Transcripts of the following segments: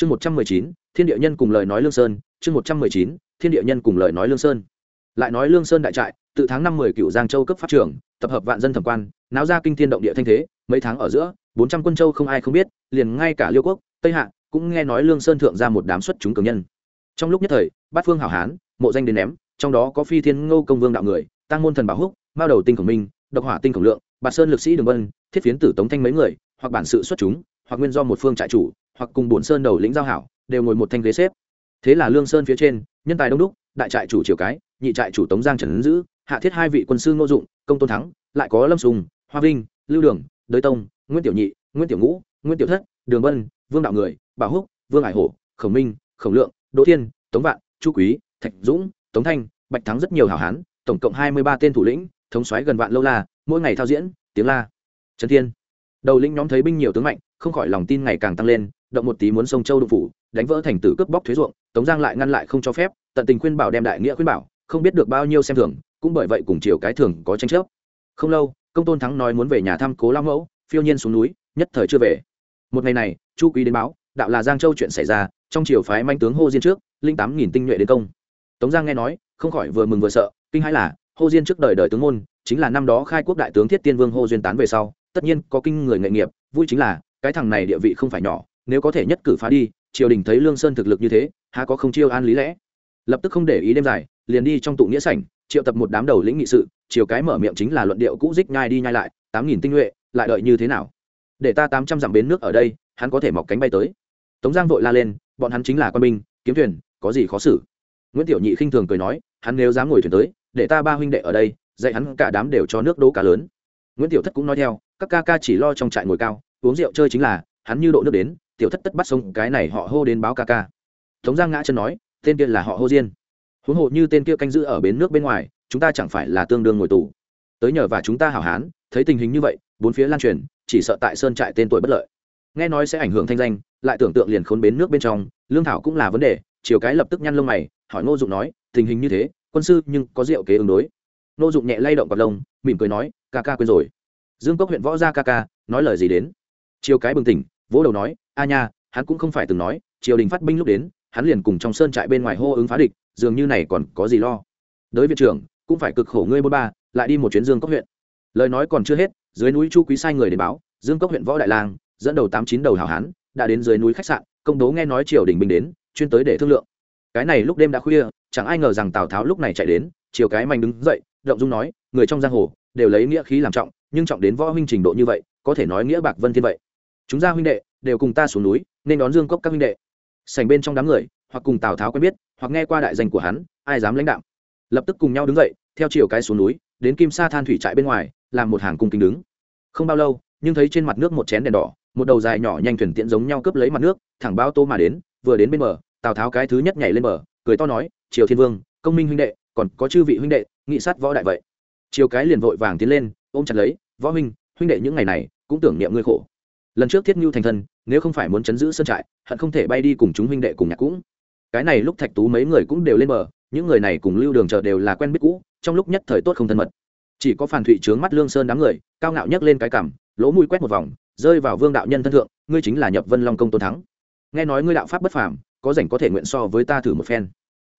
chương một trăm mười chín, thiên địa nhân cùng lời nói lương sơn, chương một trăm mười chín, thiên địa nhân cùng lời nói lương sơn. Lại nói lương sơn đại trại từ tháng năm mười cựu giang châu cấp phát trưởng, tập hợp vạn dân thẩm quan, náo ra kinh thiên động địa thanh thế, mấy tháng ở giữa, bốn trăm quân châu không ai không biết, liền ngay cả liêu quốc, tây hạ, cũng nghe nói lương sơn thượng ra một đám xuất chúng cường nhân. Trong lúc nhất thời, bát phương hảo hán, mộ danh đến ném, trong đó có phi thiên ngô công vương đạo người, tăng môn thần bảo húc, mao đầu tinh khổng minh, độc hỏa tinh khổng lượng, bạt sơn lực sĩ đường vân, thiết phiến tử tống thanh mấy người, hoặc bản sự xuất chúng, hoặc nguyên do một phương trại chủ hoặc cùng bổn sơn đầu lĩnh giao hảo, đều ngồi một thanh ghế xếp. Thế là lương sơn phía trên, nhân tài đông đúc, đại trại chủ triều cái, nhị trại chủ tống giang trần ứng dữ, hạ thiết hai vị quân sư ngô dụng, công tôn thắng, lại có lâm sùng, hoa vinh, lưu đường, đới tông, nguyễn tiểu nhị, nguyễn tiểu ngũ, nguyễn tiểu thất, đường vân, vương đạo người, bảo húc, vương hải hổ, khổng minh, khổng lượng, đỗ thiên, tống vạn, chu quý, thạch dũng, tống thanh, bạch thắng rất nhiều hảo hán, tổng cộng hai mươi ba tên thủ lĩnh, thống xoáy gần vạn lâu la, mỗi ngày thao diễn, tiếng la. Trần thiên. Đầu lĩnh nhóm thấy binh nhiều tướng mạnh, không khỏi lòng tin ngày càng tăng lên động một tí muốn sông châu đụng phủ, đánh vỡ thành tử cướp bóc thuế ruộng, tống giang lại ngăn lại không cho phép, tận tình khuyên bảo đem đại nghĩa khuyên bảo, không biết được bao nhiêu xem thường, cũng bởi vậy cùng chiều cái thường có tranh chấp. Không lâu, công tôn thắng nói muốn về nhà thăm cố lao mẫu, phiêu nhiên xuống núi, nhất thời chưa về. Một ngày này, chu quý đến báo, đạo là giang châu chuyện xảy ra, trong triều phái manh tướng hô diên trước, linh tám nghìn tinh nhuệ đến công. Tống giang nghe nói, không khỏi vừa mừng vừa sợ, kinh hãi là, hô diên trước đời đời tướng môn, chính là năm đó khai quốc đại tướng thiết tiên vương hô duyên tán về sau, tất nhiên có kinh người nghệ nghiệp, vui chính là, cái thằng này địa vị không phải nhỏ nếu có thể nhất cử phá đi, triều đình thấy lương sơn thực lực như thế, há có không chiêu an lý lẽ? Lập tức không để ý đêm dài, liền đi trong tụ nghĩa sảnh, triệu tập một đám đầu lĩnh nghị sự chiều cái mở miệng chính là luận điệu cũ dích nhai đi nhai lại, tám nghìn tinh nhuệ, lại đợi như thế nào? Để ta tám trăm dặm bến nước ở đây, hắn có thể mọc cánh bay tới. Tống giang vội la lên, bọn hắn chính là quân binh, kiếm thuyền, có gì khó xử? Nguyễn tiểu nhị khinh thường cười nói, hắn nếu dám ngồi thuyền tới, để ta ba huynh đệ ở đây, dạy hắn cả đám đều cho nước đỗ cá lớn. Nguyễn tiểu thất cũng nói theo, các ca ca chỉ lo trong trại ngồi cao, uống rượu chơi chính là, hắn như độ nước đến tiểu thất tất bắt sông cái này họ hô đến báo ca ca. Tống giang ngã chân nói, tên kia là họ hô diên. Huống hồ như tên kia canh giữ ở bến nước bên ngoài, chúng ta chẳng phải là tương đương ngồi tù. Tới nhờ và chúng ta hảo hán, thấy tình hình như vậy, bốn phía lan truyền, chỉ sợ tại sơn trại tên tuổi bất lợi. Nghe nói sẽ ảnh hưởng thanh danh, lại tưởng tượng liền khốn bến nước bên trong, lương thảo cũng là vấn đề, chiều cái lập tức nhăn lông mày, hỏi ngô dụng nói, tình hình như thế, quân sư nhưng có rượu kế ứng đối. Ngô dụng nhẹ lay động cặp lông, mỉm cười nói, ca ca quên rồi. Dương cốc huyện võ gia ca ca, nói lời gì đến? Chiều cái bừng tỉnh vỗ đầu nói, a nha, hắn cũng không phải từng nói, triều đình phát binh lúc đến, hắn liền cùng trong sơn trại bên ngoài hô ứng phá địch, dường như này còn có gì lo. Đới viện trưởng, cũng phải cực khổ ngươi bôn ba, lại đi một chuyến dương cốc huyện. Lời nói còn chưa hết, dưới núi chu quý sai người đến báo, dương cốc huyện võ đại lang, dẫn đầu tám chín đầu hảo hán, đã đến dưới núi khách sạn, công tố nghe nói triều đình binh đến, chuyên tới để thương lượng. Cái này lúc đêm đã khuya, chẳng ai ngờ rằng tào tháo lúc này chạy đến chiều cái mạnh đứng dậy, động dung nói, người trong giang hồ, đều lấy nghĩa khí làm trọng, nhưng trọng đến võ huynh trình độ như vậy, có thể nói nghĩa bạc vân thiên vậy chúng ra huynh đệ đều cùng ta xuống núi, nên đón dương cốc các huynh đệ. Sành bên trong đám người, hoặc cùng tào tháo quen biết, hoặc nghe qua đại danh của hắn, ai dám lãnh đạo lập tức cùng nhau đứng dậy, theo chiều cái xuống núi, đến kim sa than thủy trại bên ngoài, làm một hàng cung kính đứng. Không bao lâu, nhưng thấy trên mặt nước một chén đèn đỏ, một đầu dài nhỏ nhanh thuyền tiễn giống nhau cướp lấy mặt nước, thẳng bao tô mà đến, vừa đến bên bờ, tào tháo cái thứ nhất nhảy lên bờ, cười to nói, triều thiên vương, công minh huynh đệ, còn có chư vị huynh đệ, nghị sát võ đại vậy. Triều cái liền vội vàng tiến lên, ôm chặt lấy, võ huynh huynh đệ những ngày này cũng tưởng niệm ngươi khổ lần trước thiết ngưu thành thân, nếu không phải muốn chấn giữ sơn trại, hận không thể bay đi cùng chúng huynh đệ cùng nhạc cũng. Cái này lúc thạch tú mấy người cũng đều lên bờ, những người này cùng lưu đường chờ đều là quen biết cũ, trong lúc nhất thời tốt không thân mật. Chỉ có phản thụy trướng mắt lương sơn đám người, cao ngạo nhấc lên cái cằm, lỗ mũi quét một vòng, rơi vào vương đạo nhân thân thượng, ngươi chính là nhập vân long công tôn thắng. Nghe nói ngươi đạo pháp bất phàm, có rảnh có thể nguyện so với ta thử một phen.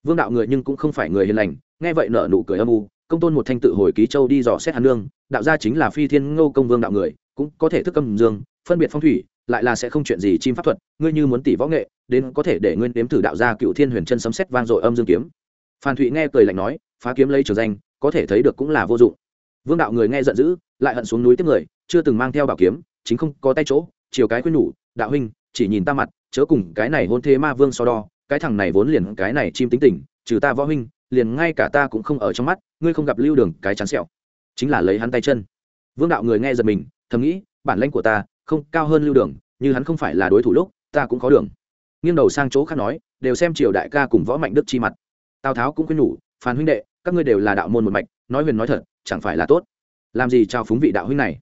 Vương đạo người nhưng cũng không phải người hiền lành, nghe vậy nở nụ cười âm u, công tôn một thanh tự hồi ký châu đi dò xét hàn lương đạo gia chính là phi thiên ngô công vương đạo người cũng có thể thức âm dương, phân biệt phong thủy, lại là sẽ không chuyện gì chim pháp thuật. Ngươi như muốn tỷ võ nghệ, đến có thể để nguyên đếm thử đạo gia cựu thiên huyền chân sấm xét vang dội âm dương kiếm. Phan thụy nghe cười lạnh nói, phá kiếm lấy trường danh, có thể thấy được cũng là vô dụng. Vương đạo người nghe giận dữ, lại hận xuống núi tiếp người, chưa từng mang theo bảo kiếm, chính không có tay chỗ, chiều cái khuyên nhủ, đạo huynh, chỉ nhìn ta mặt, chớ cùng cái này hôn thế ma vương so đo, cái thằng này vốn liền cái này chim tính tình, trừ ta võ huynh, liền ngay cả ta cũng không ở trong mắt, ngươi không gặp lưu đường cái chán sẹo. Chính là lấy hắn tay chân. Vương đạo người nghe giật mình thầm nghĩ, bản lãnh của ta không cao hơn lưu đường, như hắn không phải là đối thủ lúc, ta cũng có đường. Nghiêng đầu sang chỗ khác nói, đều xem triều đại ca cùng võ mạnh đức chi mặt. Tào tháo cũng khuyên nhủ phan huynh đệ, các ngươi đều là đạo môn một mạch, nói huyền nói thật, chẳng phải là tốt? Làm gì trao phúng vị đạo huynh này?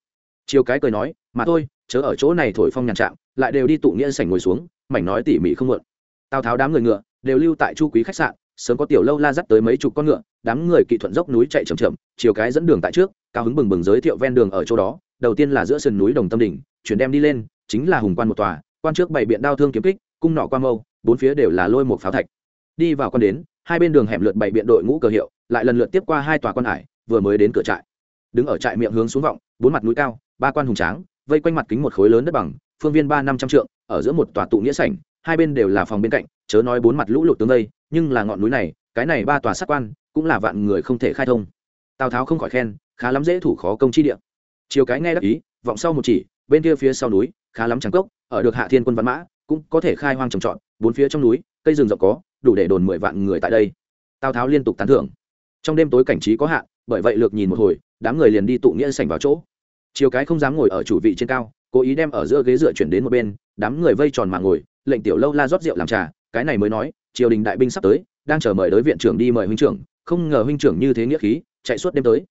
Chiều cái cười nói, mà thôi, chớ ở chỗ này thổi phong nhàn trạng lại đều đi tụ nghĩa sảnh ngồi xuống, mảnh nói tỉ mỉ không mượn. Tào tháo đám người ngựa đều lưu tại chu quý khách sạn, sớm có tiểu lâu la dắt tới mấy chục con ngựa, đám người kỵ thuận dốc núi chạy chậm chậm chiều cái dẫn đường tại trước, cao hứng bừng bừng giới thiệu ven đường ở chỗ đó đầu tiên là giữa sườn núi đồng tâm đỉnh, chuyển đem đi lên, chính là hùng quan một tòa, quan trước bảy biện đao thương kiếm kích, cung nọ quan mâu, bốn phía đều là lôi một pháo thạch. Đi vào con đến, hai bên đường hẻm lượt bảy biện đội ngũ cờ hiệu, lại lần lượt tiếp qua hai tòa quan hải, vừa mới đến cửa trại. Đứng ở trại miệng hướng xuống vọng, bốn mặt núi cao, ba quan hùng tráng, vây quanh mặt kính một khối lớn đất bằng, phương viên ba năm trăm trượng, ở giữa một tòa tụ nghĩa sảnh, hai bên đều là phòng bên cạnh, chớ nói bốn mặt lũ lụt tướng vây nhưng là ngọn núi này, cái này ba tòa sát quan, cũng là vạn người không thể khai thông. Tào tháo không khỏi khen, khá lắm dễ thủ khó công chi địa chiều cái nghe đắc ý, vọng sau một chỉ, bên kia phía sau núi, khá lắm trắng cốc, ở được hạ thiên quân văn mã, cũng có thể khai hoang trồng trọt, bốn phía trong núi, cây rừng rộng có, đủ để đồn mười vạn người tại đây. Tào tháo liên tục tán thưởng. Trong đêm tối cảnh trí có hạn, bởi vậy lược nhìn một hồi, đám người liền đi tụ nghĩa sảnh vào chỗ. Chiều cái không dám ngồi ở chủ vị trên cao, cố ý đem ở giữa ghế dựa chuyển đến một bên, đám người vây tròn mà ngồi, lệnh tiểu lâu la rót rượu làm trà, cái này mới nói, triều đình đại binh sắp tới, đang chờ mời đối viện trưởng đi mời huynh trưởng, không ngờ huynh trưởng như thế nghĩa khí, chạy suốt đêm tới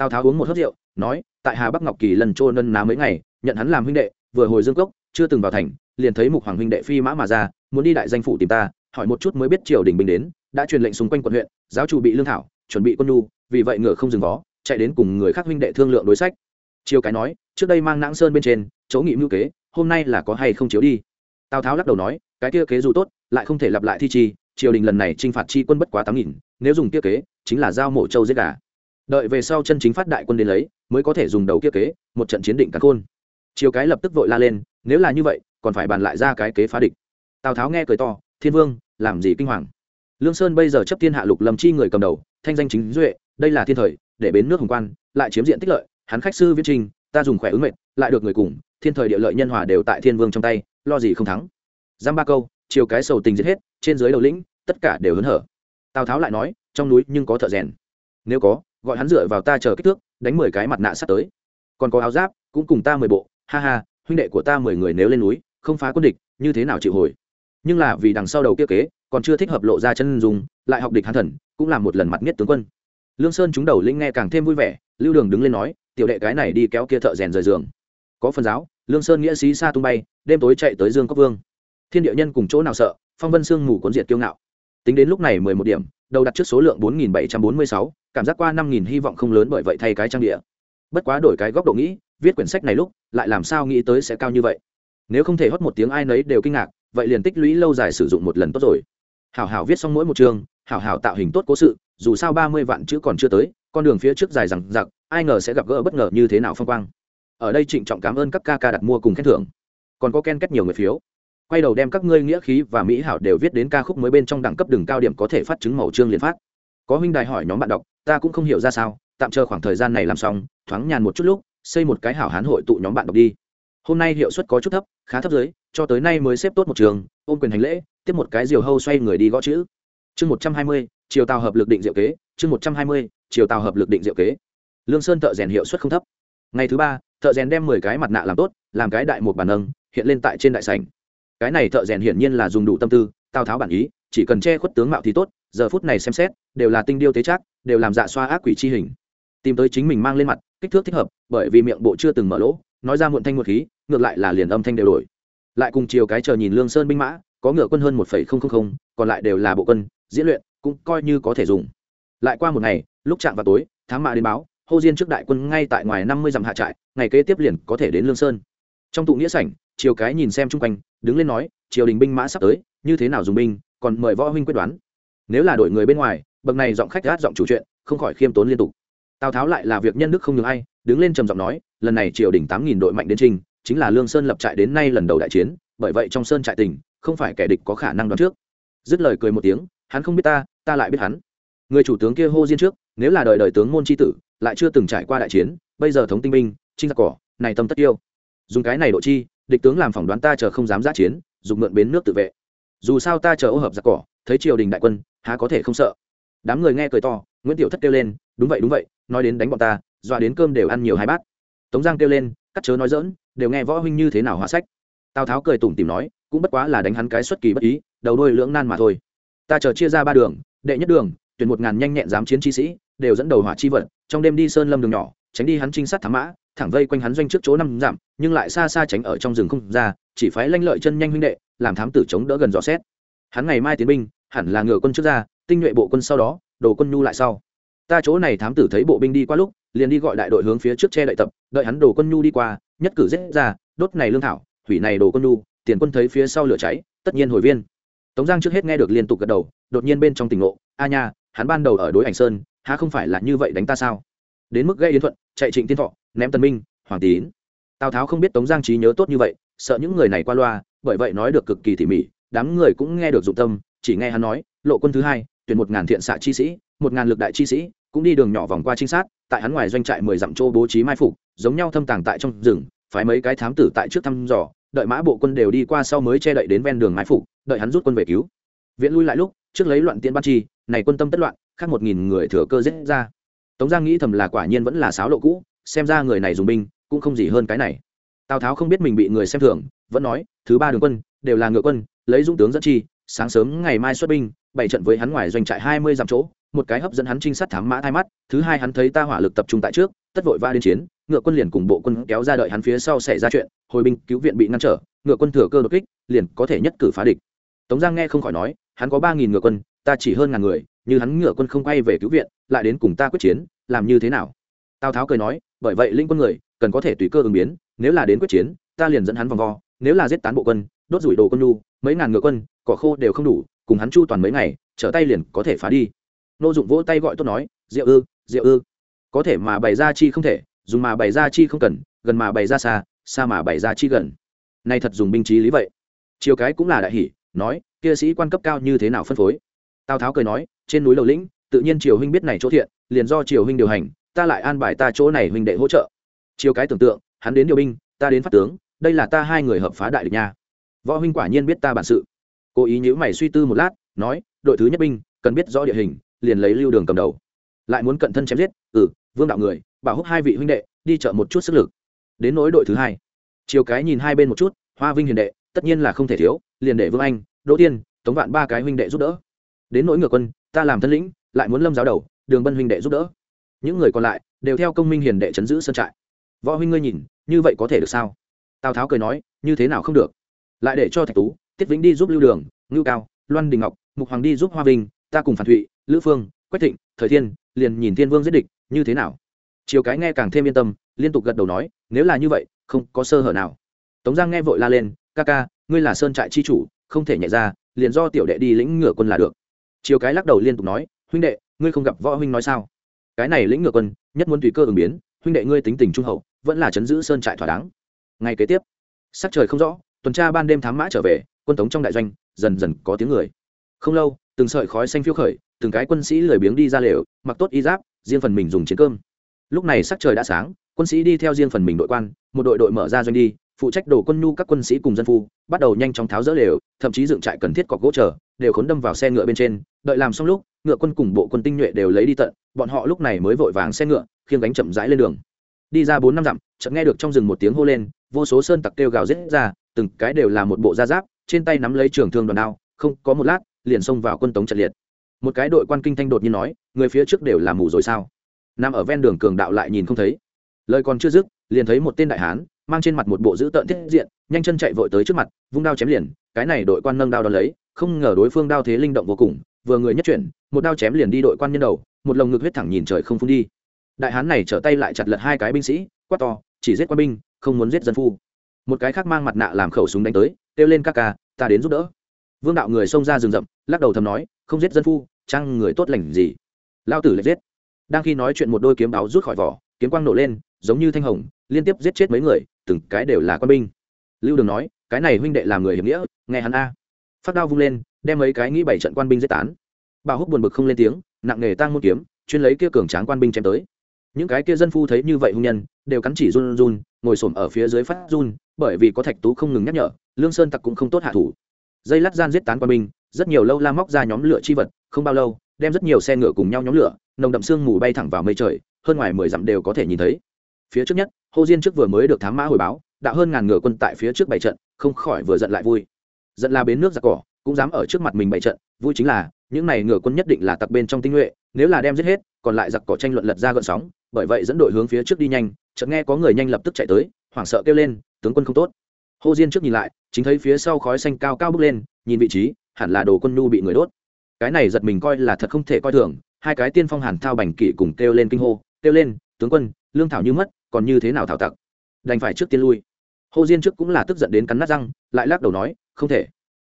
tào tháo uống một hớt rượu, nói, tại hà bắc ngọc kỳ lần trôn nân ná mấy ngày, nhận hắn làm huynh đệ, vừa hồi dương cốc, chưa từng vào thành, liền thấy mục hoàng huynh đệ phi mã mà ra, muốn đi đại danh phủ tìm ta, hỏi một chút mới biết triều đình binh đến, đã truyền lệnh xung quanh quận huyện, giáo chủ bị lương thảo, chuẩn bị quân nhu, vì vậy ngựa không dừng vó, chạy đến cùng người khác huynh đệ thương lượng đối sách. Chiều cái nói, trước đây mang nãng sơn bên trên, chỗ nghị mưu kế, hôm nay là có hay không chiếu đi? Tào tháo lắc đầu nói, cái kia kế dù tốt, lại không thể lặp lại thi chi, triều đình lần này t r i n h phạt chi quân bất quá tám nghìn, nếu dùng kia kế, chính là giao mổ châu giết gà đợi về sau chân chính phát đại quân đến lấy, mới có thể dùng đầu kia kế, một trận chiến định cắn khôn. Chiều cái lập tức vội la lên, nếu là như vậy, còn phải bàn lại ra cái kế phá địch. Tào tháo nghe cười to, thiên vương, làm gì kinh hoàng? Lương sơn bây giờ chấp thiên hạ lục lầm chi người cầm đầu, thanh danh chính duệ, đây là thiên thời, để bến nước hồng quan, lại chiếm diện tích lợi, hắn khách sư viết trinh ta dùng khỏe ứng mệnh, lại được người cùng, thiên thời địa lợi nhân hòa đều tại thiên vương trong tay, lo gì không thắng. Giam ba câu chiều cái sầu tình giết hết, trên dưới đầu lĩnh, tất cả đều hớn hở. Tào tháo lại nói, trong núi nhưng có thợ rèn. Nếu có gọi hắn dựa vào ta chờ kích thước, đánh mười cái mặt nạ sắp tới. Còn có áo giáp, cũng cùng ta mười bộ. Ha ha, huynh đệ của ta mười người nếu lên núi, không phá quân địch, như thế nào chịu hồi? Nhưng là vì đằng sau đầu kia kế, còn chưa thích hợp lộ ra chân dùng lại học địch hắn thần, cũng là một lần mặt nhất tướng quân. Lương sơn chúng đầu linh nghe càng thêm vui vẻ, lưu đường đứng lên nói, tiểu đệ cái này đi kéo kia thợ rèn rời giường. Có phần giáo, lương sơn nghĩa sĩ xa tung bay, đêm tối chạy tới dương cốc vương. Thiên địa nhân cùng chỗ nào sợ, phong vân sương mù cuốn diệt kiêu ngạo tính đến lúc này mười một điểm, đầu đặt trước số lượng bốn nghìn bảy trăm bốn mươi sáu, cảm giác qua năm nghìn hy vọng không lớn bởi vậy thay cái trang địa. Bất quá đổi cái góc độ nghĩ, viết quyển sách này lúc, lại làm sao nghĩ tới sẽ cao như vậy? Nếu không thể hót một tiếng ai nấy đều kinh ngạc, vậy liền tích lũy lâu dài sử dụng một lần tốt rồi. Hảo hảo viết xong mỗi một chương, hảo hảo tạo hình tốt cố sự, dù sao ba mươi vạn chữ còn chưa tới, con đường phía trước dài rằng giặc ai ngờ sẽ gặp gỡ bất ngờ như thế nào phong quang. Ở đây trịnh trọng cảm ơn các ca ca đặt mua cùng khen thưởng. Còn có ken kết nhiều người phiếu quay đầu đem các ngươi nghĩa khí và mỹ hảo đều viết đến ca khúc mới bên trong đẳng cấp đường cao điểm có thể phát chứng màu trương liền phát. Có huynh đài hỏi nhóm bạn đọc, ta cũng không hiểu ra sao, tạm chờ khoảng thời gian này làm xong, thoáng nhàn một chút lúc, xây một cái hảo hán hội tụ nhóm bạn đọc đi. Hôm nay hiệu suất có chút thấp, khá thấp dưới, cho tới nay mới xếp tốt một trường, ôm quyền hành lễ, tiếp một cái diều hâu xoay người đi gõ chữ. Chương một trăm hai mươi chiều tàu hợp lực định diệu kế, chương một trăm hai mươi chiều tàu hợp lực định diệu kế. Lương sơn thợ rèn hiệu suất không thấp. Ngày thứ ba, thợ rèn đem mười cái mặt nạ làm tốt, làm cái đại một bản nâng, hiện lên tại trên đại sảnh cái này thợ rèn hiển nhiên là dùng đủ tâm tư, tào tháo bản ý, chỉ cần che khuất tướng mạo thì tốt, giờ phút này xem xét, đều là tinh điêu tế trác, đều làm dạ xoa ác quỷ chi hình. Tìm tới chính mình mang lên mặt, kích thước thích hợp, bởi vì miệng bộ chưa từng mở lỗ, nói ra muộn thanh một khí, ngược lại là liền âm thanh đều đổi. Lại cùng chiều cái chờ nhìn lương sơn binh mã, có ngựa quân hơn một phẩy không không không, còn lại đều là bộ quân, diễn luyện, cũng coi như có thể dùng. Lại qua một ngày, lúc chạm vào tối, thám mã đến báo, hô diên trước đại quân ngay tại ngoài năm mươi dặm hạ trại, ngày kế tiếp liền có thể đến lương sơn. Trong tụ nghĩa sảnh chiều cái nhìn xem chung quanh, đứng lên nói, triều đình binh mã sắp tới, như thế nào dùng binh, còn mời võ huynh quyết đoán. Nếu là đội người bên ngoài, bậc này giọng khách gát giọng chủ chuyện, không khỏi khiêm tốn liên tục. Tào tháo lại là việc nhân đức không nhường ai, đứng lên trầm giọng nói, lần này triều đình tám nghìn đội mạnh đến trình, chính là lương sơn lập trại đến nay lần đầu đại chiến, bởi vậy trong sơn trại tình, không phải kẻ địch có khả năng đoán trước. Dứt lời cười một tiếng, hắn không biết ta ta lại biết hắn. Người chủ tướng kia hô diên trước, nếu là đời đời tướng môn tri tử, lại chưa từng trải qua đại chiến, bây giờ thống tinh binh, trinh giặc cỏ, này tâm tất yêu dùng cái này độ chi địch tướng làm phỏng đoán ta chờ không dám giã chiến dùng mượn bến nước tự vệ. Dù sao ta chờ ô hợp giặc cỏ, thấy triều đình đại quân, há có thể không sợ. Đám người nghe cười to, nguyễn tiểu thất kêu lên, đúng vậy đúng vậy, nói đến đánh bọn ta, dọa đến cơm đều ăn nhiều hai bát. Tống giang kêu lên, cắt chớ nói dỡn đều nghe võ huynh như thế nào hóa sách. Tào tháo cười tủm tìm nói, cũng bất quá là đánh hắn cái xuất kỳ bất ý, đầu đôi lưỡng nan mà thôi. Ta chờ chia ra ba đường, đệ nhất đường, tuyển một ngàn nhanh nhẹn dám chiến chi sĩ, đều dẫn đầu hỏa chi vận, trong đêm đi sơn lâm đường nhỏ, tránh đi hắn trinh sát thám mã thẳng vây quanh hắn doanh trước chỗ năm dặm, nhưng lại xa xa tránh ở trong rừng không ra, chỉ phái lanh lợi chân nhanh huynh đệ, làm thám tử chống đỡ gần dò xét. Hắn ngày mai tiến binh, hẳn là ngựa quân trước ra, tinh nhuệ bộ quân sau đó, đồ quân nhu lại sau. Ta chỗ này thám tử thấy bộ binh đi qua lúc, liền đi gọi đại đội hướng phía trước che đậy tập, đợi hắn đồ quân nhu đi qua, nhất cử giết ra, đốt này lương thảo, hủy này đồ quân nhu, tiền quân thấy phía sau lửa cháy, tất nhiên hồi viên. Tống giang trước hết nghe được liên tục gật đầu, đột nhiên bên trong tỉnh ngộ, a nha, hắn ban đầu ở đối ảnh sơn, há không phải là như vậy đánh ta sao? Đến mức gây yến thuận, chạy trịnh tiên thọ ném tân minh, hoàng tín. Tào tháo không biết tống giang trí nhớ tốt như vậy, sợ những người này qua loa, bởi vậy nói được cực kỳ tỉ mỉ, đám người cũng nghe được dụng tâm, chỉ nghe hắn nói, lộ quân thứ hai, tuyển một ngàn thiện xạ chi sĩ, một ngàn lực đại chi sĩ, cũng đi đường nhỏ vòng qua trinh sát, tại hắn ngoài doanh trại mười dặm châu bố trí mai phục, giống nhau thâm tàng tại trong rừng, phái mấy cái thám tử tại trước thăm dò, đợi mã bộ quân đều đi qua sau mới che đậy đến ven đường mai phục, đợi hắn rút quân về cứu. Viện lui lại lúc, trước lấy loạn tiễn ban chi, này quân tâm tất loạn, khác một nghìn người thừa cơ giết ra. Tống giang nghĩ thầm là quả nhiên vẫn là sáo lộ cũ xem ra người này dùng binh cũng không gì hơn cái này. Tào tháo không biết mình bị người xem thường, vẫn nói, thứ ba đường quân, đều là ngựa quân, lấy dũng tướng dẫn chi, sáng sớm ngày mai xuất binh, bảy trận với hắn ngoài doanh trại hai mươi dặm chỗ, một cái hấp dẫn hắn trinh sát thám mã thai mắt, thứ hai hắn thấy ta hỏa lực tập trung tại trước, tất vội va đến chiến, ngựa quân liền cùng bộ quân kéo ra đợi hắn phía sau xảy ra chuyện, hồi binh cứu viện bị ngăn trở, ngựa quân thừa cơ đột kích, liền có thể nhất cử phá địch. Tống giang nghe không khỏi nói, hắn có ba nghìn ngựa quân, ta chỉ hơn ngàn người, như hắn ngựa quân không quay về cứu viện, lại đến cùng ta quyết chiến, làm như thế nào? Tào tháo cười nói, bởi vậy linh quân người cần có thể tùy cơ ứng biến, nếu là đến quyết chiến, ta liền dẫn hắn vòng vo, nếu là giết tán bộ quân, đốt rủi đồ quân nhu, mấy ngàn ngựa quân, cỏ khô đều không đủ, cùng hắn chu toàn mấy ngày, trở tay liền có thể phá đi. Nô dụng vỗ tay gọi tốt nói rượu ư rượu ư. Có thể mà bày ra chi không thể, dùng mà bày ra chi không cần, gần mà bày ra xa xa mà bày ra chi gần. Nay thật dùng binh trí lý vậy. Chiều cái cũng là đại hỷ, nói, kia sĩ quan cấp cao như thế nào phân phối? Tào tháo cười nói, trên núi lầu lĩnh, tự nhiên triều huynh biết này chỗ thiện, liền do triều huynh điều hành ta lại an bài ta chỗ này huynh đệ hỗ trợ. Chiều cái tưởng tượng, hắn đến điều binh, ta đến phát tướng, đây là ta hai người hợp phá đại địch nha. Võ huynh quả nhiên biết ta bản sự. Cố ý nhữ mày suy tư một lát, nói, đội thứ nhất binh, cần biết rõ địa hình, liền lấy lưu đường cầm đầu. Lại muốn cận thân chém giết ừ vương đạo người, bảo húc hai vị huynh đệ, đi chợ một chút sức lực. Đến nỗi đội thứ hai. Chiều cái nhìn hai bên một chút, hoa vinh hiền đệ, tất nhiên là không thể thiếu, liền để vương anh, đỗ tiên, tống vạn ba cái huynh đệ giúp đỡ. Đến nỗi ngựa quân, ta làm thân lĩnh, lại muốn lâm giáo đầu, đường bân huynh đệ giúp đỡ những người còn lại đều theo công minh hiền đệ chấn giữ sân trại. Võ huynh ngươi nhìn, như vậy có thể được sao? Tào tháo cười nói, như thế nào không được. Lại để cho thạch tú, tiết vĩnh đi giúp lưu đường, ngưu cao, loan đình ngọc, mục hoàng đi giúp hoa vinh, ta cùng phản thụy, lữ phương, quách thịnh, thời thiên, liền nhìn thiên vương giết địch, như thế nào? Chiều cái nghe càng thêm yên tâm, liên tục gật đầu nói, nếu là như vậy, không có sơ hở nào. Tống giang nghe vội la lên, ca ca, ngươi là sơn trại chi chủ, không thể nhẹ ra, liền do tiểu đệ đi lĩnh ngựa quân là được. Chiều cái lắc đầu liên tục nói, huynh đệ, ngươi không gặp võ huynh nói sao? Cái này lĩnh ngược quân, nhất muốn tùy cơ ứng biến, huynh đệ ngươi tính tình trung hậu, vẫn là chấn giữ sơn trại thỏa đáng. Ngày kế tiếp, sắc trời không rõ, tuần tra ban đêm thám mã trở về, quân tống trong đại doanh, dần dần có tiếng người. Không lâu, từng sợi khói xanh phiêu khởi, từng cái quân sĩ lười biếng đi ra lều, mặc tốt y giáp, riêng phần mình dùng chiến cơm. Lúc này sắc trời đã sáng, quân sĩ đi theo riêng phần mình đội quan, một đội đội mở ra doanh đi, phụ trách đổ quân nhu các quân sĩ cùng dân phu, bắt đầu nhanh chóng tháo rỡ lều, thậm chí dựng trại cần thiết cọc gỗ chờ, đều khốn đâm vào xe ngựa bên trên, đợi làm xong lúc ngựa quân cùng bộ quân tinh nhuệ đều lấy đi tận, bọn họ lúc này mới vội vàng xe ngựa, khiêng gánh chậm rãi lên đường. Đi ra bốn năm dặm, chợt nghe được trong rừng một tiếng hô lên, vô số sơn tặc kêu gào rết ra, từng cái đều là một bộ da giáp, trên tay nắm lấy trường thương đoàn đao, không, có một lát, liền xông vào quân tống trận liệt. Một cái đội quan kinh thanh đột nhiên nói, người phía trước đều là mù rồi sao? Nằm ở ven đường cường đạo lại nhìn không thấy. Lời còn chưa dứt, liền thấy một tên đại hán, mang trên mặt một bộ dữ tợn thiết diện, nhanh chân chạy vội tới trước mặt, vung đao chém liền, cái này đội quan nâng đao đón lấy, không ngờ đối phương đao thế linh động vô cùng, vừa người nhất chuyển một đao chém liền đi đội quan nhân đầu, một lồng ngực huyết thẳng nhìn trời không phun đi. Đại hán này trở tay lại chặt lật hai cái binh sĩ, quát to, chỉ giết quan binh, không muốn giết dân phu. Một cái khác mang mặt nạ làm khẩu súng đánh tới, kêu lên các ca, ta đến giúp đỡ. Vương đạo người xông ra rừng rậm, lắc đầu thầm nói, không giết dân phu, chăng người tốt lành gì. Lao tử lại giết. Đang khi nói chuyện một đôi kiếm báo rút khỏi vỏ, kiếm quang nổ lên, giống như thanh hồng, liên tiếp giết chết mấy người, từng cái đều là quân binh. Lưu đường nói, cái này huynh đệ làm người hiểm nghĩa, nghe hắn a. Phát đao vung lên, đem mấy cái nghĩ bảy trận quan binh giết tán bà húc buồn bực không lên tiếng, nặng nề tang môn kiếm, chuyên lấy kia cường tráng quan binh chém tới. Những cái kia dân phu thấy như vậy hung nhân, đều cắn chỉ run run, ngồi xổm ở phía dưới phát run, bởi vì có thạch tú không ngừng nhắc nhở, lương sơn tặc cũng không tốt hạ thủ. Dây lát gian giết tán quan binh, rất nhiều lâu la móc ra nhóm lửa chi vật, không bao lâu, đem rất nhiều xe ngựa cùng nhau nhóm lửa, nồng đậm sương mù bay thẳng vào mây trời, hơn ngoài mười dặm đều có thể nhìn thấy. Phía trước nhất hô diên trước vừa mới được thám mã hồi báo, đã hơn ngàn ngựa quân tại phía trước bảy trận, không khỏi vừa giận lại vui. Giận là bến nước giặc cỏ, cũng dám ở trước mặt mình bảy trận, vui chính là những này ngựa quân nhất định là tặc bên trong tinh nhuệ, nếu là đem giết hết, còn lại giặc cỏ tranh luận lật ra gợn sóng, bởi vậy dẫn đội hướng phía trước đi nhanh, chợt nghe có người nhanh lập tức chạy tới, hoảng sợ kêu lên, tướng quân không tốt. Hồ diên trước nhìn lại, chính thấy phía sau khói xanh cao cao bước lên, nhìn vị trí, hẳn là đồ quân nhu bị người đốt. Cái này giật mình coi là thật không thể coi thường, hai cái tiên phong hàn thao bành kỵ cùng kêu lên kinh hô, kêu lên, tướng quân, lương thảo như mất, còn như thế nào thảo tặc? Đành phải trước tiên lui. Hồ diên trước cũng là tức giận đến cắn nát răng, lại lắc đầu nói, không thể.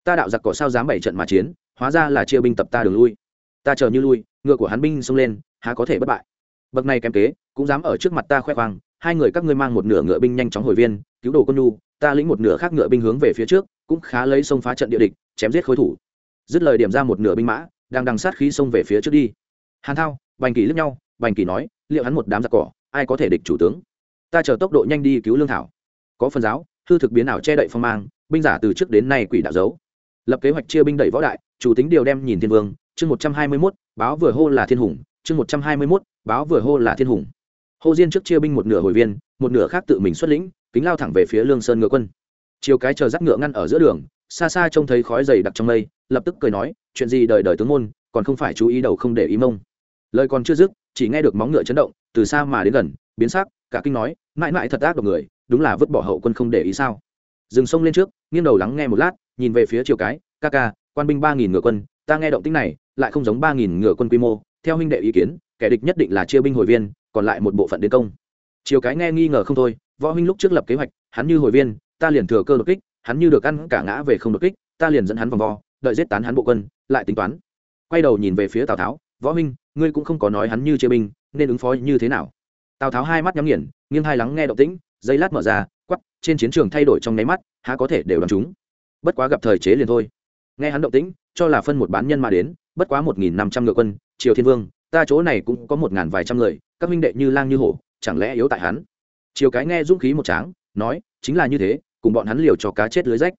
Ta đạo giặc cỏ sao dám bảy trận mà chiến? Hóa ra là chia binh tập ta đường lui. Ta chờ như lui, ngựa của hắn binh xông lên, há có thể bất bại. Bậc này kém kế, cũng dám ở trước mặt ta khoe khoang, hai người các ngươi mang một nửa ngựa binh nhanh chóng hồi viên, cứu đồ quân nhu, ta lĩnh một nửa khác ngựa binh hướng về phía trước, cũng khá lấy sông phá trận địa địch, chém giết khối thủ. Dứt lời điểm ra một nửa binh mã, đang đằng sát khí xông về phía trước đi. Hàn thao, bành kỳ lướt nhau, bành kỳ nói, liệu hắn một đám giặc cỏ, ai có thể địch chủ tướng? Ta chờ tốc độ nhanh đi cứu lương thảo. Có phần giáo, hư thực biến nào che đậy phong mang, binh giả từ trước đến nay quỷ đạo dấu. Lập kế hoạch chia binh đẩy võ đại chủ tính điều đem nhìn thiên vương, chương một trăm hai mươi mốt, báo vừa hô là thiên hùng, chương một trăm hai mươi mốt, báo vừa hô là thiên hùng. Hô diên trước chia binh một nửa hồi viên, một nửa khác tự mình xuất lĩnh, kính lao thẳng về phía lương sơn ngựa quân. Chiều cái chờ dắt ngựa ngăn ở giữa đường, xa xa trông thấy khói dày đặc trong mây, lập tức cười nói, chuyện gì đời đời tướng môn, còn không phải chú ý đầu không để ý mông. Lời còn chưa dứt, chỉ nghe được móng ngựa chấn động, từ xa mà đến gần, biến sắc, cả kinh nói, mãi mãi thật ác độc người, đúng là vứt bỏ hậu quân không để ý sao? Dừng sông lên trước, nghiêng đầu lắng nghe một lát, nhìn về phía chiều cái, ca ca quan binh ba nghìn ngựa quân, ta nghe động tĩnh này, lại không giống ba nghìn ngựa quân quy mô. Theo huynh đệ ý kiến, kẻ địch nhất định là chia binh hồi viên, còn lại một bộ phận đến công. Chiều cái nghe nghi ngờ không thôi, võ huynh lúc trước lập kế hoạch, hắn như hồi viên, ta liền thừa cơ đột kích, hắn như được ăn cả ngã về không đột kích, ta liền dẫn hắn vòng vo, đợi giết tán hắn bộ quân, lại tính toán. Quay đầu nhìn về phía tào tháo, võ huynh, ngươi cũng không có nói hắn như chia binh, nên ứng phó như thế nào? Tào tháo hai mắt nhắm nghiền, nghiêng hai lắng nghe động tĩnh, giây lát mở ra quắp trên chiến trường thay đổi trong nháy mắt, há có thể đều đ chúng. Bất quá gặp thời chế liền thôi nghe hắn động tĩnh, cho là phân một bán nhân mà đến, bất quá một nghìn năm trăm ngựa quân, triều thiên vương, ta chỗ này cũng có một ngàn vài trăm người, các minh đệ như lang như hổ, chẳng lẽ yếu tại hắn? Triều cái nghe dũng khí một tráng, nói, chính là như thế, cùng bọn hắn liều cho cá chết lưới rách.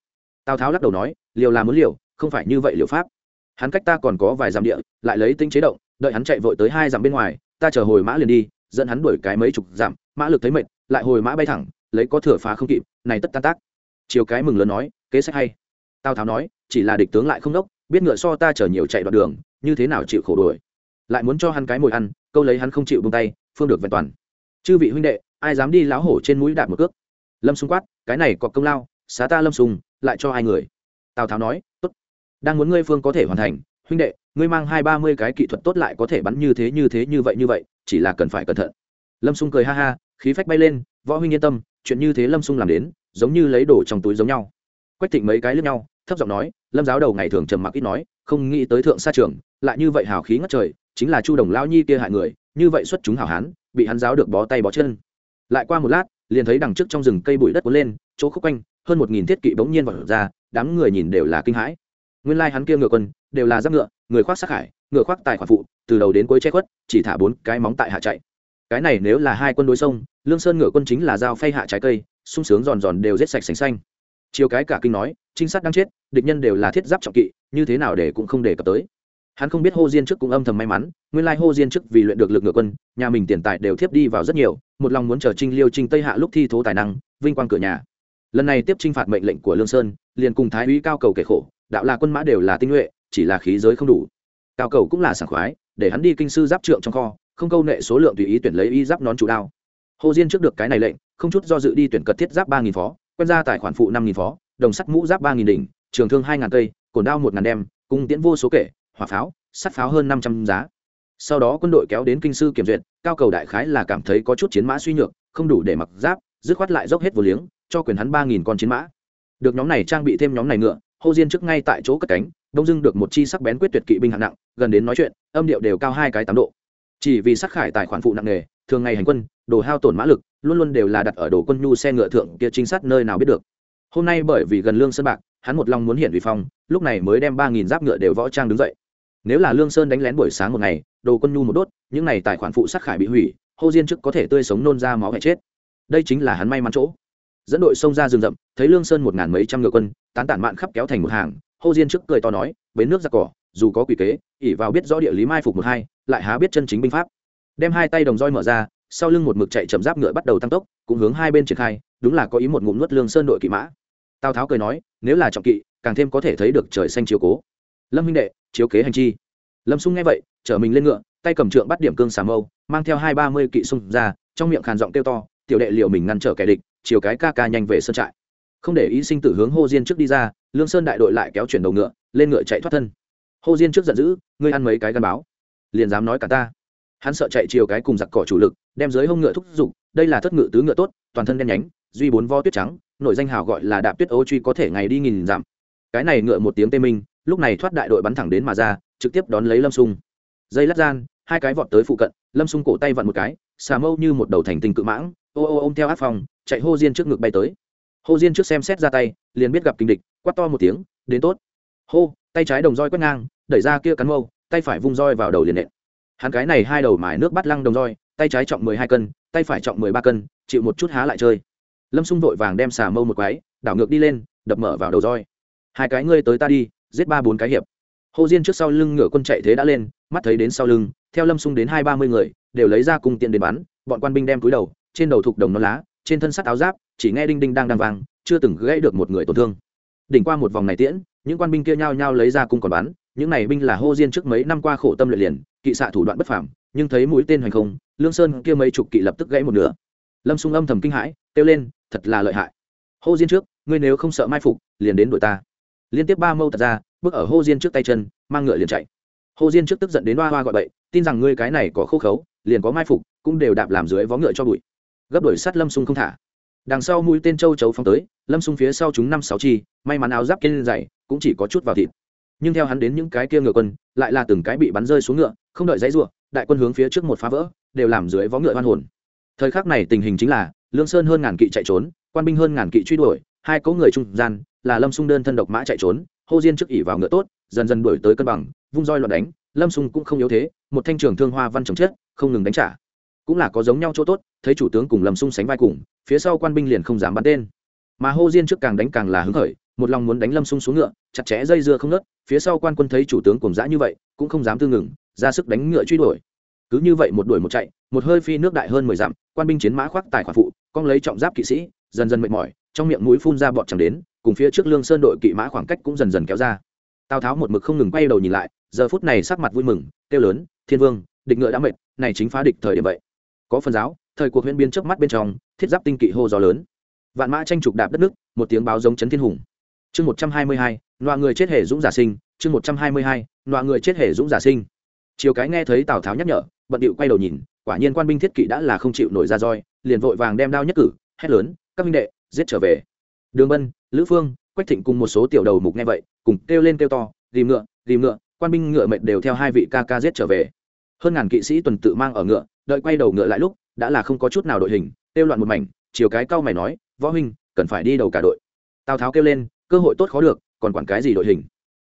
Tào tháo lắc đầu nói, liều là muốn liều, không phải như vậy liều pháp. Hắn cách ta còn có vài dặm địa, lại lấy tinh chế động, đợi hắn chạy vội tới hai dặm bên ngoài, ta chờ hồi mã liền đi, dẫn hắn đuổi cái mấy chục dặm, mã lực thấy mệt, lại hồi mã bay thẳng, lấy có thừa phá không kịp, này tất tan tác. Chiều cái mừng lớn nói, kế sách hay. Tào tháo nói chỉ là địch tướng lại không đốc, biết ngựa so ta chở nhiều chạy đoạn đường, như thế nào chịu khổ đuổi. Lại muốn cho hắn cái mồi ăn, câu lấy hắn không chịu buông tay, phương được vẹn toàn. Chư vị huynh đệ, ai dám đi láo hổ trên mũi đạp một cước? Lâm xung quát, cái này có công lao, xá ta lâm sùng, lại cho hai người. Tào tháo nói, tốt. Đang muốn ngươi phương có thể hoàn thành, huynh đệ, ngươi mang hai ba mươi cái kỹ thuật tốt lại có thể bắn như thế như thế như vậy như vậy, chỉ là cần phải cẩn thận. Lâm sung cười ha ha, khí phách bay lên, võ huynh yên tâm, chuyện như thế lâm sung làm đến, giống như lấy đồ trong túi giống nhau. Quách thịnh mấy cái lướt nhau thấp giọng nói, lâm giáo đầu ngày thường trầm mặc ít nói, không nghĩ tới thượng xa trường, lại như vậy hào khí ngất trời, chính là chu đồng lão nhi kia hại người, như vậy xuất chúng hảo hán, bị hắn giáo được bó tay bó chân. Lại qua một lát, liền thấy đằng trước trong rừng cây bụi đất cuốn lên, chỗ khúc quanh, hơn một nghìn thiết kỵ bỗng nhiên vào ra, đám người nhìn đều là kinh hãi. Nguyên lai hắn kia ngựa quân, đều là giáp ngựa, người khoác sát hải ngựa khoác tài khoản phụ, từ đầu đến cuối che khuất, chỉ thả bốn cái móng tại hạ chạy. Cái này nếu là hai quân đối sông, lương sơn ngựa quân chính là dao phay hạ trái cây, sung sướng giòn giòn đều rết sạch sành xanh chiều cái cả kinh nói, trinh sát đang chết, địch nhân đều là thiết giáp trọng kỵ, như thế nào để cũng không đề cập tới. Hắn không biết hô diên trước cũng âm thầm may mắn, nguyên lai hô diên trước vì luyện được lực ngựa quân, nhà mình tiền tài đều thiếp đi vào rất nhiều, một lòng muốn chờ trinh liêu trinh tây hạ lúc thi thố tài năng, vinh quang cửa nhà. Lần này tiếp trinh phạt mệnh lệnh của lương sơn, liền cùng thái úy cao cầu kể khổ, đạo là quân mã đều là tinh nhuệ, chỉ là khí giới không đủ. Cao cầu cũng là sảng khoái, để hắn đi kinh sư giáp trượng trong kho, không câu nệ số lượng tùy ý tuyển lấy y giáp nón chủ đao. Hồ diên trước được cái này lệnh, không chút do dự đi tuyển cật thiết giáp ba nghìn phó quen ra tài khoản phụ năm nghìn phó, đồng sắt mũ giáp ba nghìn đỉnh, trường thương hai ngàn cây, cồn đao một ngàn đem, cung tiễn vô số kể, hỏa pháo, sắt pháo hơn năm trăm giá. Sau đó quân đội kéo đến kinh sư kiểm duyệt, cao cầu đại khái là cảm thấy có chút chiến mã suy nhược, không đủ để mặc giáp, dứt khoát lại dốc hết vô liếng, cho quyền hắn ba nghìn con chiến mã. Được nhóm này trang bị thêm nhóm này ngựa, hô diên trước ngay tại chỗ cất cánh, đông dưng được một chi sắc bén quyết tuyệt kỵ binh hạng nặng, gần đến nói chuyện, âm điệu đều cao hai cái tám độ. Chỉ vì sắc khải tài khoản phụ nặng nghề thường ngày hành quân, đồ hao tổn mã lực luôn luôn đều là đặt ở đồ quân nhu xe ngựa thượng kia trinh sát nơi nào biết được. Hôm nay bởi vì gần lương sơn bạc, hắn một lòng muốn hiện vì phong, lúc này mới đem ba nghìn giáp ngựa đều võ trang đứng dậy. Nếu là lương sơn đánh lén buổi sáng một ngày, đồ quân nhu một đốt, những này tài khoản phụ sát khải bị hủy, hô diên trước có thể tươi sống nôn ra máu hẹ chết. Đây chính là hắn may mắn chỗ. Dẫn đội xông ra rừng rậm, thấy lương sơn một ngàn mấy trăm ngựa quân, tán tản mạn khắp kéo thành một hàng, hô diên trước cười to nói, bến nước ra cỏ, dù có quỷ kế ỉ vào biết rõ địa lý mai phục một hai, lại há biết chân chính binh pháp. Đem hai tay đồng roi mở ra sau lưng một mực chạy chậm giáp ngựa bắt đầu tăng tốc, cũng hướng hai bên triển khai, đúng là có ý một ngụm nuốt lương sơn đội kỵ mã. Tào tháo cười nói, nếu là trọng kỵ, càng thêm có thể thấy được trời xanh chiếu cố. Lâm huynh đệ, chiếu kế hành chi. Lâm xung nghe vậy, chở mình lên ngựa, tay cầm trượng bắt điểm cương xà mâu, mang theo hai ba mươi kỵ xung ra, trong miệng khàn giọng kêu to, tiểu đệ liệu mình ngăn trở kẻ địch, chiều cái ca ca nhanh về sơn trại. Không để ý sinh tử hướng hô diên trước đi ra, lương sơn đại đội lại kéo chuyển đầu ngựa, lên ngựa chạy thoát thân. Hô diên trước giận dữ, ngươi ăn mấy cái gắn báo? Liền dám nói cả ta. Hắn sợ chạy chiều cái cùng giặc cỏ chủ lực đem dưới hông ngựa thúc giục, đây là thất ngựa tứ ngựa tốt, toàn thân đen nhánh, duy bốn vo tuyết trắng nội danh hào gọi là đạp tuyết ô truy có thể ngày đi nghìn dặm. Cái này ngựa một tiếng tê minh, lúc này thoát đại đội bắn thẳng đến mà ra, trực tiếp đón lấy lâm sung. Dây lát gian, hai cái vọt tới phụ cận, lâm sung cổ tay vặn một cái, xà mâu như một đầu thành tinh cự mãng, ô ô ôm theo áp phòng chạy hô diên trước ngực bay tới. Hô diên trước xem xét ra tay, liền biết gặp kinh địch, quát to một tiếng, đến tốt. Hô, tay trái đồng roi quét ngang, đẩy ra kia cắn mâu, tay phải vung roi vào đầu liền nện. Hắn cái này hai đầu mài nước bắt lăng đồng roi tay trái trọng mười hai cân, tay phải trọng mười ba cân, chịu một chút há lại chơi. Lâm xung vội vàng đem xà mâu một quái đảo ngược đi lên, đập mở vào đầu roi. Hai cái ngươi tới ta đi, giết ba bốn cái hiệp. Hồ diên trước sau lưng ngựa quân chạy thế đã lên, mắt thấy đến sau lưng, theo lâm xung đến hai ba mươi người, đều lấy ra cung tiện đến bắn, bọn quan binh đem túi đầu, trên đầu thục đồng non lá, trên thân sắt áo giáp, chỉ nghe đinh đinh đang đang vàng chưa từng gãy được một người tổn thương. Đỉnh qua một vòng này tiễn, những quan binh kia nhao nhao lấy ra cung còn bắn, những này binh là hô diên trước mấy năm qua khổ tâm luyện liền, kỵ xạ thủ đoạn bất phàm nhưng thấy mũi tên hoành không, lương sơn kia mấy chục kỵ lập tức gãy một nửa. Lâm xung âm thầm kinh hãi, kêu lên, thật là lợi hại. Hô diên trước, ngươi nếu không sợ mai phục, liền đến đội ta. Liên tiếp ba mâu tật ra, bước ở hô diên trước tay chân, mang ngựa liền chạy. Hô diên trước tức giận đến hoa hoa gọi bậy, tin rằng ngươi cái này có khô khấu, liền có mai phục, cũng đều đạp làm dưới vó ngựa cho bụi. Gấp đổi sát lâm xung không thả. Đằng sau mũi tên châu chấu phóng tới, lâm xung phía sau chúng năm sáu chi, may mắn áo giáp kiên dày, cũng chỉ có chút vào thịt. Nhưng theo hắn đến những cái kia ngựa quân, lại là từng cái bị bắn rơi xuống ngựa, không đợi dãy ruộng đại quân hướng phía trước một phá vỡ, đều làm dưới vó ngựa hoan hồn. Thời khắc này tình hình chính là, lương sơn hơn ngàn kỵ chạy trốn, quan binh hơn ngàn kỵ truy đuổi, hai cỗ người trung gian, là lâm xung đơn thân độc mã chạy trốn, hô diên trước ỉ vào ngựa tốt, dần dần đuổi tới cân bằng, vung roi loạn đánh, lâm xung cũng không yếu thế, một thanh trường thương hoa văn chồng chết, không ngừng đánh trả. Cũng là có giống nhau chỗ tốt, thấy chủ tướng cùng lâm xung sánh vai cùng, phía sau quan binh liền không dám bắn tên. Mà hô diên trước càng đánh càng là hứng khởi, một lòng muốn đánh lâm xung xuống ngựa, chặt chẽ dây dưa không nớt phía sau quan quân thấy chủ tướng cùng dã như vậy, cũng không dám tư ngừng ra sức đánh ngựa truy đuổi. Cứ như vậy một đuổi một chạy, một hơi phi nước đại hơn mười dặm, quan binh chiến mã khoác tài khoản phụ, con lấy trọng giáp kỵ sĩ, dần dần mệt mỏi, trong miệng mũi phun ra bọt chẳng đến, cùng phía trước lương sơn đội kỵ mã khoảng cách cũng dần dần kéo ra. Tào tháo một mực không ngừng quay đầu nhìn lại, giờ phút này sắc mặt vui mừng, kêu lớn, thiên vương, địch ngựa đã mệt, này chính phá địch thời điểm vậy. Có phần giáo, thời cuộc huyễn biên trước mắt bên trong, thiết giáp tinh kỵ hô gió lớn. Vạn mã tranh trục đạp đất nước, một tiếng báo giống chấn thiên hùng. Chương một trăm hai mươi hai loa người chết hệ dũng giả sinh, chương một trăm hai mươi hai loa người chết hệ dũng giả sinh chiều cái nghe thấy tào tháo nhắc nhở, bận điệu quay đầu nhìn, quả nhiên quan binh thiết kỵ đã là không chịu nổi ra roi, liền vội vàng đem đao nhất cử, hét lớn, các minh đệ, giết trở về. Đường bân, lữ phương, quách thịnh cùng một số tiểu đầu mục nghe vậy, cùng kêu lên kêu to rìm ngựa rìm ngựa, quan binh ngựa mệt đều theo hai vị ca ca giết trở về. Hơn ngàn kỵ sĩ tuần tự mang ở ngựa, đợi quay đầu ngựa lại lúc, đã là không có chút nào đội hình, kêu loạn một mảnh, chiều cái cao mày nói, võ huynh, cần phải đi đầu cả đội. Tào tháo kêu lên, cơ hội tốt khó được, còn quản cái gì đội hình?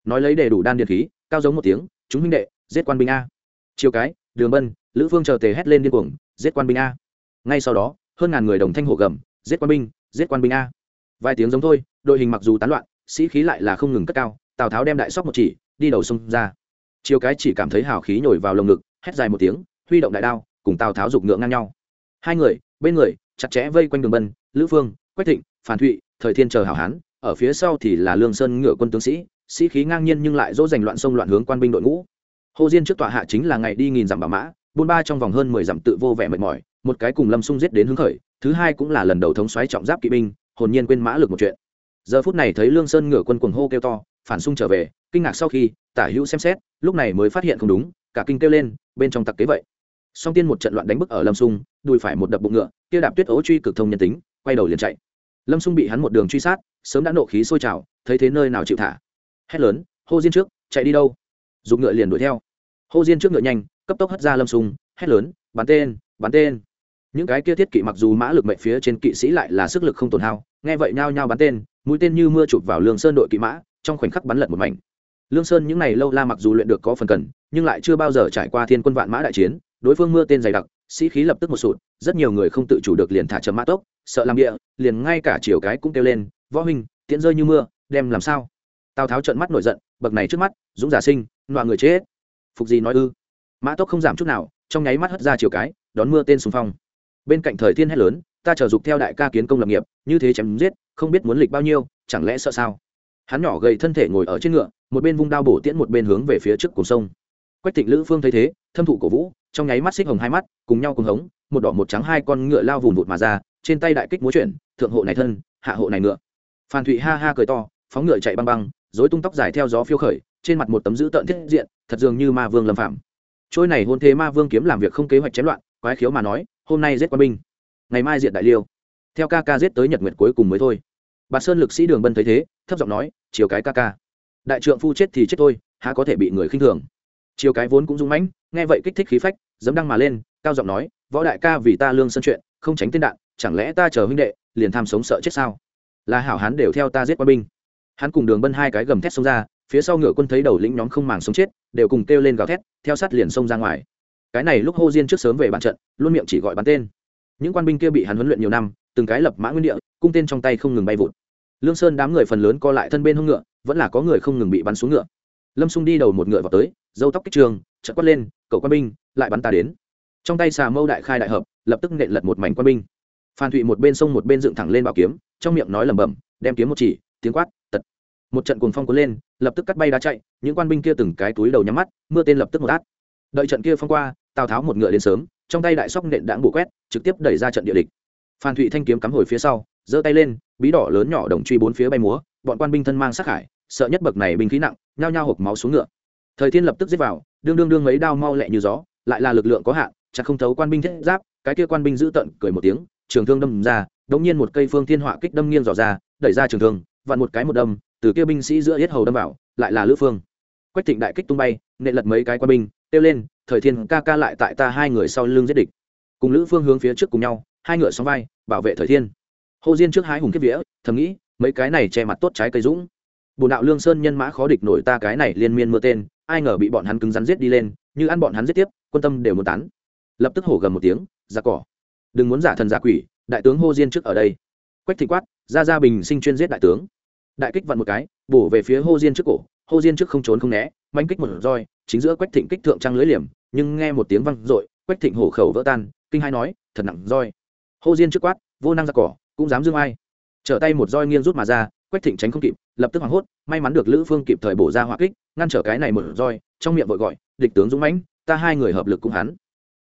Nói lấy đầy đủ đan điện khí, cao giống một tiếng, chúng huynh đệ giết quan binh a. Chiều cái, đường bân, lữ phương chờ tề hét lên điên cuồng, giết quan binh a. Ngay sau đó, hơn ngàn người đồng thanh hộ gầm, giết quan binh, giết quan binh a. Vài tiếng giống thôi, đội hình mặc dù tán loạn, sĩ khí lại là không ngừng cất cao, tào tháo đem đại sóc một chỉ, đi đầu sông ra. Chiều cái chỉ cảm thấy hào khí nhồi vào lồng ngực, hét dài một tiếng, huy động đại đao, cùng tào tháo giục ngựa ngang nhau. Hai người, bên người, chặt chẽ vây quanh đường bân, lữ phương, quách thịnh, phản thụy, thời thiên chờ hảo hán, ở phía sau thì là lương sơn ngựa quân tướng sĩ sĩ khí ngang nhiên nhưng lại dỗ dành loạn sông loạn hướng quan binh đội ngũ hồ diên trước tọa hạ chính là ngày đi nghìn dặm bà mã, buôn ba trong vòng hơn mười dặm tự vô vẻ mệt mỏi, một cái cùng lâm sung giết đến hứng khởi, thứ hai cũng là lần đầu thống xoáy trọng giáp kỵ binh, hồn nhiên quên mã lực một chuyện. Giờ phút này thấy lương sơn ngựa quân quần hô kêu to, phản xung trở về, kinh ngạc sau khi, tả hữu xem xét, lúc này mới phát hiện không đúng, cả kinh kêu lên, bên trong tặc kế vậy. Song tiên một trận loạn đánh bức ở lâm sung, đùi phải một đập bụng ngựa, kia đạp tuyết ố truy cực thông nhân tính, quay đầu liền chạy. Lâm sung bị hắn một đường truy sát, sớm đã nộ khí sôi trào, thấy thế nơi nào chịu thả. Hét lớn, hô diên trước, chạy đi đâu? Dùng ngựa liền đuổi theo. Hô diên trước ngựa nhanh, cấp tốc hất ra lâm sung hét lớn, bắn tên bắn tên. Những cái kia thiết kỵ mặc dù mã lực mệnh phía trên kỵ sĩ lại là sức lực không tổn hao, nghe vậy nhao nhao bắn tên, mũi tên như mưa chụp vào lương sơn đội kỵ mã, trong khoảnh khắc bắn lật một mảnh. Lương sơn những ngày lâu la mặc dù luyện được có phần cần, nhưng lại chưa bao giờ trải qua thiên quân vạn mã đại chiến, đối phương mưa tên dày đặc, sĩ khí lập tức một sụt, rất nhiều người không tự chủ được liền thả chậm mã tốc, sợ làm địa, liền ngay cả chiều cái cũng kêu lên, võ huynh, tiễn rơi như mưa, đem làm sao? Tào tháo trợn mắt nổi giận, bậc này trước mắt, dũng giả sinh nọa người chết. Phục gì nói ư? Mã tốc không giảm chút nào, trong nháy mắt hất ra chiều cái, đón mưa tên xung phong. Bên cạnh thời thiên hét lớn, ta trở dục theo đại ca kiến công lập nghiệp, như thế chém giết, không biết muốn lịch bao nhiêu, chẳng lẽ sợ sao? Hắn nhỏ gầy thân thể ngồi ở trên ngựa, một bên vung đao bổ tiễn một bên hướng về phía trước cùng sông. Quách thịnh lữ phương thấy thế, thâm thụ cổ vũ, trong nháy mắt xích hồng hai mắt, cùng nhau cùng hống, một đỏ một trắng hai con ngựa lao vùng vụt mà ra, trên tay đại kích múa chuyển, thượng hộ này thân, hạ hộ này ngựa. Phan thụy ha ha cười to, phóng ngựa chạy băng băng dối tung tóc dài theo gió phiêu khởi trên mặt một tấm dữ tợn thiết diện, thật dường như ma vương lâm phạm. Trôi này hôn thế ma vương kiếm làm việc không kế hoạch chém loạn, quái khiếu mà nói, hôm nay giết quân binh. Ngày mai diện đại liêu. Theo ca ca giết tới nhật nguyệt cuối cùng mới thôi. Bà sơn lực sĩ đường bân thấy thế, thấp giọng nói chiều cái ca ca. Đại trượng phu chết thì chết thôi, há có thể bị người khinh thường. Chiều cái vốn cũng dũng mãnh, nghe vậy kích thích khí phách dấm đăng mà lên, cao giọng nói, võ đại ca vì ta lương sân chuyện, không tránh tên đạn, chẳng lẽ ta chờ huynh đệ, liền tham sống sợ chết sao? Là hảo hán đều theo ta giết qua binh. Hắn cùng đường bân hai cái gầm thét xông ra phía sau ngựa quân thấy đầu lĩnh nhóm không màng sống chết, đều cùng kêu lên gào thét, theo sát liền xông ra ngoài. Cái này lúc hô diên trước sớm về bàn trận, luôn miệng chỉ gọi bắn tên. Những quan binh kia bị hắn huấn luyện nhiều năm, từng cái lập mã nguyên địa, cung tên trong tay không ngừng bay vụt. Lương sơn đám người phần lớn co lại thân bên hông ngựa, vẫn là có người không ngừng bị bắn xuống ngựa. Lâm xung đi đầu một ngựa vào tới, dâu tóc kích trường, chợt quát lên, cậu quan binh, lại bắn ta đến. Trong tay xà mâu đại khai đại hợp, lập tức nện lật một mảnh quan binh. Phan thụy một bên sông một bên dựng thẳng lên bảo kiếm, trong miệng nói lẩm bẩm, đem kiếm một chỉ, tiếng quát một trận cuồng phong cuốn lên, lập tức cắt bay đá chạy, những quan binh kia từng cái túi đầu nhắm mắt, mưa tên lập tức một át. Đợi trận kia phong qua, tào tháo một ngựa đến sớm, trong tay đại sóc nện đãng bổ quét, trực tiếp đẩy ra trận địa địch. Phan thụy thanh kiếm cắm hồi phía sau, giơ tay lên, bí đỏ lớn nhỏ đồng truy bốn phía bay múa, bọn quan binh thân mang sát hải, sợ nhất bậc này binh khí nặng, nhao nhao hộp máu xuống ngựa. Thời thiên lập tức giết vào, đương đương đương mấy đao mau lẹ như gió, lại là lực lượng có hạn chắc không thấu quan binh thiết giáp, cái kia quan binh giữ tận, cười một tiếng, trường thương đâm ra đống nhiên một cây phương thiên họa kích đâm nghiêng dò ra, đẩy ra trường thương, vặn một cái một đâm từ kia binh sĩ giữa yết hầu đâm vào, lại là lữ phương. Quách thịnh đại kích tung bay, nệ lật mấy cái qua binh, kêu lên, thời thiên ca ca lại tại ta hai người sau lưng giết địch. Cùng lữ phương hướng phía trước cùng nhau, hai ngựa sóng vai, bảo vệ thời thiên. Hồ diên trước hai hùng kiếp vía, thầm nghĩ, mấy cái này che mặt tốt trái cây dũng. Bùn đạo lương sơn nhân mã khó địch nổi ta cái này liên miên mưa tên, ai ngờ bị bọn hắn cứng rắn giết đi lên, như ăn bọn hắn giết tiếp, quân tâm đều muốn tán. Lập tức hổ gầm một tiếng ra cỏ, đừng muốn giả thần giả quỷ, đại tướng hô diên trước ở đây. Quách thị quát, ra ra bình sinh chuyên giết đại tướng đại kích vặn một cái, bổ về phía hô diên trước cổ. Hô diên trước không trốn không né, manh kích một roi, chính giữa quách thịnh kích thượng trăng lưới liềm, nhưng nghe một tiếng văng r ộ i quách thịnh hổ khẩu vỡ tan, kinh hai nói, thật nặng roi. Hô diên trước quát, vô năng ra cỏ, cũng dám dương ai? Trở tay một roi nghiêng rút mà ra, quách thịnh tránh không kịp, lập tức hoảng hốt, may mắn được lữ phương kịp thời bổ ra hỏa kích, ngăn trở cái này một roi, trong miệng vội gọi, địch tướng dũng mãnh, ta hai người hợp lực cùng hắn.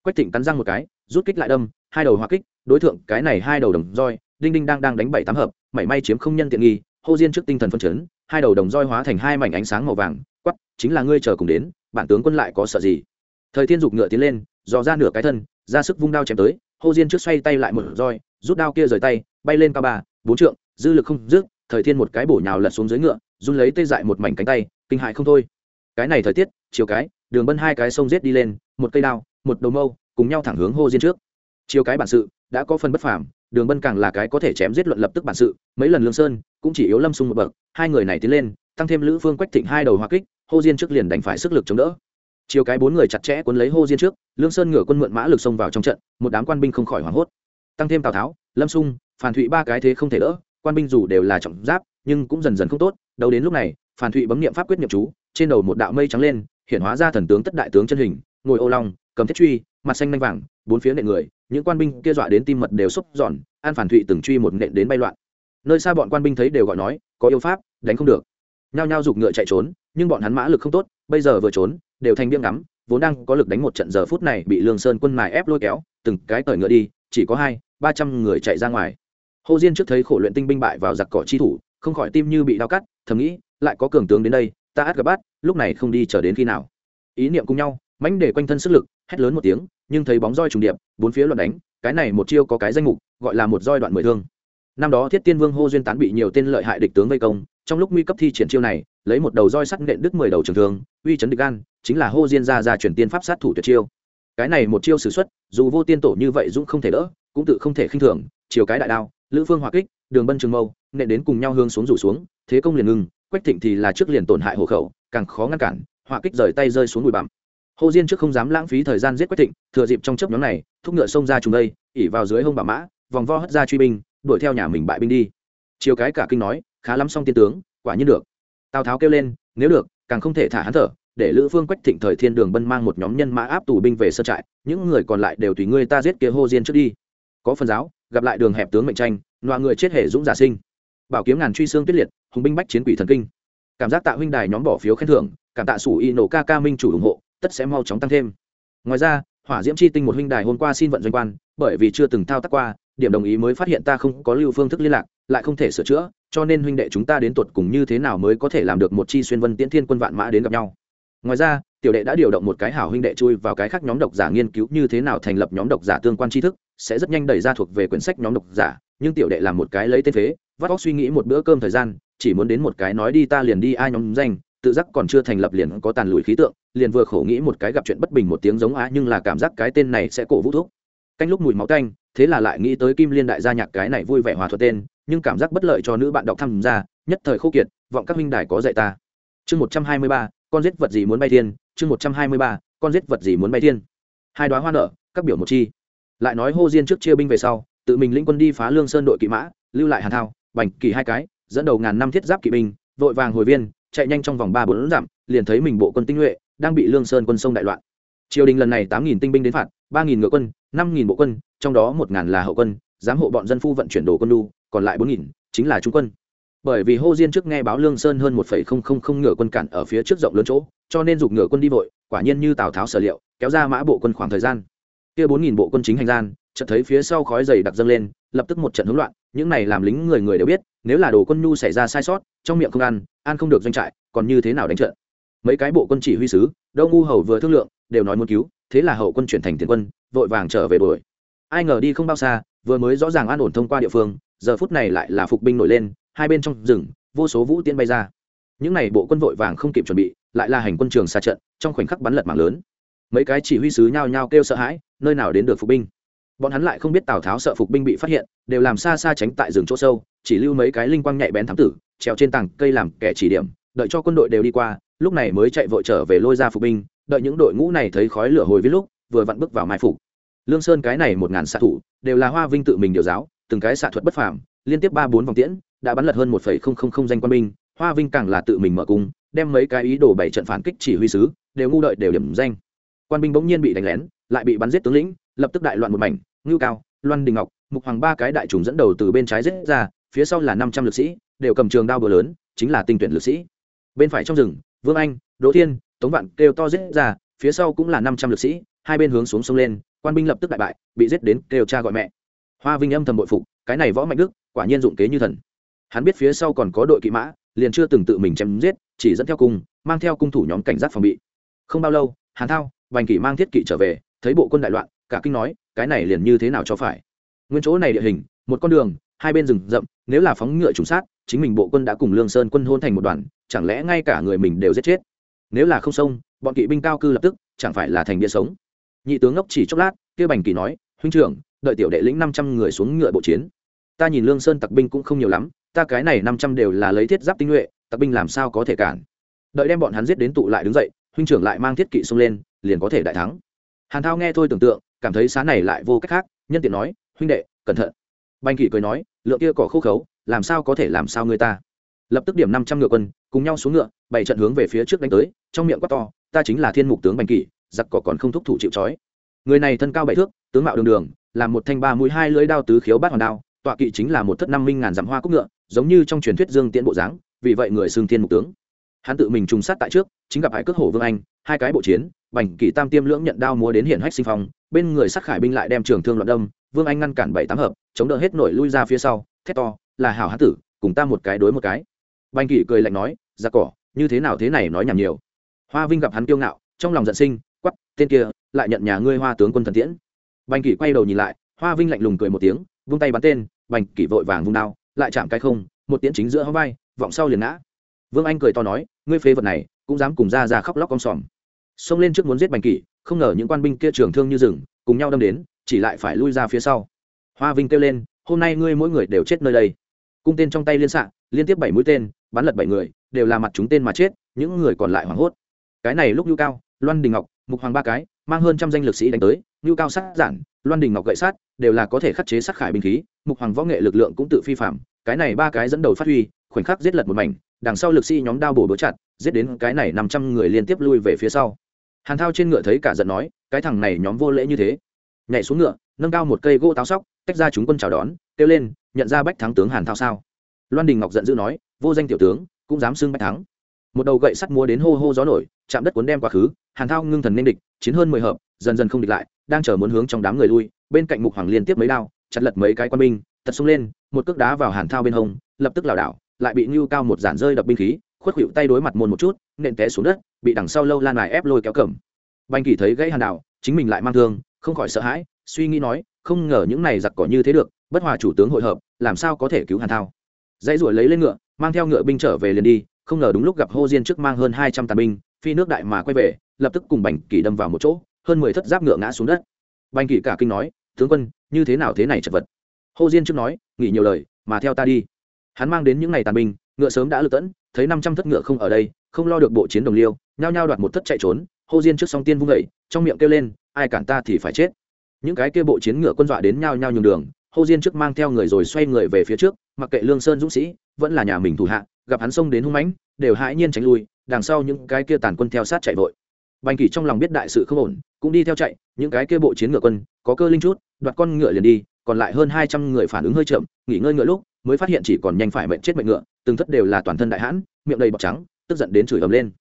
Quách thịnh cắn răng một cái, rút kích lại đâm, hai đầu hỏa kích, đối tượng cái này hai đầu đồng roi, đinh đinh đang đang đánh bảy tám hợp, mảy may chiếm không nhân tiện nghi hô diên trước tinh thần phân chấn, hai đầu đồng roi hóa thành hai mảnh ánh sáng màu vàng quắp chính là ngươi chờ cùng đến, bản tướng quân lại có sợ gì? Thời thiên dục ngựa tiến lên, dò ra nửa cái thân, ra sức vung đao chém tới, hô diên trước xoay tay lại một roi, rút đao kia rời tay, bay lên cao ba, bốn trượng, dư lực không dứt, thời thiên một cái bổ nhào lật xuống dưới ngựa, run lấy tê dại một mảnh cánh tay, kinh hại không thôi. Cái này thời tiết, chiều cái, đường bân hai cái sông rết đi lên, một cây đao, một đầu mâu, cùng nhau thẳng hướng hô diên trước. Chiều cái bản sự, đã có phần bất phàm đường bân càng là cái có thể chém giết luận lập tức bản sự, mấy lần lương sơn, cũng chỉ yếu lâm sung một bậc, hai người này tiến lên, tăng thêm lữ phương quách thịnh hai đầu hoa kích, hô diên trước liền đành phải sức lực chống đỡ. Chiều cái bốn người chặt chẽ cuốn lấy hô diên trước, lương sơn ngửa quân mượn mã lực xông vào trong trận, một đám quan binh không khỏi hoảng hốt. Tăng thêm tào tháo, lâm sung, phản thụy ba cái thế không thể đỡ, quan binh dù đều là trọng giáp, nhưng cũng dần dần không tốt đầu đến lúc này, phản thụy bấm niệm pháp quyết niệm chú, trên đầu một đạo mây trắng lên hiện hóa ra thần tướng tất đại tướng chân hình, ngồi ô long cầm thiết truy, mặt xanh nanh vàng, bốn phía nện người, những quan binh kia dọa đến tim mật đều xúc giòn, an phản thụy từng truy một nện đến bay loạn. Nơi xa bọn quan binh thấy đều gọi nói, có yêu pháp, đánh không được. Nhao nhao giục ngựa chạy trốn, nhưng bọn hắn mã lực không tốt, bây giờ vừa trốn, đều thành biếng ngắm, vốn đang có lực đánh một trận giờ phút này bị lương sơn quân mài ép lôi kéo, từng cái cởi ngựa đi, chỉ có hai, ba trăm người chạy ra ngoài. Hồ diên trước thấy khổ luyện tinh binh bại vào giặc cỏ chi thủ, không khỏi tim như bị đau cắt, thầm nghĩ, lại có cường tướng đến đây, ta át gặp bắt lúc này không đi chờ đến khi nào. Ý niệm cùng nhau mãnh để quanh thân sức lực, hét lớn một tiếng, nhưng thấy bóng roi trùng điệp, bốn phía loạn đánh, cái này một chiêu có cái danh mục, gọi là một roi đoạn mười thương. Năm đó thiết tiên vương hô duyên tán bị nhiều tên lợi hại địch tướng vây công, trong lúc nguy cấp thi triển chiêu này, lấy một đầu roi sắt nện đứt mười đầu trường thương, uy chấn địch gan, chính là hô diên ra ra chuyển tiên pháp sát thủ tuyệt chiêu. Cái này một chiêu sử xuất, dù vô tiên tổ như vậy dũng không thể đỡ, cũng tự không thể khinh thường, chiều cái đại đao, lữ phương hòa kích, đường bân trường mâu, nện đến cùng nhau hướng xuống rủ xuống, thế công liền ngừng, quách thịnh thì là trước liền tổn hại hộ khẩu, càng khó ngăn cản hòa kích rời tay rơi xuống bụi bặm hồ diên trước không dám lãng phí thời gian giết quách thịnh, thừa dịp trong chấp nhóm này, thúc ngựa xông ra trùng đây, ỉ vào dưới hông bà mã, vòng vo hất ra truy binh, đuổi theo nhà mình bại binh đi. Chiều cái cả kinh nói, khá lắm xong tiên tướng, quả nhiên được. Tào tháo kêu lên, nếu được, càng không thể thả hắn thở, để lữ phương quách thịnh thời thiên đường bân mang một nhóm nhân mã áp tù binh về sơ trại, những người còn lại đều tùy ngươi ta giết kia hô diên trước đi. Có phần giáo, gặp lại đường hẹp tướng mệnh tranh loa người chết hệ dũng giả sinh. Bảo kiếm ngàn truy xương tuyết liệt, hùng binh bách chiến quỷ thần kinh. Cảm giác tạ huynh đài nhóm bỏ phiếu khen thưởng, cảm tạ sủ y nổ ca ca minh chủ ủng hộ tất sẽ mau chóng tăng thêm. Ngoài ra, hỏa diễm chi tinh một huynh đài hôm qua xin vận doanh quan, bởi vì chưa từng thao tác qua, điểm đồng ý mới phát hiện ta không có lưu phương thức liên lạc, lại không thể sửa chữa, cho nên huynh đệ chúng ta đến tuột cùng như thế nào mới có thể làm được một chi xuyên vân tiễn thiên quân vạn mã đến gặp nhau. Ngoài ra, tiểu đệ đã điều động một cái hảo huynh đệ chui vào cái khác nhóm độc giả nghiên cứu như thế nào thành lập nhóm độc giả tương quan tri thức, sẽ rất nhanh đẩy ra thuộc về quyển sách nhóm độc giả, nhưng tiểu đệ làm một cái lấy tên phế, vắt óc suy nghĩ một bữa cơm thời gian, chỉ muốn đến một cái nói đi ta liền đi ai nhóm danh tự giác còn chưa thành lập liền có tàn lùi khí tượng, liền vừa khổ nghĩ một cái gặp chuyện bất bình một tiếng giống á, nhưng là cảm giác cái tên này sẽ cổ vũ thuốc. Canh lúc mùi máu canh thế là lại nghĩ tới kim liên đại gia nhạc cái này vui vẻ hòa thuật tên, nhưng cảm giác bất lợi cho nữ bạn đọc tham gia, nhất thời khô kiệt, vọng các minh đài có dạy ta. Chương một trăm hai mươi ba, con giết vật gì muốn bay thiên? Chương một trăm hai mươi ba, con giết vật gì muốn bay thiên? Hai đoá hoa nở, các biểu một chi. Lại nói hô diên trước chia binh về sau, tự mình lĩnh quân đi phá lương sơn đội kỵ mã, lưu lại hàn thao, bành kỳ hai cái, dẫn đầu ngàn năm thiết giáp kỵ binh, vội vàng hồi viên chạy nhanh trong vòng ba bốn dặm, liền thấy mình bộ quân tinh nhuệ đang bị lương sơn quân sông đại loạn. Triều đình lần này tám nghìn tinh binh đến phạt, ba nghìn ngựa quân, năm nghìn bộ quân, trong đó một ngàn là hậu quân, giám hộ bọn dân phu vận chuyển đồ quân đu còn lại bốn nghìn chính là trung quân. Bởi vì hô diên trước nghe báo lương sơn hơn một phẩy không không không ngựa quân cản ở phía trước rộng lớn chỗ, cho nên giục ngựa quân đi vội, quả nhiên như tào tháo sở liệu, kéo ra mã bộ quân khoảng thời gian. Kia bốn nghìn bộ quân chính hành gian, chợt thấy phía sau khói dày đặc dâng lên lập tức một trận hỗn loạn, những này làm lính người người đều biết, nếu là đồ quân nhu xảy ra sai sót, trong miệng không ăn ăn không được doanh trại, còn như thế nào đánh trận? Mấy cái bộ quân chỉ huy sứ đâu ngu hầu vừa thương lượng, đều nói muốn cứu, thế là hậu quân chuyển thành tiền quân, vội vàng trở về đuổi. Ai ngờ đi không bao xa, vừa mới rõ ràng an ổn thông qua địa phương, giờ phút này lại là phục binh nổi lên, hai bên trong rừng, vô số vũ tiên bay ra. Những này bộ quân vội vàng không kịp chuẩn bị, lại là hành quân trường xa trận, trong khoảnh khắc bắn lật mạng lớn. Mấy cái chỉ huy sứ nhao nhao kêu sợ hãi, nơi nào đến được phục binh? Bọn hắn lại không biết tào tháo sợ phục binh bị phát hiện đều làm xa xa tránh tại rừng chỗ sâu chỉ lưu mấy cái linh quang nhạy bén thám tử trèo trên tảng cây làm kẻ chỉ điểm đợi cho quân đội đều đi qua lúc này mới chạy vội trở về lôi ra phục binh đợi những đội ngũ này thấy khói lửa hồi viết lúc vừa vặn bước vào mai phục lương sơn cái này một ngàn xạ thủ đều là hoa vinh tự mình điều giáo từng cái xạ thuật bất phàm liên tiếp ba bốn vòng tiễn đã bắn lật hơn một phẩy không không không danh quân binh hoa vinh càng là tự mình mở cung đem mấy cái ý đồ bảy trận phản kích chỉ huy sứ đều ngu đợi đều điểm danh quan binh bỗng nhiên bị đánh lén lại bị bắn giết tướng lĩnh lập tức đại loạn một mảnh ngưu cao, loan đình ngọc, mục hoàng ba cái đại trùng dẫn đầu từ bên trái rết ra, phía sau là năm trăm lực sĩ, đều cầm trường đao bờ lớn, chính là tinh tuyển lực sĩ. Bên phải trong rừng, vương anh, đỗ thiên, tống vạn kêu to rết ra, phía sau cũng là năm trăm lực sĩ, hai bên hướng xuống sông lên, quan binh lập tức đại bại, bị giết đến kêu cha gọi mẹ. Hoa vinh âm thầm bội phục, cái này võ mạnh đức, quả nhiên dụng kế như thần. Hắn biết phía sau còn có đội kỵ mã, liền chưa từng tự mình chém giết, chỉ dẫn theo cung, mang theo cung thủ nhóm cảnh giác phòng bị. Không bao lâu, hàn thao, vành kỵ mang thiết kỵ trở về, thấy bộ quân đại loạn, cả kinh nói cái này liền như thế nào cho phải? Nguyên chỗ này địa hình, một con đường, hai bên rừng rậm, nếu là phóng ngựa trùng sát, chính mình bộ quân đã cùng lương sơn quân hôn thành một đoàn, chẳng lẽ ngay cả người mình đều giết chết? Nếu là không sông bọn kỵ binh cao cư lập tức, chẳng phải là thành bia sống? Nhị tướng ngốc chỉ chốc lát, kia bành kỳ nói, huynh trưởng, đợi tiểu đệ lĩnh năm trăm người xuống ngựa bộ chiến. Ta nhìn lương sơn tặc binh cũng không nhiều lắm, ta cái này năm trăm đều là lấy thiết giáp tinh nhuệ, tặc binh làm sao có thể cản? Đợi đem bọn hắn giết đến tụ lại đứng dậy, huynh trưởng lại mang thiết kỵ xông lên, liền có thể đại thắng. Hàn thao nghe thôi tưởng tượng cảm thấy xá này lại vô cách khác, nhân tiện nói, huynh đệ, cẩn thận. Bành kỵ cười nói, lượng kia cỏ khô khấu, làm sao có thể làm sao người ta? Lập tức điểm năm trăm ngựa quân, cùng nhau xuống ngựa, bảy trận hướng về phía trước đánh tới, trong miệng quát to, ta chính là thiên mục tướng bành kỵ giặc cỏ còn không thúc thủ chịu trói. Người này thân cao bảy thước, tướng mạo đường đường, làm một thanh ba mũi hai lưỡi đao tứ khiếu bát hoàn đao, tọa kỵ chính là một thất năm minh ngàn dặm hoa cúc ngựa, giống như trong truyền thuyết dương tiễn bộ dáng, vì vậy người xưng thiên mục tướng hắn tự mình trùng sát tại trước, chính gặp hải cước hổ vương anh, hai cái bộ chiến, bành kỷ tam tiêm lưỡng nhận đao múa đến hiển hách sinh phong, bên người sát khải binh lại đem trường thương loạn đâm, vương anh ngăn cản bảy tám hợp, chống đỡ hết nổi lui ra phía sau, thét to, là hảo hán tử, cùng ta một cái đối một cái. Bành kỷ cười lạnh nói ra cỏ, như thế nào thế này nói nhảm nhiều. Hoa vinh gặp hắn kiêu ngạo, trong lòng giận sinh quắp tên kia, lại nhận nhà ngươi hoa tướng quân thần tiễn. Bành kỷ quay đầu nhìn lại, hoa vinh lạnh lùng cười một tiếng, vung tay bắn tên, bành kỷ vội vàng vung đao, lại chạm cái không, một tiễn chính giữa hóng vai, vọng sau liền ngã vương anh cười to nói, ngươi phế vật này, cũng dám cùng ra ra khóc lóc con sòm. Xông lên trước muốn giết bành kỷ, không ngờ những quan binh kia trường thương như rừng, cùng nhau đâm đến, chỉ lại phải lui ra phía sau. Hoa vinh kêu lên, hôm nay ngươi mỗi người đều chết nơi đây. Cung tên trong tay liên xạ, liên tiếp bảy mũi tên, bắn lật bảy người, đều là mặt chúng tên mà chết, những người còn lại hoảng hốt. Cái này lúc nhu cao, loan đình ngọc, mục hoàng ba cái, mang hơn trăm danh lực sĩ đánh tới nhu cao sát giản, loan đình ngọc gậy sát, đều là có thể khắc chế sát khải binh khí, mục hoàng võ nghệ lực lượng cũng tự phi phạm, cái này ba cái dẫn đầu phát huy khoảnh khắc giết lật một mảnh, đằng sau lực sĩ nhóm đao bổ bố chặt, giết đến cái này năm trăm người liên tiếp lui về phía sau. Hàn thao trên ngựa thấy cả giận nói, cái thằng này nhóm vô lễ như thế. Nhảy xuống ngựa, nâng cao một cây gỗ táo sóc, tách ra chúng quân chào đón, kêu lên, nhận ra bách thắng tướng hàn thao sao? Loan đình ngọc giận dữ nói, vô danh tiểu tướng, cũng dám xưng bách thắng. Một đầu gậy sắt múa đến hô hô gió nổi, chạm đất cuốn đem quá khứ, hàn thao ngưng thần nên địch, chiến hơn mười hợp, dần dần không địch lại, đang chờ muốn hướng trong đám người lui, bên cạnh mục hoàng liên tiếp mấy đao, chặt lật mấy cái quân binh, tật xông lên, một cước đá vào hàn thao bên hông, lập tức lảo đảo lại bị ngưu cao một giản rơi đập binh khí, khuất hữu tay đối mặt môn một chút, nện té xuống đất, bị đằng sau lâu lan lại ép lôi kéo cầm. Banh kỳ thấy gãy hàn đảo, chính mình lại mang thương, không khỏi sợ hãi, suy nghĩ nói, không ngờ những này giặc cỏ như thế được, bất hòa chủ tướng hội hợp, làm sao có thể cứu hàn thao? Dãy ruổi lấy lên ngựa, mang theo ngựa binh trở về liền đi, không ngờ đúng lúc gặp hô diên trước mang hơn hai trăm tàn binh, phi nước đại mà quay về, lập tức cùng bành kỷ đâm vào một chỗ, hơn mười thất giáp ngựa ngã xuống đất. Bành kỷ cả kinh nói, tướng quân, như thế nào thế này chật vật? Hô diên trước nói, nghỉ nhiều lời, mà theo ta đi hắn mang đến những ngày tàn binh, ngựa sớm đã lựa tẫn, thấy năm trăm thất ngựa không ở đây, không lo được bộ chiến đồng liêu, nhao nhao đoạt một thất chạy trốn, hô diên trước song tiên vung vẩy trong miệng kêu lên, ai cản ta thì phải chết. Những cái kia bộ chiến ngựa quân dọa đến nhao nhao nhường đường, hô diên trước mang theo người rồi xoay người về phía trước, mặc kệ lương sơn dũng sĩ, vẫn là nhà mình thủ hạ, gặp hắn xông đến hung mãnh, đều hãi nhiên tránh lui, đằng sau những cái kia tàn quân theo sát chạy vội. Bành kỷ trong lòng biết đại sự không ổn, cũng đi theo chạy, những cái kia bộ chiến ngựa quân, có cơ linh chút, đoạt con ngựa liền đi, còn lại hơn hai trăm người phản ứng hơi chậm, nghỉ ngơi ngựa lúc mới phát hiện chỉ còn nhanh phải mệnh chết mệnh ngựa, từng thất đều là toàn thân đại hãn, miệng đầy bọc trắng, tức giận đến chửi ầm lên.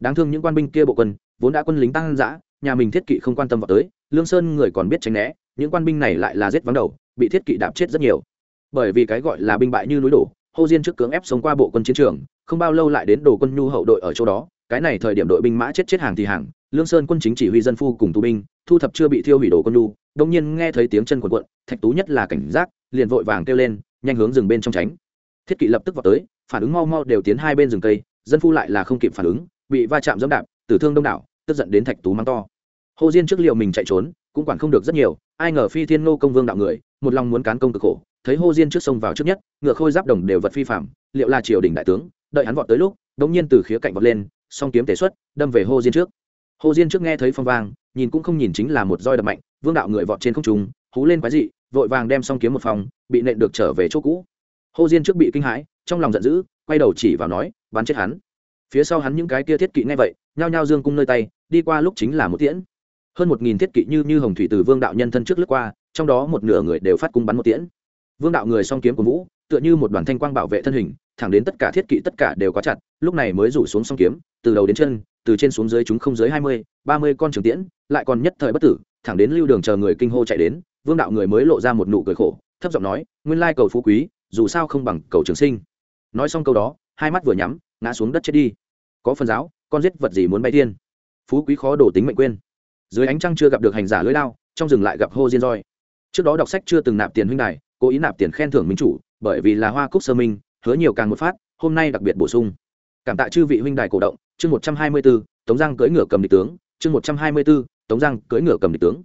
Đáng thương những quan binh kia bộ quân, vốn đã quân lính tăng dã, nhà mình thiết kỵ không quan tâm vào tới, lương sơn người còn biết tránh né, những quan binh này lại là giết vắng đầu, bị thiết kỵ đạp chết rất nhiều. Bởi vì cái gọi là binh bại như núi đổ, hô diên trước cưỡng ép sống qua bộ quân chiến trường, không bao lâu lại đến đồ quân nhu hậu đội ở chỗ đó, cái này thời điểm đội binh mã chết chết hàng thì hàng, lương sơn quân chính chỉ huy dân phu cùng tù binh, thu thập chưa bị thiêu hủy đồ quân nhu, đông nhiên nghe thấy tiếng chân quần quận thạch tú nhất là cảnh giác, liền vội vàng kêu lên nhanh hướng rừng bên trong tránh. Thiết kỵ lập tức vào tới, phản ứng mau mau đều tiến hai bên rừng cây, dân phu lại là không kịp phản ứng, bị va chạm dẫm đạp, tử thương đông đảo, tức giận đến thạch tú mắng to. Hồ diên trước liệu mình chạy trốn, cũng quản không được rất nhiều, ai ngờ phi thiên nô công vương đạo người, một lòng muốn cán công cực khổ, thấy hồ diên trước sông vào trước nhất, ngựa khôi giáp đồng đều vật phi phạm, liệu là triều đình đại tướng, đợi hắn vọt tới lúc đống nhiên từ khía cạnh vọt lên, song kiếm tế xuất, đâm về hồ diên trước. Hồ diên trước nghe thấy phong vang, nhìn cũng không nhìn chính là một roi đập mạnh, vương đạo người vọt trên không trung, hú lên quái dị vội vàng đem xong kiếm một phòng, bị nện được trở về chỗ cũ. Hồ diên trước bị kinh hãi, trong lòng giận dữ, quay đầu chỉ vào nói, bắn chết hắn. Phía sau hắn những cái kia thiết kỵ ngay vậy, nhao nhao dương cung nơi tay, đi qua lúc chính là một tiễn. Hơn một nghìn thiết kỵ như như hồng thủy từ vương đạo nhân thân trước lướt qua, trong đó một nửa người đều phát cung bắn một tiễn. Vương đạo người song kiếm của vũ, tựa như một đoàn thanh quang bảo vệ thân hình, thẳng đến tất cả thiết kỵ tất cả đều có chặt, lúc này mới rủ xuống song kiếm, từ đầu đến chân, từ trên xuống dưới chúng không dưới hai mươi, ba mươi con trường tiễn, lại còn nhất thời bất tử, thẳng đến lưu đường chờ người kinh hô chạy đến vương đạo người mới lộ ra một nụ cười khổ, thấp giọng nói, nguyên lai cầu phú quý, dù sao không bằng cầu trường sinh. Nói xong câu đó, hai mắt vừa nhắm, ngã xuống đất chết đi. Có phần giáo, con giết vật gì muốn bay thiên? Phú quý khó đổ tính mệnh quên. Dưới ánh trăng chưa gặp được hành giả lưỡi lao, trong rừng lại gặp hô diên roi. Trước đó đọc sách chưa từng nạp tiền huynh đài, cố ý nạp tiền khen thưởng minh chủ, bởi vì là hoa cúc sơ minh, hứa nhiều càng một phát, hôm nay đặc biệt bổ sung. Cảm tạ chư vị huynh đài cổ động, chương một trăm hai mươi b tống giang cưỡi ngựa cầm địch tướng, chương một trăm hai mươi b tống giang cưỡi ngựa cầm địch tướng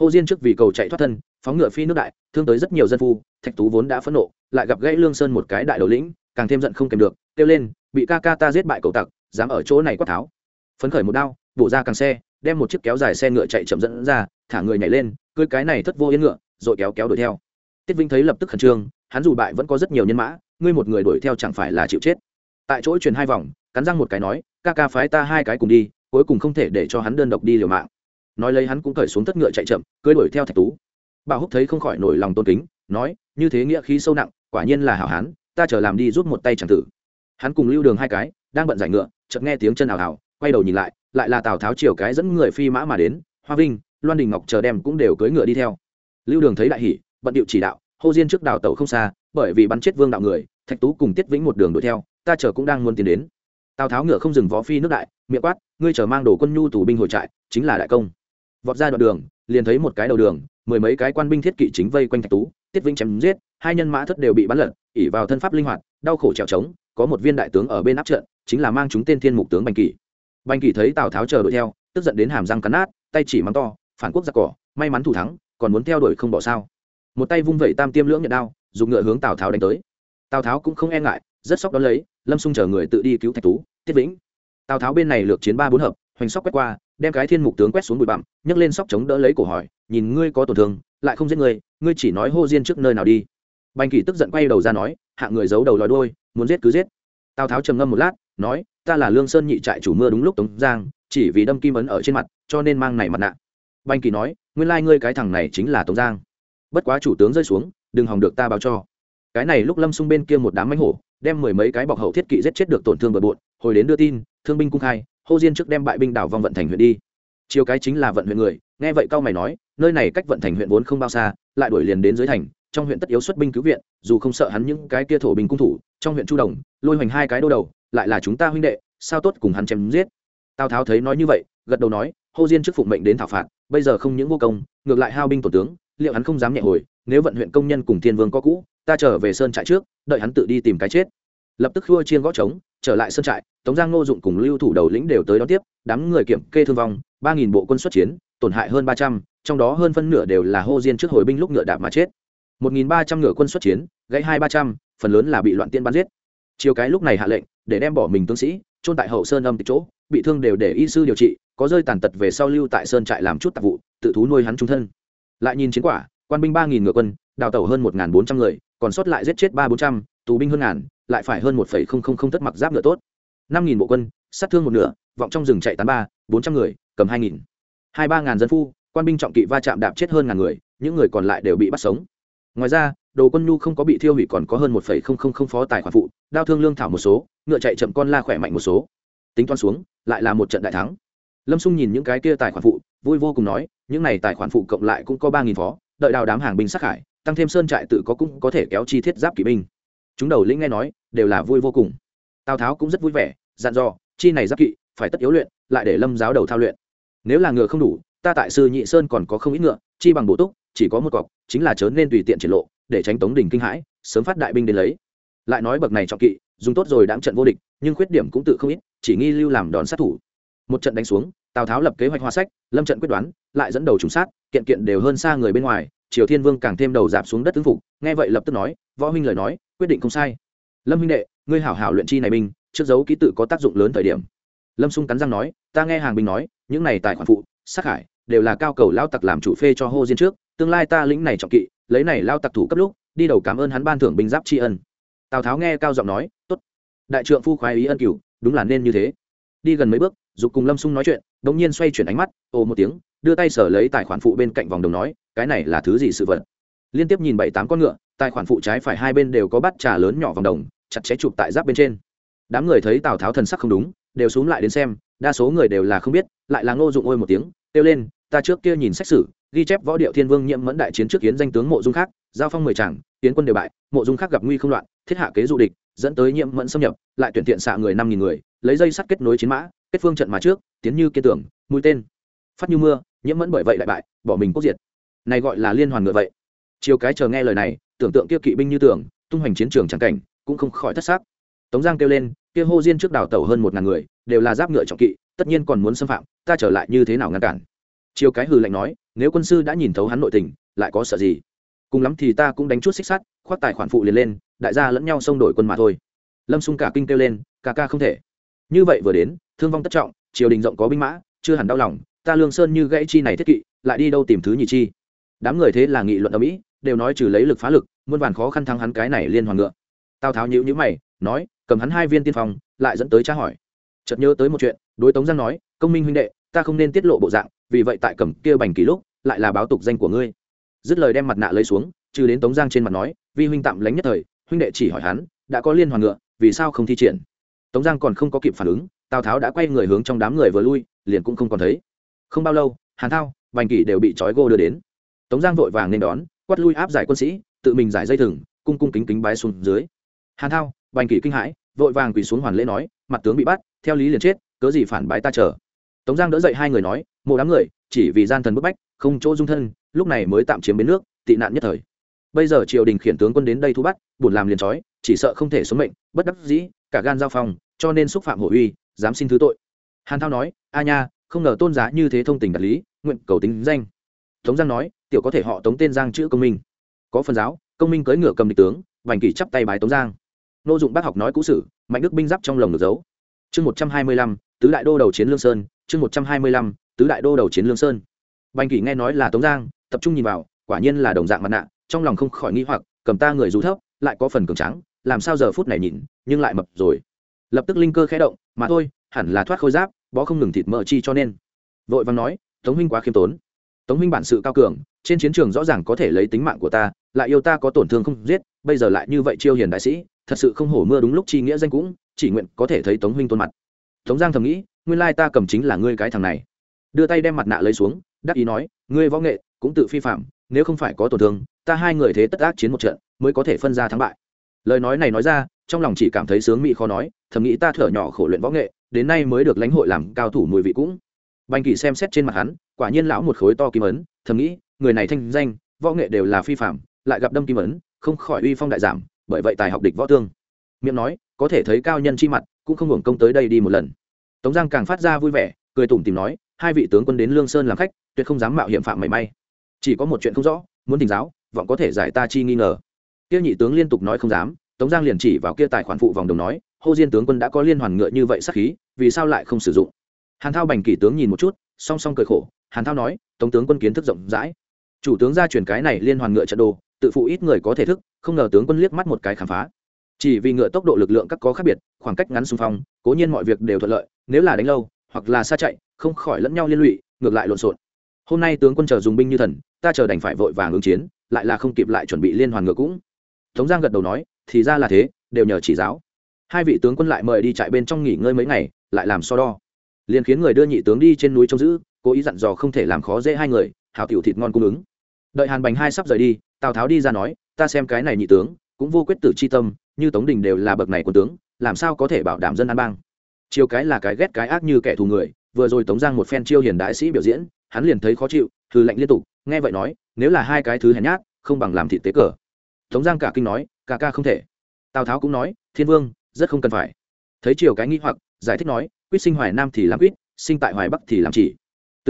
hô diên trước vì cầu chạy thoát thân, phóng ngựa phi nước đại, thương tới rất nhiều dân phu, thạch tú vốn đã phẫn nộ, lại gặp gãy lương sơn một cái đại đầu lĩnh, càng thêm giận không kèm được, kêu lên, bị ca ca ta giết bại cầu tặc, dám ở chỗ này quát tháo. Phấn khởi một đao, bổ ra càng xe, đem một chiếc kéo dài xe ngựa chạy chậm dẫn ra, thả người nhảy lên, cưới cái này thất vô yên ngựa, rồi kéo kéo đuổi theo. Tiết vinh thấy lập tức khẩn trương, hắn dù bại vẫn có rất nhiều nhân mã, ngươi một người đuổi theo chẳng phải là chịu chết. Tại chỗ truyền hai vòng, cắn răng một cái nói, ca ca phái ta hai cái cùng đi, cuối cùng không thể để cho hắn đơn độc đi liều mạng nói lấy hắn cũng cởi xuống tất ngựa chạy chậm, cưới đuổi theo thạch tú. Bảo húc thấy không khỏi nổi lòng tôn kính, nói, như thế nghĩa khí sâu nặng, quả nhiên là hảo hán, ta chờ làm đi rút một tay chẳng tử. Hắn cùng lưu đường hai cái, đang bận giải ngựa, chợt nghe tiếng chân ảo ảo quay đầu nhìn lại lại là tào tháo chiều cái dẫn người phi mã mà đến, hoa vinh, loan đình ngọc chờ đem cũng đều cưỡi ngựa đi theo. Lưu đường thấy đại hỉ, bận điệu chỉ đạo, hô diên trước đào tẩu không xa, bởi vì bắn chết vương đạo người, thạch tú cùng tiết vĩnh một đường đuổi theo, ta chờ cũng đang muốn tiến đến. Tào tháo ngựa không dừng vó phi nước đại, miệng quát, ngươi chờ mang đồ quân nhu tù binh hồi trại, chính là đại công vọt ra đoạn đường, liền thấy một cái đầu đường, mười mấy cái quan binh thiết kỵ chính vây quanh thạch tú, tiết vĩnh chém giết, hai nhân mã thất đều bị bắn lật ỉ vào thân pháp linh hoạt, đau khổ trèo trống, có một viên đại tướng ở bên áp trận, chính là mang chúng tên thiên mục tướng bành kỷ. Bành kỷ thấy tào tháo chờ đuổi theo, tức giận đến hàm răng cắn nát, tay chỉ mắng to, phản quốc giặc cỏ, may mắn thủ thắng, còn muốn theo đuổi không bỏ sao? Một tay vung vẩy tam tiêm lưỡng nhận đao, dùng ngựa hướng tào tháo đánh tới. Tào tháo cũng không e ngại, rất sốc đón lấy, lâm xung chờ người tự đi cứu thạch tú, tiết vĩnh. Tào tháo bên này lược chiến ba bốn hợp, hoành sóc quét qua đem cái thiên mục tướng quét xuống bụi bặm, nhấc lên sóc chống đỡ lấy cổ hỏi, nhìn ngươi có tổn thương, lại không giết ngươi ngươi chỉ nói hô diên trước nơi nào đi. Bành kỷ tức giận quay đầu ra nói, hạ người giấu đầu lòi đôi muốn giết cứ giết. Tào tháo trầm ngâm một lát, nói, ta là lương sơn nhị trại chủ mưa đúng lúc tống giang, chỉ vì đâm kim ấn ở trên mặt, cho nên mang này mặt nạ. Bành kỳ nói, nguyên lai ngươi cái thằng này chính là tống giang. Bất quá chủ tướng rơi xuống, đừng hòng được ta báo cho. Cái này lúc lâm xung bên kia một đám mánh hổ, đem mười mấy cái bọc hậu thiết kỵ giết chết được tổn thương bờ bộn, hồi đến đưa tin, thương binh cung khai hô diên trước đem bại binh đảo vong vận thành huyện đi. Chiều cái chính là vận huyện người, nghe vậy cao mày nói, nơi này cách vận thành huyện vốn không bao xa, lại đuổi liền đến dưới thành, trong huyện tất yếu xuất binh cứu viện, dù không sợ hắn những cái kia thổ binh cung thủ, trong huyện chu đồng, lôi hoành hai cái đô đầu, lại là chúng ta huynh đệ, sao tốt cùng hắn chém giết. Tào tháo thấy nói như vậy, gật đầu nói, hô diên trước phụng mệnh đến thảo phạt, bây giờ không những vô công, ngược lại hao binh tổ tướng, liệu hắn không dám nhẹ hồi, nếu vận huyện công nhân cùng thiên vương có cũ, ta trở về sơn trại trước, đợi hắn tự đi tìm cái chết. Lập tức khua chiên gõ trống trở lại sơn trại, tống giang, ngô dụng cùng lưu thủ đầu lĩnh đều tới đón tiếp, đám người kiểm kê thương vong, ba nghìn bộ quân xuất chiến, tổn hại hơn ba trăm, trong đó hơn phân nửa đều là hô diên trước hồi binh lúc ngựa đạp mà chết. Một nghìn ba trăm ngựa quân xuất chiến, gãy hai ba trăm, phần lớn là bị loạn tiên bắn giết. Chiều cái lúc này hạ lệnh, để đem bỏ mình tướng sĩ trôn tại hậu sơn âm tịch chỗ, bị thương đều để y sư điều trị, có rơi tàn tật về sau lưu tại sơn trại làm chút tạp vụ, tự thú nuôi hắn trung thân. Lại nhìn chiến quả, quan binh ba nghìn ngựa quân, đào tẩu hơn một bốn trăm người, còn sót lại giết chết ba bốn trăm, tù binh hơn ngàn lại phải hơn một không không không thất mặc giáp ngựa tốt. năm nghìn bộ quân, sát thương một nửa, vọng trong rừng chạy tán ba, bốn trăm người, cầm hai nghìn. Hai ba ngàn dân phu, quan binh trọng kỵ va chạm đạp chết hơn ngàn người, những người còn lại đều bị bắt sống. Ngoài ra, đồ quân nhu không có bị thiêu hủy còn có hơn một phó tài khoản phụ, đao thương lương thảo một số, ngựa chạy chậm con la khỏe mạnh một số. Tính toán xuống, lại là một trận đại thắng. Lâm xung nhìn những cái kia tài khoản phụ, vui vô cùng nói, những này tài khoản phụ cộng lại cũng có ba nghìn phó, đợi đào đám hàng binh sắc hải tăng thêm sơn trại tự có cũng có thể kéo chi thiết giáp kỵ binh. Chúng đầu lĩnh nghe nói đều là vui vô cùng. Tào tháo cũng rất vui vẻ, dặn dò, chi này giáp kỵ, phải tất yếu luyện, lại để lâm giáo đầu thao luyện. Nếu là ngựa không đủ, ta tại sư nhị sơn còn có không ít ngựa, chi bằng bổ túc, chỉ có một cọc, chính là chớ nên tùy tiện triển lộ, để tránh tống đình kinh hãi, sớm phát đại binh đến lấy. Lại nói bậc này trọng kỵ, dùng tốt rồi đáng trận vô địch, nhưng khuyết điểm cũng tự không ít, chỉ nghi lưu làm đòn sát thủ. Một trận đánh xuống, tào tháo lập kế hoạch hoa sách, lâm trận quyết đoán, lại dẫn đầu trùng sát, kiện kiện đều hơn xa người bên ngoài, triều thiên vương càng thêm đầu dạp xuống đất tướng phục, nghe vậy lập tức nói, võ huynh lời nói, quyết định không sai lâm huynh đệ, ngươi hảo hảo luyện chi này binh, trước dấu ký tự có tác dụng lớn thời điểm. Lâm xung cắn răng nói, ta nghe hàng binh nói, những này tài khoản phụ, sát hải, đều là cao cầu lao tặc làm chủ phê cho hô diên trước, tương lai ta lĩnh này trọng kỵ, lấy này lao tặc thủ cấp lúc, đi đầu cảm ơn hắn ban thưởng binh giáp tri ân. Tào tháo nghe cao giọng nói, tốt, đại trượng phu khoái ý ân cửu, đúng là nên như thế. Đi gần mấy bước, dục cùng lâm xung nói chuyện đ ỗ n g nhiên xoay chuyển ánh mắt, ồ một tiếng, đưa tay sở lấy tài khoản phụ bên cạnh vòng đồng nói, cái này là thứ gì sự vật? Liên tiếp nhìn bảy tám con ngựa tài khoản phụ trái phải hai bên đều có bắt trà lớn nhỏ vòng đồng, chặt chẽ chụp tại giáp bên trên. Đám người thấy tào tháo thần sắc không đúng, đều xuống lại đến xem, đa số người đều là không biết, lại là ngô dụng ôi một tiếng, kêu lên, ta trước kia nhìn xét xử ghi chép võ điệu thiên vương nhiễm mẫn đại chiến trước kiến danh tướng mộ dung khác, giao phong mười tràng tiến quân đều bại, mộ dung khác gặp nguy không loạn, thiết hạ kế du địch, dẫn tới nhiễm mẫn xâm nhập, lại tuyển thiện xạ người năm nghìn người, lấy dây sắt kết nối chiến mã, kết phương trận mà trước, tiến như kiên tưởng, mũi tên. Phát như mưa nhiễm mẫn bởi vậy lại bại, bỏ mình quốc diệt. Này gọi là liên hoàn ngựa vậy. Chiều cái chờ nghe lời này tưởng tượng kia kỵ binh như tưởng tung hoành chiến trường chẳng cảnh, cũng không khỏi thất xác tống giang kêu lên, kia hô diên trước đào tẩu hơn một ngàn người, đều là giáp ngựa trọng kỵ, tất nhiên còn muốn xâm phạm, ta trở lại như thế nào ngăn cản? Chiều cái hừ lạnh nói, nếu quân sư đã nhìn thấu hắn nội tình, lại có sợ gì? Cùng lắm thì ta cũng đánh chút xích sắt, khoác tài khoản phụ liền lên, đại gia lẫn nhau xông đổi quân mà thôi. Lâm xung cả kinh kêu lên, ca ca không thể. Như vậy vừa đến, thương vong tất trọng, triều đình rộng có binh mã, chưa hẳn đau lòng, ta lương sơn như gãy chi này thiết kỵ, lại đi đâu tìm thứ nhị chi? Đám người thế là nghị luận ở mỹ đều nói trừ lấy lực phá lực, muôn vàn khó khăn thắng hắn cái này liên hoàn ngựa. Tào tháo nhữ nhữ mày, nói, cầm hắn hai viên tiên phong, lại dẫn tới tra hỏi. Chợt nhớ tới một chuyện, đối tống giang nói, công minh huynh đệ, ta không nên tiết lộ bộ dạng, vì vậy tại cầm kia bành kỷ lúc, lại là báo tục danh của ngươi. Dứt lời đem mặt nạ lấy xuống, trừ đến tống giang trên mặt nói, vi huynh tạm lánh nhất thời, huynh đệ chỉ hỏi hắn, đã có liên hoàn ngựa, vì sao không thi triển? Tống giang còn không có kịp phản ứng, tào tháo đã quay người hướng trong đám người vừa lui, liền cũng không còn thấy. Không bao lâu, hàn thao, bành kỷ đều bị trói gô đưa đến. Tống giang vội vàng nên đón quát lui áp giải quân sĩ, tự mình giải dây thừng, cung cung kính kính bái xuống dưới. Hàn thao, bành kỷ kinh hãi, vội vàng quỳ xuống hoàn lễ nói, mặt tướng bị bắt, theo lý liền chết, cớ gì phản bái ta chờ? Tống giang đỡ dậy hai người nói một đám người, chỉ vì gian thần bức bách, không chỗ dung thân, lúc này mới tạm chiếm bến nước, tị nạn nhất thời. Bây giờ triều đình khiển tướng quân đến đây thu bắt, buồn làm liền trói, chỉ sợ không thể sống mệnh, bất đắc dĩ, cả gan giao phòng cho nên xúc phạm hổ uy, dám xin thứ tội. Hàn thao nói, a nha, không ngờ tôn giá như thế thông tình đạt lý, nguyện cầu tính danh. Tống giang nói tiểu có thể họ tống tên giang chữ công minh. Có phần giáo, công minh cưỡi ngựa cầm địch tướng, vành kỷ chắp tay bài tống giang. Nô dụng bác học nói cũ sử, mạnh đức binh giáp trong lồng được giấu. Chương một trăm hai mươi lăm, tứ đại đô đầu chiến lương sơn, chương một trăm hai mươi lăm, tứ đại đô đầu chiến lương sơn. Bành kỷ nghe nói là tống giang, tập trung nhìn vào, quả nhiên là đồng dạng mặt nạ, trong lòng không khỏi nghĩ hoặc, cầm ta người dù thấp, lại có phần cường trắng làm sao giờ phút này nhìn, nhưng lại mập rồi. Lập tức linh cơ khẽ động, mà thôi, hẳn là thoát khôi giáp, bó không ngừng thịt mỡ chi cho nên. Vội vàng nói, tống huynh quá khiêm tốn tống Minh bản sự cao cường, trên chiến trường rõ ràng có thể lấy tính mạng của ta, lại yêu ta có tổn thương không giết, bây giờ lại như vậy chiêu hiền đại sĩ, thật sự không hổ mưa đúng lúc chi nghĩa danh cũng, chỉ nguyện có thể thấy tống huynh tôn mặt. Tống giang thầm nghĩ, nguyên lai ta cầm chính là ngươi cái thằng này. Đưa tay đem mặt nạ lấy xuống, đắc ý nói, ngươi võ nghệ cũng tự phi phạm, nếu không phải có tổn thương, ta hai người thế tất ác chiến một trận, mới có thể phân ra thắng bại. Lời nói này nói ra, trong lòng chỉ cảm thấy sướng mỹ khó nói, thầm nghĩ ta thở nhỏ khổ luyện võ nghệ, đến nay mới được lãnh hội làm cao thủ mùi vị cũng. Bành kỳ xem xét trên mặt hắn quả nhiên lão một khối to kim ấn, thầm nghĩ, người này thanh danh, võ nghệ đều là phi phạm, lại gặp đâm kim ấn, không khỏi uy phong đại giảm, bởi vậy tài học địch võ tương. Miệng nói, có thể thấy cao nhân chi mặt, cũng không hưởng công tới đây đi một lần. Tống giang càng phát ra vui vẻ, cười tủm tìm nói, hai vị tướng quân đến lương sơn làm khách, tuyệt không dám mạo hiểm phạm mảy may. Chỉ có một chuyện không rõ, muốn tình giáo, vọng có thể giải ta chi nghi ngờ. Kia nhị tướng liên tục nói không dám, tống giang liền chỉ vào kia tài khoản phụ vòng đồng nói, hô diên tướng quân đã có liên hoàn ngựa như vậy sắc khí, vì sao lại không sử dụng? Hàn thao bành kỷ tướng nhìn một chút, song song cười khổ hàn thao nói, tống tướng quân kiến thức rộng rãi. Chủ tướng ra truyền cái này liên hoàn ngựa trận đồ, tự phụ ít người có thể thức, không ngờ tướng quân liếc mắt một cái khám phá. Chỉ vì ngựa tốc độ lực lượng các có khác biệt, khoảng cách ngắn xung phong, cố nhiên mọi việc đều thuận lợi, nếu là đánh lâu, hoặc là xa chạy, không khỏi lẫn nhau liên lụy, ngược lại lộn xộn. Hôm nay tướng quân chờ dùng binh như thần, ta chờ đành phải vội vàng ứng chiến, lại là không kịp lại chuẩn bị liên hoàn ngựa cũng. Tống giang gật đầu nói, thì ra là thế, đều nhờ chỉ giáo. Hai vị tướng quân lại mời đi trại bên trong nghỉ ngơi mấy ngày, lại làm so đo. Liền khiến người đưa nhị tướng đi trên núi trông giữ cố ý dặn dò không thể làm khó dễ hai người hào tiểu thịt ngon cung ứng. Đợi hàn bành hai sắp rời đi, tào tháo đi ra nói, ta xem cái này nhị tướng, cũng vô quyết tử c h i tâm, như tống đình đều là bậc này quân tướng, làm sao có thể bảo đảm dân an bang? Chiêu cái là cái ghét cái ác như kẻ thù người, vừa rồi tống giang một phen chiêu hiền đại sĩ biểu diễn, hắn liền thấy khó chịu thư lệnh liên tục, nghe vậy nói, nếu là hai cái thứ hèn nhát, không bằng làm thịt tế cờ. Tống giang cả kinh nói ca ca không thể. Tào tháo cũng nói, thiên vương, rất không cần phải. Thấy chiều cái nghĩ hoặc, giải thích nói, quyết sinh hoài nam thì làm quyết, sinh tại hoài bắc thì làm chỉ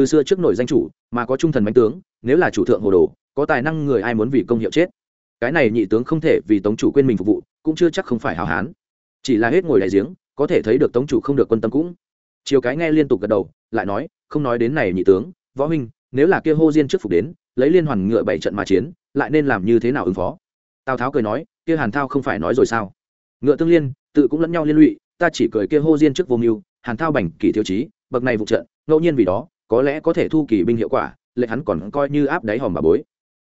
từ xưa trước nổi danh chủ, mà có trung thần bánh tướng, nếu là chủ thượng hồ đồ, có tài năng người ai muốn vì công hiệu chết. Cái này nhị tướng không thể vì tống chủ quên mình phục vụ, cũng chưa chắc không phải hào hán. Chỉ là hết ngồi đại giếng, có thể thấy được tống chủ không được quân tâm cũng. Chiều cái nghe liên tục gật đầu, lại nói, không nói đến này nhị tướng, võ huynh, nếu là kia hô diên trước phục đến, lấy liên hoàn ngựa bảy trận mà chiến, lại nên làm như thế nào ứng phó? Tào tháo cười nói, kia hàn thao không phải nói rồi sao? Ngựa tương liên, tự cũng lẫn nhau liên lụy, ta chỉ cười kia hô diên trước vô mưu, hàn thao bành kỷ thiếu chí bậc này vụ trận, ngẫu nhiên vì đó có lẽ có thể thu kỳ binh hiệu quả, lệ hắn còn coi như áp đáy hòm bà bối.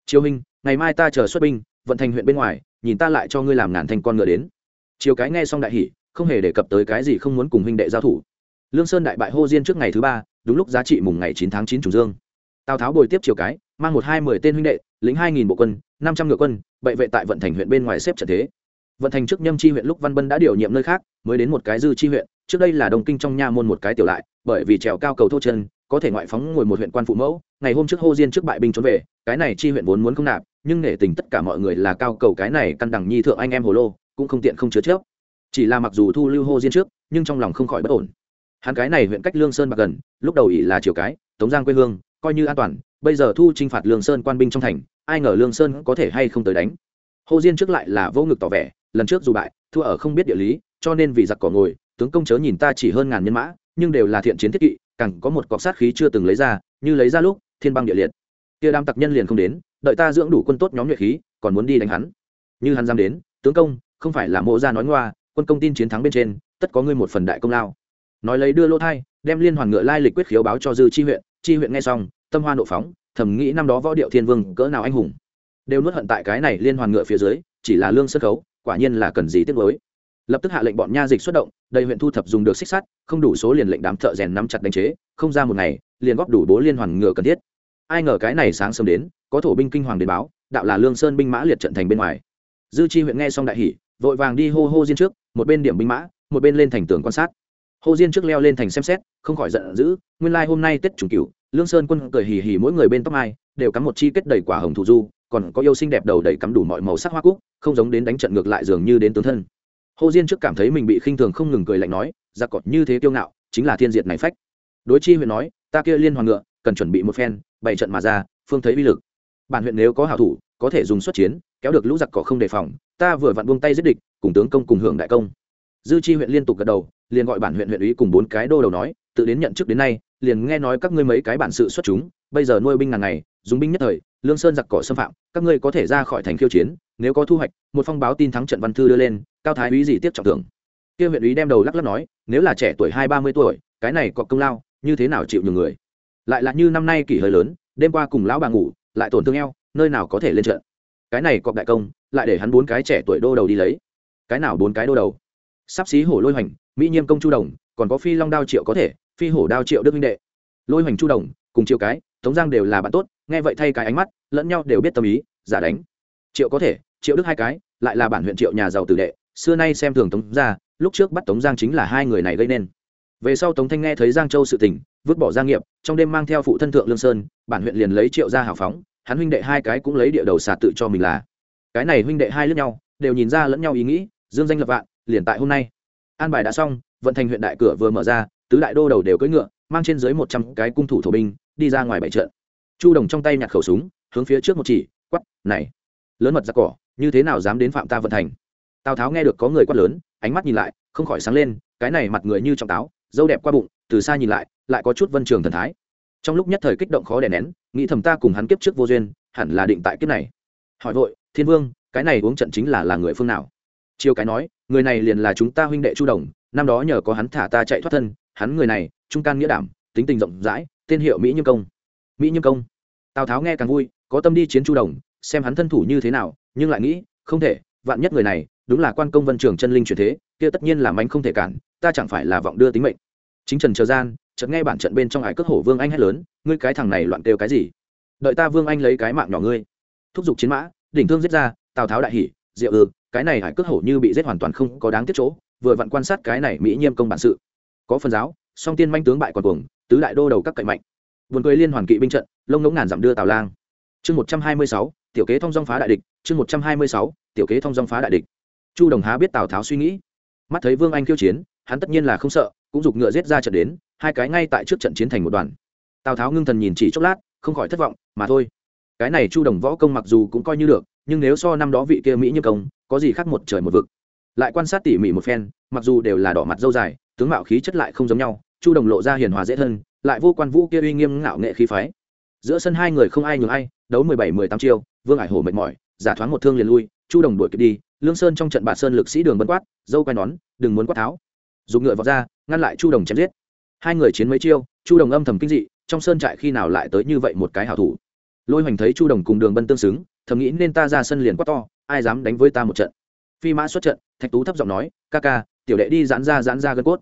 Chiêu hình ngày mai ta chờ xuất binh, vận thành huyện bên ngoài, nhìn ta lại cho ngươi làm ngàn thanh con ngựa đến. Chiều cái nghe xong đại hỉ, không hề đề cập tới cái gì không muốn cùng huynh đệ giao thủ. Lương sơn đại bại hô diên trước ngày thứ ba, đúng lúc giá trị mùng ngày chín tháng chín trùng dương. Tào tháo bồi tiếp chiều cái, mang một hai mười tên huynh đệ, lính hai nghìn bộ quân, năm trăm ngựa quân bệ vệ tại vận thành huyện bên ngoài xếp trận thế. Vận thành trước nhâm chi huyện lúc văn bân đã điều nhiệm nơi khác, mới đến một cái dư chi huyện, trước đây là đồng kinh trong nha môn một cái tiểu lại, bởi vì trèo cao cầu thô chân có thể ngoại phóng ngồi một huyện quan phụ mẫu, ngày hôm trước hô diên trước bại binh trốn về, cái này chi huyện vốn muốn không nạp, nhưng nể tình tất cả mọi người là cao cầu cái này căn đẳng nhi thượng anh em hồ lô, cũng không tiện không chứa chấp chỉ là mặc dù thu lưu hô diên trước, nhưng trong lòng không khỏi bất ổn. Hắn cái này huyện cách lương sơn bạc gần, lúc đầu ỷ là chiều cái, tống giang quê hương, coi như an toàn, bây giờ thu t r i n h phạt lương sơn quan binh trong thành, ai ngờ lương sơn có thể hay không tới đánh. Hô diên trước lại là vô ngực tỏ vẻ, lần trước dù bại, thua ở không biết địa lý, cho nên vì giặc cỏ ngồi, tướng công chớ nhìn ta chỉ hơn ngàn nhân mã, nhưng đều là thiện chiến thiết kỵ càng có một cọc sát khí chưa từng lấy ra, như lấy ra lúc, thiên băng địa liệt. Kia đám tặc nhân liền không đến, đợi ta dưỡng đủ quân tốt nhóm nhuệ khí, còn muốn đi đánh hắn. Như hắn dám đến, tướng công, không phải là mộ ra nói ngoa, quân công tin chiến thắng bên trên, tất có ngươi một phần đại công lao. Nói lấy đưa lỗ thai, đem liên hoàn ngựa lai lịch quyết khiếu báo cho dư chi huyện. Chi huyện nghe xong, tâm hoa nộ phóng, thầm nghĩ năm đó võ điệu thiên vương cỡ nào anh hùng. Đều nuốt hận tại cái này liên hoàn ngựa phía dưới, chỉ là lương sân khấu, quả nhiên là cần gì tiếc mới lập tức hạ lệnh bọn nha dịch xuất động đầy huyện thu thập dùng được xích sắt không đủ số liền lệnh đám thợ rèn nắm chặt đánh chế không ra một ngày liền góp đủ bố liên hoàn ngựa cần thiết. Ai ngờ cái này sáng sớm đến có thổ binh kinh hoàng đến báo đạo là lương sơn binh mã liệt trận thành bên ngoài. Dư chi huyện nghe xong đại hỉ, vội vàng đi hô hô diên trước một bên điểm binh mã một bên lên thành tường quan sát. Hô diên trước leo lên thành xem xét không khỏi giận dữ nguyên lai hôm nay tết trùng cửu lương sơn quân cười hì hì mỗi người bên tóc mai đều cắm một chi kết đầy quả hồng thủ du còn có yêu xinh đẹp đầu đầy cắm đủ mọi màu sắc hoa cúc không giống đến đánh trận ngược lại dường như đến tướng thân hô diên trước cảm thấy mình bị khinh thường không ngừng cười lạnh nói, giặc cọt như thế kiêu ngạo, chính là thiên diệt này phách. Đối chi huyện nói, ta kia liên hoàn ngựa, cần chuẩn bị một phen bảy trận mà ra, phương thấy uy lực. Bản huyện nếu có hảo thủ, có thể dùng xuất chiến, kéo được lũ giặc cỏ không đề phòng, ta vừa vặn buông tay giết địch, cùng tướng công cùng hưởng đại công. Dư chi huyện liên tục gật đầu, liền gọi bản huyện huyện ủy cùng bốn cái đô đầu nói, tự đến nhận chức đến nay, liền nghe nói các ngươi mấy cái bản sự xuất chúng, bây giờ nuôi binh ngàn ngày, dùng binh nhất thời, lương sơn giặc cỏ xâm phạm, các ngươi có thể ra khỏi thành khiêu chiến nếu có thu hoạch, một phong báo tin thắng trận văn thư đưa lên, cao thái úy gì tiếp trọng thưởng. Kia huyện úy đem đầu lắc lắc nói, nếu là trẻ tuổi hai ba mươi tuổi, cái này có công lao, như thế nào chịu nhiều người? Lại là như năm nay kỷ hơi lớn, đêm qua cùng lão bà ngủ, lại tổn thương eo, nơi nào có thể lên trận? Cái này cọp đại công, lại để hắn bốn cái trẻ tuổi đô đầu đi lấy. Cái nào bốn cái đô đầu? Sắp xí hổ lôi hoành, mỹ nhiêm công chu đồng, còn có phi long đao triệu có thể, phi hổ đao triệu đức minh đệ. Lôi hoành chu đồng, cùng triệu cái, tống giang đều là bạn tốt, nghe vậy thay cái ánh mắt, lẫn nhau đều biết tâm ý, giả đánh triệu có thể, triệu đức hai cái, lại là bản huyện triệu nhà giàu tử đệ, xưa nay xem thường tống gia, lúc trước bắt tống giang chính là hai người này gây nên. Về sau tống thanh nghe thấy giang châu sự tình, vứt bỏ gia nghiệp, trong đêm mang theo phụ thân thượng lương sơn, bản huyện liền lấy triệu ra hào phóng, hắn huynh đệ hai cái cũng lấy địa đầu xà tự cho mình là. Cái này huynh đệ hai lẫn nhau, đều nhìn ra lẫn nhau ý nghĩ, dương danh lập vạn, liền tại hôm nay. An bài đã xong, vận thành huyện đại cửa vừa mở ra, tứ đại đô đầu đều cưỡi ngựa, mang trên dưới một trăm cái cung thủ thổ binh, đi ra ngoài bảy trận. Chu đồng trong tay nhặt khẩu súng, hướng phía trước một chỉ quắp này! Lớn mật ra cỏ, như thế nào dám đến phạm ta vận thành? Tào tháo nghe được có người quát lớn, ánh mắt nhìn lại, không khỏi sáng lên, cái này mặt người như trọng táo, dâu đẹp qua bụng, từ xa nhìn lại lại có chút vân trường thần thái. Trong lúc nhất thời kích động khó đè nén, nghĩ thầm ta cùng hắn kiếp trước vô duyên, hẳn là định tại kiếp này. Hỏi vội, thiên vương, cái này uống trận chính là là người phương nào? Chiêu cái nói, người này liền là chúng ta huynh đệ chu đồng, năm đó nhờ có hắn thả ta chạy thoát thân, hắn người này, trung can nghĩa đảm, tính tình rộng rãi, tên hiệu mỹ nhâm công. Mỹ nhâm công. Tào tháo nghe càng vui, có tâm đi chiến chu đồng xem hắn thân thủ như thế nào, nhưng lại nghĩ, không thể, vạn nhất người này đúng là quan công vân trường chân linh truyền thế, kia tất nhiên là mánh không thể cản, ta chẳng phải là vọng đưa tính mệnh. Chính trần chờ gian, chợt nghe bản trận bên trong ải cất hổ vương anh hét lớn, ngươi cái thằng này loạn kêu cái gì? Đợi ta vương anh lấy cái mạng nhỏ ngươi. Thúc giục chiến mã, đỉnh thương giết ra, tào tháo đại hỉ, diệu ư, cái này ải cất hổ như bị giết hoàn toàn không có đáng tiếc chỗ, vừa vặn quan sát cái này mỹ nhiêm công bản sự. Có phần giáo, song tiên manh tướng bại còn cuồng, tứ đại đô đầu các cậy mạnh. Buồn cười liên hoàn kỵ binh trận, lông ngỗng ngàn dặm đưa tào lang. Chương một trăm hai mươi sáu tiểu kế thông dong phá đại địch, chương một trăm hai mươi sáu, tiểu kế thông dong phá đại địch. Chu đồng há biết tào tháo suy nghĩ. Mắt thấy vương anh khiêu chiến, hắn tất nhiên là không sợ, cũng giục ngựa giết ra trận đến, hai cái ngay tại trước trận chiến thành một đoàn. Tào tháo ngưng thần nhìn chỉ chốc lát, không khỏi thất vọng, mà thôi. Cái này chu đồng võ công mặc dù cũng coi như được, nhưng nếu so năm đó vị kia mỹ như công, có gì khác một trời một vực. Lại quan sát tỉ mỉ một phen, mặc dù đều là đỏ mặt dâu dài, tướng mạo khí chất lại không giống nhau, chu đồng lộ ra hiền hòa dễ thân, lại vô quan vũ kia uy nghiêm ngạo nghệ khí phái. Giữa sân hai người không ai nhường ai, đấu mười bảy mười tám chiêu vương ải hổ mệt mỏi, giả thoáng một thương liền lui, chu đồng đuổi kịp đi, lương sơn trong trận bà sơn lực sĩ đường Bân quát, dâu quai nón, đừng muốn quát tháo. Dùng ngựa vào ra, ngăn lại chu đồng chém giết. Hai người chiến mấy chiêu, chu đồng âm thầm kinh dị, trong sơn trại khi nào lại tới như vậy một cái hảo thủ. Lôi hoành thấy chu đồng cùng đường bân tương xứng, thầm nghĩ nên ta ra sân liền quát to, ai dám đánh với ta một trận. Phi mã xuất trận, thạch tú thấp giọng nói, ca ca, tiểu đệ đi giãn ra giãn ra gân cốt.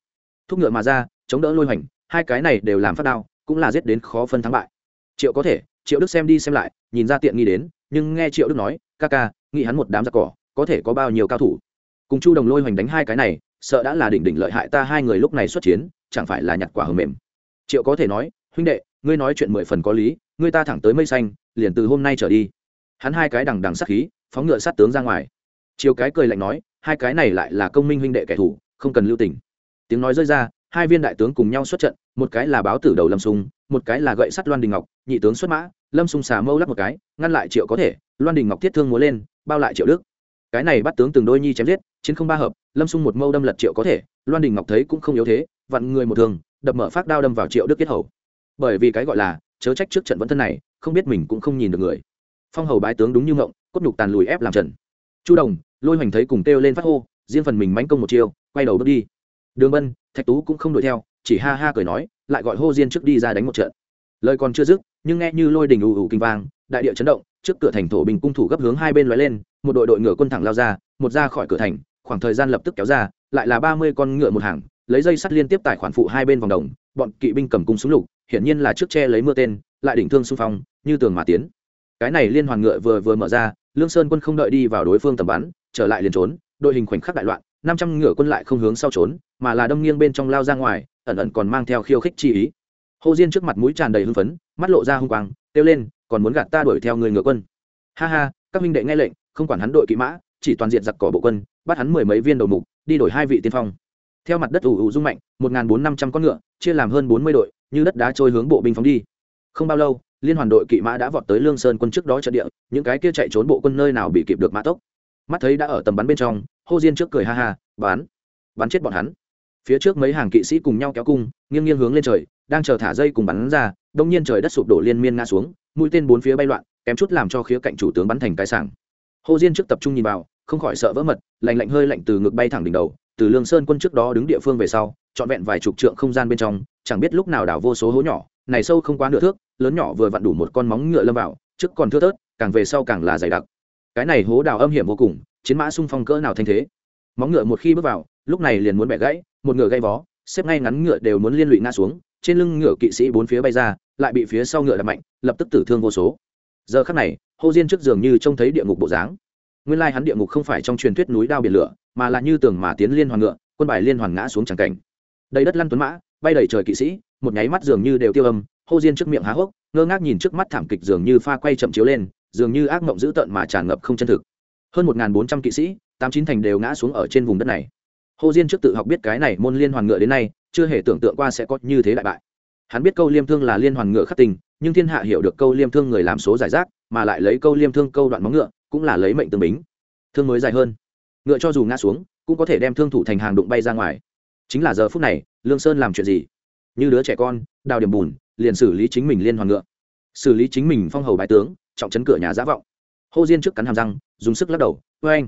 Thúc ngựa mà ra, chống đỡ lôi hoành, hai cái này đều làm phát đao, cũng là giết đến khó phân thắng bại. Triệu có thể, triệu đức xem đi xem lại, nhìn ra tiện nghi đến nhưng nghe triệu đức nói, ca ca, nghĩ hắn một đám giặc cỏ, có thể có bao nhiêu cao thủ? Cùng chu đồng lôi hoành đánh hai cái này, sợ đã là đỉnh đỉnh lợi hại ta hai người lúc này xuất chiến, chẳng phải là nhặt quả hờ mềm. Triệu có thể nói, huynh đệ, ngươi nói chuyện mười phần có lý, ngươi ta thẳng tới mây xanh, liền từ hôm nay trở đi. Hắn hai cái đằng đằng sát khí, phóng ngựa sát tướng ra ngoài. Chiều cái cười lạnh nói, hai cái này lại là công minh huynh đệ kẻ thù, không cần lưu tình. Tiếng nói rơi ra, hai viên đại tướng cùng nhau xuất trận, một cái là báo tử đầu lâm sung, một cái là gậy sắt loan đình ngọc, nhị tướng xuất mã lâm sung xà mâu lắc một cái, ngăn lại triệu có thể, loan đình ngọc thiết thương múa lên, bao lại triệu đức. Cái này bắt tướng từng đôi nhi chém giết, chiến không ba hợp, lâm sung một mâu đâm lật triệu có thể, loan đình ngọc thấy cũng không yếu thế, vặn người một thường đập mở phát đao đâm vào triệu đức kết hầu. Bởi vì cái gọi là, chớ trách trước trận vẫn thân này, không biết mình cũng không nhìn được người. Phong hầu bái tướng đúng như ngộng, cốt nhục tàn lùi ép làm trần. Chu đồng, lôi hoành thấy cùng kêu lên phát hô, riêng phần mình mánh công một chiêu, quay đầu bước đi. Đường bân, thạch tú cũng không đuổi theo, chỉ ha ha cười nói, lại gọi hô diên trước đi ra đánh một trận. Lời còn chưa dứt nhưng nghe như lôi đình ù ù kinh vang, đại địa chấn động, trước cửa thành thổ bình cung thủ gấp hướng hai bên lóe lên, một đội đội ngựa quân thẳng lao ra, một ra khỏi cửa thành, khoảng thời gian lập tức kéo ra, lại là ba mươi con ngựa một hàng, lấy dây sắt liên tiếp tài khoản phụ hai bên vòng đồng, bọn kỵ binh cầm cung súng lục, hiển nhiên là trước che lấy mưa tên, lại đỉnh thương xung phong, như tường mà tiến. Cái này liên hoàn ngựa vừa vừa mở ra, lương sơn quân không đợi đi vào đối phương tầm bắn, trở lại liền trốn, đội hình khoảnh khắc đại loạn, năm trăm ngựa quân lại không hướng sau trốn, mà là đâm nghiêng bên trong lao ra ngoài, ẩn ẩn còn mang theo khiêu khích chi ý hồ diên trước mặt mũi tràn đầy hưng phấn, mắt lộ ra hung quang, kêu lên, còn muốn gạt ta đuổi theo người ngựa quân? Ha ha, các minh đệ nghe lệnh, không quản hắn đội kỵ mã, chỉ toàn diện giặc cỏ bộ quân, bắt hắn mười mấy viên đầu mục, đi đổi hai vị tiên phong. Theo mặt đất ủ ủ rung mạnh, một n g h n bốn năm trăm con ngựa, chia làm hơn bốn mươi đội, như đất đá trôi hướng bộ binh phóng đi. Không bao lâu, liên hoàn đội kỵ mã đã vọt tới lương sơn quân trước đó trận địa, những cái kia chạy trốn bộ quân nơi nào bị kịp được mã tốc. Mắt thấy đã ở tầm bắn bên trong, hô diên trước cười ha ha bán bắn chết bọn hắn. Phía trước mấy hàng kỵ sĩ cùng nhau kéo cung, nghiêng nghiêng hướng lên trời đang chờ thả dây cùng bắn ra, đông nhiên trời đất sụp đổ liên miên ngã xuống, mũi tên bốn phía bay loạn, kém chút làm cho khía cạnh chủ tướng bắn thành cái sảng. Hồ diên trước tập trung nhìn vào, không khỏi sợ vỡ mật, lạnh lạnh hơi lạnh từ ngực bay thẳng đỉnh đầu, từ lương sơn quân trước đó đứng địa phương về sau, trọn vẹn vài chục trượng không gian bên trong, chẳng biết lúc nào đảo vô số hố nhỏ, này sâu không quá nửa thước, lớn nhỏ vừa vặn đủ một con móng ngựa lâm vào, trước còn thưa thớt, càng về sau càng là dày đặc. Cái này hố đào âm hiểm vô cùng, chiến mã xung phong cỡ nào thanh thế. Móng ngựa một khi bước vào, lúc này liền muốn bẻ gãy, một ngựa gãy vó, xếp ngay ngắn ngựa đều muốn liên lụy ngã xuống trên lưng ngựa kỵ sĩ bốn phía bay ra, lại bị phía sau ngựa đập mạnh, lập tức tử thương vô số. Giờ khắc này, hô diên trước giường như trông thấy địa ngục bộ dáng. Nguyên lai hắn địa ngục không phải trong truyền thuyết núi đao biển lửa, mà là như tường mà tiến liên hoàn ngựa, quân bài liên hoàn ngã xuống tràng cảnh. Đầy đất lăn tuấn mã, bay đầy trời kỵ sĩ, một nháy mắt dường như đều tiêu âm, hô diên trước miệng há hốc, ngơ ngác nhìn trước mắt thảm kịch dường như pha quay chậm chiếu lên, dường như ác mộng dữ tợn mà tràn ngập không chân thực. Hơn một bốn trăm kỵ sĩ, tám chín thành đều ngã xuống ở trên vùng đất này. Hô diên trước tự học biết cái này môn liên hoàn ngựa đến nay chưa hề tưởng tượng qua sẽ có như thế đại bại. Hắn biết câu liêm thương là liên hoàn ngựa khắc tình nhưng thiên hạ hiểu được câu liêm thương người làm số giải rác, mà lại lấy câu liêm thương câu đoạn móng ngựa, cũng là lấy mệnh tương bính. Thương mới dài hơn. Ngựa cho dù ngã xuống, cũng có thể đem thương thủ thành hàng đụng bay ra ngoài. Chính là giờ phút này, lương sơn làm chuyện gì? Như đứa trẻ con, đào điểm bùn, liền xử lý chính mình liên hoàn ngựa. Xử lý chính mình phong hầu bài tướng, trọng chấn cửa nhà giả vọng. Hô diên trước cắn hàm răng, dùng sức lắc đầu vê anh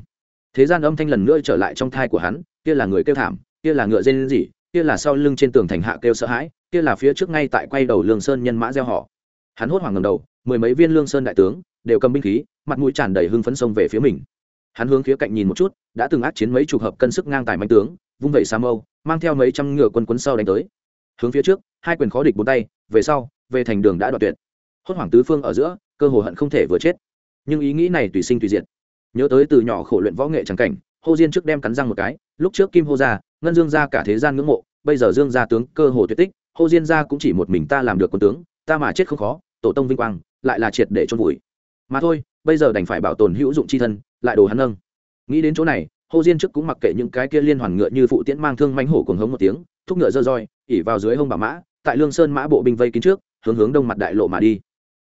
thế gian âm thanh lần nữa trở lại trong thai của hắn, kia là người kêu thảm, kia là ngựa rên rỉ kia là sau lưng trên tường thành hạ kêu sợ hãi, kia là phía trước ngay tại quay đầu lương sơn nhân mã gieo họ. Hắn hốt hoảng ngầm đầu, mười mấy viên lương sơn đại tướng đều cầm binh khí, mặt mũi tràn đầy hưng phấn sông về phía mình. Hắn hướng phía cạnh nhìn một chút, đã từng ác chiến mấy chục hợp cân sức ngang tài mạnh tướng, vung vẩy sa mâu, mang theo mấy trăm ngựa quân quấn sau đánh tới. Hướng phía trước, hai quyền khó địch bốn tay, về sau, về thành đường đã đoạt tuyệt. Hốt hoảng tứ phương ở giữa, cơ hồ hận không thể vừa chết. Nhưng ý nghĩ này tùy sinh tùy diệt. Nhớ tới từ nhỏ khổ luyện võ nghệ trắng cảnh, hô diên trước đem cắn răng một cái, lúc trước kim hô ra ngân dương gia cả thế gian ngưỡng mộ, bây giờ dương gia tướng cơ hồ tuyệt tích hô diên gia cũng chỉ một mình ta làm được quân tướng, ta mà chết không khó, tổ tông vinh quang, lại là triệt để chôn vùi. Mà thôi, bây giờ đành phải bảo tồn hữu dụng chi thân, lại đồ hắn nâng. Nghĩ đến chỗ này hô diên trước cũng mặc kệ những cái kia liên hoàn ngựa như phụ tiễn mang thương mánh hổ cuồng hống một tiếng, thúc ngựa dơ roi, ỉ vào dưới hông bà mã, tại lương sơn mã bộ binh vây kín trước, hướng hướng đông mặt đại lộ mà đi.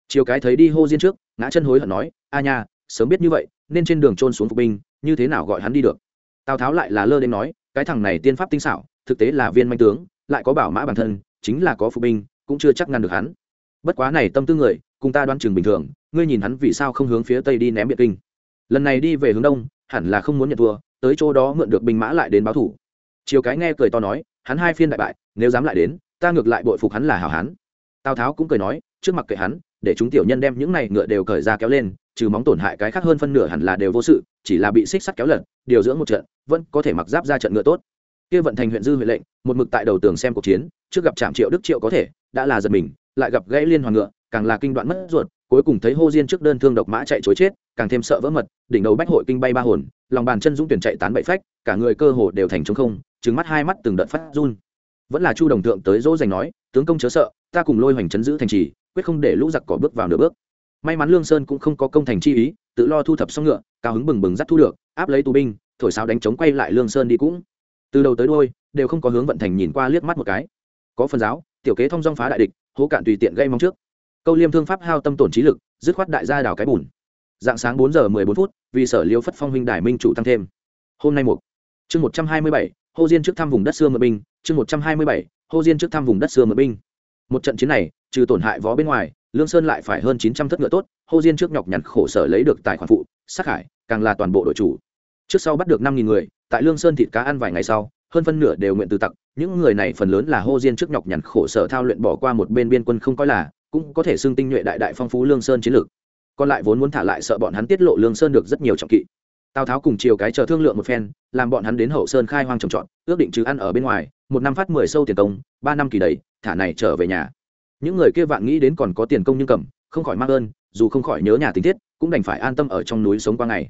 Chiều cái thấy đi hô diên trước, ngã chân hối hận nói, a nha, sớm biết như vậy, nên trên đường trôn xuống phục binh, như thế nào gọi hắn đi được? Tào tháo lại là lơ đến nói cái thằng này tiên pháp tinh xảo, thực tế là viên manh tướng, lại có bảo mã bản thân, chính là có phụ binh, cũng chưa chắc ngăn được hắn. Bất quá này tâm tư người, cùng ta đoán chừng bình thường, ngươi nhìn hắn vì sao không hướng phía tây đi ném biệt kinh. Lần này đi về hướng đông, hẳn là không muốn nhận thua, tới chỗ đó mượn được binh mã lại đến báo thủ. Chiều cái nghe cười to nói, hắn hai phiên đại bại, nếu dám lại đến, ta ngược lại bội phục hắn là hảo hán tào tháo cũng cười nói, trước mặt kệ hắn, để chúng tiểu nhân đem những này ngựa đều cởi ra kéo lên trừ móng tổn hại cái khác hơn phân nửa hẳn là đều vô sự, chỉ là bị xích sắt kéo lật, điều dưỡng một trận, vẫn có thể mặc giáp ra trận ngựa tốt. Kia vận thành huyện dư huệ lệnh, một mực tại đầu tường xem cuộc chiến, trước gặp trạm triệu đức triệu có thể, đã là giật mình, lại gặp gãy liên hoàn ngựa, càng là kinh đoạn mất ruột, cuối cùng thấy hô diên trước đơn thương độc mã chạy chối chết, càng thêm sợ vỡ mật, đỉnh đầu bách hội kinh bay ba hồn, lòng bàn chân dũng tuyển chạy tán bậy phách, cả người cơ hồ đều thành trống không trứng mắt hai mắt từng đợt phát run. Vẫn là chu đồng thượng tới dỗ dành nói, tướng công chớ sợ, ta cùng lôi hoành chấn giữ thành trì, quyết không để lũ giặc cỏ bước vào nửa bước may mắn lương sơn cũng không có công thành chi ý tự lo thu thập xong ngựa cao hứng bừng bừng dắt thu được áp lấy tù binh thổi sáo đánh chống quay lại lương sơn đi cũng từ đầu tới đôi đều không có hướng vận thành nhìn qua liếc mắt một cái có phần giáo tiểu kế thông dong phá đại địch hố cạn tùy tiện gây mong trước câu liêm thương pháp hao tâm tổn trí lực dứt khoát đại gia đào cái bùn dạng sáng bốn giờ mười bốn phút vì sở liêu phất phong huynh đài minh chủ tăng thêm hôm nay một chương một trăm hai mươi bảy hô diên trước thăm vùng đất xưa mượn binh chương một trăm hai mươi bảy hô diên trước thăm vùng đất xưa mượn binh một trận chiến này trừ tổn hại vó bên ngoài lương sơn lại phải hơn chín trăm thất ngựa tốt, hô diên trước nhọc nhằn khổ sở lấy được tài khoản phụ sát hải, càng là toàn bộ đội chủ. Trước sau bắt được năm nghìn người, tại lương sơn thịt cá ăn vài ngày sau, hơn phân nửa đều nguyện từ tặc, những người này phần lớn là hô diên trước nhọc nhằn khổ sở thao luyện bỏ qua một bên biên quân không coi là, cũng có thể xưng tinh nhuệ đại đại phong phú lương sơn chiến lược. Còn lại vốn muốn thả lại sợ bọn hắn tiết lộ lương sơn được rất nhiều trọng kỵ. Tào tháo cùng chiều cái chờ thương lượng một phen, làm bọn hắn đến hậu sơn khai hoang trồng trọt, ước định chứ ăn ở bên ngoài, một năm phát mười sâu tiền công, ba năm kỳ đầy, thả này trở về nhà những người kia vạn nghĩ đến còn có tiền công nhưng cầm, không khỏi mắc ơn, dù không khỏi nhớ nhà tình thiết cũng đành phải an tâm ở trong núi sống qua ngày.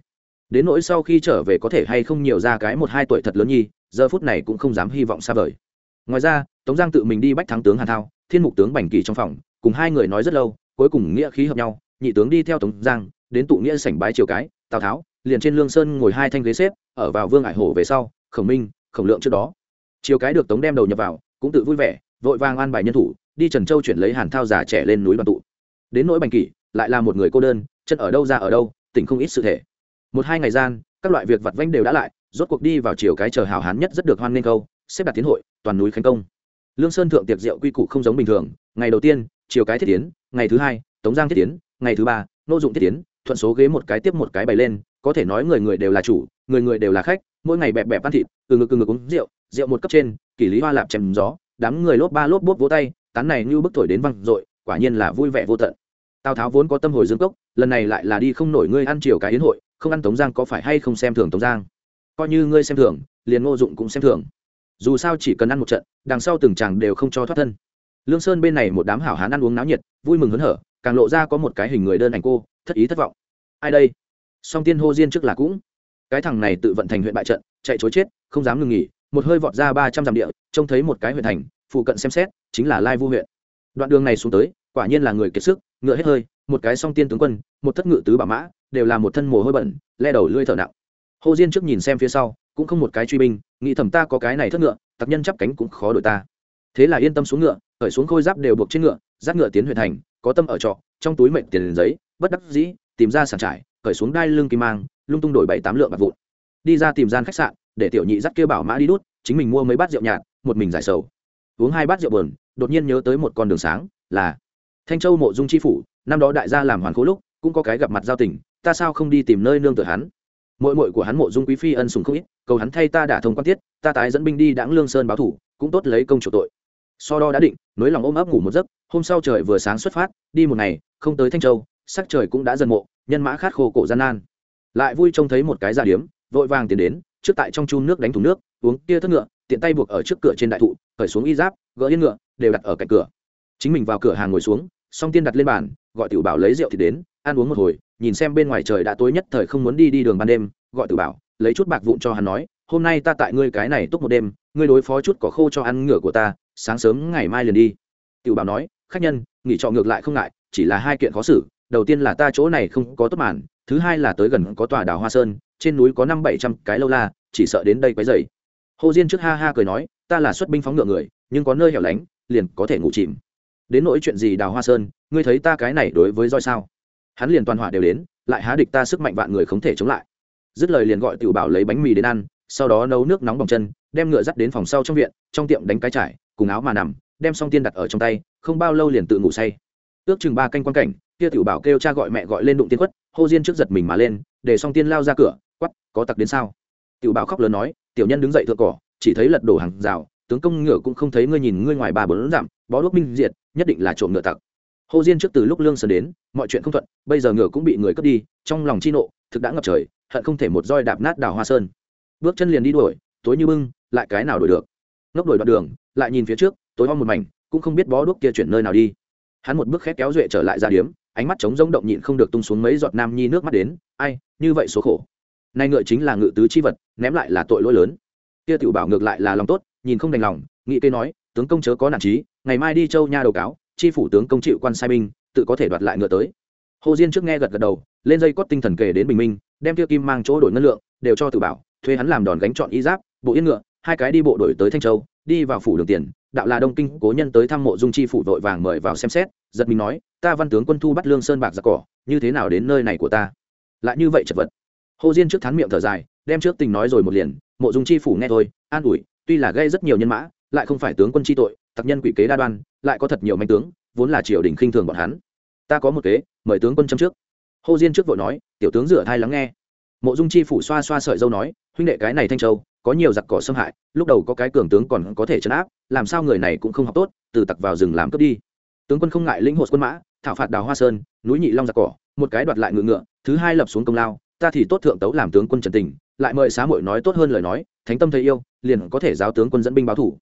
Đến nỗi sau khi trở về có thể hay không nhiều ra cái một hai tuổi thật lớn nhi, giờ phút này cũng không dám hy vọng xa vời. Ngoài ra, tống giang tự mình đi bách thắng tướng hàn thao, thiên mục tướng bành kỳ trong phòng, cùng hai người nói rất lâu, cuối cùng nghĩa khí hợp nhau, nhị tướng đi theo tống giang, đến tụ nghĩa sảnh bái chiều cái, tào tháo, liền trên lương sơn ngồi hai thanh ghế xếp, ở vào vương ải hổ về sau, khổng minh, khổng lượng trước đó. Chiều cái được tống đem đầu nhập vào, cũng tự vui vẻ, vội vàng an bài nhân thủ đi trần châu chuyển lấy hàn thao giả trẻ lên núi đoàn tụ. Đến nỗi bành kỷ, lại là một người cô đơn, chân ở đâu ra ở đâu, tỉnh không ít sự thể. Một hai ngày gian, các loại việc vặt vanh đều đã lại, rốt cuộc đi vào chiều cái chờ hào hán nhất rất được hoan nghênh câu, xếp đặt tiến hội, toàn núi khánh công. Lương sơn thượng tiệc rượu quy củ không giống bình thường, ngày đầu tiên, chiều cái thiết tiến, ngày thứ hai, tống giang thiết tiến, ngày thứ ba, nô dụng thiết tiến, thuận số ghế một cái tiếp một cái bày lên, có thể nói người người đều là chủ, người người đều là khách, mỗi ngày bẹp bẹp ăn thịt, từ ngực từ ngực uống rượu rượu một cấp trên, kỷ lý hoa lạp chèm gió, đám người lốp ba lốp bốp vỗ tay tán này như bức thổi đến văng dội, quả nhiên là vui vẻ vô tận. Tào tháo vốn có tâm hồi dương cốc, lần này lại là đi không nổi ngươi ăn chiều cái yến hội, không ăn tống giang có phải hay không xem thường tống giang? Coi như ngươi xem thường, liền ngô dụng cũng xem thường. Dù sao chỉ cần ăn một trận, đằng sau từng chàng đều không cho thoát thân. Lương sơn bên này một đám hảo hán ăn uống náo nhiệt, vui mừng hớn hở, càng lộ ra có một cái hình người đơn ảnh cô, thất ý thất vọng. Ai đây? Song tiên hô diên trước là cũng. Cái thằng này tự vận thành huyện bại trận, chạy chối chết, không dám ngừng nghỉ, một hơi vọt ra ba trăm dặm địa, trông thấy một cái huyện thành phụ cận xem xét, chính là lai vu huyện. Đoạn đường này xuống tới, quả nhiên là người kiệt sức, ngựa hết hơi, một cái song tiên tướng quân, một thất ngự tứ bà mã, đều là một thân mồ hôi bẩn, le đầu lưỡi thở nặng. Hồ diên trước nhìn xem phía sau, cũng không một cái truy binh, nghĩ thầm ta có cái này thất ngựa, tặc nhân chắp cánh cũng khó đổi ta. Thế là yên tâm xuống ngựa khởi xuống khôi giáp đều buộc trên ngựa giáp ngựa tiến huyện thành, có tâm ở trọ, trong túi mệnh tiền giấy, bất đắc dĩ, tìm ra sàn trải khởi xuống đai lưng kim mang, lung tung đổi bảy tám lượng bạc vụn. Đi ra tìm gian khách sạn, để tiểu nhị dắt kêu bảo mã đi đút, chính mình mua mấy bát rượu nhạt, một mình giải sầu uống hai bát rượu bờn đột nhiên nhớ tới một con đường sáng, là thanh châu mộ dung chi phủ, năm đó đại gia làm hoàn khố lúc, cũng có cái gặp mặt giao tình, ta sao không đi tìm nơi nương tựa hắn? Mội mội của hắn mộ dung quý phi ân sùng không ít, cầu hắn thay ta đả thông quan tiết, ta tái dẫn binh đi đãng lương sơn báo thủ, cũng tốt lấy công chủ tội. So đo đã định nối lòng ôm ấp ngủ một giấc, hôm sau trời vừa sáng xuất phát, đi một ngày, không tới thanh châu, sắc trời cũng đã dần mộ, nhân mã khát khô cổ gian nan. Lại vui trông thấy một cái gia điếm, vội vàng tiến đến, trước tại trong chun nước đánh thùng nước, uống kia thất ngựa, tiện tay buộc ở trước cửa trên đại thụ khởi xuống y giáp, gỡ yên ngựa, đều đặt ở cạnh cửa. Chính mình vào cửa hàng ngồi xuống, song tiên đặt lên bàn, gọi tiểu bảo lấy rượu thì đến, ăn uống một hồi, nhìn xem bên ngoài trời đã tối nhất thời không muốn đi đi đường ban đêm, gọi tiểu bảo, lấy chút bạc vụn cho hắn nói, hôm nay ta tại ngươi cái này túc một đêm, ngươi đối phó chút cỏ khô cho ăn ngựa của ta, sáng sớm ngày mai liền đi. Tiểu bảo nói, khách nhân, nghỉ trọ ngược lại không ngại, chỉ là hai kiện khó xử, đầu tiên là ta chỗ này không có tốt màn, thứ hai là tới gần có tòa đảo hoa sơn, trên núi có năm bảy trăm cái lâu la, chỉ sợ đến đây quấy dày hồ diên trước ha ha cười nói ta là xuất binh phóng ngựa người, nhưng có nơi hẻo lánh, liền có thể ngủ chìm. Đến nỗi chuyện gì đào hoa sơn, ngươi thấy ta cái này đối với roi sao? Hắn liền toàn hỏa đều đến, lại há địch ta sức mạnh vạn người không thể chống lại. Dứt lời liền gọi tiểu bảo lấy bánh mì đến ăn, sau đó nấu nước nóng bằng chân, đem ngựa dắt đến phòng sau trong viện, trong tiệm đánh cái trải, cùng áo mà nằm, đem xong tiên đặt ở trong tay, không bao lâu liền tự ngủ say. Ước chừng ba canh quan cảnh, kia tiểu bảo kêu cha gọi mẹ gọi lên đụng tiên quất, hô diên trước giật mình mà lên, để xong tiên lao ra cửa quắp có tặc đến sao? Tiểu bảo khóc lớn nói, tiểu nhân đứng dậy thượng cỏ chỉ thấy lật đổ hàng rào, tướng công ngựa cũng không thấy ngươi nhìn ngươi ngoài ba bốn dặm, bó đuốc minh diệt, nhất định là trộm ngựa tặc. Hồ diên trước từ lúc lương sơn đến, mọi chuyện không thuận, bây giờ ngựa cũng bị người cướp đi, trong lòng chi nộ, thực đã ngập trời, hận không thể một roi đạp nát đào hoa sơn. Bước chân liền đi đuổi, tối như bưng, lại cái nào đuổi được? Ngốc đuổi đoạn đường, lại nhìn phía trước, tối om một mảnh, cũng không biết bó đuốc kia chuyển nơi nào đi. Hắn một bước khét kéo duệ trở lại ra điếm, ánh mắt trống rỗng động nhịn không được tung xuống mấy giọt nam nhi nước mắt đến, ai, như vậy số khổ. Nay ngựa chính là ngự tứ chi vật, ném lại là tội lỗi lớn kia tiểu bảo ngược lại là lòng tốt, nhìn không đành lòng nghị kê nói, tướng công chớ có nản trí ngày mai đi châu nha đầu cáo, chi phủ tướng công chịu quan sai binh, tự có thể đoạt lại ngựa tới. Hồ diên trước nghe gật gật đầu, lên dây cót tinh thần kể đến bình minh, đem kia kim mang chỗ đổi ngân lượng, đều cho tự bảo, thuê hắn làm đòn gánh chọn y giáp, bộ yên ngựa, hai cái đi bộ đổi tới thanh châu, đi vào phủ đường tiền, đạo là đông kinh cố nhân tới thăm mộ dung chi phủ vội vàng mời vào xem xét, giật mình nói, ta văn tướng quân thu bắt lương sơn bạc giặc cỏ, như thế nào đến nơi này của ta? Lại như vậy chật vật. Hồ diên trước thán miệng thở dài, đem trước tình nói rồi một liền mộ dung chi phủ nghe thôi, an ủi, tuy là gây rất nhiều nhân mã, lại không phải tướng quân chi tội, tặc nhân quỷ kế đa đoan, lại có thật nhiều manh tướng, vốn là triều đình khinh thường bọn hắn. Ta có một kế, mời tướng quân châm trước. Hồ diên trước vội nói, tiểu tướng rửa thai lắng nghe. Mộ dung chi phủ xoa xoa sợi dâu nói, huynh đệ cái này thanh châu, có nhiều giặc cỏ xâm hại, lúc đầu có cái cường tướng còn có thể chấn áp, làm sao người này cũng không học tốt, từ tặc vào rừng làm cướp đi. Tướng quân không ngại lĩnh hộ quân mã, thảo phạt đào hoa sơn, núi nhị long giặc cỏ, một cái đoạt lại ngựa ngựa, thứ hai lập xuống công lao, ta thì tốt thượng tấu làm tướng quân trần tình lại mời xá muội nói tốt hơn lời nói, thánh tâm thấy yêu, liền có thể giáo tướng quân dẫn binh báo thủ.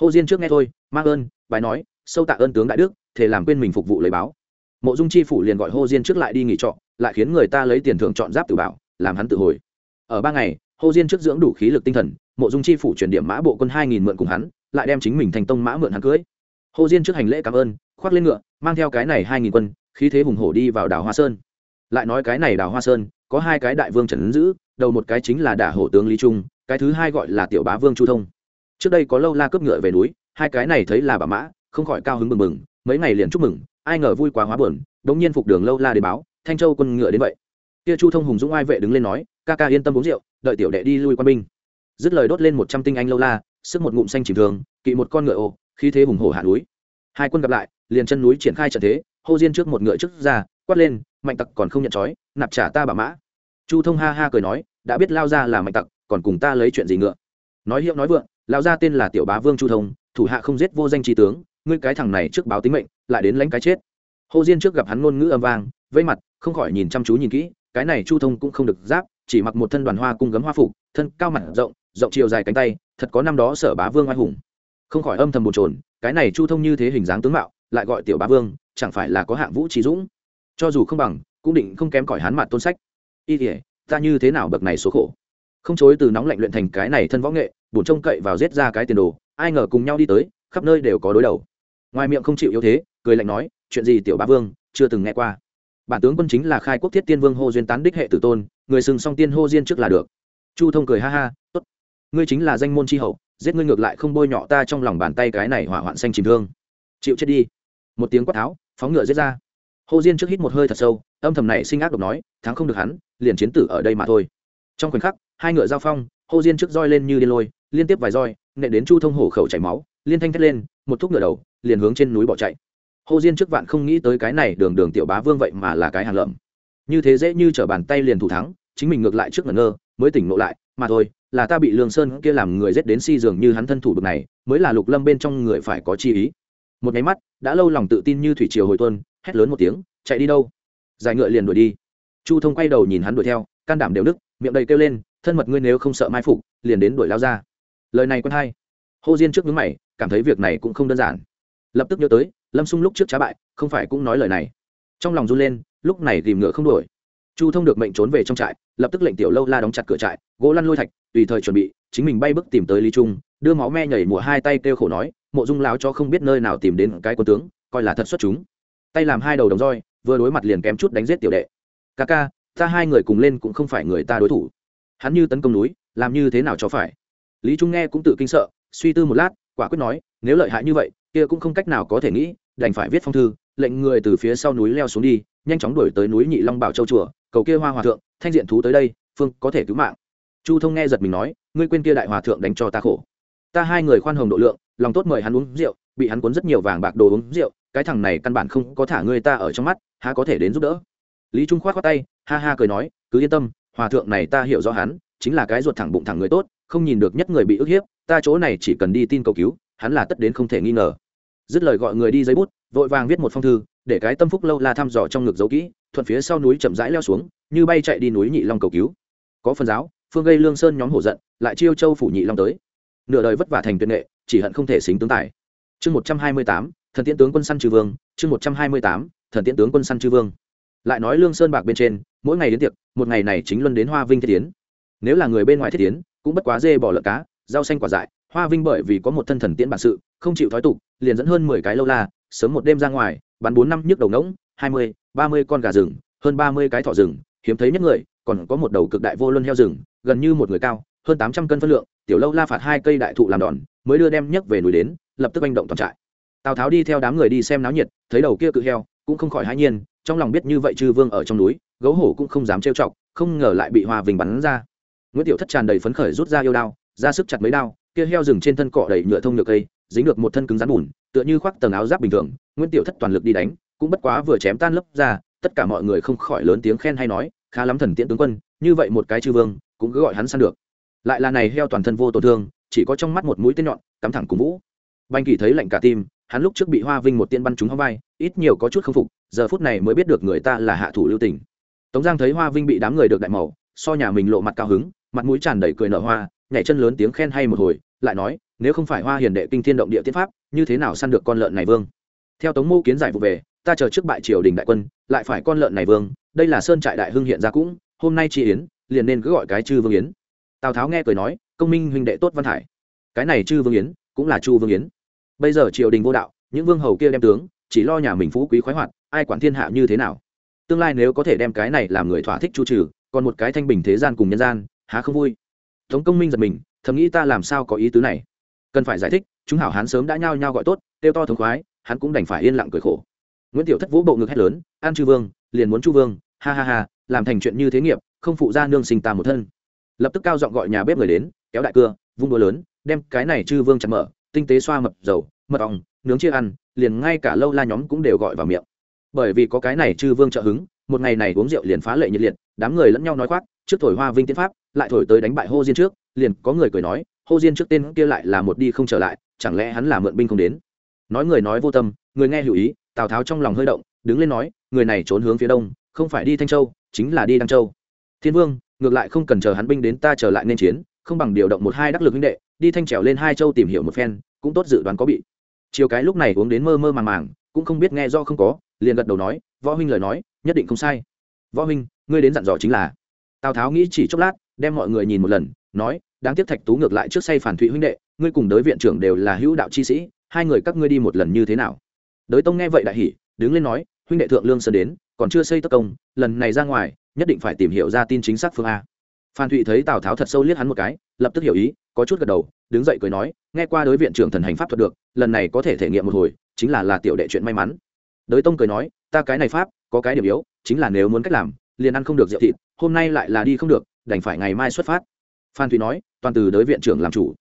Hồ diên trước nghe thôi, mang ơn, bài nói, sâu tạ ơn tướng đại đức thể làm quên mình phục vụ lấy báo. Mộ dung chi phủ liền gọi hồ diên trước lại đi nghỉ trọ, lại khiến người ta lấy tiền thưởng chọn giáp tự bảo, làm hắn tự hồi. Ở ba ngày hồ diên trước dưỡng đủ khí lực tinh thần, mộ dung chi phủ chuyển điểm mã bộ quân hai nghìn mượn cùng hắn, lại đem chính mình thành tông mã mượn hắn cưới. Hồ diên trước hành lễ cảm ơn, khoác lên ngựa, mang theo cái này hai nghìn quân, khí thế hùng hổ đi vào đảo hoa sơn. Lại nói cái này đảo hoa sơn có hai cái đại vương trần giữ, đầu một cái chính là đả hổ tướng lý trung, cái thứ hai gọi là tiểu bá vương chu thông. Trước đây có lâu la cướp ngựa về núi, hai cái này thấy là bà mã, không khỏi cao hứng mừng mừng, mấy ngày liền chúc mừng, ai ngờ vui quá hóa buồn, đống nhiên phục đường lâu la đến báo, thanh châu quân ngựa đến vậy. Kia chu thông hùng dũng ai vệ đứng lên nói, ca ca yên tâm uống rượu, đợi tiểu đệ đi lui quan binh. Dứt lời đốt lên một trăm tinh anh lâu la, sức một ngụm xanh chìm thường kỵ một con ngựa ô, khí thế hùng hổ hạ núi. Hai quân gặp lại, liền chân núi triển khai trận thế, hô diên trước một ngựa trước ra, quát lên mạnh tặc còn không nhận trói, nạp trả ta bà mã. Chu thông ha ha cười nói, đã biết lao ra là mạnh tặc, còn cùng ta lấy chuyện gì ngựa? Nói hiệu nói vượng lao ra tên là tiểu bá vương chu thông, thủ hạ không giết vô danh tri tướng, ngươi cái thằng này trước báo tính mệnh, lại đến lãnh cái chết. Hồ diên trước gặp hắn ngôn ngữ âm vang, vây mặt, không khỏi nhìn chăm chú nhìn kỹ, cái này chu thông cũng không được giáp, chỉ mặc một thân đoàn hoa cung gấm hoa phục, thân cao mặt rộng rộng chiều dài cánh tay, thật có năm đó sở bá vương oai hùng. Không khỏi âm thầm bồn trồn cái này chu thông như thế hình dáng tướng mạo, lại gọi tiểu bá vương, chẳng phải là có hạng vũ trí dũng cho dù không bằng, cũng định không kém cỏi hắn mặt tôn sách. Y thể ta như thế nào bậc này số khổ? Không chối từ nóng lạnh luyện thành cái này thân võ nghệ bổn trông cậy vào giết ra cái tiền đồ, ai ngờ cùng nhau đi tới, khắp nơi đều có đối đầu. Ngoài miệng không chịu yếu thế, cười lạnh nói, chuyện gì tiểu bá vương, chưa từng nghe qua. Bản tướng quân chính là khai quốc thiết tiên vương hô duyên tán đích hệ tử tôn, người sừng song tiên hô diên trước là được. Chu thông cười ha ha, tốt, ngươi chính là danh môn tri hậu, giết ngươi ngược lại không bôi nhọ ta trong lòng bàn tay cái này hỏa hoạn xanh chìm thương. Chịu chết đi. Một tiếng quát tháo, phóng ngựa giết ra hồ diên trước hít một hơi thật sâu, âm thầm này sinh ác độc nói, thắng không được hắn, liền chiến tử ở đây mà thôi. Trong khoảnh khắc, hai ngựa giao phong hồ diên trước roi lên như điên lôi, liên tiếp vài roi nệ đến chu thông hổ khẩu chảy máu, liên thanh thét lên, một thúc ngựa đầu, liền hướng trên núi bỏ chạy. Hồ diên trước vạn không nghĩ tới cái này đường đường tiểu bá vương vậy mà là cái hàng lợm. Như thế dễ như t bàn tay liền thủ thắng, chính mình ngược lại trước ngẩn ngơ, mới tỉnh ngộ lại, mà thôi, là ta bị lương sơn kia làm người giết đến si dường như hắn thân thủ được này, mới là lục lâm bên trong người phải có chi ý. Một nháy mắt, đã lâu lòng tự tin như thủy triều hồi tuân hét lớn một tiếng, chạy đi đâu? Dài ngựa liền đuổi đi. Chu thông quay đầu nhìn hắn đuổi theo, can đảm đều đức miệng đầy kêu lên, thân mật ngươi nếu không sợ mai phục, liền đến đuổi lao ra. Lời này quân hay. Hô diên trước ngứng mày, cảm thấy việc này cũng không đơn giản. Lập tức nhớ tới, lâm xung lúc trước trá bại, không phải cũng nói lời này. Trong lòng run lên, lúc này tìm ngựa không đuổi. Chu thông được mệnh trốn về trong trại, lập tức lệnh tiểu lâu la đóng chặt cửa trại, gỗ lăn lôi thạch, tùy thời chuẩn bị, chính mình bay bước tìm tới lý trung, đưa máu me nhảy mùa hai tay kêu khổ nói, mộ dung láo cho không biết nơi nào tìm đến cái quân tướng, coi là thật xuất chúng tay làm hai đầu đồng roi, vừa đối mặt liền kém chút đánh giết tiểu đệ. Ca ca, ta hai người cùng lên cũng không phải người ta đối thủ. Hắn như tấn công núi, làm như thế nào cho phải? Lý trung nghe cũng tự kinh sợ, suy tư một lát, quả quyết nói, nếu lợi hại như vậy, kia cũng không cách nào có thể nghĩ, đành phải viết phong thư, lệnh người từ phía sau núi leo xuống đi, nhanh chóng đuổi tới núi nhị long bảo châu chùa, cầu kia hoa hòa thượng, thanh diện thú tới đây, phương có thể cứu mạng. Chu thông nghe giật mình nói, ngươi quên kia đại hòa thượng đánh cho ta khổ. Ta hai người khoan hồng độ lượng, lòng tốt mời hắn uống rượu, bị hắn cuốn rất nhiều vàng bạc đồ uống rượu cái thằng này căn bản không có thả ngươi ta ở trong mắt, há có thể đến giúp đỡ? Lý trung khoát khoát tay, ha ha cười nói, cứ yên tâm, hòa thượng này ta hiểu rõ hắn, chính là cái ruột thẳng bụng thẳng người tốt, không nhìn được nhất người bị ức hiếp, ta chỗ này chỉ cần đi tin cầu cứu, hắn là tất đến không thể nghi ngờ. Dứt lời gọi người đi giấy bút, vội vàng viết một phong thư, để cái tâm phúc lâu la thăm dò trong ngực dấu kỹ, thuận phía sau núi chậm rãi leo xuống, như bay chạy đi núi nhị long cầu cứu. Có phần giáo, phương gây lương sơn nhóm hổ giận, lại chiêu châu phủ nhị long tới. Nửa đời vất vả thành tuyệt nghệ, chỉ hận không thể xính tướng tài. Chương một trăm hai mươi tám thần tiễn tướng quân săn trừ vương, chương một trăm hai mươi tám, thần tiễn tướng quân săn trừ vương. Lại nói lương sơn bạc bên trên, mỗi ngày đến tiệc, một ngày này chính luân đến hoa vinh thiết tiến nếu là người bên ngoài thiết tiến cũng bất quá dê bỏ lợn cá, rau xanh quả dại, hoa vinh bởi vì có một thân thần tiễn bản sự, không chịu thói tục, liền dẫn hơn mười cái lâu la, sớm một đêm ra ngoài, bắn bốn năm nhức đầu ngỗng, hai mươi, ba mươi con gà rừng, hơn ba mươi cái thỏ rừng, hiếm thấy nhất người, còn có một đầu cực đại vô luân heo rừng, gần như một người cao, hơn tám trăm cân phân lượng, tiểu lâu la phạt hai cây đại thụ làm đòn, mới đưa đem nhấc về núi đến, lập tức manh động toàn trại tào tháo đi theo đám người đi xem náo nhiệt thấy đầu kia cự heo cũng không khỏi hãi nhiên trong lòng biết như vậy chư vương ở trong núi gấu hổ cũng không dám trêu chọc không ngờ lại bị hòa vinh bắn ra nguyễn tiểu thất tràn đầy phấn khởi rút ra yêu đao ra sức chặt mấy đao kia heo rừng trên thân cỏ đầy nhựa thông nhựa cây dính được một thân cứng rắn bùn tựa như khoác tầng áo giáp bình thường nguyễn tiểu thất toàn lực đi đánh cũng bất quá vừa chém tan lấp ra tất cả mọi người không khỏi lớn tiếng khen hay nói khá lắm thần tiễn tướng quân như vậy một cái chư vương cũng cứ gọi hắn săn được lại là này heo toàn thân vô tổn thương chỉ có trong mắt một mũi tên nhọn cắm thẳng cùng vũ banh kỳ thấy lạnh cả tim hắn lúc trước bị hoa vinh một tiên bắn trúng hóng vai, ít nhiều có chút k phục, giờ phút này mới biết được người ta là hạ thủ lưu tình. Tống giang thấy hoa vinh bị đám người được đại màu, so nhà mình lộ mặt cao hứng, mặt mũi tràn đầy cười nở hoa, nhảy chân lớn tiếng khen hay một hồi, lại nói, nếu không phải hoa hiền đệ kinh thiên động địa tiết pháp, như thế nào săn được con lợn này vương? Theo tống mô kiến giải vụ về, ta chờ trước bại triều đình đại quân, lại phải con lợn này vương, đây là sơn trại đại hưng hiện ra cũng, hôm nay chị yến, liền nên cứ gọi cái chư vương yến. Tào tháo nghe cười nói, công minh huynh đệ tốt văn hải cái này chư vương yến cũng là chu vương yến bây giờ triều đình vô đạo, những vương hầu kia đem tướng, chỉ lo nhà mình phú quý khoái hoạt, ai quản thiên hạ như thế nào? Tương lai nếu có thể đem cái này làm người thỏa thích chu trừ, còn một cái thanh bình thế gian cùng nhân gian, há không vui? Tống công minh giật mình, thầm nghĩ ta làm sao có ý tứ này? Cần phải giải thích, chúng hảo hán sớm đã nhao nhao gọi tốt, kêu to thống khoái, hắn cũng đành phải yên lặng cười khổ. Nguyễn tiểu thất vũ bộ ngực hét lớn, an chư vương, liền muốn chu vương, ha ha ha, làm thành chuyện như thế nghiệp, không phụ ra nương sinh ta một thân. Lập tức cao giọng gọi nhà bếp người đến, kéo đại cưa, vung đũa lớn, đem cái này chư vương chặt mở tinh tế xoa mập dầu, mật ong, nướng chia ăn, liền ngay cả lâu la nhóm cũng đều gọi vào miệng. Bởi vì có cái này chư vương trợ hứng, một ngày này uống rượu liền phá lệ nhiệt liệt, đám người lẫn nhau nói khoác, trước thổi hoa vinh tiến pháp, lại thổi tới đánh bại hô diên trước, liền có người cười nói, hô diên trước tên kia lại là một đi không trở lại, chẳng lẽ hắn là mượn binh không đến? Nói người nói vô tâm, người nghe hữu ý, tào tháo trong lòng hơi động, đứng lên nói, người này trốn hướng phía đông, không phải đi thanh châu, chính là đi đăng châu. Thiên vương, ngược lại không cần chờ hắn binh đến ta trở lại nên chiến không bằng điều động một hai đắc lực huynh đệ, đi thanh trèo lên hai châu tìm hiểu một phen, cũng tốt dự đoán có bị. Chiều cái lúc này uống đến mơ mơ màng màng, cũng không biết nghe do không có, liền gật đầu nói, võ huynh lời nói, nhất định không sai. Võ huynh, ngươi đến dặn dò chính là. Tào tháo nghĩ chỉ chốc lát, đem mọi người nhìn một lần, nói, đáng tiếc thạch tú ngược lại trước say phản thụy huynh đệ, ngươi cùng đới viện trưởng đều là hữu đạo chi sĩ, hai người các ngươi đi một lần như thế nào? Đới tông nghe vậy đại hỉ, đứng lên nói, huynh đệ thượng lương sơn đến, còn chưa xây tất công, lần này ra ngoài, nhất định phải tìm hiểu ra tin chính xác phương a phan thụy thấy tào tháo thật sâu liếc hắn một cái, lập tức hiểu ý, có chút gật đầu, đứng dậy cười nói, nghe qua đối viện trưởng thần hành pháp thuật được, lần này có thể thể nghiệm một hồi, chính là là tiểu đệ chuyện may mắn. Đới tông cười nói, ta cái này pháp, có cái điểm yếu, chính là nếu muốn cách làm, liền ăn không được rượu thịt, hôm nay lại là đi không được, đành phải ngày mai xuất phát. Phan thụy nói, toàn từ đới viện trưởng làm chủ.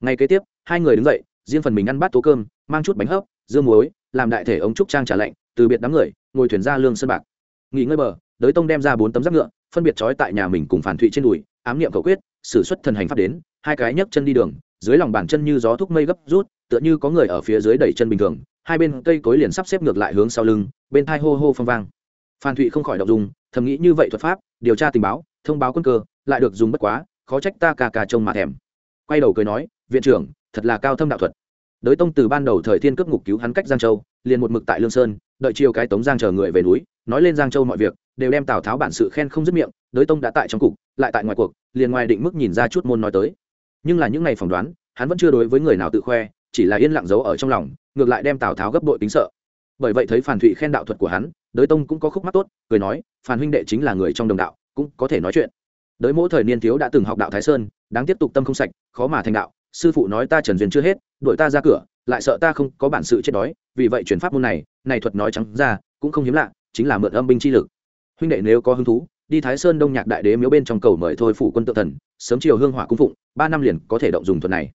Ngay kế tiếp, hai người đứng dậy, riêng phần mình ăn bát tố cơm, mang chút bánh hấp, dưa muối, làm đại thể ống trúc trang trả lạnh, từ biệt đám người, ngồi thuyền ra lương sơn bạc. Nghỉ ngơi bờ đới tông đem ra bốn tấm giáp ngựa phân biệt trói tại nhà mình cùng phản thụy trên đùi, ám niệm cầu quyết, sử xuất thần hành pháp đến, hai cái nhấc chân đi đường, dưới lòng bàn chân như gió thúc mây gấp rút, tựa như có người ở phía dưới đẩy chân bình thường, hai bên cây cối liền sắp xếp ngược lại hướng sau lưng, bên thai hô hô phong vang. Phan thụy không khỏi đọc dùng thầm nghĩ như vậy thuật pháp, điều tra tình báo, thông báo quân cơ, lại được dùng bất quá, khó trách ta cà cà trông mà thèm. Quay đầu cười nói, viện trưởng, thật là cao thâm đạo thuật. Đới tông từ ban đầu thời thiên cướp ngục cứu hắn cách giang châu, liền một mực tại lương sơn đợi chiều cái tống giang chờ người về núi, nói lên giang châu mọi việc, đều đem tào tháo bản sự khen không dứt miệng, đới tông đã tại trong cục, lại tại ngoài cuộc, liền ngoài định mức nhìn ra chút môn nói tới. Nhưng là những ngày phỏng đoán, hắn vẫn chưa đối với người nào tự khoe, chỉ là yên lặng giấu ở trong lòng, ngược lại đem tào tháo gấp bội tính sợ. Bởi vậy thấy phản thụy khen đạo thuật của hắn, đới tông cũng có khúc mắt tốt, cười nói phản huynh đệ chính là người trong đồng đạo, cũng có thể nói chuyện. Đới mỗi thời niên thiếu đã từng học đạo thái sơn, đáng tiếp tục tâm không sạch, khó mà thành đạo, sư phụ nói ta trần duyên chưa hết, đuổi ta ra cửa lại sợ ta không có bản sự chết đói, vì vậy chuyển pháp môn này này thuật nói trắng ra, cũng không hiếm lạ, chính là mượn âm binh chi lực. Huynh đệ nếu có hứng thú, đi thái sơn đông nhạc đại đế miếu bên trong cầu mời thôi phủ quân tự thần, sớm chiều hương hỏa cung phụng, ba năm liền có thể động dùng thuật này.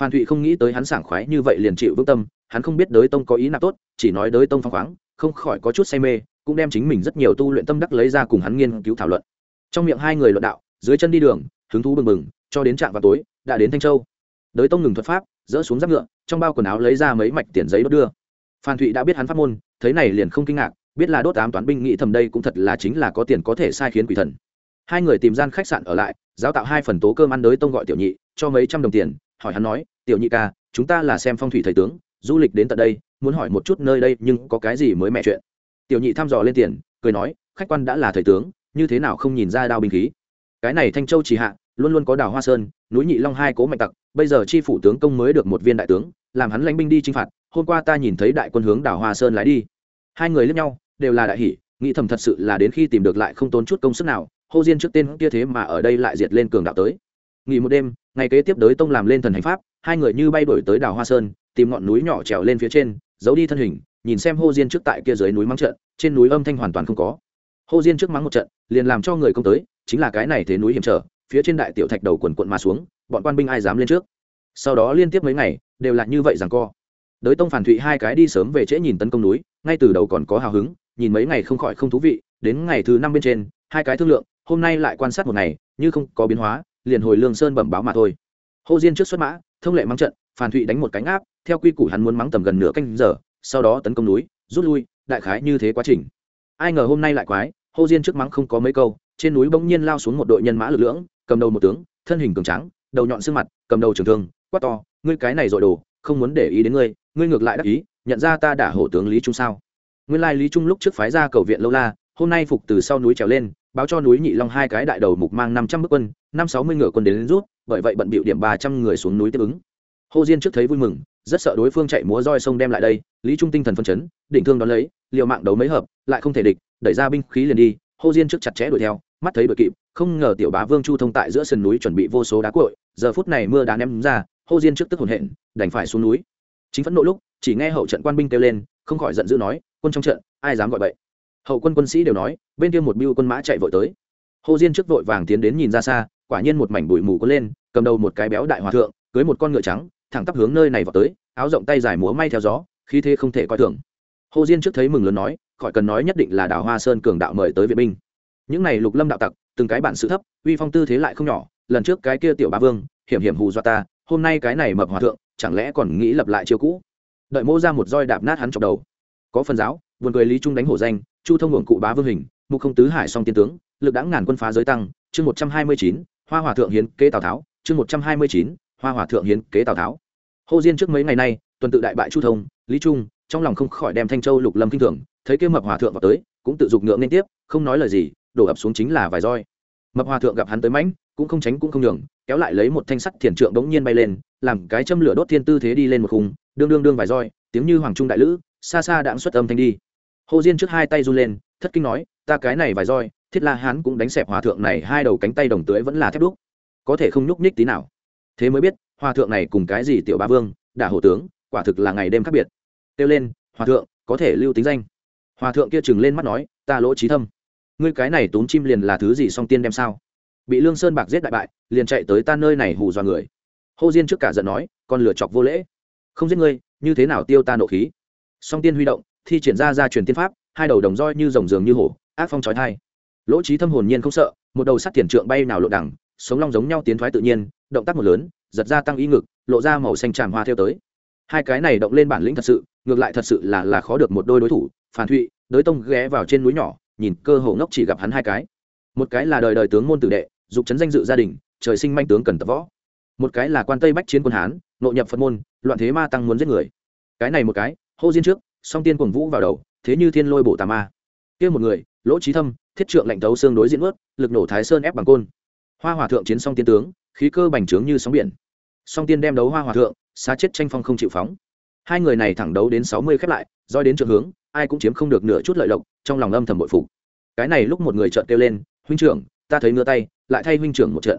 Phan thụy không nghĩ tới hắn sảng khoái như vậy liền chịu vững tâm, hắn không biết đới tông có ý nào tốt, chỉ nói đới tông phăng khoáng, không khỏi có chút say mê, cũng đem chính mình rất nhiều tu luyện tâm đắc lấy ra cùng hắn nghiên cứu thảo luận. Trong miệng hai người luận đạo, dưới chân đi đường, hứng thú bừng bừng, cho đến trạm vào tối, đã đến thanh châu. Đới tông ngừng thuật pháp, dỡ xuống giáp ngựa trong bao quần áo lấy ra mấy mạch tiền giấy đốt đưa. Phan thụy đã biết hắn pháp môn, thấy này liền không kinh ngạc, biết là đốt ám toán binh nghĩ thầm đây cũng thật là chính là có tiền có thể sai khiến quỷ thần. Hai người tìm gian khách sạn ở lại, giáo tạo hai phần tố cơm ăn đới tông gọi tiểu nhị, cho mấy trăm đồng tiền, hỏi hắn nói, tiểu nhị ca, chúng ta là xem phong thủy thầy tướng, du lịch đến tận đây, muốn hỏi một chút nơi đây nhưng có cái gì mới mẹ chuyện? Tiểu nhị thăm dò lên tiền, cười nói, khách quan đã là thầy tướng, như thế nào không nhìn ra đao binh khí? Cái này thanh châu chỉ hạ, luôn luôn có đào hoa sơn, núi nhị long hai cố mạnh tặc bây giờ chi phủ tướng công mới được một viên đại tướng, làm hắn lãnh binh đi chinh phạt, hôm qua ta nhìn thấy đại quân hướng đảo hoa sơn lái đi. Hai người lẫn nhau, đều là đại hỷ nghĩ thầm thật sự là đến khi tìm được lại không tốn chút công sức nào, hô diên trước tên kia thế mà ở đây lại diệt lên cường đạo tới. Nghỉ một đêm, ngày kế tiếp đới tông làm lên thần hành pháp, hai người như bay đổi tới đảo hoa sơn, tìm ngọn núi nhỏ trèo lên phía trên, giấu đi thân hình, nhìn xem hô diên trước tại kia dưới núi mắng trận, trên núi âm thanh hoàn toàn không có. Hô diên trước mắng một trận, liền làm cho người công tới, chính là cái này thế núi hiểm trở phía trên đại tiểu thạch đầu quần quận mà xuống, bọn quan binh ai dám lên trước? Sau đó liên tiếp mấy ngày, đều là như vậy rằng co. Đới tông phản thụy hai cái đi sớm về trễ nhìn tấn công núi, ngay từ đầu còn có hào hứng, nhìn mấy ngày không khỏi không thú vị, đến ngày thứ năm bên trên, hai cái thương lượng, hôm nay lại quan sát một ngày, như không có biến hóa, liền hồi lương sơn bẩm báo mà thôi. Hồ diên trước xuất mã, thông lệ mắng trận, phản thụy đánh một cánh áp theo quy củ hắn muốn mắng tầm gần nửa canh giờ, sau đó tấn công núi, rút lui, đại khái như thế quá trình. Ai ngờ hôm nay lại quái hồ diên trước mắng không có mấy câu trên núi bỗng nhiên lao xuống một đội nhân mã lực lưỡng cầm đầu một tướng thân hình cường tráng đầu nhọn xương mặt cầm đầu trường thương quát to ngươi cái này dội đồ không muốn để ý đến ngươi ngươi ngược lại đắc ý nhận ra ta đả hổ tướng lý trung sao? Nguyên lai lý trung lúc trước phái ra cầu viện lâu la hôm nay phục từ sau núi trèo lên báo cho núi nhị long hai cái đại đầu mục mang năm trăm bước quân năm sáu mươi ngựa quân đến, đến rút bởi vậy bận bịu điểm ba trăm người xuống núi tiếp ứng. Hồ diên trước thấy vui mừng rất sợ đối phương chạy múa roi sông đem lại đây lý trung tinh thần phân chấn định thương đón lấy liều mạng đấu mấy hợp lại không thể địch đẩy ra binh khí liền đi hồ diên trước chặt chẽ đuổi theo mắt thấy đội kịp, không ngờ tiểu bá vương chu thông tại giữa sườn núi chuẩn bị vô số đá cội giờ phút này mưa đá ném ra, hô diên trước tức hồn hện, đành phải xuống núi. Chính phẫn nộ lúc, chỉ nghe hậu trận quan binh kêu lên, không khỏi giận dữ nói, quân trong trận, ai dám gọi vậy hậu quân quân sĩ đều nói, bên kia một biêu quân mã chạy vội tới. Hô diên trước vội vàng tiến đến nhìn ra xa, quả nhiên một mảnh bụi mù có lên, cầm đầu một cái béo đại hòa thượng, cưới một con ngựa trắng, thẳng tắp hướng nơi này vào tới, áo rộng tay dài múa may theo gió, khí thế không thể coi thường. Hồ diên trước thấy mừng lớn nói, khỏi cần nói nhất định là đào hoa sơn cường đạo mời tới viện binh những này lục lâm đạo tặc, từng cái bản sự thấp, uy phong tư thế lại không nhỏ. Lần trước cái kia tiểu ba vương, hiểm hiểm hù dọa ta, hôm nay cái này mập hòa thượng, chẳng lẽ còn nghĩ lập lại chiêu cũ? Đợi mô ra một roi đạp nát hắn chọc đầu. Có phần giáo vườn cười lý trung đánh hổ danh, chu thông hưởng cụ bá vương hình, mục không tứ hải song tiên tướng, lực đã ngàn quân phá giới tăng, chương một trăm hai mươi chín, hoa hòa thượng hiến kế tào tháo, chương một trăm hai mươi chín, hoa hòa thượng hiến kế tào tháo. Hô diên trước mấy ngày nay, tuần tự đại bại chu thông, lý trung, trong lòng không khỏi đem thanh châu lục lâm kinh thường, thấy kia mập hòa thượng vào tới, cũng tự dục ngượng nên tiếp, không nói lời gì đổ ập xuống chính là vài roi. Mập hòa thượng gặp hắn tới mãnh, cũng không tránh cũng không nhường, kéo lại lấy một thanh sắt thiền trượng bỗng nhiên bay lên, làm cái châm lửa đốt thiên tư thế đi lên một khung, đương đương đương vài roi, tiếng như hoàng trung đại lữ, xa xa đãng xuất âm thanh đi. Hồ diên trước hai tay run lên, thất kinh nói, ta cái này vài roi, thiết la hán cũng đánh xẹp hòa thượng này, hai đầu cánh tay đồng tưới vẫn là thép đúc. Có thể không nhúc nhích tí nào. Thế mới biết hòa thượng này cùng cái gì tiểu ba vương, đả Hổ tướng, quả thực là ngày đêm khác biệt. Kêu lên hòa thượng, có thể lưu tính danh. Hòa thượng kia chừng lên mắt nói, ta lỗ trí thâm ngươi cái này túm chim liền là thứ gì song tiên đem sao? Bị lương sơn bạc giết đại bại, liền chạy tới ta nơi này hù dọa người. Hô diên trước cả giận nói, con lửa chọc vô lễ. Không giết ngươi, như thế nào tiêu ta nộ khí? Song tiên huy động, thi triển ra ra truyền tiên pháp, hai đầu đồng roi như rồng giường như hổ, ác phong trói thai lỗ trí thâm hồn nhiên không sợ, một đầu sắt tiền trượng bay nào lộ đẳng sống long giống nhau tiến thoái tự nhiên, động tác một lớn, giật ra tăng y ngực, lộ ra màu xanh tràm hoa theo tới. Hai cái này động lên bản lĩnh thật sự, ngược lại thật sự là là khó được một đôi đối thủ, phản thụy đới tông ghé vào trên núi nhỏ nhìn cơ hồ ngốc chỉ gặp hắn hai cái. Một cái là đời đời tướng môn tử đệ, dục chấn danh dự gia đình, trời sinh manh tướng cần tập võ. Một cái là quan tây bách chiến quân hán, nội nhập phật môn, loạn thế ma tăng muốn giết người. Cái này một cái, hô diên trước, song tiên cuồng vũ vào đầu, thế như thiên lôi bổ tà ma. Kia một người, lỗ trí thâm, thiết trượng lạnh thấu xương đối diễn ướt, lực nổ thái sơn ép bằng côn. Hoa hòa thượng chiến song tiên tướng, khí cơ bành trướng như sóng biển. Song tiên đem đấu hoa hòa thượng, xá chết tranh phong không chịu phóng. Hai người này thẳng đấu đến sáu mươi khép lại doi đến trường hướng ai cũng chiếm không được nửa chút lợi lộc, trong lòng âm thầm bội phục. Cái này lúc một người trợn kêu lên, huynh trưởng, ta thấy ngựa tay, lại thay huynh trưởng một trận.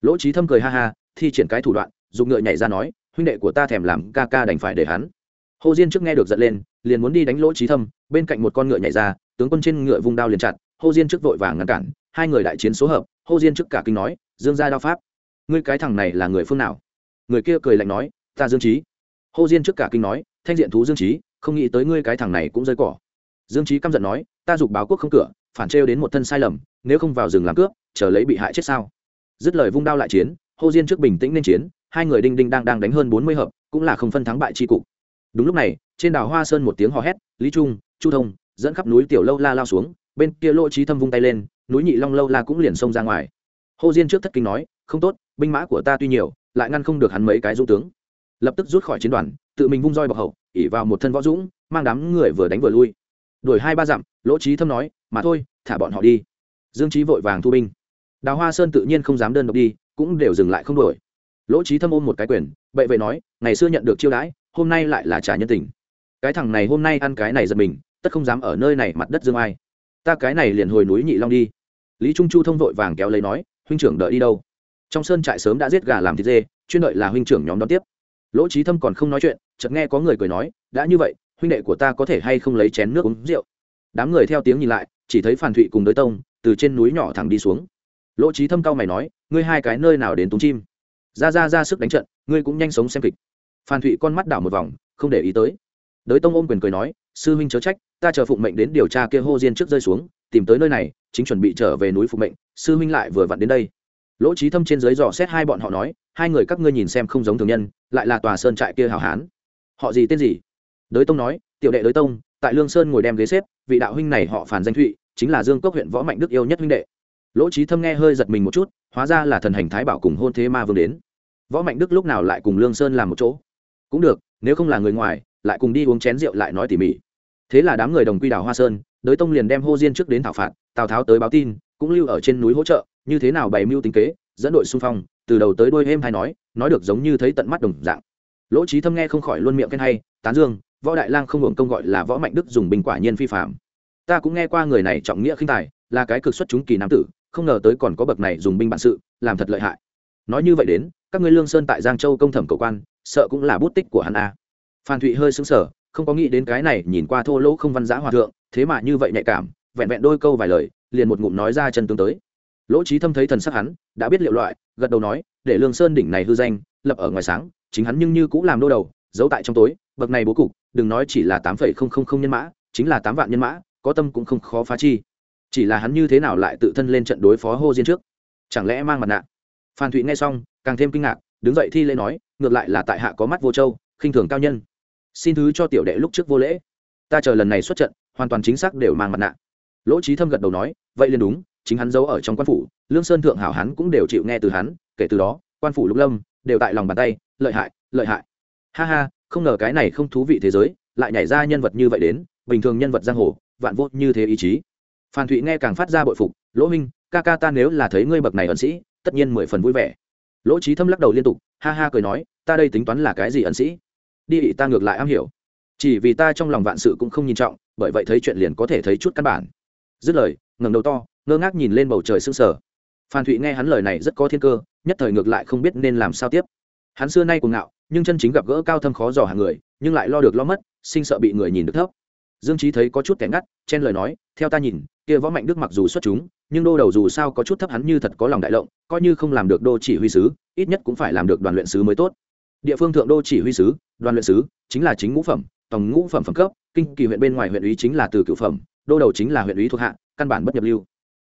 Lỗ trí thâm cười ha ha, thi triển cái thủ đoạn, dùng ngựa nhảy ra nói, huynh đệ của ta thèm làm ca ca đành phải để hắn. Hồ diên trước nghe được giận lên, liền muốn đi đánh lỗ trí thâm, bên cạnh một con ngựa nhảy ra, tướng quân trên ngựa vung đao liền chặt, hồ diên trước vội vàng ngăn cản, hai người đại chiến số hợp, hồ diên trước cả kinh nói, dương gia đao pháp, ngươi cái thằng này là người phương nào? Người kia cười lạnh nói, ta dương trí hồ diên trước cả kinh nói, thanh diện thú dương trí không nghĩ tới ngươi cái thằng này cũng rơi cỏ. Dương trí căm giận nói, ta giục báo quốc không cửa, phản trêu đến một thân sai lầm, nếu không vào rừng làm cướp, chờ lấy bị hại chết sao? Dứt lời vung đao lại chiến, hô diên trước bình tĩnh nên chiến, hai người đinh đinh đang đang đánh hơn bốn mươi hợp, cũng là không phân thắng bại tri cục. Đúng lúc này, trên đảo hoa sơn một tiếng hò hét, lý trung, chu thông, dẫn khắp núi tiểu lâu la lao xuống, bên kia lỗ trí thâm vung tay lên, núi nhị long lâu la cũng liền xông ra ngoài. Hô diên trước thất kinh nói, không tốt, binh mã của ta tuy nhiều, lại ngăn không được hắn mấy cái dũng tướng. Lập tức rút khỏi chiến đoàn tự mình vung roi bọc hậu, ỉ vào một thân võ dũng, mang đám người vừa đánh vừa lui. Đuổi hai ba dặm, lỗ trí thâm nói, mà thôi, thả bọn họ đi. Dương trí vội vàng thu binh. Đào hoa sơn tự nhiên không dám đơn độc đi, cũng đều dừng lại không đổi lỗ trí thâm ôm một cái quyền bậy vậy nói, ngày xưa nhận được chiêu đãi, hôm nay lại là trả nhân tình. Cái thằng này hôm nay ăn cái này giật mình, tất không dám ở nơi này mặt đất dương ai. Ta cái này liền hồi núi nhị long đi. Lý trung chu thông vội vàng kéo lấy nói, huynh trưởng đợi đi đâu? Trong sơn trại sớm đã giết gà làm thịt dê, chuyên đợi là huynh trưởng nhóm đón tiếp. Lỗ trí thâm còn không nói chuyện chợt nghe có người cười nói, đã như vậy, huynh đệ của ta có thể hay không lấy chén nước uống rượu? Đám người theo tiếng nhìn lại, chỉ thấy phản thụy cùng đới tông từ trên núi nhỏ thẳng đi xuống. Lỗ trí thâm cao mày nói, ngươi hai cái nơi nào đến túng chim? Ra ra ra sức đánh trận, ngươi cũng nhanh sống xem kịch. Phan thụy con mắt đảo một vòng, không để ý tới. Đới tông ôm quyền cười nói, sư huynh chớ trách, ta chờ phụng mệnh đến điều tra kia hô diên trước rơi xuống, tìm tới nơi này, chính chuẩn bị trở về núi phụng mệnh, sư huynh lại vừa vặn đến đây. Lỗ trí thâm trên dưới dò xét hai bọn họ nói, hai người các ngươi nhìn xem không giống thường nhân, lại là tòa sơn trại kia hảo hán họ gì tên gì? Đới tông nói, tiểu đệ đới tông, tại lương sơn ngồi đem ghế xếp, vị đạo huynh này họ phản danh thụy, chính là dương cốc huyện võ mạnh đức yêu nhất huynh đệ. Lỗ trí thâm nghe hơi giật mình một chút, hóa ra là thần hành thái bảo cùng hôn thế ma vương đến. Võ mạnh đức lúc nào lại cùng lương sơn làm một chỗ? Cũng được, nếu không là người ngoài, lại cùng đi uống chén rượu lại nói tỉ mỉ. Thế là đám người đồng quy đảo hoa sơn, đới tông liền đem hô diên trước đến thảo phạt, tào tháo tới báo tin, cũng lưu ở trên núi hỗ trợ, như thế nào bày mưu tính kế, dẫn đội xung phong, từ đầu tới đuôi êm hay nói nói được giống như thấy tận mắt đồng dạng lỗ trí thâm nghe không khỏi luôn miệng khen hay, tán dương, võ đại lang không hưởng công gọi là võ mạnh đức dùng bình quả nhiên phi phạm ta cũng nghe qua người này trọng nghĩa khinh tài, là cái cực xuất chúng kỳ nam tử, không ngờ tới còn có bậc này dùng binh bản sự, làm thật lợi hại. Nói như vậy đến, các ngươi lương sơn tại giang châu công thẩm cầu quan, sợ cũng là bút tích của hắn a. Phan thụy hơi sững sờ, không có nghĩ đến cái này, nhìn qua thô lỗ không văn giã hòa thượng, thế mà như vậy nhạy cảm, vẹn vẹn đôi câu vài lời, liền một ngụm nói ra chân tướng tới. Lỗ trí thâm thấy thần sắc hắn, đã biết liệu loại, gật đầu nói, để lương sơn đỉnh này hư danh lập ở ngoài sáng, chính hắn nhưng như cũng làm đô đầu, giấu tại trong tối, bậc này bố cục, đừng nói chỉ là tám phẩy không không không nhân mã, chính là tám vạn nhân mã, có tâm cũng không khó phá chi. Chỉ là hắn như thế nào lại tự thân lên trận đối phó hô diên trước? Chẳng lẽ mang mặt nạ? Phan thụy nghe xong, càng thêm kinh ngạc, đứng dậy thi lễ nói, ngược lại là tại hạ có mắt vô châu, khinh thường cao nhân. Xin thứ cho tiểu đệ lúc trước vô lễ. Ta chờ lần này xuất trận, hoàn toàn chính xác đều mang mặt nạ. Lỗ trí thâm gật đầu nói, vậy liền đúng, chính hắn giấu ở trong quan phủ, lương sơn thượng hảo hắn cũng đều chịu nghe từ hắn, kể từ đó, quan phủ lục lâm đều tại lòng bàn tay, lợi hại lợi hại. Ha ha, không ngờ cái này không thú vị thế giới, lại nhảy ra nhân vật như vậy đến, bình thường nhân vật giang hồ, vạn vô như thế ý chí. Phan thụy nghe càng phát ra bội phục, lỗ minh ca ca ta nếu là thấy ngươi bậc này ẩn sĩ, tất nhiên mười phần vui vẻ. Lỗ trí thâm lắc đầu liên tục, ha ha cười nói, ta đây tính toán là cái gì ẩn sĩ? Đi ị ta ngược lại am hiểu. Chỉ vì ta trong lòng vạn sự cũng không nhìn trọng, bởi vậy thấy chuyện liền có thể thấy chút căn bản. Dứt lời, ngẩng đầu to, ngơ ngác nhìn lên bầu trời sương sờ phan thụy nghe hắn lời này rất có thiên cơ, nhất thời ngược lại không biết nên làm sao tiếp. Hắn xưa nay cuồng ngạo, nhưng chân chính gặp gỡ cao thâm khó dò hàng người, nhưng lại lo được lo mất, sinh sợ bị người nhìn được thấp. Dương trí thấy có chút kẻ ngắt, chen lời nói, theo ta nhìn, kia võ mạnh đức mặc dù xuất chúng, nhưng đô đầu dù sao có chút thấp hắn như thật có lòng đại lộng, coi như không làm được đô chỉ huy sứ, ít nhất cũng phải làm được đoàn luyện sứ mới tốt. Địa phương thượng đô chỉ huy sứ, đoàn luyện sứ, chính là chính ngũ phẩm, tổng ngũ phẩm phẩm cấp, kinh kỳ huyện bên ngoài huyện ủy chính là từ cựu phẩm, đô đầu chính là huyện ủy thuộc hạ, căn bản bất nhập lưu.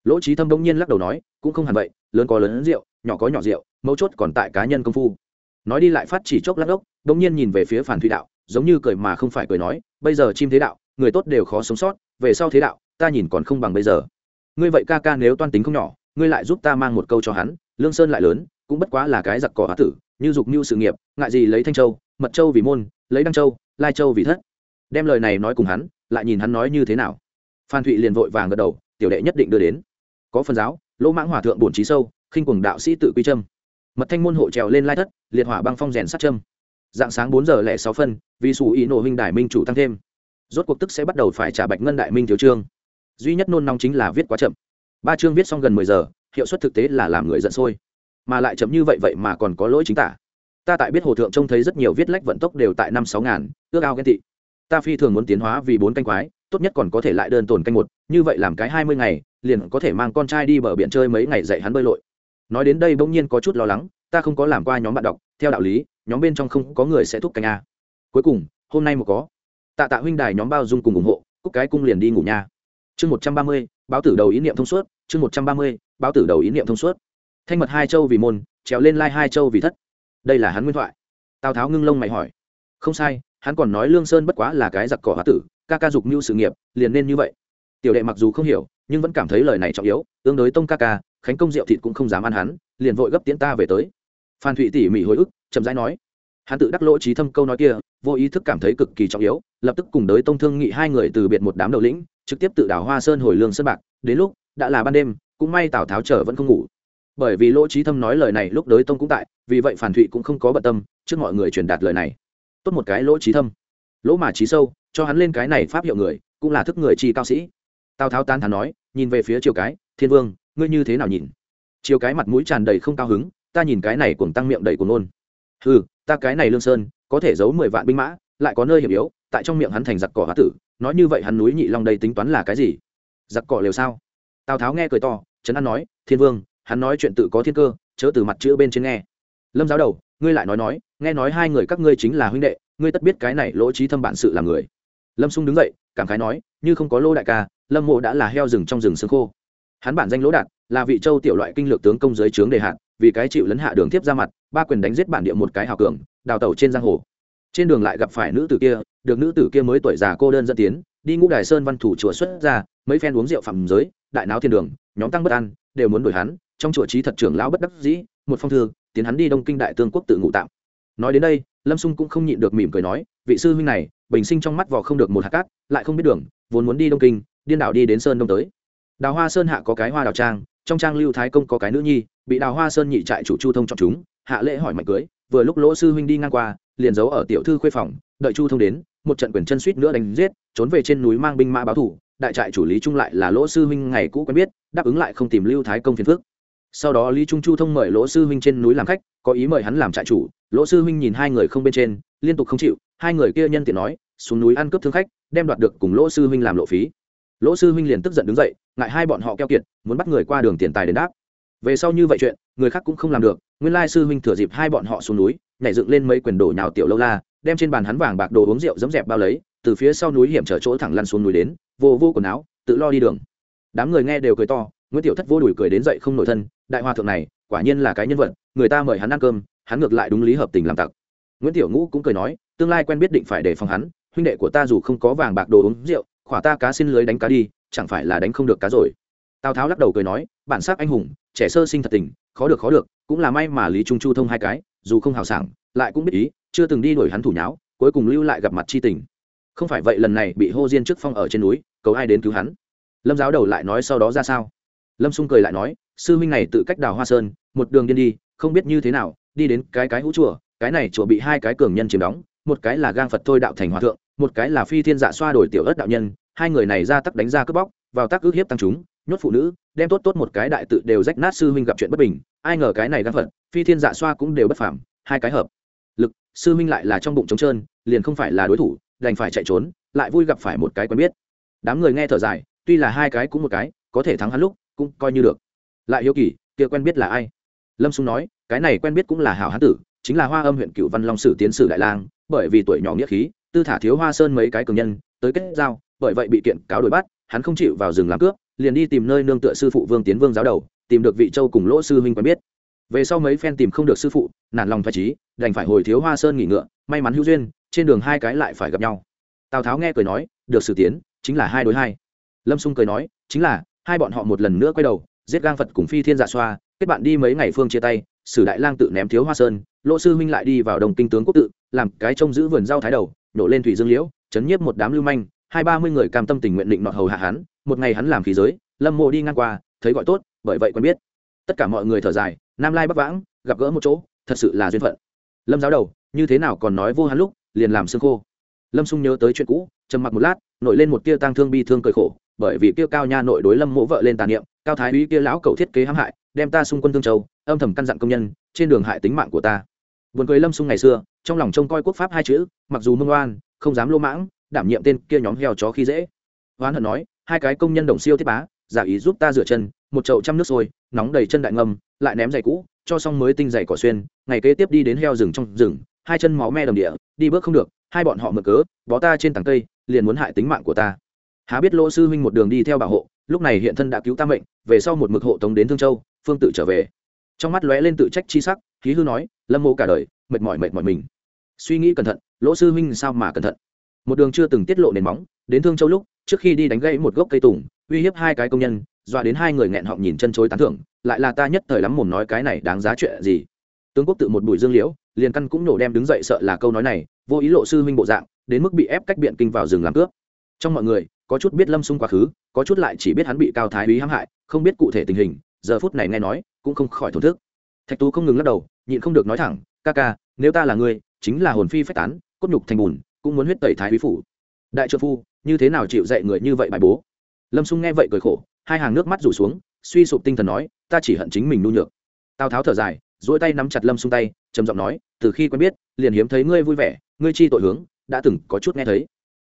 Lỗ trí thâm đông nhiên lắc đầu nói cũng không hẳn vậy, lớn có lớn rượu, nhỏ có nhỏ rượu, mấu chốt còn tại cá nhân công phu. Nói đi lại phát chỉ chốc lát ốc đông nhiên nhìn về phía phản thủy đạo, giống như cười mà không phải cười nói, bây giờ chim thế đạo, người tốt đều khó sống sót, về sau thế đạo, ta nhìn còn không bằng bây giờ. Ngươi vậy ca ca nếu toan tính không nhỏ, ngươi lại giúp ta mang một câu cho hắn, lương sơn lại lớn, cũng bất quá là cái giặc cỏ hóa tử, như dục mưu sự nghiệp, ngại gì lấy thanh châu, mật châu vì môn, lấy đăng châu, lai châu vì thất. Đem lời này nói cùng hắn, lại nhìn hắn nói như thế nào. Phan thụy liền vội vàng gật đầu, tiểu đệ nhất định đưa đến. Có phần giáo lỗ mãng hòa thượng bổn trí sâu, khinh quần đạo sĩ tự quy trâm mật thanh môn hộ trèo lên lai thất, liệt hỏa băng phong rèn sát trâm. dạng sáng bốn giờ lẻ sáu phân, vì xù ý nổ huynh đại minh chủ tăng thêm. Rốt cuộc tức sẽ bắt đầu phải trả bạch ngân đại minh thiếu trương. Duy nhất nôn nóng chính là viết quá chậm. Ba chương viết xong gần mười giờ, hiệu suất thực tế là làm người giận sôi. Mà lại chậm như vậy vậy mà còn có lỗi chính tả. Ta tại biết hồ thượng trông thấy rất nhiều viết lách vận tốc đều tại năm sáu ngàn, ước ao ghen tị. Ta phi thường muốn tiến hóa vì bốn canh quái, tốt nhất còn có thể lại đơn tồn canh một, như vậy làm cái hai mươi ngày liền có thể mang con trai đi bờ biển chơi mấy ngày dạy hắn bơi lội. Nói đến đây bỗng nhiên có chút lo lắng, ta không có làm qua nhóm bạn đọc, theo đạo lý, nhóm bên trong không có người sẽ thúc canh a. Cuối cùng, hôm nay một có. Tạ tạ huynh đài nhóm bao dung cùng ủng hộ, cúc cái cung liền đi ngủ nha. Chương một trăm ba mươi, báo tử đầu ý niệm thông suốt, chương một trăm ba mươi, báo tử đầu ý niệm thông suốt. Thanh mật hai châu vì môn, trèo lên lai hai châu vì thất. Đây là hắn nguyên thoại. Tào tháo ngưng lông mày hỏi. Không sai, hắn còn nói lương sơn bất quá là cái giặc cỏ hoa tử, ca ca dục mưu sự nghiệp, liền nên như vậy. Tiểu đệ mặc dù không hiểu nhưng vẫn cảm thấy lời này trọng yếu, tương đối tông ca ca, khánh công rượu thịt cũng không dám ăn hắn, liền vội gấp tiễn ta về tới. Phan thụy tỉ mỉ hồi ức, chậm rãi nói. Hắn tự đắc lỗ trí thâm câu nói kia, vô ý thức cảm thấy cực kỳ trọng yếu, lập tức cùng đới tông thương nghị hai người từ biệt một đám đầu lĩnh, trực tiếp tự đảo hoa sơn hồi lương sơn bạc, đến lúc đã là ban đêm, cũng may tào tháo trở vẫn không ngủ. Bởi vì lỗ trí thâm nói lời này lúc đới tông cũng tại, vì vậy phản thụy cũng không có bận tâm, trước mọi người truyền đạt lời này. Tốt một cái lỗ trí thâm. Lỗ mà trí sâu, cho hắn lên cái này pháp hiệu người, cũng là thức người chi cao sĩ. Tào tháo tán thán nói nhìn về phía triều cái, thiên vương, ngươi như thế nào nhìn? Triều cái mặt mũi tràn đầy không cao hứng, ta nhìn cái này cùng tăng miệng đầy cuồng nôn. Ừ ta cái này lương sơn, có thể giấu mười vạn binh mã, lại có nơi hiểm yếu, tại trong miệng hắn thành giặc cỏ hóa tử, nói như vậy hắn núi nhị long đây tính toán là cái gì? Giặc cỏ liều sao? Tào tháo nghe cười to, trấn an nói, thiên vương, hắn nói chuyện tự có thiên cơ, chớ từ mặt chữ bên trên nghe. Lâm giáo đầu, ngươi lại nói nói, nghe nói hai người các ngươi chính là huynh đệ, ngươi tất biết cái này lỗ trí thâm bản sự là người lâm sung đứng dậy, cảm khái nói, như không có lô đại ca, lâm mộ đã là heo rừng trong rừng xương khô. Hắn bản danh lỗ đạt, là vị châu tiểu loại kinh lược tướng công giới trướng đề hạn vì cái chịu lấn hạ đường tiếp ra mặt, ba quyền đánh giết bản địa một cái hào cường, đào tẩu trên giang hồ. Trên đường lại gặp phải nữ tử kia, được nữ tử kia mới tuổi già cô đơn dẫn tiến, đi ngũ đài sơn văn thủ chùa xuất ra, mấy phen uống rượu phạm giới, đại náo thiên đường, nhóm tăng bất ăn đều muốn đuổi hắn, trong chùa trí thật trưởng lão bất đắc dĩ, một phong thư, tiến hắn đi đông kinh đại tương quốc tự ngụ tạm. Nói đến đây, lâm sung cũng không nhịn được mỉm cười nói, vị sư huynh này bình sinh trong mắt vò không được một hạt cát, lại không biết đường, vốn muốn đi đông kinh, điên đảo đi đến sơn đông tới. Đào hoa sơn hạ có cái hoa đào trang, trong trang lưu thái công có cái nữ nhi, bị đào hoa sơn nhị trại chủ chu thông chọn chúng, hạ lễ hỏi mạnh cưới, vừa lúc lỗ sư huynh đi ngang qua, liền giấu ở tiểu thư khuê phòng, đợi chu thông đến, một trận quyền chân suýt nữa đánh giết, trốn về trên núi mang binh mã báo thủ, đại trại chủ lý trung lại là lỗ sư huynh ngày cũ quen biết, đáp ứng lại không tìm lưu thái công phiền phước sau đó lý trung chu thông mời lỗ sư huynh trên núi làm khách, có ý mời hắn làm trại chủ, lỗ sư huynh nhìn hai người không bên trên, liên tục không chịu hai người kia nhân tiện nói, xuống núi ăn cướp thương khách, đem đoạt được cùng lỗ sư huynh làm lộ phí. Lỗ sư huynh liền tức giận đứng dậy, ngại hai bọn họ keo kiệt, muốn bắt người qua đường tiền tài đến đáp. Về sau như vậy chuyện, người khác cũng không làm được, nguyên lai sư huynh thừa dịp hai bọn họ xuống núi, nhảy dựng lên mấy quyền đổ nhào tiểu lâu la, đem trên bàn hắn vàng bạc đồ uống rượu dấm dẹp bao lấy, từ phía sau núi hiểm trở chỗ thẳng lăn xuống núi đến, vô vô quần áo, tự lo đi đường. Đám người nghe đều cười to, nguyễn tiểu thất vô đùi cười đến dậy không nổi thân, đại hòa thượng này, quả nhiên là cái nhân vật, người ta mời hắn ăn cơm, hắn ngược lại đúng lý hợp tình làm tặc. Nguyễn tiểu ngũ cũng cười nói tương lai quen biết định phải để phòng hắn, huynh đệ của ta dù không có vàng bạc đồ uống rượu, khỏa ta cá xin lưới đánh cá đi, chẳng phải là đánh không được cá rồi. Tào tháo lắc đầu cười nói, bản sắc anh hùng, trẻ sơ sinh thật tình, khó được khó được, cũng là may mà lý trung chu thông hai cái, dù không hào sảng, lại cũng biết ý, chưa từng đi đuổi hắn thủ nháo, cuối cùng lưu lại gặp mặt chi tình. Không phải vậy lần này bị hô diên trước phong ở trên núi, cầu ai đến cứu hắn? Lâm giáo đầu lại nói sau đó ra sao? Lâm xung cười lại nói, sư huynh này tự cách đào hoa sơn, một đường điên đi, không biết như thế nào, đi đến cái cái hũ chùa, cái này chùa bị hai cái cường nhân chiếm đóng một cái là gang phật thôi đạo thành hòa thượng, một cái là phi thiên dạ xoa đổi tiểu ớt đạo nhân, hai người này ra tắc đánh ra cướp bóc, vào tắc ước hiếp tăng chúng, nhốt phụ nữ, đem tốt tốt một cái đại tự đều rách nát sư huynh gặp chuyện bất bình, ai ngờ cái này gắn phật, phi thiên dạ xoa cũng đều bất phàm, hai cái hợp. Lực, sư huynh lại là trong bụng trống trơn, liền không phải là đối thủ, đành phải chạy trốn, lại vui gặp phải một cái quen biết. Đám người nghe thở dài, tuy là hai cái cũng một cái, có thể thắng hắn lúc, cũng coi như được. Lại hiếu kỳ, kia quen biết là ai? Lâm xung nói, cái này quen biết cũng là hảo hán tử chính là hoa âm huyện cựu văn long sử tiến sử đại lang, bởi vì tuổi nhỏ nghĩa khí, tư thả thiếu hoa sơn mấy cái cường nhân, tới kết giao, bởi vậy bị kiện cáo đổi bắt, hắn không chịu vào rừng làm cướp, liền đi tìm nơi nương tựa sư phụ vương tiến vương giáo đầu, tìm được vị châu cùng lỗ sư huynh quen biết. Về sau mấy phen tìm không được sư phụ, nản lòng phải trí đành phải hồi thiếu hoa sơn nghỉ ngựa, may mắn hữu duyên, trên đường hai cái lại phải gặp nhau. Tào tháo nghe cười nói, được sử tiến, chính là hai đối hai. Lâm xung cười nói, chính là, hai bọn họ một lần nữa quay đầu, giết gang phật cùng phi thiên dạ xoa, kết bạn đi mấy ngày phương chia tay sử đại lang tự ném thiếu hoa sơn, lỗ sư huynh lại đi vào đồng kinh tướng quốc tự, làm cái trông giữ vườn rau thái đầu, nổ lên thủy dương liễu, chấn nhiếp một đám lưu manh, hai ba mươi người cam tâm tình nguyện định nọt hầu hạ hắn, một ngày hắn làm khí giới, lâm mộ đi ngang qua, thấy gọi tốt, bởi vậy quen biết. Tất cả mọi người thở dài, nam lai bắc vãng, gặp gỡ một chỗ, thật sự là duyên phận. Lâm giáo đầu, như thế nào còn nói vô hắn lúc, liền làm xương khô. Lâm sung nhớ tới chuyện cũ, trầm mặc một lát, nổi lên một tia tang thương bi thương cười khổ, bởi vì kia cao nha nội đối lâm mộ vợ lên tàn niệm, cao thái úy kia lão cầu thiết kế hãm hại đem ta xung quân thương châu, âm thầm căn dặn công nhân, trên đường hại tính mạng của ta. Vườn cười lâm xung ngày xưa, trong lòng trông coi quốc pháp hai chữ, mặc dù mông oan, không dám lô mãng, đảm nhiệm tên kia nhóm heo chó khi dễ. Hoán hận nói, hai cái công nhân đồng siêu thiết bá, giả ý giúp ta rửa chân, một chậu trăm nước sôi, nóng đầy chân đại ngâm lại ném giày cũ, cho xong mới tinh giày cỏ xuyên, ngày kế tiếp đi đến heo rừng trong rừng, hai chân máu me đầm địa, đi bước không được, hai bọn họ mở cớ, bó ta trên tảng cây, liền muốn hại tính mạng của ta. Há biết lỗ sư huynh một đường đi theo bảo hộ, lúc này hiện thân đã cứu ta mệnh, về sau một mực hộ tống đến thương châu phương tự trở về. Trong mắt lóe lên tự trách chi sắc khí hư nói, lâm mô cả đời, mệt mỏi mệt mỏi mình. Suy nghĩ cẩn thận, lỗ sư huynh sao mà cẩn thận? Một đường chưa từng tiết lộ nền móng, đến thương châu lúc, trước khi đi đánh gãy một gốc cây tùng, uy hiếp hai cái công nhân, dọa đến hai người nghẹn họng nhìn chân chối tán thưởng, lại là ta nhất thời lắm mồm nói cái này đáng giá chuyện gì. Tướng quốc tự một bụi dương liễu, liền căn cũng nổ đem đứng dậy sợ là câu nói này, vô ý lộ sư huynh bộ dạng, đến mức bị ép cách biện kinh vào rừng làm cướp. Trong mọi người, có chút biết lâm xung quá khứ, có chút lại chỉ biết hắn bị cao thái úy hãm hại, không biết cụ thể tình hình giờ phút này nghe nói, cũng không khỏi thổn thức. Thạch tú không ngừng lắc đầu, nhịn không được nói thẳng, ca ca, nếu ta là ngươi, chính là hồn phi phách tán, cốt nhục thành bùn, cũng muốn huyết tẩy thái quý phủ. Đại trợ phu, như thế nào chịu dạy người như vậy bài bố? Lâm xung nghe vậy cười khổ, hai hàng nước mắt rủ xuống, suy sụp tinh thần nói, ta chỉ hận chính mình nhu nhược. Tào tháo thở dài dỗi tay nắm chặt lâm xung tay, trầm giọng nói, từ khi quen biết, liền hiếm thấy ngươi vui vẻ, ngươi chi tội hướng, đã từng có chút nghe thấy.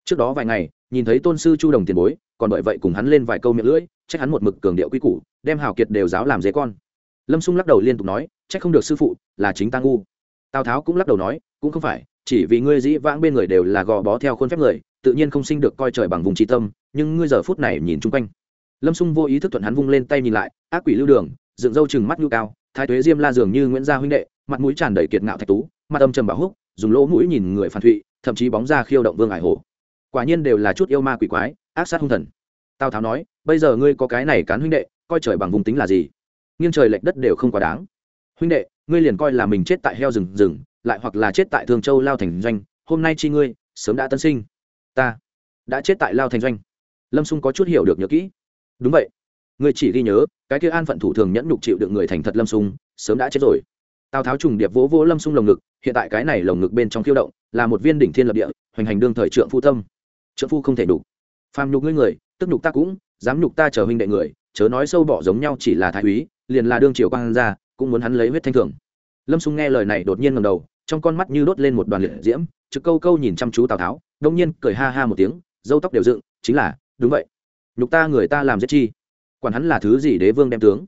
Trước đó vài ngày, nhìn thấy tôn sư chu đồng tiền bối, còn bởi vậy cùng hắn lên vài câu miệng lưỡi trách hắn một mực cường điệu quy củ, đem hào kiệt đều giáo làm dế con. Lâm xung lắc đầu liên tục nói, trách không được sư phụ, là chính ta ngu. Tào tháo cũng lắc đầu nói, cũng không phải, chỉ vì ngươi dĩ vãng bên người đều là gò bó theo khuôn phép người, tự nhiên không sinh được coi trời bằng vùng trí tâm, nhưng ngươi giờ phút này nhìn chung quanh. Lâm xung vô ý thức thuận hắn vung lên tay nhìn lại, ác quỷ lưu đường, dựng râu chừng mắt nhu cao, thái tuế diêm la dường như nguyễn gia huynh đệ, mặt mũi tràn đầy kiệt ngạo thạch tú, mặt âm trầm bảo húc, dùng lỗ mũi nhìn người phản thụy, thậm chí bóng ra khiêu động vương ải hồ. quả nhiên đều là chút yêu ma quỷ quái, ác sát hung thần. Tào tháo nói bây giờ ngươi có cái này cán huynh đệ, coi trời bằng vùng tính là gì? Nghiêng trời lệch đất đều không quá đáng. Huynh đệ, ngươi liền coi là mình chết tại heo rừng rừng, lại hoặc là chết tại thương châu lao thành doanh. Hôm nay chi ngươi, sớm đã tân sinh. Ta đã chết tại lao thành doanh. Lâm xung có chút hiểu được nhớ kỹ. Đúng vậy. Ngươi chỉ ghi nhớ, cái kia an phận thủ thường nhẫn nhục chịu được người thành thật lâm xung sớm đã chết rồi. Tào tháo trùng điệp vỗ vỗ lâm xung lồng ngực, hiện tại cái này lồng ngực bên trong khiêu động, là một viên đỉnh thiên lập địa, hoành hành đương thời trượng phu tâm. Trượng phu không thể đủ. Phàm nhục ngươi người, tức nhục ta cũng dám nhục ta chờ huynh đệ người, chớ nói sâu bỏ giống nhau chỉ là thái úy, liền là đương triều quang ra cũng muốn hắn lấy huyết thanh thường lâm xung nghe lời này đột nhiên ngầm đầu, trong con mắt như đốt lên một đoàn liệt diễm, trực câu câu nhìn chăm chú tào tháo, đông nhiên cười ha ha một tiếng, dâu tóc đều dựng, chính là, đúng vậy. Nhục ta người ta làm giết chi? Quản hắn là thứ gì đế vương đem tướng?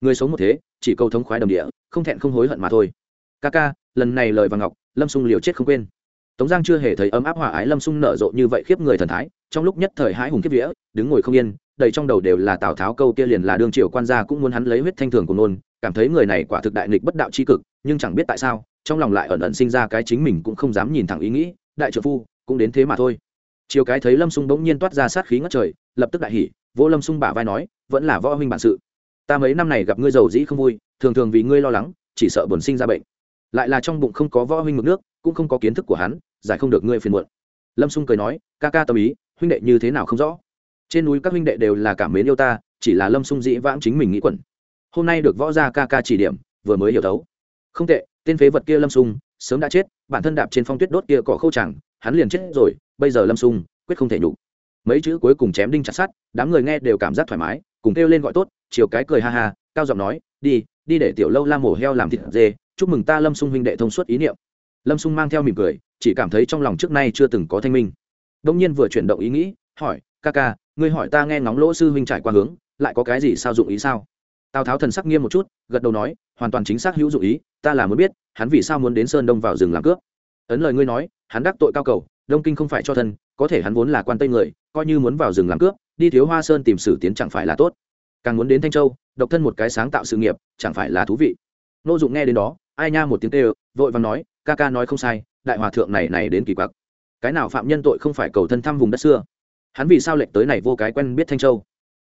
Người sống một thế, chỉ câu thống khoái đồng địa, không thẹn không hối hận mà thôi. Ca ca, lần này lời và ngọc, lâm sung liều chết không quên tống giang chưa hề thấy ấm áp hòa ái lâm sung nở rộ như vậy khiếp người thần thái, trong lúc nhất thời hãi hùng kiếp vía, đứng ngồi không yên, đầy trong đầu đều là tào tháo câu kia liền là đương triều quan gia cũng muốn hắn lấy huyết thanh thường của nôn cảm thấy người này quả thực đại nghịch bất đạo c cực, nhưng chẳng biết tại sao, trong lòng lại ẩn ẩn sinh ra cái chính mình cũng không dám nhìn thẳng ý nghĩ, đại trợ phu, cũng đến thế mà thôi. Chiều cái thấy lâm sung bỗng nhiên toát ra sát khí ngất trời, lập tức đại hỉ, vỗ lâm sung bả vai nói, vẫn là võ huynh bản sự. Ta mấy năm này gặp ngươi giàu dĩ không vui, thường thường vì ngươi lo lắng, chỉ sợ buồn sinh ra bệnh. Lại là trong bụng không có võ huynh mực nước cũng không có kiến thức của hắn, giải không được ngươi phiền muộn. Lâm sung cười nói, ca ca tâm ý, huynh đệ như thế nào không rõ? Trên núi các huynh đệ đều là cảm mến yêu ta, chỉ là lâm sung dĩ vãng chính mình nghĩ quẩn. Hôm nay được võ gia ca ca chỉ điểm, vừa mới hiểu thấu. Không tệ, tên phế vật kia lâm sung, sớm đã chết, bản thân đạp trên phong tuyết đốt kia cỏ khâu chẳng, hắn liền chết rồi, bây giờ lâm sung, quyết không thể nhục. Mấy chữ cuối cùng chém đinh chặt sắt, đám người nghe đều cảm giác thoải mái, cùng kêu lên gọi tốt, chiều cái cười ha ha, cao giọng nói, đi đi để tiểu lâu la mổ heo làm thịt dê, chúc mừng ta lâm sung huynh đệ thông suốt ý niệm lâm sung mang theo mỉm cười, chỉ cảm thấy trong lòng trước nay chưa từng có thanh minh. Đông nhiên vừa chuyển động ý nghĩ, hỏi, ca ca, ngươi hỏi ta nghe ngóng lỗ sư huynh trải qua hướng, lại có cái gì sao dụng ý sao? Tào tháo thần sắc nghiêm một chút, gật đầu nói, hoàn toàn chính xác hữu dụng ý, ta là muốn biết, hắn vì sao muốn đến sơn đông vào rừng làm cướp? Ấn lời ngươi nói, hắn đắc tội cao cầu, đông kinh không phải cho thân, có thể hắn vốn là quan tây người, coi như muốn vào rừng làm cướp, đi thiếu hoa sơn tìm sử tiến chẳng phải là tốt. Càng muốn đến thanh châu, độc thân một cái sáng tạo sự nghiệp, chẳng phải là thú vị. Nô dụng nghe đến đó, ai nha một tiếng kêu, vội và nói ca ca nói không sai, đại hòa thượng này này đến kỳ quặc. Cái nào phạm nhân tội không phải cầu thân thăm vùng đất xưa? Hắn vì sao lệch tới này vô cái quen biết thanh châu?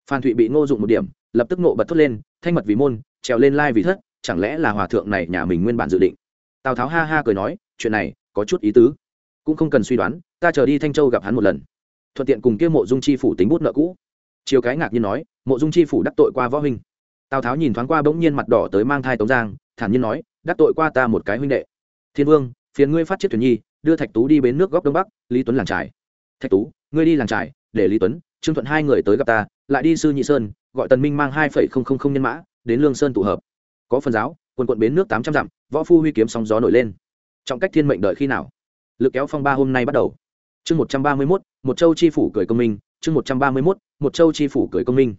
Phan thụy bị ngô dụng một điểm, lập tức nộ bật thốt lên, thanh mật vì môn, trèo lên lai vì thất, chẳng lẽ là hòa thượng này nhà mình nguyên bản dự định? Tào tháo ha ha cười nói, chuyện này, có chút ý tứ. Cũng không cần suy đoán, ta chờ đi thanh châu gặp hắn một lần. Thuận tiện cùng kia mộ dung chi phủ tính bút nợ cũ. Chiều cái ngạc nhiên nói, mộ dung chi phủ đắc tội qua võ huynh. Tào tháo nhìn thoáng qua bỗng nhiên mặt đỏ tới mang thai tống giang, thản nhiên nói, đắc tội qua ta một cái huynh đệ thiên vương phiền ngươi phát chiếc thuyền nhi, đưa thạch tú đi bến nước góc đông bắc, lý tuấn làng trải thạch tú, ngươi đi làng trải để lý tuấn, trương thuận hai người tới gặp ta, lại đi sư nhị sơn, gọi tần minh mang hai phẩy không không không nhân mã, đến lương sơn tụ hợp. Có phần giáo, quần quận bến nước tám trăm dặm, võ phu huy kiếm sóng gió nổi lên. Trọng cách thiên mệnh đợi khi nào? Lực kéo phong ba hôm nay bắt đầu. Chương một trăm ba mươi mốt, một châu chi phủ cười công minh, chương một trăm ba mươi mốt, một châu chi phủ cười công minh.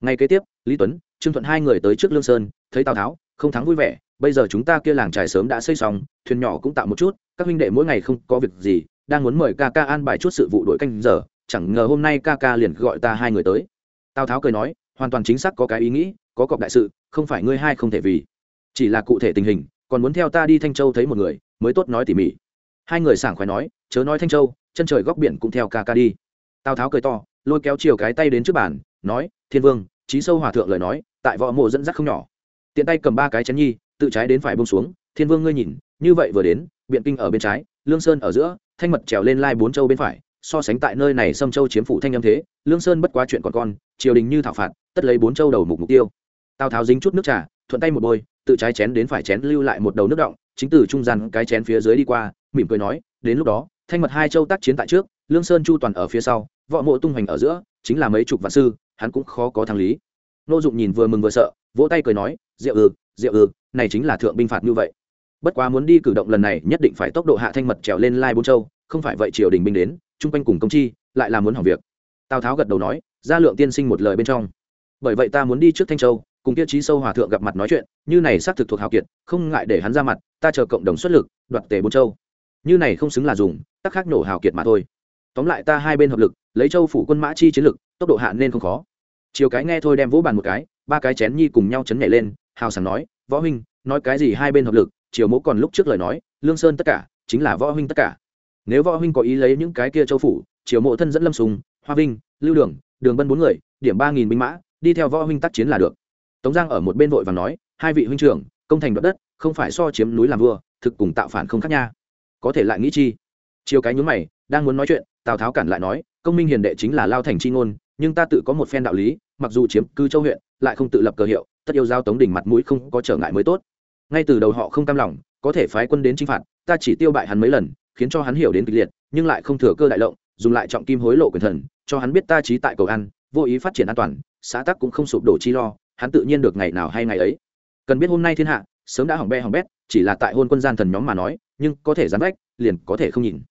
Ngày kế tiếp, lý tuấn, trương thuận hai người tới trước lương sơn, thấy tào tháo không thắng vui vẻ, bây giờ chúng ta kia làng trài sớm đã xây xong, thuyền nhỏ cũng tạo một chút, các huynh đệ mỗi ngày không có việc gì, đang muốn mời ca ca an bài chút sự vụ đội canh giờ, chẳng ngờ hôm nay ca ca liền gọi ta hai người tới. Tào tháo cười nói, hoàn toàn chính xác có cái ý nghĩ, có cọc đại sự, không phải ngươi hai không thể vì. Chỉ là cụ thể tình hình, còn muốn theo ta đi thanh châu thấy một người, mới tốt nói tỉ mỉ. Hai người sảng khoái nói, chớ nói thanh châu, chân trời góc biển cũng theo ca ca đi. Tào tháo cười to, lôi kéo chiều cái tay đến trước bàn, nói, thiên vương trí sâu hòa thượng lời nói, tại võ mộ dẫn dắt không nhỏ tiện tay cầm ba cái chén nhi, tự trái đến phải bông xuống, thiên vương ngươi nhìn, như vậy vừa đến, biện kinh ở bên trái, lương sơn ở giữa, thanh mật trèo lên lai bốn châu bên phải, so sánh tại nơi này sâm châu chiếm phủ thanh âm thế, lương sơn bất quá chuyện còn con, triều đình như thảo phạt, tất lấy bốn châu đầu mục mục tiêu. Tào tháo dính chút nước trà, thuận tay một bôi, tự trái chén đến phải chén lưu lại một đầu nước động chính từ trung gian cái chén phía dưới đi qua, mỉm cười nói, đến lúc đó, thanh mật hai châu tác chiến tại trước, lương sơn chu toàn ở phía sau, võ mộ tung hoành ở giữa, chính là mấy chục vạn sư, hắn cũng khó có thằng lý. Nô dụng nhìn vừa mừng vừa sợ vỗ tay cười nói, diệu ư diệu ư, này chính là thượng binh phạt như vậy. Bất quá muốn đi cử động lần này nhất định phải tốc độ hạ thanh mật trèo lên lai bốn châu, không phải vậy triều đình binh đến, chung quanh cùng công chi, lại là muốn hỏng việc. Tào tháo gật đầu nói, gia lượng tiên sinh một lời bên trong. Bởi vậy ta muốn đi trước thanh châu, cùng kia trí sâu hòa thượng gặp mặt nói chuyện, như này xác thực thuộc hào kiệt, không ngại để hắn ra mặt, ta chờ cộng đồng xuất lực, đoạt tề bốn châu. Như này không xứng là dùng, tắc khác nổ hào kiệt mà thôi. Tóm lại ta hai bên hợp lực, lấy châu phủ quân mã chi chiến lực, tốc độ hạ nên không khó. Chiều cái nghe thôi đem vỗ bàn một cái ba cái chén nhi cùng nhau chấn nhảy lên, hào sảng nói, võ huynh, nói cái gì hai bên hợp lực chiều mẫu còn lúc trước lời nói, lương sơn tất cả, chính là võ huynh tất cả. Nếu võ huynh có ý lấy những cái kia châu phủ chiều mộ thân dẫn lâm sùng, hoa vinh, lưu đường đường bân bốn người, điểm ba nghìn binh mã, đi theo võ huynh tác chiến là được. Tống giang ở một bên vội và nói, hai vị huynh trưởng, công thành đoạt đất, không phải so chiếm núi làm vua, thực cùng tạo phản không khác nha. Có thể lại nghĩ chi? Chiều cái nhún mày, đang muốn nói chuyện, tào tháo cản lại nói, công minh hiền đệ chính là lao thành chi ngôn, nhưng ta tự có một phen đạo lý, mặc dù chiếm cư châu huyện lại không tự lập cờ hiệu, tất yêu giao tống đỉnh mặt mũi không có trở ngại mới tốt. Ngay từ đầu họ không cam lòng, có thể phái quân đến chinh phạt, ta chỉ tiêu bại hắn mấy lần, khiến cho hắn hiểu đến kịch liệt, nhưng lại không thừa cơ đại lộng, dùng lại trọng kim hối lộ quyền thần, cho hắn biết ta trí tại cầu ăn vô ý phát triển an toàn, xã tắc cũng không sụp đổ chi lo, hắn tự nhiên được ngày nào hay ngày ấy. Cần biết hôm nay thiên hạ, sớm đã hỏng be hỏng bét, chỉ là tại hôn quân gian thần nhóm mà nói, nhưng có thể dám vách liền có thể không nhìn.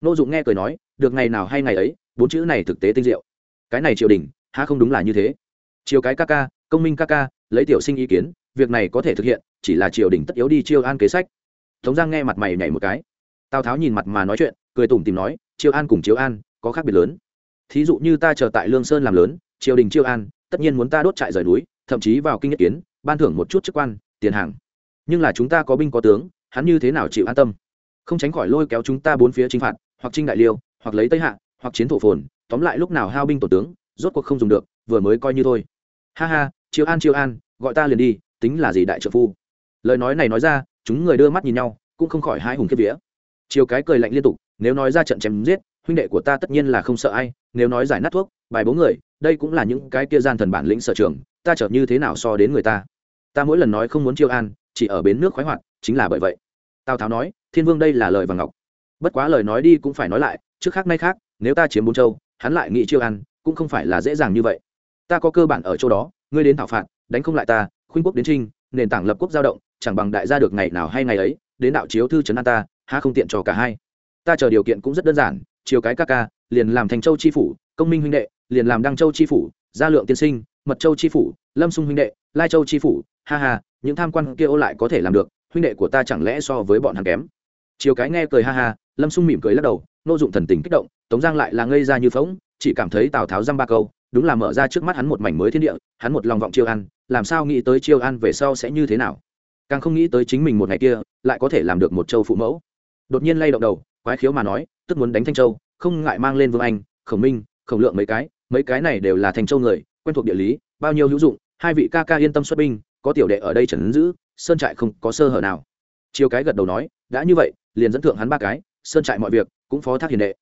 Nô dụng nghe cười nói, được ngày nào hay ngày ấy, bốn chữ này thực tế tinh diệu. Cái này triều đình, há không đúng là như thế. Triều cái ca ca công minh ca ca, lấy tiểu sinh ý kiến, việc này có thể thực hiện, chỉ là triều đình tất yếu đi chiêu an kế sách. Tống giang nghe mặt mày nhảy một cái. Tào tháo nhìn mặt mà nói chuyện, cười tủm tìm nói, chiêu an cùng chiêu an, có khác biệt lớn. Thí dụ như ta chờ tại lương sơn làm lớn, triều đình chiêu an, tất nhiên muốn ta đốt trại rời núi, thậm chí vào kinh nhất kiến, ban thưởng một chút chức quan, tiền hàng. Nhưng là chúng ta có binh có tướng, hắn như thế nào chịu an tâm? Không tránh khỏi lôi kéo chúng ta bốn phía chính phạt, hoặc trinh đại liêu, hoặc lấy tây hạ, hoặc chiến thổ phồn, tóm lại lúc nào hao binh tổ tướng, rốt cuộc không dùng được, vừa mới coi như thôi. Ha ha chiêu an chiêu an gọi ta liền đi tính là gì đại trợ phu. Lời nói này nói ra chúng người đưa mắt nhìn nhau cũng không khỏi hai hùng kiếp vía. Chiều cái cười lạnh liên tục nếu nói ra trận chém giết huynh đệ của ta tất nhiên là không sợ ai nếu nói giải nát thuốc bài bố người đây cũng là những cái kia gian thần bản lĩnh sở trường ta trở như thế nào so đến người ta? Ta mỗi lần nói không muốn chiêu an chỉ ở bến nước khoái hoạt chính là bởi vậy. Tào tháo nói thiên vương đây là lời vàng ngọc. Bất quá lời nói đi cũng phải nói lại trước khác nay khác nếu ta chiếm bốn châu hắn lại nghĩ chiêu An, cũng không phải là dễ dàng như vậy. Ta có cơ bản ở chỗ đó ngươi đến thảo phạt, đánh không lại ta, khuynh quốc đến trinh, nền tảng lập quốc giao động, chẳng bằng đại gia được ngày nào hay ngày ấy, đến đạo chiếu thư trấn an ta ha không tiện cho cả hai. Ta chờ điều kiện cũng rất đơn giản, chiều cái ca ca, liền làm thành châu chi phủ, công minh huynh đệ, liền làm đăng châu chi phủ, gia lượng tiên sinh, mật châu chi phủ, lâm sung huynh đệ, lai châu chi phủ, ha ha, những tham quan kia ô lại có thể làm được, huynh đệ của ta chẳng lẽ so với bọn hắn kém. Chiều cái nghe cười ha ha, lâm sung mỉm cười lắc đầu, nô dụng thần tình kích động, tống giang lại là ngây ra như phóng chỉ cảm thấy tào tháo dăm ba câu đúng là mở ra trước mắt hắn một mảnh mới thiên địa, hắn một lòng vọng chiêu ăn làm sao nghĩ tới chiêu ăn về sau sẽ như thế nào? Càng không nghĩ tới chính mình một ngày kia, lại có thể làm được một châu phụ mẫu. Đột nhiên lay động đầu, quái khiếu mà nói, tức muốn đánh thanh châu, không ngại mang lên vương anh, khổng minh, khổng lượng mấy cái mấy cái này đều là thanh châu người, quen thuộc địa lý, bao nhiêu hữu dụng, hai vị ca ca yên tâm xuất binh, có tiểu đệ ở đây trần giữ, sơn trại không có sơ hở nào. Chiêu cái gật đầu nói, đã như vậy, liền dẫn thượng hắn ba cái, sơn trại mọi việc, cũng phó thác hiền đệ.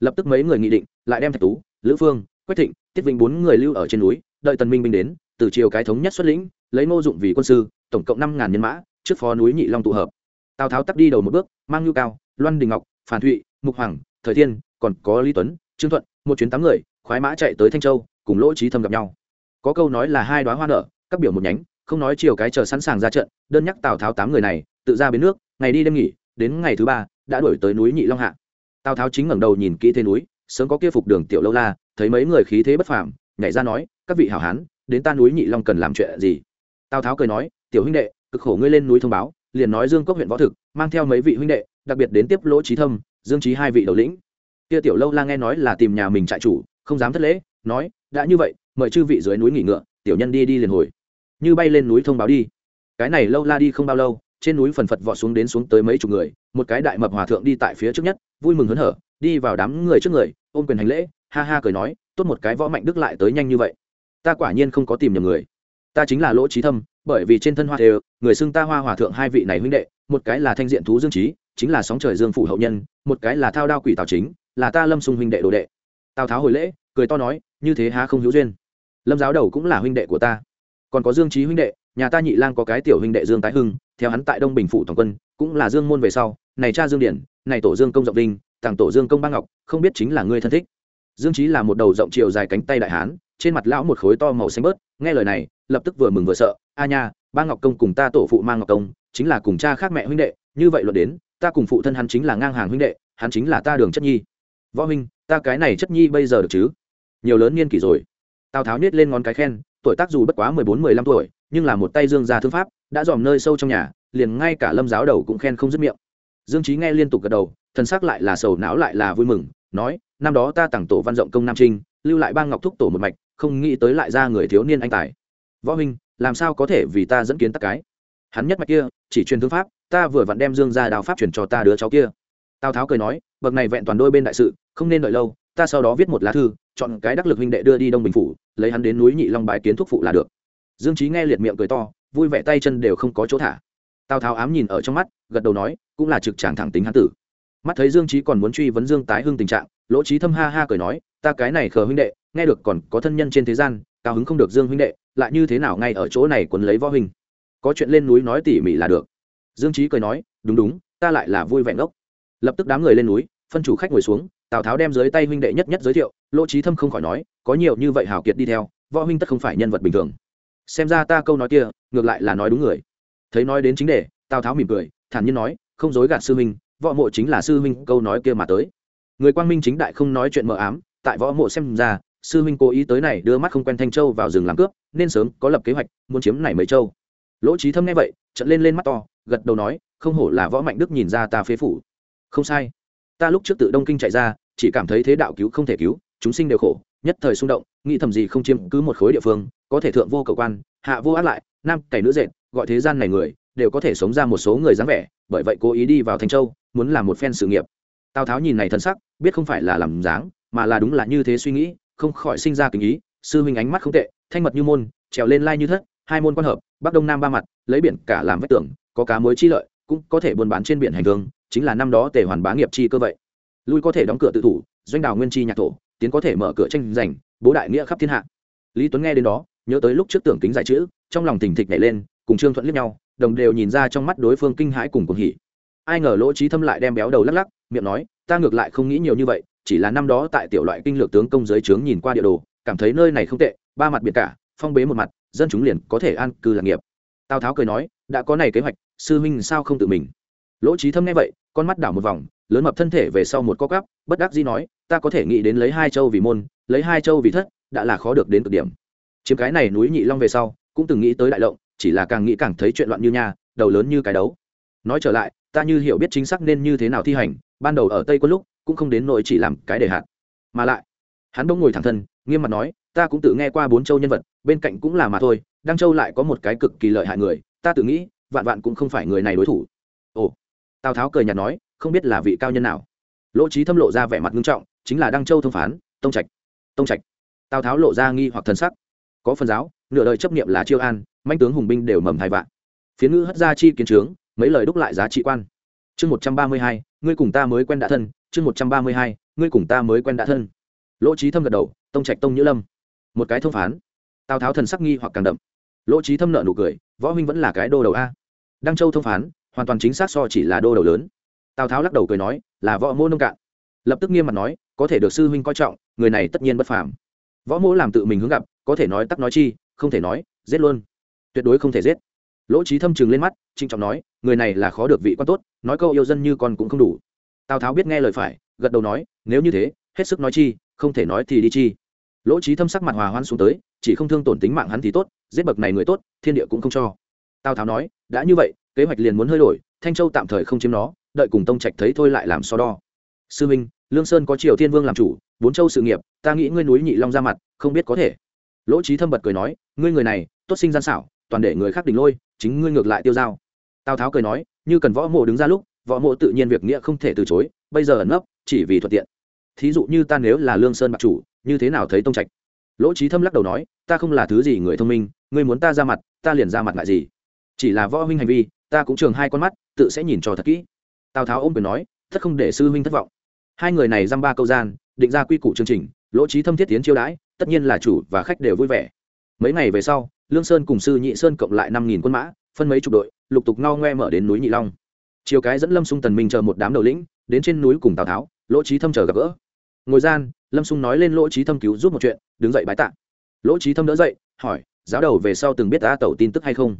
Lập tức mấy người nghị định, lại đem thạch tú, lữ phương quách thịnh, tiết vinh bốn người lưu ở trên núi, đợi tần minh binh đến, từ chiều cái thống nhất xuất lĩnh, lấy ngô dụng vì quân sư, tổng cộng năm ngàn nhân mã, trước phó núi nhị long tụ hợp. Tào tháo tắt đi đầu một bước, mang nhu cao, loan đình ngọc, phản thụy, mục hoàng, thời thiên, còn có lý tuấn, trương thuận, một chuyến tám người, khoái mã chạy tới thanh châu, cùng lỗ trí thâm gặp nhau. Có câu nói là hai đoá hoa nở, các biểu một nhánh, không nói chiều cái chờ sẵn sàng ra trận, đơn nhắc tào tháo tám người này, tự ra bến nước, ngày đi đêm nghỉ, đến ngày thứ ba, đã đổi tới núi nhị long hạ. Tào tháo chính ngẩng đầu nhìn kỹ thế núi, sớm có kia phục đường tiểu lâu la thấy mấy người khí thế bất phàm, nhảy ra nói, các vị hảo hán, đến ta núi nhị long cần làm chuyện gì? Tào tháo cười nói, tiểu huynh đệ, cực khổ ngươi lên núi thông báo, liền nói dương cốc huyện võ thực, mang theo mấy vị huynh đệ, đặc biệt đến tiếp lỗ trí thâm, dương trí hai vị đầu lĩnh. Kia tiểu lâu la nghe nói là tìm nhà mình trại chủ, không dám thất lễ, nói, đã như vậy, mời chư vị dưới núi nghỉ ngựa, tiểu nhân đi đi liền hồi. Như bay lên núi thông báo đi. Cái này lâu la đi không bao lâu, trên núi phần phật vọt xuống đến xuống tới mấy chục người, một cái đại mập hòa thượng đi tại phía trước nhất, vui mừng hớn hở, đi vào đám người trước người, ôm quyền hành lễ ha ha cười nói, tốt một cái võ mạnh đức lại tới nhanh như vậy. Ta quả nhiên không có tìm nhầm người. Ta chính là lỗ trí thâm, bởi vì trên thân hoa đều, người xưng ta hoa hòa thượng hai vị này huynh đệ, một cái là thanh diện thú dương trí chính là sóng trời dương phủ hậu nhân, một cái là thao đao quỷ tào chính, là ta lâm sung huynh đệ đồ đệ. Tào tháo hồi lễ, cười to nói, như thế há không hữu duyên. Lâm giáo đầu cũng là huynh đệ của ta. Còn có dương trí huynh đệ, nhà ta nhị lang có cái tiểu huynh đệ dương tái hưng, theo hắn tại đông bình phủ toàn quân, cũng là dương môn về sau. Này cha dương điển, này tổ dương công rộng đinh tàng tổ dương công ba ngọc, không biết chính là ngươi thân thích dương trí là một đầu rộng chiều dài cánh tay đại hán, trên mặt lão một khối to màu xanh bớt, nghe lời này, lập tức vừa mừng vừa sợ, a nha, ba ngọc công cùng ta tổ phụ mang ngọc công, chính là cùng cha khác mẹ huynh đệ, như vậy luận đến, ta cùng phụ thân hắn chính là ngang hàng huynh đệ, hắn chính là ta đường chất nhi. Võ huynh, ta cái này chất nhi bây giờ được chứ? Nhiều lớn niên kỷ rồi. Tào tháo niết lên ngón cái khen, tuổi tác dù bất quá mười bốn, mười lăm tuổi, nhưng là một tay dương gia thương pháp, đã dòm nơi sâu trong nhà, liền ngay cả lâm giáo đầu cũng khen không dứt miệng. Dương trí nghe liên tục gật đầu thân xác lại là sầu não lại là vui mừng nói, năm đó ta tặng tổ văn rộng công nam trinh, lưu lại bang ngọc thúc tổ một mạch, không nghĩ tới lại ra người thiếu niên anh tài. Võ huynh, làm sao có thể vì ta dẫn kiến tắc cái? Hắn nhất mạch kia, chỉ truyền thương pháp, ta vừa vặn đem dương ra đào pháp truyền cho ta đứa cháu kia. Tào tháo cười nói, bậc này vẹn toàn đôi bên đại sự, không nên đợi lâu, ta sau đó viết một lá thư, chọn cái đắc lực huynh đệ đưa đi đông bình phủ, lấy hắn đến núi nhị long bái kiến thúc phụ là được. Dương trí nghe liệt miệng cười to, vui vẻ tay chân đều không có chỗ thả. Tào tháo ám nhìn ở trong mắt, gật đầu nói, cũng là trực tràng thẳng tính hán tử mắt thấy dương trí còn muốn truy vấn dương tái hưng tình trạng, lỗ trí thâm ha ha cười nói, ta cái này khờ huynh đệ, nghe được còn có thân nhân trên thế gian, cao hứng không được dương huynh đệ, lại như thế nào ngay ở chỗ này quấn lấy võ huynh? Có chuyện lên núi nói tỉ mỉ là được. Dương trí cười nói, đúng đúng, ta lại là vui vẻ ngốc. Lập tức đám người lên núi, phân chủ khách ngồi xuống, tào tháo đem dưới tay huynh đệ nhất nhất giới thiệu, lỗ trí thâm không khỏi nói, có nhiều như vậy hào kiệt đi theo, võ huynh tất không phải nhân vật bình thường. Xem ra ta câu nói kia, ngược lại là nói đúng người. Thấy nói đến chính đề, tào tháo mỉm cười, thản nhiên nói, không dối gạt sư huynh võ mộ chính là sư huynh câu nói kia mà tới. Người quang minh chính đại không nói chuyện mờ ám, tại võ mộ xem ra, sư huynh cố ý tới này đưa mắt không quen thanh châu vào rừng làm cướp, nên sớm có lập kế hoạch, muốn chiếm này mấy châu. Lỗ trí thâm nghe vậy trận lên lên mắt to, gật đầu nói, không hổ là võ mạnh đức nhìn ra ta phế phủ. Không sai. Ta lúc trước tự đông kinh chạy ra, chỉ cảm thấy thế đạo cứu không thể cứu, chúng sinh đều khổ, nhất thời xung động, nghĩ thầm gì không chiếm cứ một khối địa phương, có thể thượng vô cầu quan, hạ vô át lại, nam cày nữ dệt, gọi thế gian này người, đều có thể sống ra một số người dáng vẻ, bởi vậy cố ý đi vào thanh châu muốn làm một phen sự nghiệp. Tào tháo nhìn này thân sắc, biết không phải là làm dáng, mà là đúng là như thế suy nghĩ, không khỏi sinh ra kính ý. Sư huynh ánh mắt không tệ, thanh mật như môn, trèo lên lai như thất, hai môn quan hợp, bắc đông nam ba mặt, lấy biển cả làm vách tưởng có cá mối chi lợi, cũng có thể buôn bán trên biển hành thương chính là năm đó tề hoàn bá nghiệp chi cơ vậy. Lui có thể đóng cửa tự thủ, doanh đào nguyên chi nhạc thổ, tiến có thể mở cửa tranh giành, bố đại nghĩa khắp thiên hạ. Lý tuấn nghe đến đó, nhớ tới lúc trước tưởng kính giải chữ, trong lòng thình thịch nhảy lên, cùng trương thuận liếc nhau, đồng đều nhìn ra trong mắt đối phương kinh hãi cùng cuồng hỉ ai ngờ lỗ trí thâm lại đem béo đầu lắc lắc, miệng nói, ta ngược lại không nghĩ nhiều như vậy, chỉ là năm đó tại tiểu loại kinh lược tướng công giới trướng nhìn qua địa đồ, cảm thấy nơi này không tệ, ba mặt biệt cả, phong bế một mặt, dân chúng liền có thể an cư lạc nghiệp. Tào tháo cười nói, đã có này kế hoạch, sư huynh sao không tự mình? Lỗ trí thâm nghe vậy, con mắt đảo một vòng, lớn mập thân thể về sau một co cắp bất đắc dĩ nói, ta có thể nghĩ đến lấy hai châu vì môn, lấy hai châu vì thất, đã là khó được đến cực điểm. Chiếm cái này núi nhị long về sau, cũng từng nghĩ tới đại lộng, chỉ là càng nghĩ càng thấy chuyện loạn như nha, đầu lớn như cái đấu. Nói trở lại ta như hiểu biết chính xác nên như thế nào thi hành, ban đầu ở tây quân lúc, cũng không đến nỗi chỉ làm cái đề hạt. Mà lại, hắn bỗng ngồi thẳng thân, nghiêm mặt nói, ta cũng tự nghe qua bốn châu nhân vật, bên cạnh cũng là mà thôi, đăng châu lại có một cái cực kỳ lợi hại người, ta tự nghĩ, vạn vạn cũng không phải người này đối thủ. Ồ, tào tháo cười nhạt nói, không biết là vị cao nhân nào. Lỗ trí thâm lộ ra vẻ mặt nghiêm trọng, chính là đăng châu thông phán, tông trạch tông trạch. Tào tháo lộ ra nghi hoặc thần sắc. Có phần giáo, nửa đời chấp niệm là chiêu an manh tướng hùng binh đều mầm thai vạn. Phiến ngữ hất ra chi kiến trướng mấy lời đúc lại giá trị quan. Chương một trăm ba mươi hai, ngươi cùng ta mới quen đã thân. Chương một trăm ba mươi hai, ngươi cùng ta mới quen đã thân. Lỗ trí thâm gật đầu, tông trạch tông nhữ lâm. Một cái thông phán. Tào tháo thần sắc nghi hoặc càng đậm. Lỗ trí thâm nợ nụ cười, võ huynh vẫn là cái đô đầu a. Đăng châu thông phán, hoàn toàn chính xác so chỉ là đô đầu lớn. Tào tháo lắc đầu cười nói, là võ mô nông cạn. Lập tức nghiêm mặt nói, có thể được sư huynh coi trọng, người này tất nhiên bất phàm. Võ mô làm tự mình hướng gặp, có thể nói tắc nói chi, không thể nói, giết luôn. Tuyệt đối không thể giết lỗ trí thâm chừng lên mắt trinh trọng nói, người này là khó được vị quan tốt, nói câu yêu dân như con cũng không đủ. Tào tháo biết nghe lời phải, gật đầu nói, nếu như thế, hết sức nói chi, không thể nói thì đi chi. Lỗ trí thâm sắc mặt hòa hoan xuống tới, chỉ không thương tổn tính mạng hắn thì tốt, giết bậc này người tốt, thiên địa cũng không cho. Tào tháo nói, đã như vậy, kế hoạch liền muốn hơi đổi, thanh châu tạm thời không chiếm nó, đợi cùng tông trạch thấy thôi lại làm so đo. Sư minh, lương sơn có triều thiên vương làm chủ, bốn châu sự nghiệp, ta nghĩ ngươi núi nhị long ra mặt, không biết có thể. Lỗ trí thâm bật cười nói, ngươi người này, tốt sinh gian xảo toàn để người khác đỉnh lôi, chính ngươi ngược lại tiêu dao. Tào tháo cười nói, như cần võ mộ đứng ra lúc, võ mộ tự nhiên việc nghĩa không thể từ chối, bây giờ ẩn nấp, chỉ vì thuận tiện. Thí dụ như ta nếu là lương sơn bạc chủ, như thế nào thấy tông trạch? Lỗ trí thâm lắc đầu nói, ta không là thứ gì người thông minh, ngươi muốn ta ra mặt, ta liền ra mặt ngại gì? Chỉ là võ huynh hành vi, ta cũng trường hai con mắt, tự sẽ nhìn cho thật kỹ. Tào tháo ôm quyền nói, thất không để sư huynh thất vọng. Hai người này dăm ba câu gian, định ra quy củ chương trình, lỗ trí thâm thiết tiến chiêu đãi, tất nhiên là chủ và khách đều vui vẻ. Mấy ngày về sau lương sơn cùng sư nhị sơn cộng lại năm nghìn quân mã, phân mấy chục đội, lục tục ngao ngoe mở đến núi nhị long. Chiều cái dẫn lâm sung tần minh chờ một đám đầu lĩnh, đến trên núi cùng tào tháo, lỗ trí thâm chờ gặp gỡ. Ngồi gian, lâm sung nói lên lỗ trí thâm cứu giúp một chuyện, đứng dậy bái tạ. Lỗ trí thâm đỡ dậy, hỏi, giáo đầu về sau từng biết ta tẩu tin tức hay không?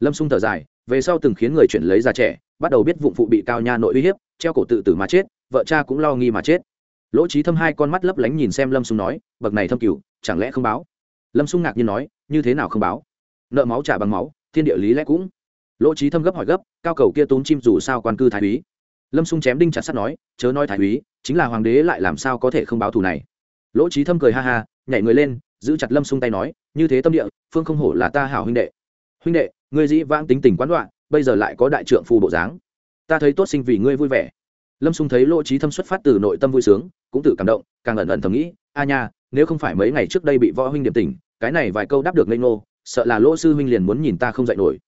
Lâm sung thở dài, về sau từng khiến người chuyển lấy già trẻ, bắt đầu biết vụng phụ bị cao nha nội uy hiếp, treo cổ tự tử mà chết, vợ cha cũng lo nghi mà chết. Lỗ trí thâm hai con mắt lấp lánh nhìn xem lâm sung nói, bậc này thâm cửu, chẳng lẽ không báo? Lâm sung ngạc nhiên nói như thế nào không báo? Nợ máu trả bằng máu, thiên địa lý lẽ cũng. Lỗ trí thâm gấp hỏi gấp, cao cầu kia tốn chim dù sao quan cư thái úy. Lâm xung chém đinh chặt sắt nói, chớ nói thái úy, chính là hoàng đế lại làm sao có thể không báo thù này? Lỗ trí thâm cười ha ha, nhảy người lên, giữ chặt lâm xung tay nói, như thế tâm địa, phương không hổ là ta hảo huynh đệ. Huynh đệ, ngươi dĩ vãng tính tình quán đoạn bây giờ lại có đại trượng phù bộ dáng. Ta thấy tốt sinh vì ngươi vui vẻ. Lâm xung thấy lỗ trí thâm xuất phát từ nội tâm vui sướng, cũng tự cảm động, càng ẩn ẩn thầm nghĩ, a nha, nếu không phải mấy ngày trước đây bị võ huynh điểm tình cái này vài câu đáp được ngây ngô, sợ là lỗ sư huynh liền muốn nhìn ta không dạy nổi.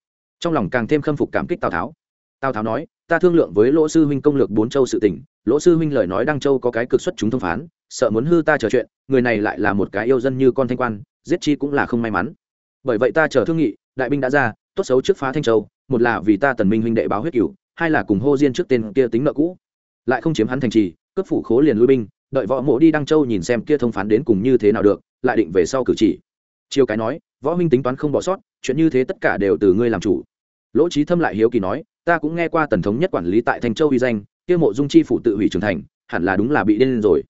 Trong lòng càng thêm khâm phục cảm kích tào tháo. Tào tháo nói, ta thương lượng với lỗ sư huynh công lược bốn châu sự tỉnh lỗ sư huynh lời nói đăng châu có cái cực xuất chúng thông phán, sợ muốn hư ta trò chuyện, người này lại là một cái yêu dân như con thanh quan, giết chi cũng là không may mắn. Bởi vậy ta chờ thương nghị, đại binh đã ra, tốt xấu trước phá thanh châu, một là vì ta tần minh huynh đệ báo huyết cửu, hai là cùng hô diên trước tên kia tính nợ cũ. Lại không chiếm hắn thành trì, cướp phủ khố liền lui binh, đợi võ mộ đi đăng châu nhìn xem kia thông phán đến cùng như thế nào được, lại định về sau cử chỉ chiêu cái nói, võ minh tính toán không bỏ sót, chuyện như thế tất cả đều từ ngươi làm chủ. Lỗ trí thâm lại hiếu kỳ nói, ta cũng nghe qua tần thống nhất quản lý tại thanh châu uy danh, kia mộ dung chi phủ tự hủy trưởng thành, hẳn là đúng là bị điên rồi.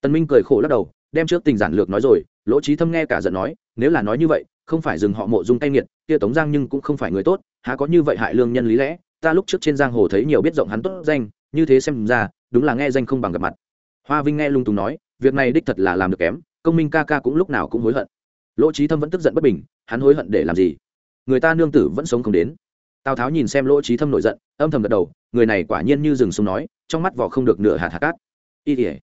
Tần minh cười khổ lắc đầu, đem trước tình giản lược nói rồi, lỗ trí thâm nghe cả giận nói, nếu là nói như vậy, không phải dừng họ mộ dung cay nghiệt, kia tống giang nhưng cũng không phải người tốt, há có như vậy hại lương nhân lý lẽ, ta lúc trước trên giang hồ thấy nhiều biết rộng hắn tốt danh, như thế xem ra, đúng là nghe danh không bằng gặp mặt. Hoa vinh nghe lung tung nói, việc này đích thật là làm được kém, công minh ca ca cũng lúc nào cũng hối hận lỗ trí thâm vẫn tức giận bất bình, hắn hối hận để làm gì? Người ta nương tử vẫn sống không đến. Tào tháo nhìn xem lỗ trí thâm nổi giận, âm thầm gật đầu, người này quả nhiên như rừng sông nói, trong mắt vỏ không được nửa hạt hạt cát. Y ỉa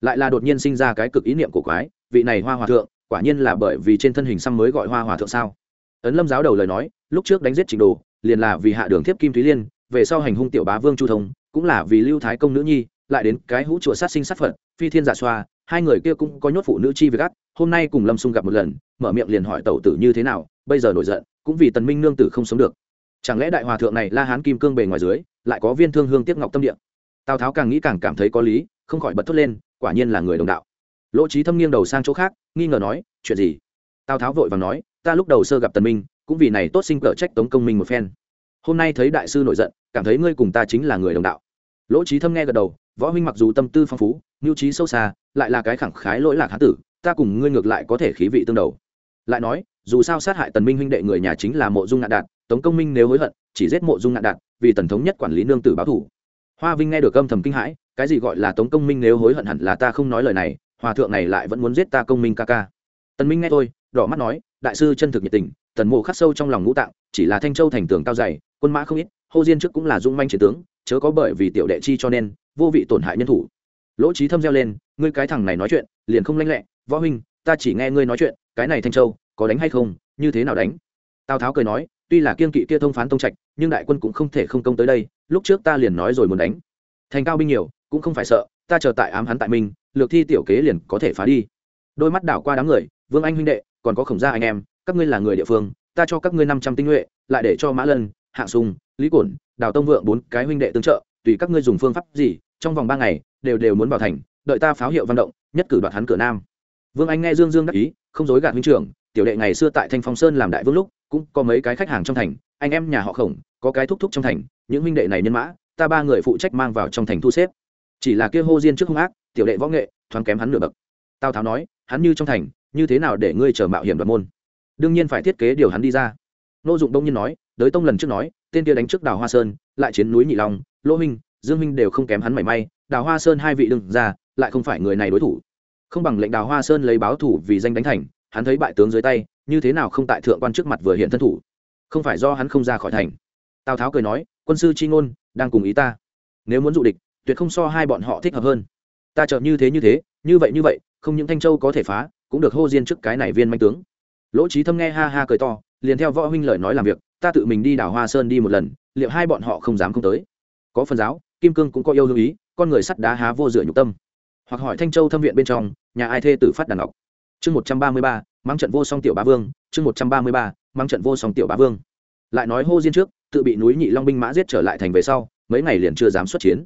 lại là đột nhiên sinh ra cái cực ý niệm của quái, vị này hoa hòa thượng, quả nhiên là bởi vì trên thân hình xăm mới gọi hoa hòa thượng sao? Ấn lâm giáo đầu lời nói, lúc trước đánh giết trình đồ, liền là vì hạ đường thiếp kim thúy liên, về sau hành hung tiểu bá vương chu thông, cũng là vì lưu thái công nữ nhi, lại đến cái hũ chùa sát sinh sát phật, phi thiên giả xoa, hai người kia cũng có nhốt phụ nữ chi với gắt hôm nay cùng lâm xung gặp một lần mở miệng liền hỏi tẩu tử như thế nào, bây giờ nổi giận, cũng vì tần minh nương tử không sống được. Chẳng lẽ đại hòa thượng này la hán kim cương bề ngoài dưới, lại có viên thương hương tiếc ngọc tâm địa? Tào tháo càng nghĩ càng cảm thấy có lý, không khỏi bật thốt lên, quả nhiên là người đồng đạo. Lỗ trí thâm nghiêng đầu sang chỗ khác, nghi ngờ nói, chuyện gì? Tào tháo vội vàng nói, ta lúc đầu sơ gặp tần minh, cũng vì này tốt sinh cỡ trách tống công minh một phen. Hôm nay thấy đại sư nổi giận, cảm thấy ngươi cùng ta chính là người đồng đạo. Lỗ trí thâm nghe gật đầu, võ huynh mặc dù tâm tư phong phú mưu trí sâu xa, lại là cái khẳng khái lỗi lạc hán tử, ta cùng ngươi ngược lại có thể khí vị tương đầu lại nói, dù sao sát hại tần minh huynh đệ người nhà chính là mộ dung ngạn đạt, tống công minh nếu hối hận, chỉ giết mộ dung ngạn đạt, vì tần thống nhất quản lý nương tử báo thủ. Hoa vinh nghe được âm thầm kinh hãi, cái gì gọi là tống công minh nếu hối hận hẳn là ta không nói lời này, hòa thượng này lại vẫn muốn giết ta công minh ca ca. Tần minh nghe tôi đỏ mắt nói, đại sư chân thực nhiệt tình, tần mộ khắc sâu trong lòng ngũ tạng, chỉ là thanh châu thành tường cao dày, quân mã không ít, hô diên trước cũng là dung manh chiến tướng, chớ có bởi vì tiểu đệ chi cho nên, vô vị tổn hại nhân thủ. Lỗ trí thâm reo lên, ngươi cái thằng này nói chuyện, liền không lanh lẹ, võ huynh, ta chỉ nghe ngươi nói chuyện cái này thanh châu có đánh hay không, như thế nào đánh? Tào tháo cười nói, tuy là kiên kỵ kia thông phán tông trạch, nhưng đại quân cũng không thể không công tới đây, lúc trước ta liền nói rồi muốn đánh. Thành cao binh nhiều, cũng không phải sợ, ta chờ tại ám hắn tại mình lược thi tiểu kế liền có thể phá đi. Đôi mắt đảo qua đám người, vương anh huynh đệ, còn có khổng gia anh em, các ngươi là người địa phương, ta cho các ngươi năm trăm tinh nhuệ, lại để cho mã lân, hạng sùng, lý cổn, đào tông vượng bốn cái huynh đệ tương trợ, tùy các ngươi dùng phương pháp gì, trong vòng ba ngày, đều đều muốn vào thành, đợi ta pháo hiệu văn động, nhất cử đoạt hắn cửa nam. Vương anh nghe dương dương đắc ý không dối gạt huynh trưởng, tiểu đệ ngày xưa tại thanh phong sơn làm đại vương lúc, cũng có mấy cái khách hàng trong thành, anh em nhà họ khổng, có cái thúc thúc trong thành, những huynh đệ này nhân mã, ta ba người phụ trách mang vào trong thành thu xếp. Chỉ là kia hô diên trước hung ác, tiểu đệ võ nghệ, thoáng kém hắn nửa bậc. Tào tháo nói, hắn như trong thành, như thế nào để ngươi chờ mạo hiểm đoạt môn? Đương nhiên phải thiết kế điều hắn đi ra. Nô dụng đông nhiên nói, đới tông lần trước nói, tên kia đánh trước đào hoa sơn, lại chiến núi nhị long, lỗ minh, dương minh đều không kém hắn mảy may. Đào hoa sơn hai vị đừng ra, lại không phải người này đối thủ không bằng lệnh đào hoa sơn lấy báo thủ vì danh đánh thành, hắn thấy bại tướng dưới tay, như thế nào không tại thượng quan trước mặt vừa hiện thân thủ? Không phải do hắn không ra khỏi thành. Tào tháo cười nói, quân sư chi ngôn, đang cùng ý ta. Nếu muốn dụ địch, tuyệt không so hai bọn họ thích hợp hơn. Ta chợt như thế như thế, như vậy như vậy, không những thanh châu có thể phá, cũng được hô diên trước cái này viên manh tướng. Lỗ trí thâm nghe ha ha cười to, liền theo võ huynh lời nói làm việc, ta tự mình đi đảo hoa sơn đi một lần, liệu hai bọn họ không dám không tới? Có phần giáo, kim cương cũng có yêu lưu ý, con người sắt đá há vô dựa nhục tâm hoặc hỏi thanh châu thâm viện bên trong, nhà ai thê tử phát đàn ngọc. Chương một trăm ba mươi ba mang trận vô song tiểu bá vương. Chương một trăm ba mươi ba mang trận vô song tiểu bá vương. Lại nói hô diên trước, tự bị núi nhị long binh mã giết trở lại thành về sau, mấy ngày liền chưa dám xuất chiến.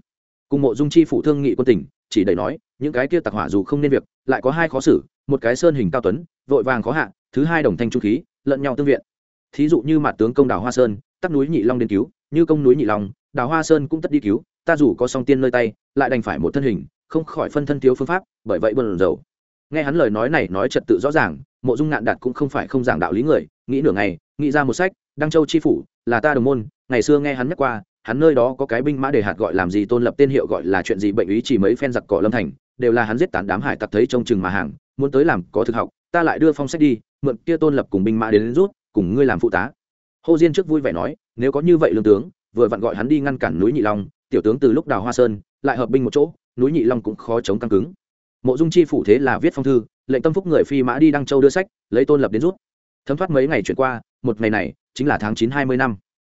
Cùng mộ dung chi phụ thương nghị quân tỉnh chỉ đầy nói, những cái kia tặc hỏa dù không nên việc, lại có hai khó xử, một cái sơn hình cao tuấn, vội vàng khó hạ, thứ hai đồng thanh trung khí, lẫn nhau tương viện. Thí dụ như mặt tướng công đào hoa sơn tắc núi nhị long đến cứu, như công núi nhị long, đào hoa sơn cũng tất đi cứu, ta dù có song tiên nơi tay, lại đành phải một thân hình không khỏi phân thân thiếu phương pháp bởi vậy bần dầu nghe hắn lời nói này nói trật tự rõ ràng mộ dung ngạn đạt cũng không phải không giảng đạo lý người nghĩ nửa ngày nghĩ ra một sách đăng châu chi phủ là ta đồng môn ngày xưa nghe hắn nhắc qua hắn nơi đó có cái binh mã để hạt gọi làm gì tôn lập tên hiệu gọi là chuyện gì bệnh ý chỉ mấy phen giặc cỏ lâm thành đều là hắn giết tán đám hải tặc thấy trông chừng mà hàng muốn tới làm có thực học ta lại đưa phong sách đi mượn kia tôn lập cùng binh mã đến, đến rút cùng ngươi làm phụ tá. Hồ diên trước vui vẻ nói nếu có như vậy lương tướng vừa vặn gọi hắn đi ngăn cản núi nhị long tiểu tướng từ lúc đào hoa sơn lại hợp binh một chỗ núi nhị long cũng khó chống căng cứng. Mộ dung chi phủ thế là viết phong thư, lệnh tâm phúc người phi mã đi đăng châu đưa sách, lấy tôn lập đến rút. Thấm thoát mấy ngày chuyển qua, một ngày này, chính là tháng chín hai mươi năm.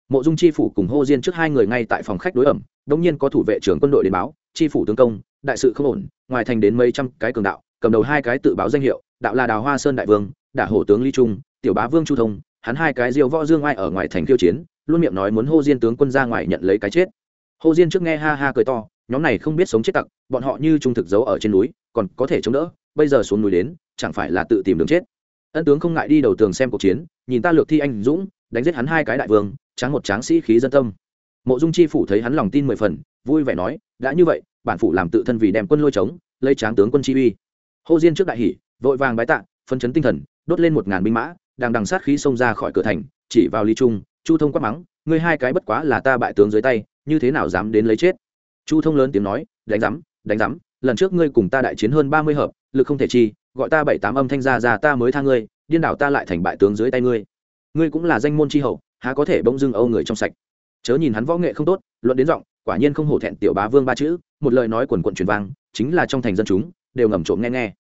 Mộ dung chi phủ cùng hô diên trước hai người ngay tại phòng khách đối ẩm đông nhiên có thủ vệ trưởng quân đội đến báo, chi phủ tướng công, đại sự không ổn, ngoài thành đến mấy trăm cái cường đạo, cầm đầu hai cái tự báo danh hiệu, đạo là đào hoa sơn đại vương, đả hổ tướng ly trung, tiểu bá vương chu thông, hắn hai cái diêu võ dương ai ở ngoài thành khiêu chiến, luôn miệng nói muốn hô diên tướng quân ra ngoài nhận lấy cái chết. Hô diên trước nghe ha ha cười to nhóm này không biết sống chết tặc, bọn họ như trung thực giấu ở trên núi, còn có thể chống đỡ, bây giờ xuống núi đến, chẳng phải là tự tìm đường chết. Ân tướng không ngại đi đầu tường xem cuộc chiến, nhìn ta lược thi anh dũng, đánh giết hắn hai cái đại vương, tráng một tráng sĩ khí dân tâm. Mộ dung chi phủ thấy hắn lòng tin mười phần, vui vẻ nói, đã như vậy, bản phủ làm tự thân vì đem quân lôi chống, lấy tráng tướng quân chi uy. Hô diên trước đại hỷ vội vàng bái tạ, phân chấn tinh thần, đốt lên một ngàn binh mã, đang đằng sát khí xông ra khỏi cửa thành, chỉ vào ly trung, chu thông quát mắng, ngươi hai cái bất quá là ta bại tướng dưới tay, như thế nào dám đến lấy chết? Chu thông lớn tiếng nói, đánh rắm đánh rắm lần trước ngươi cùng ta đại chiến hơn ba mươi hợp, lực không thể chi gọi ta bảy tám âm thanh ra ra ta mới tha ngươi, điên đảo ta lại thành bại tướng dưới tay ngươi. Ngươi cũng là danh môn tri hậu, há có thể bỗng dưng âu người trong sạch? Chớ nhìn hắn võ nghệ không tốt, luận đến giọng, quả nhiên không hổ thẹn tiểu bá vương ba chữ, một lời nói quần quận truyền vang, chính là trong thành dân chúng, đều ngầm trộm nghe nghe.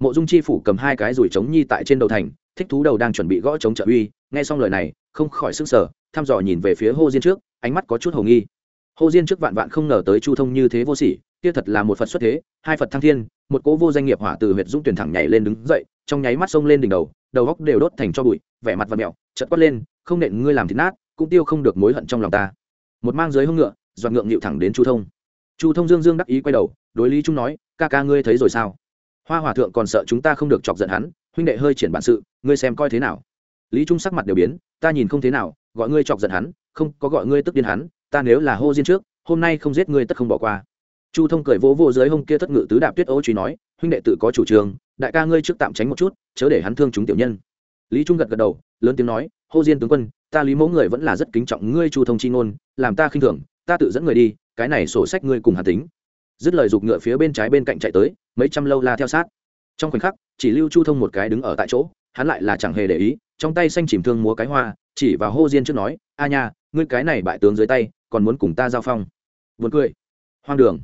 Mộ dung chi phủ cầm hai cái rủi trống nhi tại trên đầu thành, thích thú đầu đang chuẩn bị gõ chống trợ uy, nghe xong lời này, không khỏi sức sở thăm dò nhìn về phía hô diên trước, ánh mắt có chút hầu nghi hô diên trước vạn vạn không ngờ tới chu thông như thế vô sỉ, kia thật là một phật xuất thế, hai phật thăng thiên, một cỗ vô danh nghiệp hỏa từ huyệt dũng tuyển thẳng nhảy lên đứng dậy, trong nháy mắt xông lên đỉnh đầu đầu góc đều đốt thành cho bụi, vẻ mặt và mẹo chật quát lên, không nện ngươi làm thịt nát, cũng tiêu không được mối hận trong lòng ta. Một mang dưới hông ngựa dọn ngượng nghịu thẳng đến chu thông. Chu thông dương dương đắc ý quay đầu, đối lý trung nói, ca ca ngươi thấy rồi sao? Hoa hòa thượng còn sợ chúng ta không được chọc giận hắn, huynh đệ hơi triển bản sự, ngươi xem coi thế nào. Lý trung sắc mặt đều biến, ta nhìn không thế nào, gọi ngươi chọc giận hắn, không có gọi ngươi tức điên hắn ta nếu là hô diên trước, hôm nay không giết ngươi tất không bỏ qua. Chu thông cười vỗ vỗ dưới hông kia thất ngự tứ đạp tuyết ô truy nói, huynh đệ tự có chủ trương, đại ca ngươi trước tạm tránh một chút, chớ để hắn thương chúng tiểu nhân. Lý trung gật gật đầu, lớn tiếng nói, hô diên tướng quân, ta lý mẫu người vẫn là rất kính trọng ngươi chu thông chi ngôn, làm ta khinh thường, ta tự dẫn người đi, cái này sổ sách ngươi cùng hà tính. Dứt lời giục ngựa phía bên trái bên cạnh chạy tới, mấy trăm lâu la theo sát. Trong khoảnh khắc, chỉ lưu chu thông một cái đứng ở tại chỗ, hắn lại là chẳng hề để ý, trong tay xanh chìm thương múa cái hoa, chỉ vào hô diên trước nói, a nha ngươi cái này bại tướng dưới tay, còn muốn cùng ta giao phong. Vượt cười. Hoang đường.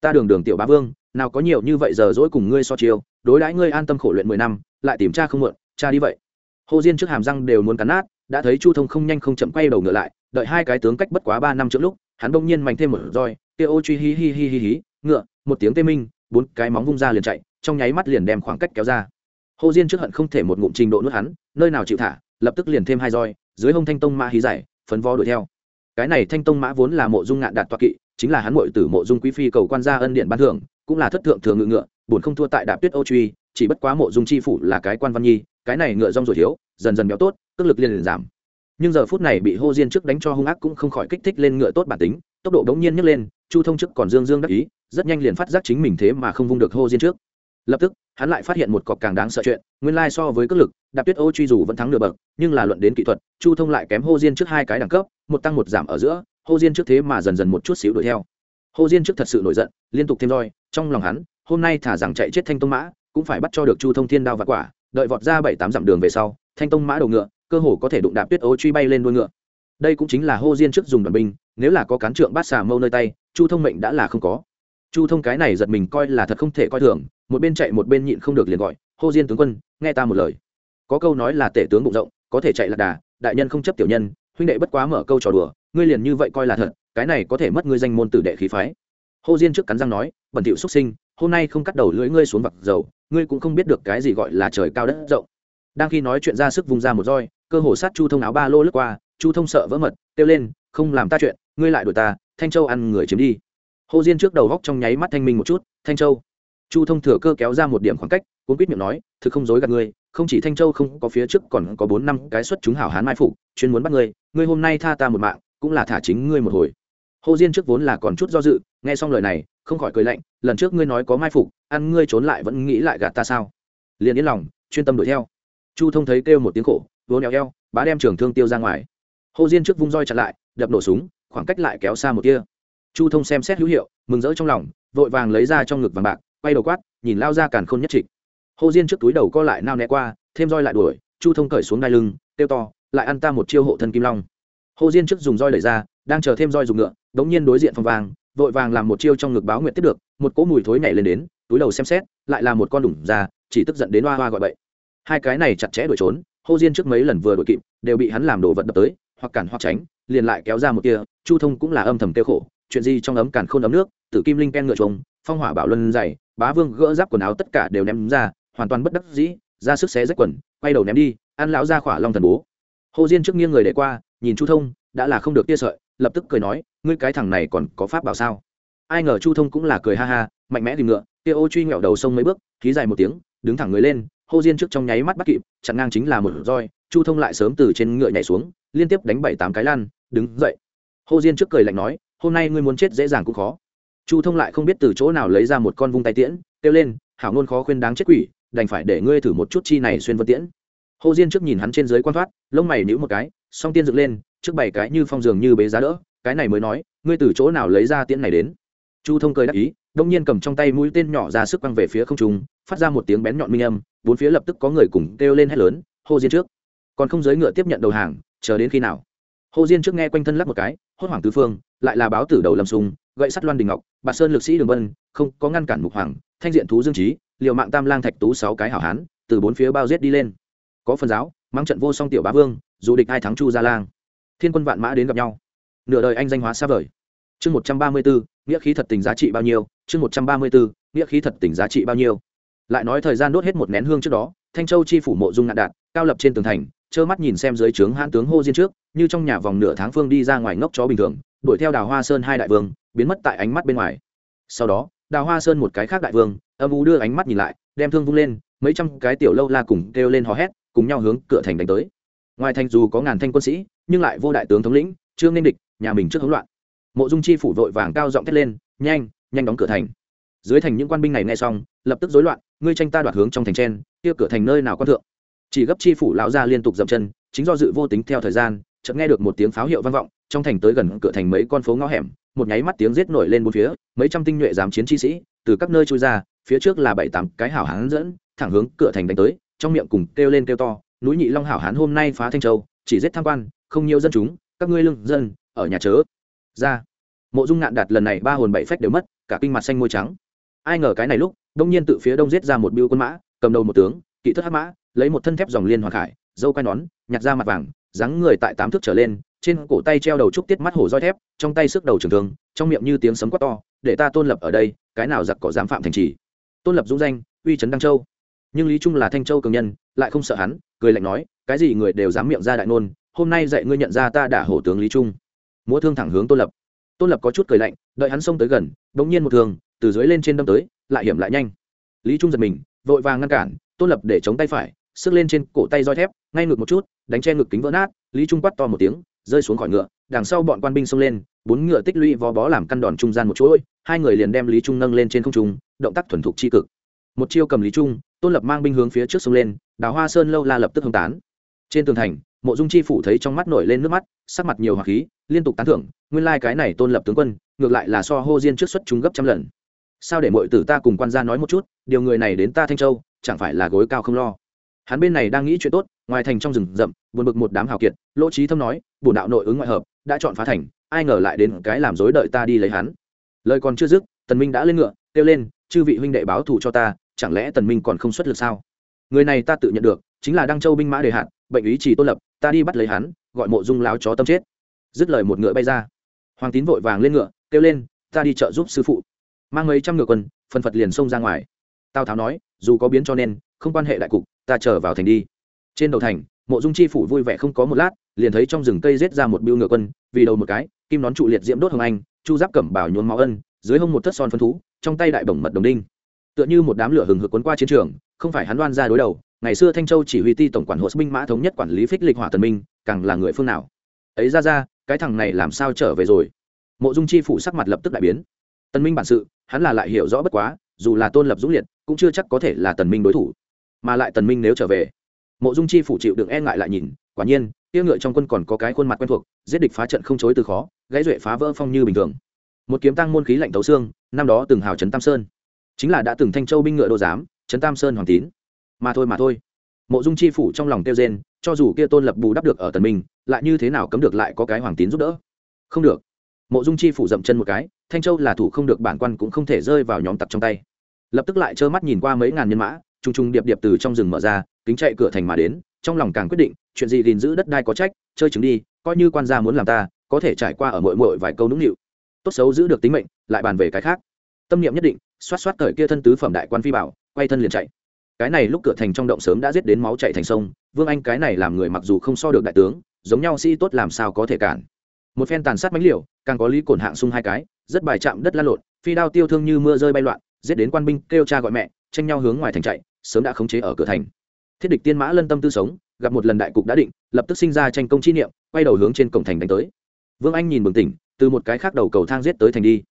Ta đường đường tiểu bá vương, nào có nhiều như vậy giờ dỗi cùng ngươi so chiêu, đối đãi ngươi an tâm khổ luyện mười năm, lại tìm cha không mượn, cha đi vậy. Hồ diên trước hàm răng đều muốn cắn nát, đã thấy chu thông không nhanh không chậm quay đầu ngựa lại, đợi hai cái tướng cách bất quá ba năm trước lúc, hắn bỗng nhiên mạnh thêm một roi kia ô truy hi hi hi hi hi, ngựa, một tiếng tê minh, bốn cái móng vung ra liền chạy, trong nháy mắt liền đem khoảng cách kéo ra. Hồ diên trước hận không thể một ngụm trình độ nuốt hắn, nơi nào chịu thả, lập tức liền thêm hai roi, dưới hông thanh tông ma hí giải phấn vó đuổi theo. Cái này thanh tông mã vốn là mộ dung ngạn đạt toa kỵ, chính là hắn mội tử mộ dung quý phi cầu quan gia ân điện ban thưởng, cũng là thất thượng thường ngự ngựa, buồn không thua tại đạp tuyết ô truy, chỉ bất quá mộ dung chi phủ là cái quan văn nhi, cái này ngựa rong rồi thiếu, dần dần béo tốt, cước lực liền liền giảm. Nhưng giờ phút này bị hô diên trước đánh cho hung ác cũng không khỏi kích thích lên ngựa tốt bản tính, tốc độ đống nhiên nhấc lên, chu thông trước còn dương dương đắc ý, rất nhanh liền phát giác chính mình thế mà không vung được hô diên trước. Lập tức hắn lại phát hiện một cọc càng đáng sợ chuyện, nguyên lai so với cước lực, đạp tuyết ô truy dù vẫn thắng nửa bậc, nhưng là luận đến kỹ thuật, chu thông lại kém hô diên trước hai cái đẳng cấp, một tăng một giảm ở giữa, hô diên trước thế mà dần dần một chút xíu đuổi theo. Hô diên trước thật sự nổi giận, liên tục thêm roi, trong lòng hắn, hôm nay thả rằng chạy chết thanh tông mã, cũng phải bắt cho được chu thông thiên đao và quả, đợi vọt ra bảy tám dặm đường về sau, thanh tông mã đầu ngựa, cơ hồ có thể đụng đạp tuyết ô truy bay lên đuôi ngựa. Đây cũng chính là hô diên trước dùng đoàn binh, nếu là có cán trượng bát xà mâu nơi tay, chu thông mệnh đã là không có. Chu thông cái này giật mình coi là thật không thể coi thường một bên chạy một bên nhịn không được liền gọi, hô diên tướng quân, nghe ta một lời. Có câu nói là tể tướng bụng rộng, có thể chạy lạc đà, đại nhân không chấp tiểu nhân, huynh đệ bất quá mở câu trò đùa, ngươi liền như vậy coi là thật, cái này có thể mất ngươi danh môn tử đệ khí phái. Hô diên trước cắn răng nói, bẩn thỉu xuất sinh, hôm nay không cắt đầu lưỡi ngươi xuống vặt dầu, ngươi cũng không biết được cái gì gọi là trời cao đất rộng. Đang khi nói chuyện ra sức vung ra một roi, cơ hồ sát chu thông áo ba lô lướt qua, chu thông sợ vỡ mật, kêu lên, không làm ta chuyện, ngươi lại đuổi ta, thanh châu ăn người chiếm đi. Hồ diên trước đầu góc trong nháy mắt thanh minh một chút, thanh châu chu thông thừa cơ kéo ra một điểm khoảng cách, cuốn quýt miệng nói, thực không dối gạt ngươi, không chỉ thanh châu không có phía trước còn có bốn năm cái xuất chúng hảo hán mai phục, chuyên muốn bắt ngươi ngươi hôm nay tha ta một mạng, cũng là thả chính ngươi một hồi. Hồ diên trước vốn là còn chút do dự, nghe xong lời này, không khỏi cười lạnh, lần trước ngươi nói có mai phục, ăn ngươi trốn lại vẫn nghĩ lại gạt ta sao? Liền yên lòng, chuyên tâm đuổi theo. Chu thông thấy kêu một tiếng khổ vốn eo eo, bá đem trường thương tiêu ra ngoài. Hồ diên trước vung roi chặn lại, đập nổ súng, khoảng cách lại kéo xa một kia chu thông xem xét hữu hiệu, mừng rỡ trong lòng, vội vàng lấy ra trong ngực vàng bạc quay đầu quát, nhìn lao ra càn khôn nhất trịch. Hồ diên trước túi đầu co lại nao né qua, thêm roi lại đuổi, chu thông cởi xuống đai lưng tiêu to, lại ăn ta một chiêu hộ thân kim long. Hồ diên trước dùng roi đẩy ra, đang chờ thêm roi dùng ngựa, đống nhiên đối diện phong vàng, vội vàng làm một chiêu trong ngực báo nguyện tiếp được, một cỗ mùi thối nhảy lên đến, túi đầu xem xét, lại là một con đủng ra, chỉ tức giận đến hoa hoa gọi bậy. Hai cái này chặt chẽ đuổi trốn, hô diên trước mấy lần vừa đuổi kịp, đều bị hắn làm đổ vật đập tới, hoặc cản hoặc tránh, liền lại kéo ra một kia, chu thông cũng là âm thầm tiêu khổ, chuyện gì trong ấm cản khôn ấm nước, tử kim linh ken ngựa trống phong hỏa bảo luân dày bá vương gỡ giáp quần áo tất cả đều ném ra, hoàn toàn bất đắc dĩ, ra sức xé rách quần, quay đầu ném đi, ăn lão ra khỏa long thần bố. Hồ diên trước nghiêng người để qua, nhìn chu thông, đã là không được tia sợi, lập tức cười nói, ngươi cái thằng này còn có pháp bảo sao? Ai ngờ chu thông cũng là cười ha ha, mạnh mẽ tìm ngựa, kia ô truy nghẹo đầu sông mấy bước, khí dài một tiếng, đứng thẳng người lên hô diên trước trong nháy mắt bắt kịp, chặn ngang chính là một roi, chu thông lại sớm từ trên ngựa nhảy xuống, liên tiếp đánh bảy tám cái lan đứng dậy. Hô diên trước cười lạnh nói, hôm nay ngươi muốn chết dễ dàng cũng khó chu thông lại không biết từ chỗ nào lấy ra một con vung tay tiễn, kêu lên, hảo ngôn khó khuyên đáng chết quỷ, đành phải để ngươi thử một chút chi này xuyên vân tiễn. Hồ diên trước nhìn hắn trên dưới quan thoát, lông mày nhữ một cái, song tiên dựng lên, trước bảy cái như phong giường như bế giá đỡ, cái này mới nói, ngươi từ chỗ nào lấy ra tiễn này đến? Chu thông cười đáp ý, đông nhiên cầm trong tay mũi tên nhỏ ra sức quăng về phía không trung, phát ra một tiếng bén nhọn minh âm, bốn phía lập tức có người cùng kêu lên hét lớn hô diên trước! Còn không giới ngựa tiếp nhận đầu hàng, chờ đến khi nào? Hô diên trước nghe quanh thân lắc một cái, hốt hoảng tứ phương, lại là báo tử đầu lâm sung gậy sắt loan đình ngọc, bà sơn lực sĩ đường vân, không có ngăn cản mục hoàng, thanh diện thú dương trí liều mạng tam lang thạch tú sáu cái hảo hán, từ bốn phía bao giết đi lên. Có phần giáo mang trận vô song tiểu bá vương, dù địch hai thắng chu gia lang. Thiên quân vạn mã đến gặp nhau. Nửa đời anh danh hóa xa vời. Chương một trăm ba mươi bốn, nghĩa khí thật tình giá trị bao nhiêu? Chương một trăm ba mươi bốn, nghĩa khí thật tình giá trị bao nhiêu? Lại nói thời gian đốt hết một nén hương trước đó, thanh châu chi phủ mộ dung ngạn đạt, cao lập trên tường thành trơ mắt nhìn xem dưới trướng hãn tướng hô diên trước, như trong nhà vòng nửa tháng phương đi ra ngoài ngốc chó bình thường, đuổi theo đào hoa sơn hai đại vương, biến mất tại ánh mắt bên ngoài. Sau đó, đào hoa sơn một cái khác đại vương, âm u đưa ánh mắt nhìn lại, đem thương vung lên, mấy trăm cái tiểu lâu la cùng kêu lên hò hét, cùng nhau hướng cửa thành đánh tới. Ngoài thành dù có ngàn thanh quân sĩ, nhưng lại vô đại tướng thống lĩnh, trương nên địch, nhà mình trước hỗn loạn. Mộ dung chi phủ vội vàng cao giọng thét lên, nhanh nhanh đóng cửa thành. Dưới thành những quan binh này nghe xong, lập tức rối loạn, ngươi tranh ta đoạt hướng trong thành trên, kia cửa thành nơi nào quan thượng? Chỉ gấp chi phủ lão ra liên tục dậm chân, chính do dự vô tính theo thời gian, chợt nghe được một tiếng pháo hiệu vang vọng, trong thành tới gần cửa thành mấy con phố ngõ hẻm, một nháy mắt tiếng giết nổi lên bốn phía, mấy trăm tinh nhuệ giám chiến chi sĩ, từ các nơi trôi ra, phía trước là bảy tám cái hảo hán dẫn, thẳng hướng cửa thành đánh tới, trong miệng cùng kêu lên kêu to, núi nhị long hảo hán hôm nay phá thanh châu, chỉ giết tham quan, không nhiều dân chúng, các ngươi lương dân, ở nhà chớ. Ra. Mộ dung ngạn đạt lần này ba hồn bảy phách đều mất, cả kinh mặt xanh môi trắng. Ai ngờ cái này lúc, đông nhiên tự phía đông giết ra một biêu quân mã, cầm đầu một tướng, kỵ thất hắc mã lấy một thân thép dòng liên hoàng khải, dâu quai nón, nhặt ra mặt vàng, dáng người tại tám thước trở lên, trên cổ tay treo đầu trúc tiết mắt hổ roi thép, trong tay sức đầu trường thương, trong miệng như tiếng sấm quát to, để ta tôn lập ở đây, cái nào giặc cỏ dám phạm thành trì? Tôn lập dũng danh, uy trấn đăng châu. Nhưng lý trung là thanh châu cường nhân, lại không sợ hắn, cười lạnh nói, cái gì người đều dám miệng ra đại nôn hôm nay dạy ngươi nhận ra ta đã hổ tướng lý trung. Múa thương thẳng hướng tôn lập. Tôn lập có chút cười lạnh, đợi hắn xông tới gần, bỗng nhiên một thường từ dưới lên trên đâm tới, lại hiểm lại nhanh. Lý trung giật mình, vội vàng ngăn cản, tôn lập để chống tay phải sức lên trên cổ tay roi thép, ngay ngực một chút, đánh che ngực kính vỡ nát, lý trung quát to một tiếng, rơi xuống khỏi ngựa, đằng sau bọn quan binh xông lên, bốn ngựa tích lũy vó bó làm căn đòn trung gian một chuỗi, hai người liền đem lý trung nâng lên trên không trung, động tác thuần thục tri cực. Một chiêu cầm lý trung, tôn lập mang binh hướng phía trước sông lên, đào hoa sơn lâu la lập tức hông tán. Trên tường thành, mộ dung chi phủ thấy trong mắt nổi lên nước mắt, sắc mặt nhiều hoặc khí, liên tục tán thưởng, nguyên lai、like、cái này tôn lập tướng quân, ngược lại là so hô diên trước xuất chúng gấp trăm lần. Sao để mọi tử ta cùng quan gia nói một chút, điều người này đến ta thanh châu, chẳng phải là gối cao không lo hắn bên này đang nghĩ chuyện tốt, ngoài thành trong rừng rậm, buồn bực một đám hào kiệt, lỗ trí thâm nói, bổn đạo nội ứng ngoại hợp, đã chọn phá thành, ai ngờ lại đến cái làm dối đợi ta đi lấy hắn. Lời còn chưa dứt, tần minh đã lên ngựa, kêu lên, chư vị huynh đệ báo thù cho ta, chẳng lẽ tần minh còn không xuất lực sao? Người này ta tự nhận được, chính là đăng châu binh mã đề hạn bệnh ý chỉ tôn lập, ta đi bắt lấy hắn, gọi mộ dung láo chó tâm chết. Dứt lời một ngựa bay ra. Hoàng tín vội vàng lên ngựa, kêu lên, ta đi chợ giúp sư phụ. Mang mấy trăm ngựa quân phần phật liền xông ra ngoài. Tào tháo nói, dù có biến cho nên, không quan hệ đại cục ta trở vào thành đi. Trên đầu thành, mộ dung chi phủ vui vẻ không có một lát, liền thấy trong rừng cây rết ra một biêu ngựa quân, vì đầu một cái, kim nón trụ liệt diễm đốt hồng anh, chu giáp cẩm bảo nhốn máu ân, dưới hông một thất son phân thú, trong tay đại bổng mật đồng đinh. Tựa như một đám lửa hừng hực quấn qua chiến trường, không phải hắn đoan ra đối đầu, ngày xưa thanh châu chỉ huy ti tổng quản hộ binh mã thống nhất quản lý phích lịch hỏa tần minh, càng là người phương nào? Ấy ra ra, cái thằng này làm sao trở về rồi? Mộ dung chi phủ sắc mặt lập tức đại biến. Tần minh bản sự, hắn là lại hiểu rõ bất quá, dù là tôn lập dũng liệt, cũng chưa chắc có thể là tần minh đối thủ mà lại tần minh nếu trở về, mộ dung chi phủ chịu đựng e ngại lại nhìn, quả nhiên tiêu ngựa trong quân còn có cái khuôn mặt quen thuộc, giết địch phá trận không chối từ khó, gãy duệ phá vỡ phong như bình thường. Một kiếm tăng môn khí lạnh tấu xương, năm đó từng hào trấn tam sơn. Chính là đã từng thanh châu binh ngựa đô giám, trấn tam sơn hoàng tín. Mà thôi mà thôi. Mộ dung chi phủ trong lòng tiêu rên, cho dù kia tôn lập bù đắp được ở tần minh, lại như thế nào cấm được lại có cái hoàng tín giúp đỡ? Không được. Mộ dung chi phủ dậm chân một cái, thanh châu là thủ không được bản quan cũng không thể rơi vào nhóm tặc trong tay. Lập tức lại trơ mắt nhìn qua mấy ngàn nhân mã trung trung điệp điệp từ trong rừng mở ra, kính chạy cửa thành mà đến, trong lòng càng quyết định, chuyện gì gìn giữ đất đai có trách, chơi chứng đi, coi như quan gia muốn làm ta, có thể trải qua ở mội mội vài câu nũng nịu. Tốt xấu giữ được tính mệnh, lại bàn về cái khác. Tâm niệm nhất định, xoát xoát cởi kia thân tứ phẩm đại quan phi bảo, quay thân liền chạy. Cái này lúc cửa thành trong động sớm đã giết đến máu chạy thành sông, vương anh cái này làm người mặc dù không so được đại tướng, giống nhau sĩ tốt làm sao có thể cản. Một phen tàn sát mãnh liều, càng có lý cổn hạng sung hai cái, rất bài chạm đất la lộn, phi đao tiêu thương như mưa rơi bay loạn, giết đến quan binh kêu cha gọi mẹ, tranh nhau hướng ngoài thành chạy sớm đã khống chế ở cửa thành. Thiết địch tiên mã lân tâm tư sống, gặp một lần đại cục đã định, lập tức sinh ra tranh công chi niệm, quay đầu hướng trên cổng thành đánh tới. Vương anh nhìn bừng tỉnh, từ một cái khác đầu cầu thang giết tới thành đi.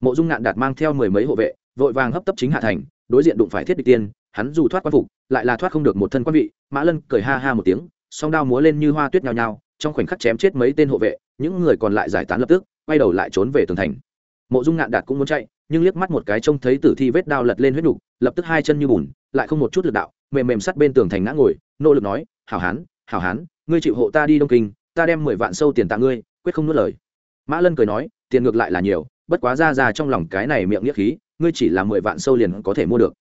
Mộ dung ngạn đạt mang theo mười mấy hộ vệ, vội vàng hấp tấp chính hạ thành, đối diện đụng phải thiết địch tiên, hắn dù thoát quan phục, lại là thoát không được một thân quan vị, mã lân cười ha ha một tiếng, song đao múa lên như hoa tuyết nhào nhào, trong khoảnh khắc chém chết mấy tên hộ vệ, những người còn lại giải tán lập tức, quay đầu lại trốn về tường thành. Mộ dung ngạn đạt cũng muốn chạy, nhưng liếc mắt một cái trông thấy tử thi vết đao lật lên huyết nhục, lập tức hai chân như bùn lại không một chút lực đạo, mềm mềm sắt bên tường thành ngã ngồi, nỗ lực nói, hảo hán hảo hán, ngươi chịu hộ ta đi đông kinh, ta đem mười vạn sâu tiền tạ ngươi, quyết không nuốt lời. Mã lân cười nói, tiền ngược lại là nhiều, bất quá ra ra trong lòng cái này miệng nghĩa khí, ngươi chỉ là mười vạn sâu liền có thể mua được.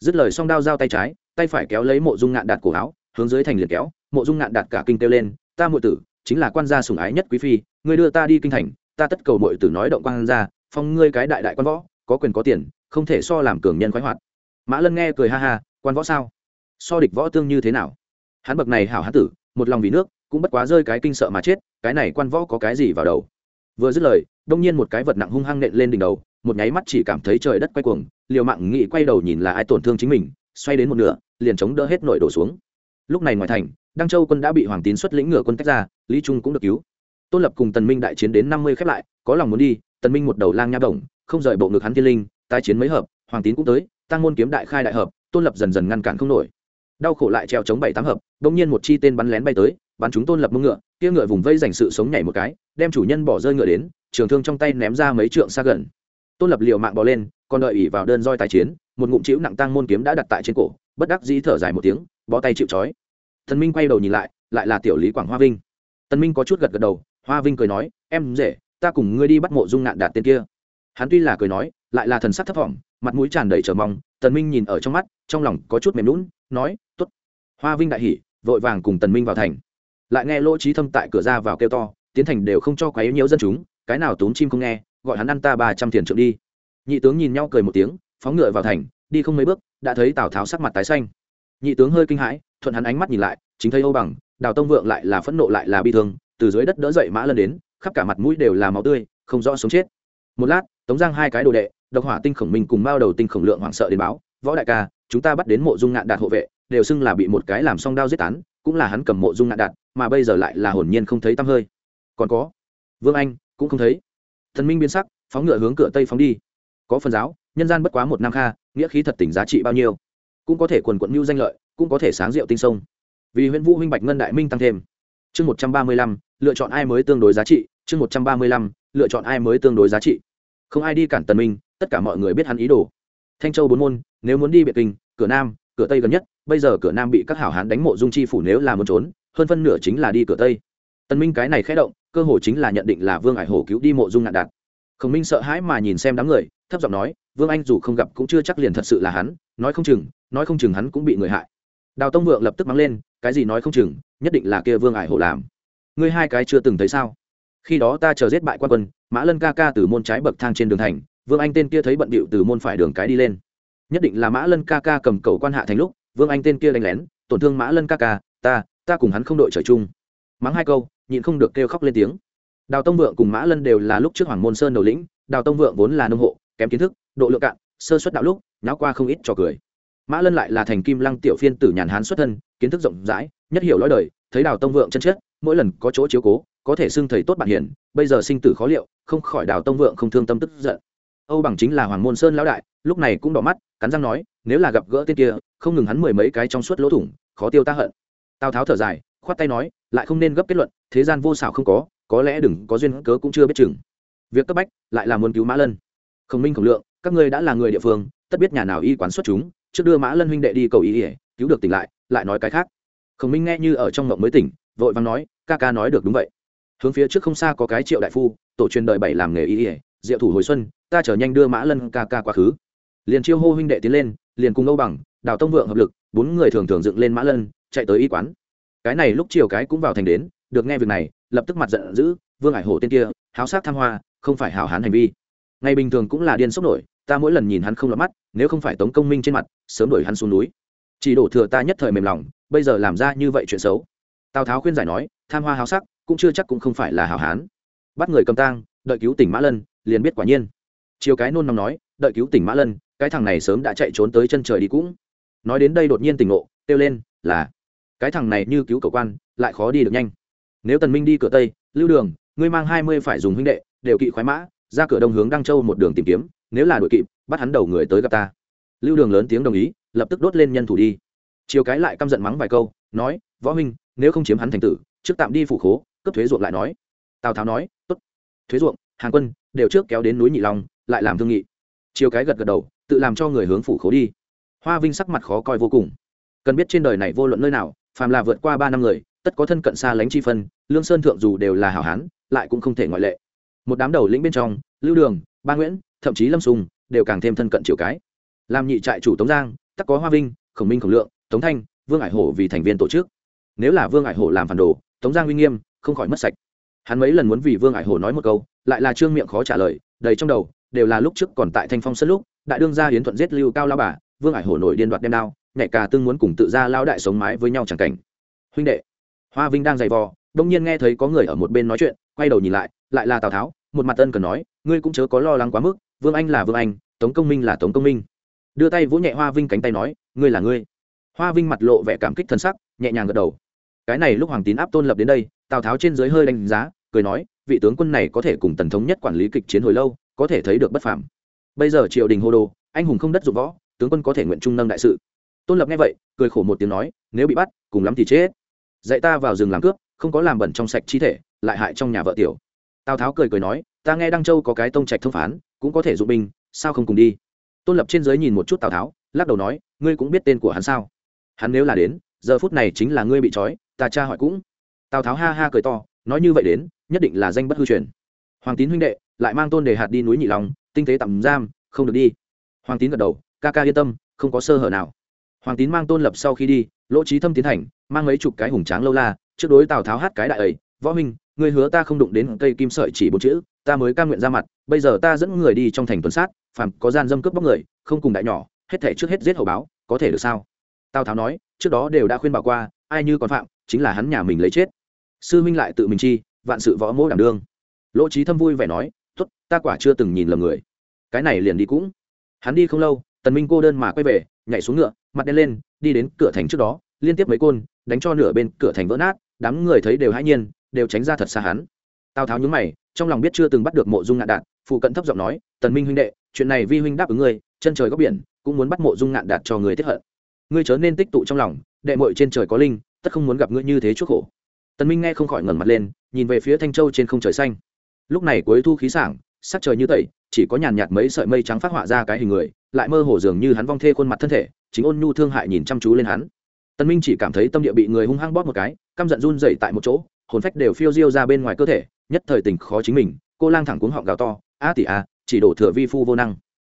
Dứt lời song đao giao tay trái, tay phải kéo lấy mộ dung ngạn đạt cổ áo, hướng dưới thành liền kéo, mộ dung ngạn đạt cả kinh kêu lên, ta muội tử, chính là quan gia sủng ái nhất quý phi, ngươi đưa ta đi kinh thành, ta tất cầu muội tử nói động quan gia phong ngươi cái đại đại quan võ, có quyền có tiền, không thể so làm cường nhân khoái hoạt mã lân nghe cười ha ha, quan võ sao? So địch võ tương như thế nào? Hắn bậc này hảo hán tử, một lòng vì nước, cũng bất quá rơi cái kinh sợ mà chết, cái này quan võ có cái gì vào đầu? Vừa dứt lời, đông nhiên một cái vật nặng hung hăng nện lên đỉnh đầu, một nháy mắt chỉ cảm thấy trời đất quay cuồng, liều mạng nghị quay đầu nhìn là ai tổn thương chính mình, xoay đến một nửa, liền chống đỡ hết nội đổ xuống. Lúc này ngoài thành, đăng châu quân đã bị hoàng tín xuất lĩnh ngựa quân tách ra, lý trung cũng được cứu. Tôn lập cùng tần minh đại chiến đến năm mươi khép lại, có lòng muốn đi, tần minh một đầu lang nha động không rời bộ ngực hắn thiên linh, tái chiến mấy hợp, hoàng tín cũng tới tăng môn kiếm đại khai đại hợp, tôn lập dần dần ngăn cản không nổi. Đau khổ lại treo chống bảy tám hợp đông nhiên một chi tên bắn lén bay tới, bắn chúng tôn lập mông ngựa, kia ngựa vùng vây dành sự sống nhảy một cái, đem chủ nhân bỏ rơi ngựa đến, trường thương trong tay ném ra mấy trượng xa gần. Tôn lập liều mạng bỏ lên, còn đợi ỉ vào đơn roi tài chiến, một ngụm chịu nặng tăng môn kiếm đã đặt tại trên cổ, bất đắc dĩ thở dài một tiếng, bó tay chịu trói. Thần minh quay đầu nhìn lại lại là tiểu lý quảng hoa vinh. Tần minh có chút gật gật đầu, hoa vinh cười nói, em dễ ta cùng ngươi đi bắt mộ dung nạn đạt tên kia. Hắn tuy là cười nói, lại là thần sắc thấp thỏm mặt mũi tràn đầy chờ mong, tần minh nhìn ở trong mắt, trong lòng có chút mềm lún nói, tốt. Hoa vinh đại hỉ, vội vàng cùng tần minh vào thành. Lại nghe lỗ trí thâm tại cửa ra vào kêu to, tiến thành đều không cho quấy nhiễu dân chúng, cái nào tốn chim không nghe, gọi hắn ăn ta ba trăm tiền trượng đi. Nhị tướng nhìn nhau cười một tiếng, phóng ngựa vào thành, đi không mấy bước, đã thấy tào tháo sắc mặt tái xanh. Nhị tướng hơi kinh hãi, thuận hắn ánh mắt nhìn lại, chính thấy âu bằng, đào tông vượng lại là phẫn nộ lại là bi thương, từ dưới đất đỡ dậy mã lân đến, khắp cả mặt mũi đều là máu tươi, không rõ sống chết. Một lát, tống giang hai cái đồ đệ độc hỏa tinh khổng minh cùng bao đầu tinh khổng lượng hoảng sợ đến báo, võ đại ca, chúng ta bắt đến mộ dung ngạn đạt hộ vệ, đều xưng là bị một cái làm song đao giết tán, cũng là hắn cầm mộ dung ngạn đạt, mà bây giờ lại là hồn nhiên không thấy tăm hơi. Còn có? Vương anh, cũng không thấy. Thần minh biến sắc, phóng ngựa hướng cửa tây phóng đi. Có phần giáo, nhân gian bất quá một năm kha, nghĩa khí thật tỉnh giá trị bao nhiêu? Cũng có thể quần quận mưu danh lợi, cũng có thể sáng rượu tinh sông. Vì huyện vũ huynh bạch ngân đại minh tăng thêm. Chương một trăm ba mươi lăm, lựa chọn ai mới tương đối giá trị, chương một trăm ba mươi lăm, lựa chọn ai mới tương đối giá trị. Không ai đi cản tần minh tất cả mọi người biết hắn ý đồ. Thanh châu bốn môn, nếu muốn đi biệt kinh, cửa nam, cửa tây gần nhất, bây giờ cửa nam bị các hảo hán đánh mộ dung chi phủ nếu là muốn trốn, hơn phân nửa chính là đi cửa tây. Tần minh cái này khẽ động, cơ hội chính là nhận định là vương ải hổ cứu đi mộ dung nạn đạt. Khổng minh sợ hãi mà nhìn xem đám người, thấp giọng nói, vương anh dù không gặp cũng chưa chắc liền thật sự là hắn, nói không chừng, nói không chừng hắn cũng bị người hại. Đào tông vượng lập tức mắng lên, cái gì nói không chừng, nhất định là kia vương ải hổ làm. Ngươi hai cái chưa từng thấy sao? Khi đó ta chờ giết bại quan quân, mã lân ca ca từ môn trái bậc thang trên đường thành vương anh tên kia thấy bận bịu từ môn phải đường cái đi lên. Nhất định là mã lân ca ca cầm cầu quan hạ thành lúc, vương anh tên kia đánh lén, tổn thương mã lân ca ca, ta ta cùng hắn không đội trời chung. Mắng hai câu, nhịn không được kêu khóc lên tiếng. Đào tông vượng cùng mã lân đều là lúc trước hoàng môn sơn đầu lĩnh, đào tông vượng vốn là nông hộ, kém kiến thức, độ lượng cạn, sơ xuất đạo lúc, nháo qua không ít trò cười. Mã lân lại là thành kim lăng tiểu phiên tử nhàn hán xuất thân, kiến thức rộng rãi, nhất hiểu lõi đời, thấy đào tông vượng chân chết mỗi lần có chỗ chiếu cố, có thể xưng thầy tốt bạn hiển bây giờ sinh tử khó liệu, không khỏi đào tông vượng không thương tâm tức giận âu bằng chính là hoàng môn sơn lão đại, lúc này cũng đỏ mắt, cắn răng nói, nếu là gặp gỡ tên kia, không ngừng hắn mười mấy cái trong suốt lỗ thủng, khó tiêu ta hận. Tào tháo thở dài, khoát tay nói, lại không nên gấp kết luận, thế gian vô xảo không có có lẽ đừng có duyên cớ cũng chưa biết chừng. Việc cấp bách, lại là muốn cứu mã lân. Khổng minh khổng lượng, các ngươi đã là người địa phương, tất biết nhà nào y quán xuất chúng, trước đưa mã lân huynh đệ đi cầu ý ỉa cứu được tỉnh lại lại nói cái khác. Khổng minh nghe như ở trong mộng mới tỉnh, vội vàng nói, ca ca nói được đúng vậy. Hướng phía trước không xa có cái triệu đại phu, tổ truyền đời bảy làm nghề y ỉa diệu thủ hồi xuân, ta trở nhanh đưa mã lân ca ca quá khứ. Liền chiêu hô huynh đệ tiến lên, liền cùng âu bằng, đào tông vượng hợp lực, bốn người thường thường dựng lên mã lân, chạy tới y quán. Cái này lúc chiều cái cũng vào thành đến, được nghe việc này, lập tức mặt giận dữ, vương ải hổ tên kia, háo sát tham hoa, không phải hảo hán hành vi. Ngày bình thường cũng là điên sốc nổi, ta mỗi lần nhìn hắn không lọt mắt, nếu không phải tống công minh trên mặt, sớm đuổi hắn xuống núi. Chỉ đổ thừa ta nhất thời mềm lòng, bây giờ làm ra như vậy chuyện xấu. Tào tháo khuyên giải nói, tham hoa háo sắc, cũng chưa chắc cũng không phải là hảo hán. Bắt người cầm tang, đợi cứu tỉnh mã lân liền biết quả nhiên. Chiều cái nôn nóng nói, đợi cứu tỉnh mã lân, cái thằng này sớm đã chạy trốn tới chân trời đi cũng. Nói đến đây đột nhiên tỉnh ngộ, kêu lên, là, cái thằng này như cứu cầu quan, lại khó đi được nhanh. Nếu tần minh đi cửa tây, lưu đường, ngươi mang hai mươi phải dùng huynh đệ, đều kỵ khoái mã, ra cửa đông hướng đăng châu một đường tìm kiếm, nếu là đội kịp, bắt hắn đầu người tới gặp ta. Lưu đường lớn tiếng đồng ý, lập tức đốt lên nhân thủ đi. Chiều cái lại căm giận mắng vài câu, nói, võ huynh, nếu không chiếm hắn thành tử, trước tạm đi phủ khố cấp thuế ruộng lại nói. Tào tháo nói, tốt. Thuế ruộng, hàng quân đều trước kéo đến núi nhị long, lại làm thương nghị. Chiều cái gật gật đầu, tự làm cho người hướng phủ khố đi. Hoa vinh sắc mặt khó coi vô cùng. Cần biết trên đời này vô luận nơi nào, phàm là vượt qua ba năm người, tất có thân cận xa lánh chi phân, lương sơn thượng dù đều là hảo hán, lại cũng không thể ngoại lệ. Một đám đầu lĩnh bên trong, lưu đường, ba nguyễn, thậm chí lâm sùng, đều càng thêm thân cận chiều cái. Làm nhị trại chủ tống giang, tắc có hoa vinh, khổng minh khổng lượng, tống thanh, vương ải hổ vì thành viên tổ chức. Nếu là vương ải hổ làm phản đồ, tống giang uy nghiêm, không khỏi mất sạch hắn mấy lần muốn vì vương ải hổ nói một câu, lại là trương miệng khó trả lời, đầy trong đầu, đều là lúc trước còn tại thanh phong sân lúc, đại đương gia hiến thuận giết lưu cao lao bà, vương ải hổ nổi điên đoạt đem đao, nhảy cả tương muốn cùng tự ra lao đại sống mái với nhau chẳng cảnh. Huynh đệ, hoa vinh đang giày vò, đông nhiên nghe thấy có người ở một bên nói chuyện, quay đầu nhìn lại lại là tào tháo, một mặt ân cần nói, ngươi cũng chớ có lo lắng quá mức, vương anh là vương anh, tống công minh là tống công minh. Đưa tay vỗ nhẹ hoa vinh cánh tay nói, ngươi là ngươi. Hoa vinh mặt lộ vẻ cảm kích thân sắc, nhẹ nhàng gật đầu cái này lúc hoàng tín áp tôn lập đến đây, tào tháo trên dưới hơi đánh giá, cười nói, vị tướng quân này có thể cùng tần thống nhất quản lý kịch chiến hồi lâu, có thể thấy được bất phàm. Bây giờ triều đình hô đồ, anh hùng không đất dụng võ, tướng quân có thể nguyện trung nâng đại sự. Tôn lập nghe vậy, cười khổ một tiếng nói, nếu bị bắt, cùng lắm thì chết. Dạy ta vào rừng làm cướp, không có làm bẩn trong sạch chi thể, lại hại trong nhà vợ tiểu. Tào tháo cười cười nói, ta nghe đăng châu có cái tông trạch thông phán, cũng có thể dụng binh, sao không cùng đi? Tôn lập trên giới nhìn một chút tào tháo, lắc đầu nói, ngươi cũng biết tên của hắn sao? Hắn nếu là đến, giờ phút này chính là ngươi bị trói ta cha hỏi cũng. Tào tháo ha ha cười to, nói như vậy đến, nhất định là danh bất hư truyền. Hoàng tín huynh đệ, lại mang tôn đề hạt đi núi nhị long, tinh tế tạm giam, không được đi. Hoàng tín gật đầu, ca ca yên tâm, không có sơ hở nào. Hoàng tín mang tôn lập sau khi đi, lỗ trí thâm tiến hành, mang mấy chục cái hùng tráng lâu la, trước đối tào tháo hát cái đại ấy, võ minh ngươi hứa ta không đụng đến cây kim sợi chỉ bốn chữ, ta mới ca nguyện ra mặt, bây giờ ta dẫn người đi trong thành tuần sát, phàm có gian dâm cướp bóc người, không cùng đại nhỏ, hết thể trước hết giết hậu báo, có thể được sao? Tào tháo nói, trước đó đều đã khuyên bảo qua ai như còn phạm, chính là hắn nhà mình lấy chết. Sư huynh lại tự mình chi, vạn sự võ mỗ đảm đương. Lỗ trí thâm vui vẻ nói t ố t ta quả chưa từng nhìn lầm người. Cái này liền đi cũng. Hắn đi không lâu, tần minh cô đơn mà quay về, nhảy xuống ngựa, mặt đen lên, đi đến cửa thành trước đó, liên tiếp mấy côn, đánh cho nửa bên cửa thành vỡ nát, đám người thấy đều hãi nhiên, đều tránh ra thật xa hắn. Tào tháo nhúng mày, trong lòng biết chưa từng bắt được mộ dung ngạn đạt, phụ cận thấp giọng nói, tần minh huynh đệ, chuyện này vi huynh đáp ứng ngươi, chân trời góc biển, cũng muốn bắt mộ dung ngạn đạt cho người tiếp hận. Ngươi chớ nên tích tụ trong lòng đệ mội trên trời có linh, tất không muốn gặp ngươi như thế chuốc khổ. Tần minh nghe không khỏi ngẩng mặt lên, nhìn về phía thanh châu trên không trời xanh. Lúc này cuối thu khí sảng, sắc trời như tẩy, chỉ có nhàn nhạt mấy sợi mây trắng phát họa ra cái hình người, lại mơ hồ dường như hắn vong thê khuôn mặt thân thể, chính ôn nhu thương hại nhìn chăm chú lên hắn. Tần minh chỉ cảm thấy tâm địa bị người hung hăng bóp một cái, căm giận run rẩy tại một chỗ, hồn phách đều phiêu diêu ra bên ngoài cơ thể, nhất thời tình khó chính mình, cô lang thẳng cuống họng gào to, a tỷ a, chỉ đổ thừa vi phu vô năng.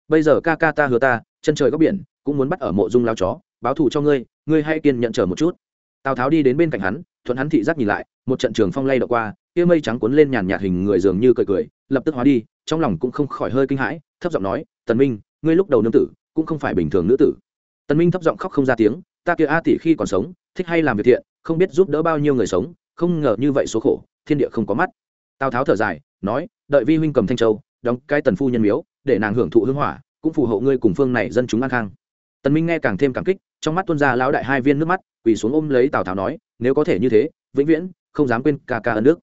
Bây giờ ca ca ta hứa ta, chân trời góc biển, cũng muốn bắt ở mộ dung lao chó báo thù cho ngươi ngươi hãy kiên nhận chờ một chút. Tào tháo đi đến bên cạnh hắn, thuận hắn thị giác nhìn lại, một trận trường phong lay đ qua, kia mây trắng cuốn lên nhàn nhạt hình người dường như cười cười, lập tức hóa đi, trong lòng cũng không khỏi hơi kinh hãi, thấp giọng nói, tần minh, ngươi lúc đầu nương tử, cũng không phải bình thường nữ tử. Tần minh thấp giọng khóc không ra tiếng, ta kia a tỷ khi còn sống, thích hay làm việc thiện, không biết giúp đỡ bao nhiêu người sống, không ngờ như vậy số khổ, thiên địa không có mắt. Tào tháo thở dài, nói, đợi vi huynh cầm thanh châu, đóng cái tần phu nhân miếu, để nàng hưởng thụ hương hỏa, cũng phù hộ ngươi cùng phương này dân chúng an khang tần minh nghe càng thêm cảm kích, trong mắt tuôn ra lão đại hai viên nước mắt, quỳ xuống ôm lấy tào tháo nói, nếu có thể như thế, vĩnh viễn không dám quên ca ca ân nước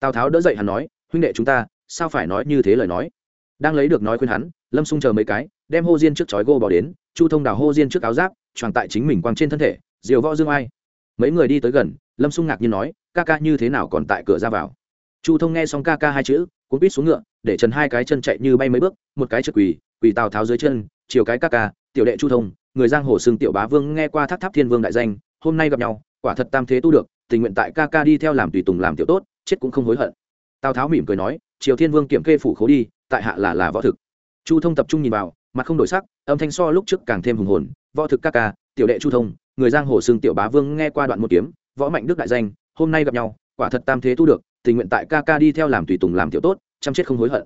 tào tháo đỡ dậy hắn nói, huynh đệ chúng ta, sao phải nói như thế lời nói? Đang lấy được nói khuyên hắn, lâm xung chờ mấy cái, đem hô diên trước chói gô bỏ đến, chu thông đào hô diên trước áo giáp tròn tại chính mình quang trên thân thể, diều võ dương ai. Mấy người đi tới gần, lâm xung ngạc nhiên nói, ca ca như thế nào còn tại cửa ra vào? Chu thông nghe xong ca ca hai chữ, cuốn quýt xuống ngựa, để trần hai cái chân chạy như bay mấy bước, một cái trượt quỳ quỳ tào tháo dưới chân, chiều cái ca ca tiểu đệ chu thông, người giang hồ xưng tiểu bá vương nghe qua tháp tháp thiên vương đại danh, hôm nay gặp nhau, quả thật tam thế tu được, tình nguyện tại ca ca đi theo làm tùy tùng làm tiểu tốt, chết cũng không hối hận. Tào tháo mỉm cười nói, triều thiên vương kiểm kê phủ khố đi, tại hạ là là võ thực. Chu thông tập trung nhìn vào, mặt không đổi sắc, âm thanh so lúc trước càng thêm hùng hồn, võ thực ca ca, tiểu đệ chu thông, người giang hồ xưng tiểu bá vương nghe qua đoạn một kiếm, võ mạnh đức đại danh, hôm nay gặp nhau, quả thật tam thế tu được, tình nguyện tại ca ca đi theo làm tùy tùng làm tiểu tốt, chăm chết không hối hận.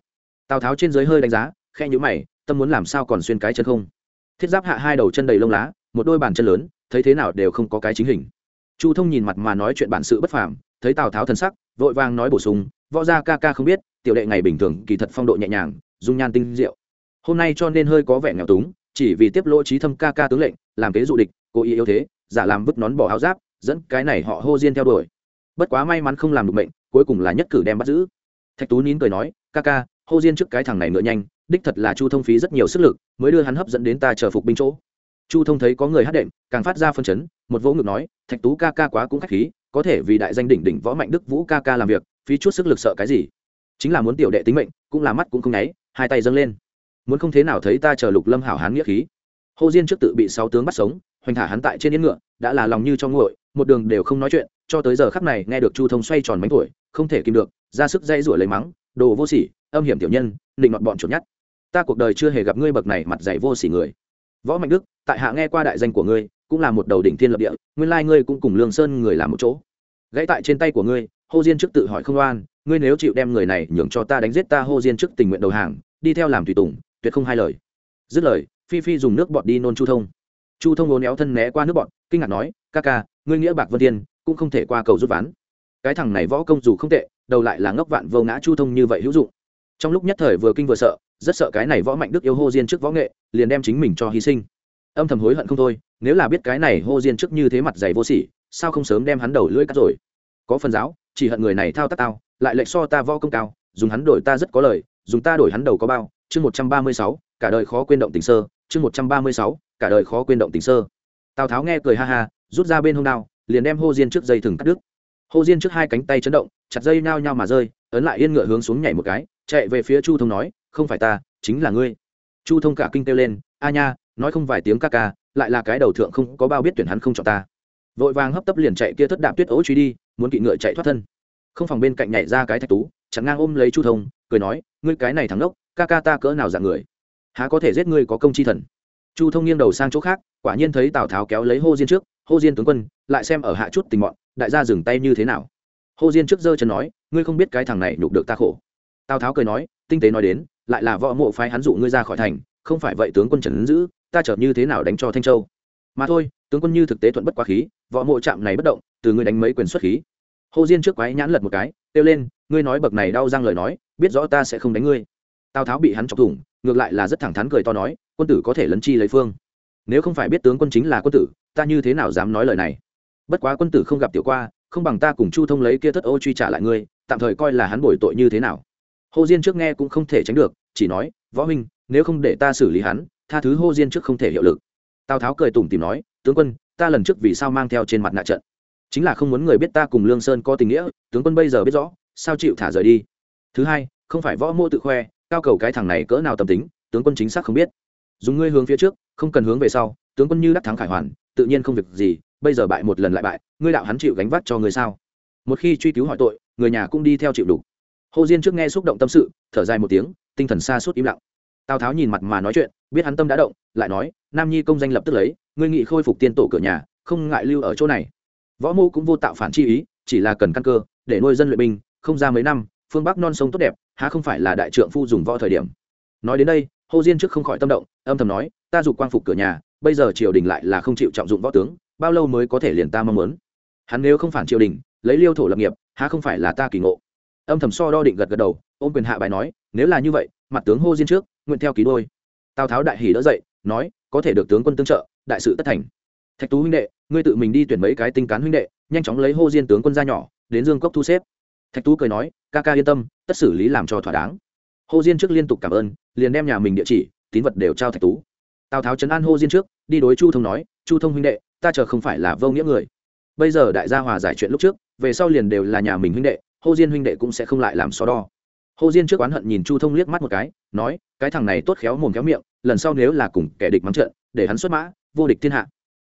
Tào tháo trên dưới hơi đánh giá khe nhữ mày, tâm muốn làm sao còn xuyên cái chân không? Thiết giáp hạ hai đầu chân đầy lông lá, một đôi bàn chân lớn, thấy thế nào đều không có cái chính hình. Chu thông nhìn mặt mà nói chuyện bản sự bất phàm, thấy tào tháo thân sắc, vội vàng nói bổ sung, võ gia ca ca không biết, tiểu đệ ngày bình thường kỳ thật phong độ nhẹ nhàng, dung nhan tinh diệu. Hôm nay cho nên hơi có vẻ nghèo túng, chỉ vì tiếp lỗ trí thâm ca ca tướng lệnh, làm kế dụ địch, cố ý yếu thế, giả làm vứt nón bỏ áo giáp, dẫn cái này họ hô diên theo đuổi. Bất quá may mắn không làm được mệnh, cuối cùng là nhất cử đem bắt giữ. Thạch tú nín cười nói, ca ca hô diên trước cái thằng này ngựa nhanh, đích thật là chu thông phí rất nhiều sức lực, mới đưa hắn hấp dẫn đến ta chờ phục binh chỗ. Chu thông thấy có người hát đệm, càng phát ra phân chấn, một vỗ ngực nói, thạch tú ca ca quá cũng khách khí, có thể vì đại danh đỉnh đỉnh võ mạnh đức vũ ca ca làm việc, phí chút sức lực sợ cái gì? Chính là muốn tiểu đệ tính mệnh, cũng là mắt cũng không nháy, hai tay dâng lên. Muốn không thế nào thấy ta chờ lục lâm hảo hán nghĩa khí. Hô diên trước tự bị sáu tướng bắt sống, hoành thả hắn tại trên yên ngựa, đã là lòng như cho nguội, một đường đều không nói chuyện, cho tới giờ khắc này nghe được chu thông xoay tròn mánh tuổi, không thể kìm được, ra sức dây rủa lấy mắng đồ vô sỉ âm hiểm tiểu nhân định nọt bọn chuột nhát, ta cuộc đời chưa hề gặp ngươi bậc này mặt dày vô sỉ người. Võ mạnh đức tại hạ nghe qua đại danh của ngươi cũng là một đầu đỉnh thiên lập địa nguyên lai ngươi cũng cùng lương sơn người làm một chỗ. Gãy tại trên tay của ngươi hô diên trước tự hỏi không oan ngươi nếu chịu đem người này nhường cho ta đánh giết ta hô diên trước tình nguyện đầu hàng đi theo làm tùy tùng tuyệt không hai lời. Dứt lời phi phi dùng nước bọt đi nôn chu thông. Chu thông ố néo thân né qua nước bọt kinh ngạc nói ca ca ngươi nghĩa bạc vân tiên cũng không thể qua cầu rút ván cái thằng này võ công dù không tệ, đầu lại là ngốc vạn vô ngã chu thông như vậy hữu dụng. Trong lúc nhất thời vừa kinh vừa sợ, rất sợ cái này võ mạnh đức yêu hô diên trước võ nghệ, liền đem chính mình cho hy sinh. Âm thầm hối hận không thôi, nếu là biết cái này hô diên trước như thế mặt dày vô sỉ, sao không sớm đem hắn đầu lưỡi cắt rồi? Có phần giáo, chỉ hận người này thao tác tao, lại lệch so ta võ công cao, dùng hắn đổi ta rất có lời, dùng ta đổi hắn đầu có bao, chương một trăm ba mươi sáu, cả đời khó quên động tình sơ, chương một trăm ba mươi sáu, cả đời khó quên động tình sơ. Tào tháo nghe cười ha ha, rút ra bên hông đao, liền đem hô diên trước dây thừng cắt đứt hô diên trước hai cánh tay chấn động, chặt dây nhao nhao mà rơi, ấn lại yên ngựa hướng xuống nhảy một cái, chạy về phía chu thông nói, không phải ta, chính là ngươi. Chu thông cả kinh kêu lên, a nha, nói không vài tiếng ca ca, lại là cái đầu thượng không có bao biết tuyển hắn không chọn ta. Vội vàng hấp tấp liền chạy kia thất đạp tuyết ố truy đi, muốn kỵ ngựa chạy thoát thân. Không phòng bên cạnh nhảy ra cái thạch tú, chặn ngang ôm lấy chu thông, cười nói, ngươi cái này thắng đốc ca ca ta cỡ nào dạng người? Há có thể giết ngươi có công chi thần? Chu thông nghiêng đầu sang chỗ khác, quả nhiên thấy tào tháo kéo lấy hô diên trước hô diên tướng quân, lại xem ở hạ chút tình mọn đại gia dừng tay như thế nào? Hồ diên trước giơ chân nói, ngươi không biết cái thằng này nhục được ta khổ. Tào tháo cười nói, tinh tế nói đến, lại là võ mộ phái hắn dụ ngươi ra khỏi thành, không phải vậy tướng quân trần giữ, ta chở như thế nào đánh cho thanh châu? Mà thôi, tướng quân như thực tế thuận bất quá khí, võ mộ chạm này bất động, từ ngươi đánh mấy quyền xuất khí. Hồ diên trước quái nhãn lật một cái, kêu lên, ngươi nói bậc này đau răng lời nói, biết rõ ta sẽ không đánh ngươi. Tào tháo bị hắn chọc thủng, ngược lại là rất thẳng thắn cười to nói, quân tử có thể lấn chi lấy phương. Nếu không phải biết tướng quân chính là quân tử, ta như thế nào dám nói lời này? Bất quá quân tử không gặp tiểu qua, không bằng ta cùng chu thông lấy kia thất ô truy trả lại ngươi, tạm thời coi là hắn bồi tội như thế nào. Hồ diên trước nghe cũng không thể tránh được, chỉ nói, võ huynh, nếu không để ta xử lý hắn, tha thứ hô diên trước không thể hiệu lực. Tào tháo cười tủm tìm nói, tướng quân, ta lần trước vì sao mang theo trên mặt nạ trận? Chính là không muốn người biết ta cùng lương sơn có tình nghĩa, tướng quân bây giờ biết rõ, sao chịu thả rời đi? Thứ hai, không phải võ mô tự khoe, cao cầu cái thằng này cỡ nào tâm tính, tướng quân chính xác không biết. Dùng ngươi hướng phía trước, không cần hướng về sau, tướng quân như đắc thắng khải hoàn, tự nhiên không việc gì bây giờ bại một lần lại bại, ngươi đạo hắn chịu gánh vác cho người sao? Một khi truy cứu hỏi tội, người nhà cũng đi theo chịu đủ hồ diên trước nghe xúc động tâm sự, thở dài một tiếng, tinh thần xa suốt im lặng. Tào tháo nhìn mặt mà nói chuyện, biết hắn tâm đã động, lại nói, nam nhi công danh lập tức lấy, ngươi nghị khôi phục tiên tổ cửa nhà, không ngại lưu ở chỗ này. Võ mô cũng vô tạo phản chi ý, chỉ là cần căn cơ, để nuôi dân luyện binh, không ra mấy năm, phương bắc non sông tốt đẹp, há không phải là đại trượng phu dùng võ thời điểm. Nói đến đây, hồ diên trước không khỏi tâm động, âm thầm nói, ta dục quang phục cửa nhà, bây giờ triều đình lại là không chịu trọng dụng võ tướng bao lâu mới có thể liền ta mong muốn? Hắn nếu không phản triều đình, lấy liêu thổ lập nghiệp, há không phải là ta kỳ ngộ? Âm thầm so đo định gật gật đầu, ôm quyền hạ bài nói, nếu là như vậy, mặt tướng hô diên trước, nguyện theo ký đôi. Tào tháo đại hỉ đỡ dậy, nói, có thể được tướng quân tương trợ, đại sự tất thành. Thạch tú huynh đệ, ngươi tự mình đi tuyển mấy cái tinh cán huynh đệ, nhanh chóng lấy hô diên tướng quân ra nhỏ, đến dương cốc thu xếp. Thạch tú cười nói, ca ca yên tâm, tất xử lý làm cho thỏa đáng. Hô diên trước liên tục cảm ơn, liền đem nhà mình địa chỉ, tín vật đều trao thạch tú. Tào tháo chấn an hô diên trước, đi đối chu thông nói, chu thông huynh đệ ta chờ không phải là vô nghĩa người. Bây giờ đại gia hòa giải chuyện lúc trước, về sau liền đều là nhà mình huynh đệ hô diên huynh đệ cũng sẽ không lại làm so đo. Hồ diên trước oán hận nhìn chu thông liếc mắt một cái, nói, cái thằng này tốt khéo mồm khéo miệng, lần sau nếu là cùng kẻ địch mắng trận, để hắn xuất mã, vô địch thiên hạ.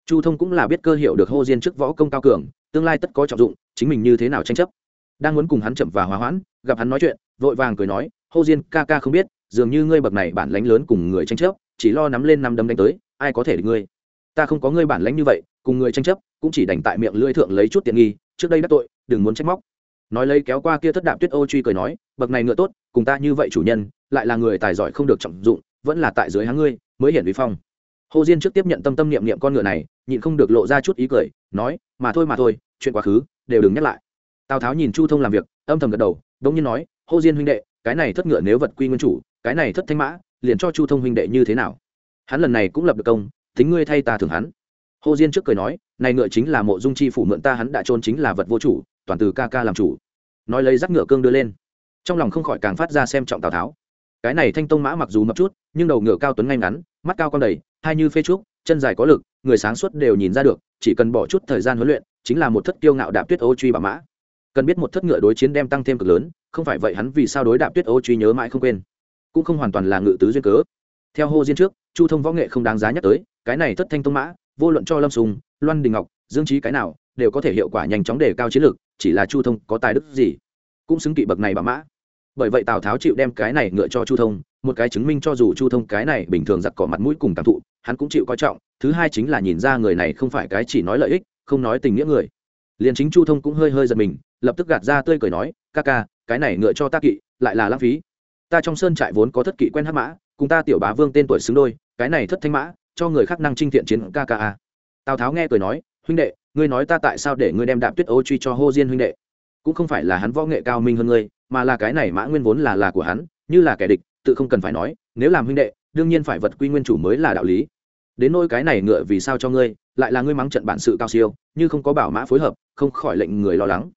Chu thông cũng là biết cơ hiệu được hồ diên trước võ công cao cường, tương lai tất có trọng dụng, chính mình như thế nào tranh chấp. Đang muốn cùng hắn chậm và hòa hoãn, gặp hắn nói chuyện, vội vàng cười nói, hồ diên, ca ca không biết, dường như ngươi bậc này bản lãnh lớn cùng người tranh chấp, chỉ lo nắm lên năm đấm đánh tới, ai có thể địch ngươi? Ta không có ngươi bản lãnh như vậy, cùng người tranh chấp, cũng chỉ đành tại miệng lưỡi thượng lấy chút tiện nghi, trước đây đắc tội, đừng muốn trách móc. Nói lấy kéo qua kia thất đạp tuyết ô truy cười nói, bậc này ngựa tốt, cùng ta như vậy chủ nhân, lại là người tài giỏi không được trọng dụng, vẫn là tại dưới háng ngươi, mới hiển vi phong. Hồ diên trước tiếp nhận tâm tâm niệm niệm con ngựa này, nhịn không được lộ ra chút ý cười, nói, mà thôi mà thôi, chuyện quá khứ, đều đừng nhắc lại. Tào tháo nhìn chu thông làm việc, âm thầm gật đầu đống nhiên nói, hồ diên huynh đệ, cái này thất ngựa nếu vật quy nguyên chủ, cái này thất thanh mã, liền cho chu thông huynh đệ như thế nào? Hắn lần này cũng lập được công tính ngươi thay ta thưởng hắn. Hồ diên trước cười nói, này ngựa chính là mộ dung chi phủ mượn ta hắn đã trôn chính là vật vô chủ, toàn từ ca ca làm chủ. Nói lấy rắc ngựa cương đưa lên. Trong lòng không khỏi càng phát ra xem trọng tào tháo. Cái này thanh tông mã mặc dù mập chút, nhưng đầu ngựa cao tuấn ngay ngắn, mắt cao con đầy, hai như phê trúc, chân dài có lực, người sáng suốt đều nhìn ra được, chỉ cần bỏ chút thời gian huấn luyện, chính là một thất kiêu ngạo đạp tuyết ô truy bà mã. Cần biết một thất ngựa đối chiến đem tăng thêm cực lớn, không phải vậy hắn vì sao đối đạp tuyết ô truy nhớ mãi không quên. Cũng không hoàn toàn là ngự tứ duyên cớ theo hô diên trước, chu thông võ nghệ không đáng giá nhắc tới, cái này thất thanh tông mã, vô luận cho lâm sùng, loan đình ngọc, dương trí cái nào, đều có thể hiệu quả nhanh chóng đề cao chiến lược, chỉ là chu thông có tài đức gì. Cũng xứng kỵ bậc này bà mã. Bởi vậy tào tháo chịu đem cái này ngựa cho chu thông, một cái chứng minh cho dù chu thông cái này bình thường giặc cỏ mặt mũi cùng cảm thụ, hắn cũng chịu coi trọng, thứ hai chính là nhìn ra người này không phải cái chỉ nói lợi ích, không nói tình nghĩa người. Liền chính chu thông cũng hơi hơi giật mình, lập tức gạt ra tươi cười nói, ca ca, cái này ngựa cho ta kỵ, lại là lãng phí. Ta trong sơn trại vốn có thất kỵ quen hát mã cùng ta tiểu bá vương tên tuổi xứng đôi, cái này thất thanh mã, cho người khác năng trinh thiện chiến ca ca a. Tào tháo nghe cười nói, huynh đệ, ngươi nói ta tại sao để ngươi đem đạp tuyết ô truy cho hô diên huynh đệ? Cũng không phải là hắn võ nghệ cao minh hơn ngươi, mà là cái này mã nguyên vốn là là của hắn, như là kẻ địch, tự không cần phải nói, nếu làm huynh đệ, đương nhiên phải vật quy nguyên chủ mới là đạo lý. Đến nôi cái này ngựa vì sao cho ngươi, lại là ngươi mắng trận bản sự cao siêu, như không có bảo mã phối hợp, không khỏi lệnh người lo lắng.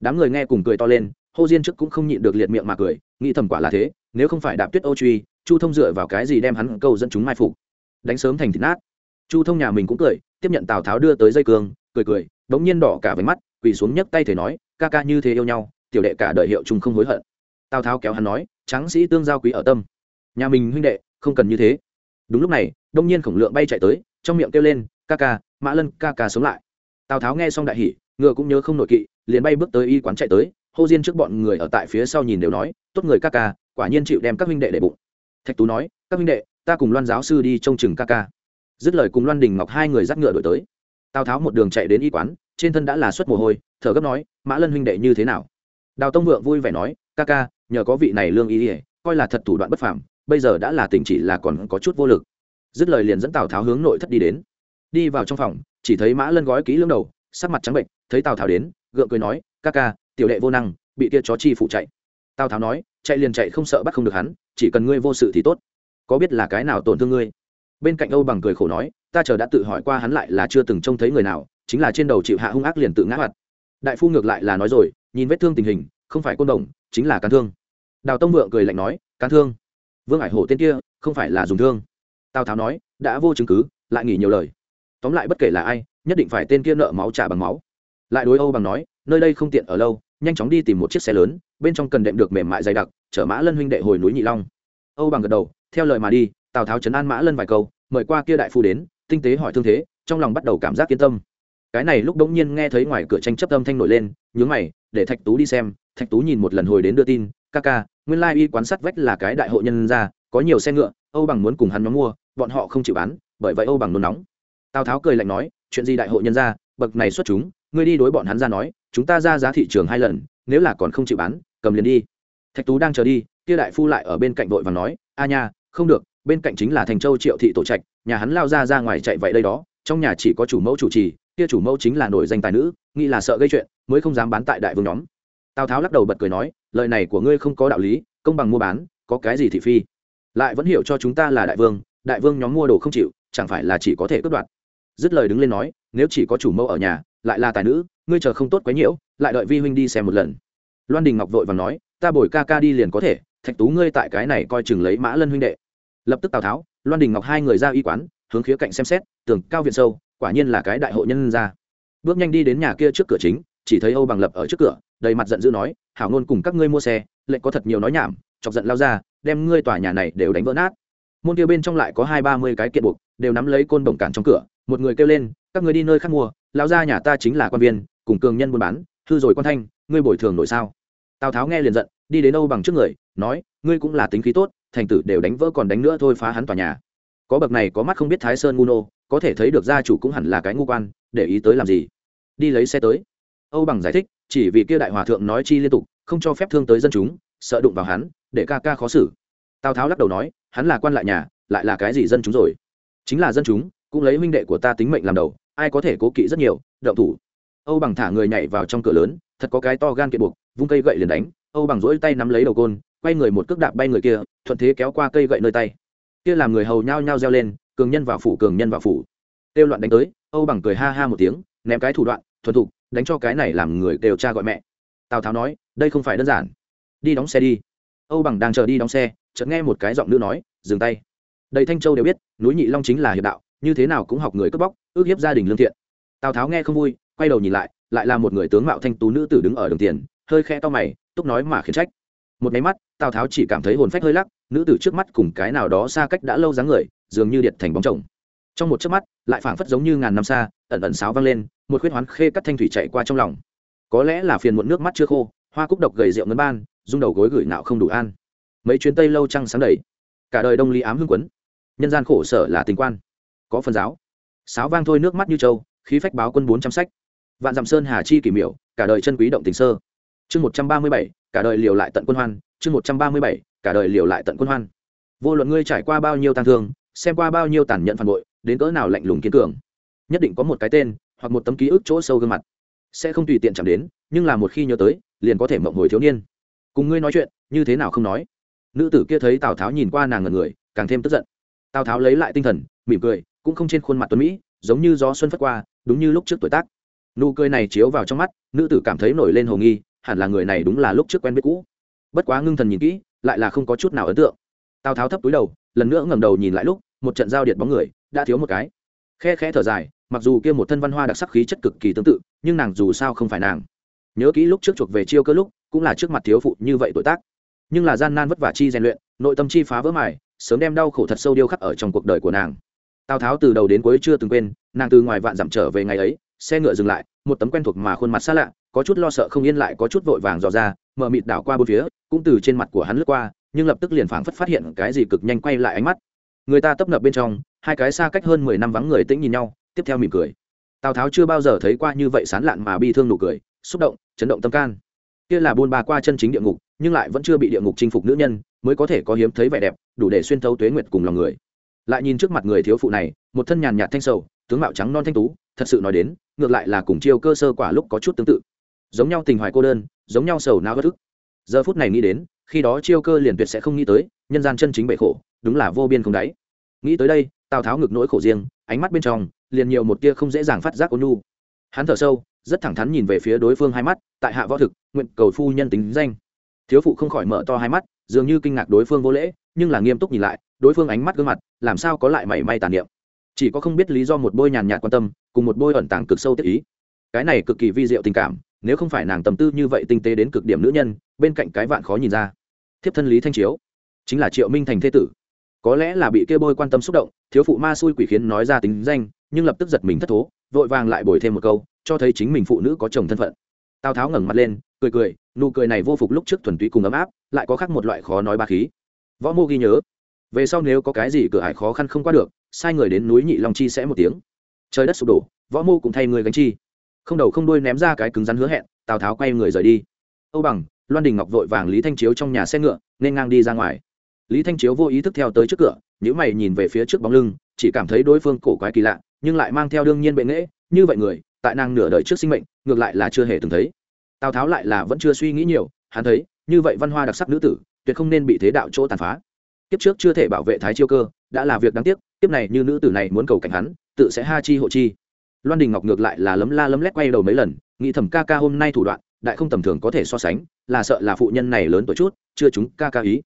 Đám người nghe cùng cười to lên, hô diên trước cũng không nhịn được liệt miệng mà cười, nghĩ thầm quả là thế nếu không phải đạp tuyết ô truy, chu thông dựa vào cái gì đem hắn câu dẫn chúng mai phục? Đánh sớm thành thịt nát. Chu thông nhà mình cũng cười, tiếp nhận tào tháo đưa tới dây cương, cười cười đống nhiên đỏ cả váy mắt, quỳ xuống nhấc tay thể nói, ca ca như thế yêu nhau, tiểu đệ cả đời hiệu chung không hối hận. Tào tháo kéo hắn nói, tráng sĩ tương giao quý ở tâm. Nhà mình huynh đệ, không cần như thế. Đúng lúc này, đông nhiên khổng lượng bay chạy tới, trong miệng kêu lên, ca ca, mã lân, ca ca sống lại. Tào tháo nghe xong đại hỉ, ngựa cũng nhớ không nội kỵ, liền bay bước tới y quán chạy tới, hô diên trước bọn người ở tại phía sau nhìn đều nói, tốt người ca ca quả nhiên chịu đem các huynh đệ để bụng. Thạch tú nói, các huynh đệ, ta cùng loan giáo sư đi trông chừng ca ca. Dứt lời cùng loan đình ngọc hai người dắt ngựa đổi tới. Tào tháo một đường chạy đến y quán, trên thân đã là suất mồ hôi, thở gấp nói, mã lân huynh đệ như thế nào? Đào tông vượng vui vẻ nói, ca ca, nhờ có vị này lương ý ỉa coi là thật thủ đoạn bất phàm, bây giờ đã là tình chỉ là còn có chút vô lực. Dứt lời liền dẫn tào tháo hướng nội thất đi đến. Đi vào trong phòng, chỉ thấy mã lân gói kỹ lưỡng đầu, sắc mặt trắng bệnh thấy tào tháo đến, gượng cười nói, ca ca, tiểu đệ vô năng, bị kia chó chi phụ chạy. Tào tháo nói chạy liền chạy không sợ bắt không được hắn, chỉ cần ngươi vô sự thì tốt. Có biết là cái nào tổn thương ngươi? Bên cạnh âu bằng cười khổ nói, ta chờ đã tự hỏi qua hắn lại là chưa từng trông thấy người nào, chính là trên đầu chịu hạ hung ác liền tự ngã mặt đại phu ngược lại là nói rồi, nhìn vết thương tình hình, không phải côn đồng, chính là cán thương. Đào tông vượng cười lạnh nói, cán thương? Vương hải hổ tên kia, không phải là dùng thương. Tào tháo nói, đã vô chứng cứ, lại nghỉ nhiều lời. Tóm lại bất kể là ai, nhất định phải tên kia nợ máu trả bằng máu. Lại đối âu bằng nói, nơi đây không tiện ở lâu nhanh chóng đi tìm một chiếc xe lớn, bên trong cần đệm được mềm mại dày đặc, chở mã lân huynh đệ hồi núi nhị long. Âu bằng gật đầu, theo lời mà đi, tào tháo chấn an mã lân vài câu, mời qua kia đại phu đến, tinh tế hỏi thương thế, trong lòng bắt đầu cảm giác yên tâm. Cái này lúc đống nhiên nghe thấy ngoài cửa tranh chấp âm thanh nổi lên, nhướng mày, để thạch tú đi xem, thạch tú nhìn một lần hồi đến đưa tin, ca ca, nguyên lai y quán sát vách là cái đại hộ nhân ra, có nhiều xe ngựa, âu bằng muốn cùng hắn nhóm mua, bọn họ không chịu bán, bởi vậy âu bằng nôn nóng. Tào tháo cười lạnh nói, chuyện gì đại hộ nhân ra, bậc này xuất chúng ngươi đi đối bọn hắn ra nói, chúng ta ra giá thị trường hai lần, nếu là còn không chịu bán, cầm liền đi. Thạch tú đang chờ đi, kia đại phu lại ở bên cạnh vội và nói, a nha, không được, bên cạnh chính là thành châu triệu thị tổ trạch, nhà hắn lao ra ra ngoài chạy vậy đây đó, trong nhà chỉ có chủ mẫu chủ trì, kia chủ mẫu chính là nổi danh tài nữ, nghĩ là sợ gây chuyện, mới không dám bán tại đại vương nhóm. Tào tháo lắc đầu bật cười nói, lời này của ngươi không có đạo lý, công bằng mua bán, có cái gì thị phi? Lại vẫn hiểu cho chúng ta là đại vương đại vương nhóm mua đồ không chịu, chẳng phải là chỉ có thể cướp đoạt. Dứt lời đứng lên nói, nếu chỉ có chủ mẫu ở nhà lại là tài nữ, ngươi chờ không tốt quấy nhiễu, lại đợi vi huynh đi xem một lần. Loan đình ngọc vội và nói, ta bồi ca ca đi liền có thể, thạch tú ngươi tại cái này coi chừng lấy mã lân huynh đệ. Lập tức tào tháo, loan đình ngọc hai người ra y quán, hướng khía cạnh xem xét, tường cao viện sâu, quả nhiên là cái đại hộ nhân ra bước nhanh đi đến nhà kia trước cửa chính, chỉ thấy âu bằng lập ở trước cửa, đầy mặt giận dữ nói, hảo ngôn cùng các ngươi mua xe, lệnh có thật nhiều nói nhảm, chọc giận lao ra, đem ngươi tòa nhà này đều đánh vỡ nát. Môn kia bên trong lại có hai ba mươi cái kiện buộc, đều nắm lấy côn bổng cản trong cửa, một người kêu lên, các người đi nơi khác mua lao ra nhà ta chính là quan viên, cùng cường nhân buôn bán, hư rồi quan thanh, ngươi bồi thường nội sao? Tào tháo nghe liền giận, đi đến âu bằng trước người, nói, ngươi cũng là tính khí tốt, thành tử đều đánh vỡ còn đánh nữa thôi phá hắn tòa nhà. Có bậc này có mắt không biết thái sơn ngu nô, có thể thấy được gia chủ cũng hẳn là cái ngu quan, để ý tới làm gì? Đi lấy xe tới. Âu bằng giải thích, chỉ vì kia đại hòa thượng nói chi liên tục, không cho phép thương tới dân chúng, sợ đụng vào hắn, để ca ca khó xử. Tào tháo lắc đầu nói, hắn là quan lại nhà, lại là cái gì dân chúng rồi? Chính là dân chúng, cũng lấy huynh đệ của ta tính mệnh làm đầu ai có thể cố kỵ rất nhiều, động thủ. Âu bằng thả người nhảy vào trong cửa lớn, thật có cái to gan kiệt buộc, vung cây gậy liền đánh. Âu bằng rỗi tay nắm lấy đầu côn, quay người một cước đạp bay người kia, thuận thế kéo qua cây gậy nơi tay. Kia làm người hầu nhao nhao reo lên, cường nhân vào phủ, cường nhân vào phủ. Kêu loạn đánh tới, âu bằng cười ha ha một tiếng, ném cái thủ đoạn, thuần thục, đánh cho cái này làm người đều cha gọi mẹ. Tào tháo nói, đây không phải đơn giản. Đi đóng xe đi. Âu bằng đang chờ đi đóng xe, chợt nghe một cái giọng nữ nói, dừng tay. Đầy thanh châu đều biết, núi nhị long chính là hiệp đạo, như thế nào cũng học người cướp bóc ước hiếp gia đình lương thiện. Tào tháo nghe không vui, quay đầu nhìn lại lại là một người tướng mạo thanh tú nữ tử đứng ở đường tiền, hơi khe to mày, túc nói mà khiển trách. Một máy mắt, tào tháo chỉ cảm thấy hồn phách hơi lắc, nữ tử trước mắt cùng cái nào đó xa cách đã lâu dáng người, dường như điện thành bóng chồng. Trong một chớp mắt, lại phảng phất giống như ngàn năm xa, ẩn ẩn sáo vang lên, một khuyết hoán khê cắt thanh thủy chạy qua trong lòng. Có lẽ là phiền muộn nước mắt chưa khô, hoa cúc độc gầy rượu ngân ban, rung đầu gối gửi nạo không đủ an. Mấy chuyến tây lâu trăng sáng đầy, cả đời đông ly ám hưng quấn. Nhân gian khổ sở là tình quan. Có phần giáo sáo vang thôi nước mắt như châu khí phách báo quân bốn trăm sách. Vạn dặm sơn hà chi kỷ miểu, cả đời chân quý động tình sơ. Chương một trăm ba mươi bảy, cả đời liều lại tận quân hoan. Chương một trăm ba mươi bảy, cả đời liều lại tận quân hoan. Vô luận ngươi trải qua bao nhiêu tang thương, xem qua bao nhiêu tàn nhẫn phản bội, đến cỡ nào lạnh lùng kiên cường, nhất định có một cái tên, hoặc một tấm ký ức chỗ sâu gương mặt. Sẽ không tùy tiện chạm đến, nhưng là một khi nhớ tới, liền có thể mộng hồi thiếu niên. Cùng ngươi nói chuyện, như thế nào không nói? Nữ tử kia thấy tào tháo nhìn qua nàng ngần người, càng thêm tức giận. Tào tháo lấy lại tinh thần, mỉm cười cũng không trên khuôn mặt tuấn mỹ, giống như gió xuân phất qua, đúng như lúc trước tuổi tác. Nụ cười này chiếu vào trong mắt, nữ tử cảm thấy nổi lên hồ nghi, hẳn là người này đúng là lúc trước quen biết cũ. Bất quá ngưng thần nhìn kỹ, lại là không có chút nào ấn tượng. Tào tháo thấp túi đầu, lần nữa ngẩng đầu nhìn lại lúc, một trận giao điện bóng người, đã thiếu một cái. Khe khẽ thở dài, mặc dù kia một thân văn hoa đặc sắc khí chất cực kỳ tương tự, nhưng nàng dù sao không phải nàng. Nhớ kỹ lúc trước chuộc về chiêu cơ lúc, cũng là trước mặt thiếu phụ như vậy tuổi tác. Nhưng là gian nan vất vả chi rèn luyện, nội tâm chi phá vỡ mài, sớm đem đau khổ thật sâu điêu khắc ở trong cuộc đời của nàng tào tháo từ đầu đến cuối chưa từng quên, nàng từ ngoài vạn dặm trở về ngày ấy, xe ngựa dừng lại, một tấm quen thuộc mà khuôn mặt xa lạ, có chút lo sợ không yên lại, có chút vội vàng dò ra mờ mịt đảo qua bốn phía, cũng từ trên mặt của hắn lướt qua, nhưng lập tức liền phảng phất phát hiện cái gì cực nhanh quay lại ánh mắt. Người ta tấp nập bên trong, hai cái xa cách hơn mười năm vắng người tĩnh nhìn nhau, tiếp theo mỉm cười. Tào tháo chưa bao giờ thấy qua như vậy sán lạn mà bi thương nụ cười, xúc động, chấn động tâm can. Kia là buôn ba qua chân chính địa ngục, nhưng lại vẫn chưa bị địa ngục chinh phục nữ nhân, mới có thể có hiếm thấy vẻ đẹp, đủ để xuyên thấu tuế nguyệt cùng lòng người lại nhìn trước mặt người thiếu phụ này, một thân nhàn nhạt thanh sầu, tướng mạo trắng non thanh tú, thật sự nói đến, ngược lại là cùng chiêu cơ sơ quả lúc có chút tương tự. Giống nhau tình hoài cô đơn, giống nhau sầu não bất ức. Giờ phút này nghĩ đến, khi đó chiêu cơ liền tuyệt sẽ không nghĩ tới, nhân gian chân chính bệ khổ, đúng là vô biên không đáy. Nghĩ tới đây, tào tháo ngực nỗi khổ riêng, ánh mắt bên trong, liền nhiều một tia không dễ dàng phát giác ôn nhu. Hắn thở sâu, rất thẳng thắn nhìn về phía đối phương hai mắt, tại hạ võ thực, nguyện cầu phu nhân tính danh. Thiếu phụ không khỏi mở to hai mắt, dường như kinh ngạc đối phương vô lễ, nhưng là nghiêm túc nhìn lại đối phương ánh mắt gương mặt, làm sao có lại mảy may tàn niệm? Chỉ có không biết lý do một bôi nhàn nhạt quan tâm, cùng một bôi ẩn tàng cực sâu tiết ý. Cái này cực kỳ vi diệu tình cảm, nếu không phải nàng tâm tư như vậy tinh tế đến cực điểm nữ nhân, bên cạnh cái vạn khó nhìn ra. Thiếp thân lý thanh chiếu, chính là triệu minh thành thế tử. Có lẽ là bị kia bôi quan tâm xúc động, thiếu phụ ma xui quỷ khiến nói ra tính danh, nhưng lập tức giật mình thất thố, vội vàng lại bồi thêm một câu, cho thấy chính mình phụ nữ có chồng thân phận. Tào tháo ngẩng mặt lên, cười cười, nụ cười này vô phục lúc trước thuần túy cùng ấm áp, lại có khác một loại khó nói ba khí. Võ mô ghi nhớ về sau nếu có cái gì cửa hải khó khăn không qua được, sai người đến núi nhị long chi sẽ một tiếng. Trời đất sụp đổ, võ mô cũng thay người gánh chi. Không đầu không đuôi ném ra cái cứng rắn hứa hẹn, tào tháo quay người rời đi. Âu bằng, loan đình ngọc vội vàng lý thanh chiếu trong nhà xe ngựa, nên ngang đi ra ngoài. Lý thanh chiếu vô ý thức theo tới trước cửa nhữ mày nhìn về phía trước bóng lưng, chỉ cảm thấy đối phương cổ quái kỳ lạ, nhưng lại mang theo đương nhiên bệ nghễ như vậy người, tại nàng nửa đời trước sinh mệnh, ngược lại là chưa hề từng thấy. Tào tháo lại là vẫn chưa suy nghĩ nhiều, hắn thấy, như vậy văn hoa đặc sắc nữ tử, tuyệt không nên bị thế đạo chỗ tàn phá kiếp trước chưa thể bảo vệ thái chiêu cơ, đã là việc đáng tiếc, kiếp này như nữ tử này muốn cầu cảnh hắn, tự sẽ ha chi hộ chi. Loan đình ngọc ngược lại là lấm la lấm lét quay đầu mấy lần, nghĩ thầm ca ca hôm nay thủ đoạn, đại không tầm thường có thể so sánh, là sợ là phụ nhân này lớn tuổi chút, chưa chúng ca ca ý.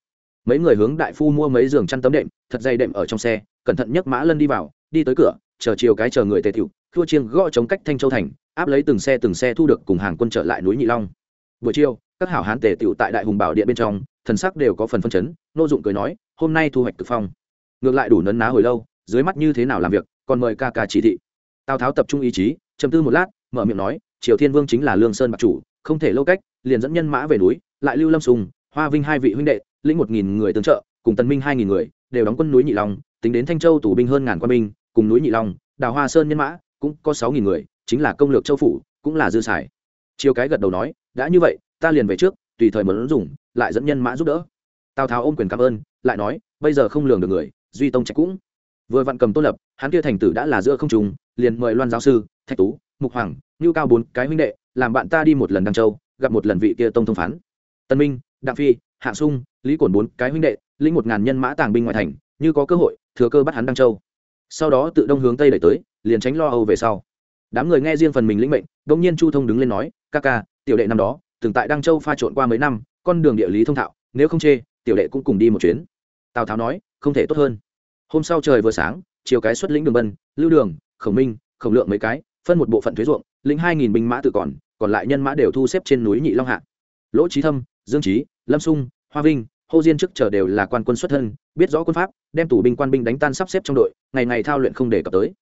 Mấy người hướng đại phu mua mấy giường chăn tấm đệm, thật dày đệm ở trong xe, cẩn thận nhấc mã lân đi vào, đi tới cửa, chờ chiều cái chờ người tề tiểu thua chiêng gõ chống cách thanh châu thành, áp lấy từng xe từng xe thu được cùng hàng quân trở lại núi nhị long. Buổi chiều, các hảo hán tề tiểu tại đại hùng bảo điện bên trong thần sắc đều có phần phân chấn, nô dụng cười nói, hôm nay thu hoạch cực phong. Ngược lại đủ nấn ná hồi lâu, dưới mắt như thế nào làm việc, còn mời ca ca chỉ thị. Tào tháo tập trung ý chí chầm tư một lát, mở miệng nói, triều thiên vương chính là lương sơn bạc chủ, không thể lâu cách, liền dẫn nhân mã về núi, lại lưu lâm sùng, hoa vinh hai vị huynh đệ, lĩnh một nghìn người tương trợ, cùng tần minh hai nghìn người, đều đóng quân núi nhị long, tính đến thanh châu tù binh hơn ngàn quân binh, cùng núi nhị long, đào hoa sơn nhân mã, cũng có sáu nghìn người, chính là công lược châu phủ, cũng là dư xài. Chiều cái gật đầu nói, đã như vậy, ta liền về trước tùy thời muốn dùng, lại dẫn nhân mã giúp đỡ. Tào tháo ôm quyền cảm ơn, lại nói, bây giờ không lường được người, duy tông trạch cũng. Vừa vặn cầm tôn lập, hắn kia thành tử đã là giữa không trùng liền mời loan giáo sư, thạch tú, mục hoàng, ngưu cao bốn cái huynh đệ, làm bạn ta đi một lần đăng châu, gặp một lần vị kia tông thông phán. Tân minh, đặng phi, hạ sung, lý cổn bốn cái huynh đệ, lĩnh một ngàn nhân mã tàng binh ngoại thành, như có cơ hội, thừa cơ bắt hắn đăng châu. Sau đó tự đông hướng tây đẩy tới, liền tránh lo âu về sau. Đám người nghe riêng phần mình lĩnh mệnh đông nhiên chu thông đứng lên nói, ca ca, tiểu đệ năm đó từng tại đăng châu pha trộn qua mấy năm, con đường địa lý thông thạo, nếu không chê, tiểu đệ cũng cùng đi một chuyến. Tào tháo nói, không thể tốt hơn. Hôm sau trời vừa sáng, chiều cái xuất lĩnh đường bân, lưu đường, khổng minh, khổng lượng mấy cái, phân một bộ phận thuế ruộng, lĩnh hai nghìn binh mã tự còn còn lại nhân mã đều thu xếp trên núi nhị long hạ. Lỗ trí thâm, dương trí lâm sung, hoa vinh, hô diên trước chờ đều là quan quân xuất thân, biết rõ quân pháp, đem tù binh quan binh đánh tan sắp xếp trong đội, ngày ngày thao luyện không để cập tới.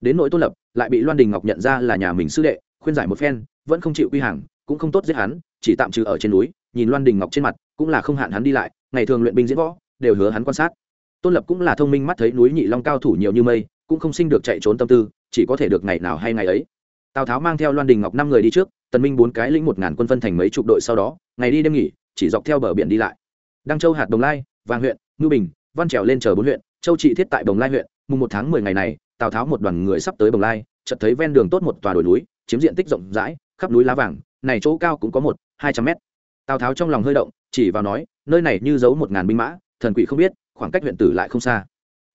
Đến nội tôn lập, lại bị loan đình ngọc nhận ra là nhà mình sư đệ, khuyên giải một phen, vẫn không chịu quy hàng cũng không tốt giết hắn, chỉ tạm trừ ở trên núi, nhìn loan đình ngọc trên mặt, cũng là không hạn hắn đi lại, ngày thường luyện binh diễn võ, đều hứa hắn quan sát. Tôn lập cũng là thông minh mắt thấy núi nhị long cao thủ nhiều như mây, cũng không sinh được chạy trốn tâm tư, chỉ có thể được ngày nào hay ngày ấy. Tào tháo mang theo loan đình ngọc năm người đi trước, tần minh bốn cái lĩnh một ngàn quân phân thành mấy chục đội sau đó, ngày đi đêm nghỉ, chỉ dọc theo bờ biển đi lại. Đăng châu, hạt đồng lai, vàng huyện ngư bình, văn trèo lên chờ bốn huyện, châu trị thiết tại đồng lai huyện, mùng một tháng mười ngày này, tào tháo một đoàn người sắp tới đồng lai, chợt thấy ven đường tốt một tòa đồi núi, chiếm diện tích rộng rãi, khắp núi lá vàng này chỗ cao cũng có một, hai trăm mét. Tào tháo trong lòng hơi động, chỉ vào nói, nơi này như giấu một ngàn binh mã, thần quỷ không biết, khoảng cách huyện tử lại không xa.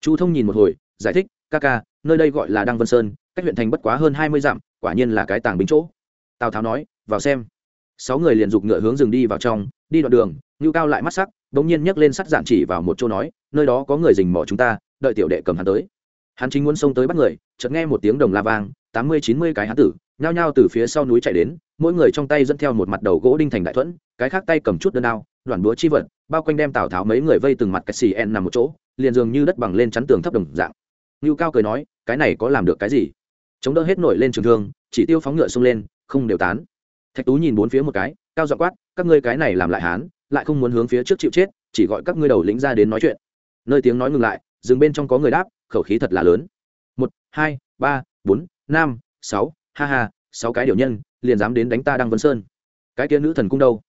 Chu thông nhìn một hồi, giải thích, ca ca, nơi đây gọi là đăng vân sơn, cách huyện thành bất quá hơn hai mươi dặm, quả nhiên là cái tàng binh chỗ. Tào tháo nói, vào xem. Sáu người liền giục ngựa hướng rừng đi vào trong, đi đoạn đường, ngưu cao lại mắt sắc đ ỗ n g nhiên nhấc lên sắt giản chỉ vào một chỗ nói, nơi đó có người dình mò chúng ta, đợi tiểu đệ cầm hắn tới. Hắn chính muốn xông tới bắt người, chợt nghe một tiếng đồng la vang tám mươi chín mươi cái hán tử, nhao nhao từ phía sau núi chạy đến, mỗi người trong tay dẫn theo một mặt đầu gỗ đinh thành đại thuẫn, cái khác tay cầm chút đơn đao, đoàn búa chi vật, bao quanh đem tào tháo mấy người vây từng mặt cái xì en nằm một chỗ, liền dường như đất bằng lên chắn tường thấp đồng dạng. Ngưu cao cười nói, cái này có làm được cái gì? Chống đỡ hết nổi lên trường thương, chỉ tiêu phóng ngựa xông lên, không đều tán. Thạch tú nhìn bốn phía một cái, cao dọ quát, các ngươi cái này làm lại hán, lại không muốn hướng phía trước chịu chết, chỉ gọi các ngươi đầu lĩnh ra đến nói chuyện. Nơi tiếng nói ngừng lại, dừng bên trong có người đáp, khẩu khí thật là lớn. Một, hai, ba, bốn. Nam, sáu ha ha sáu cái điều nhân liền dám đến đánh ta đăng vân sơn. Cái kia nữ thần cung đâu?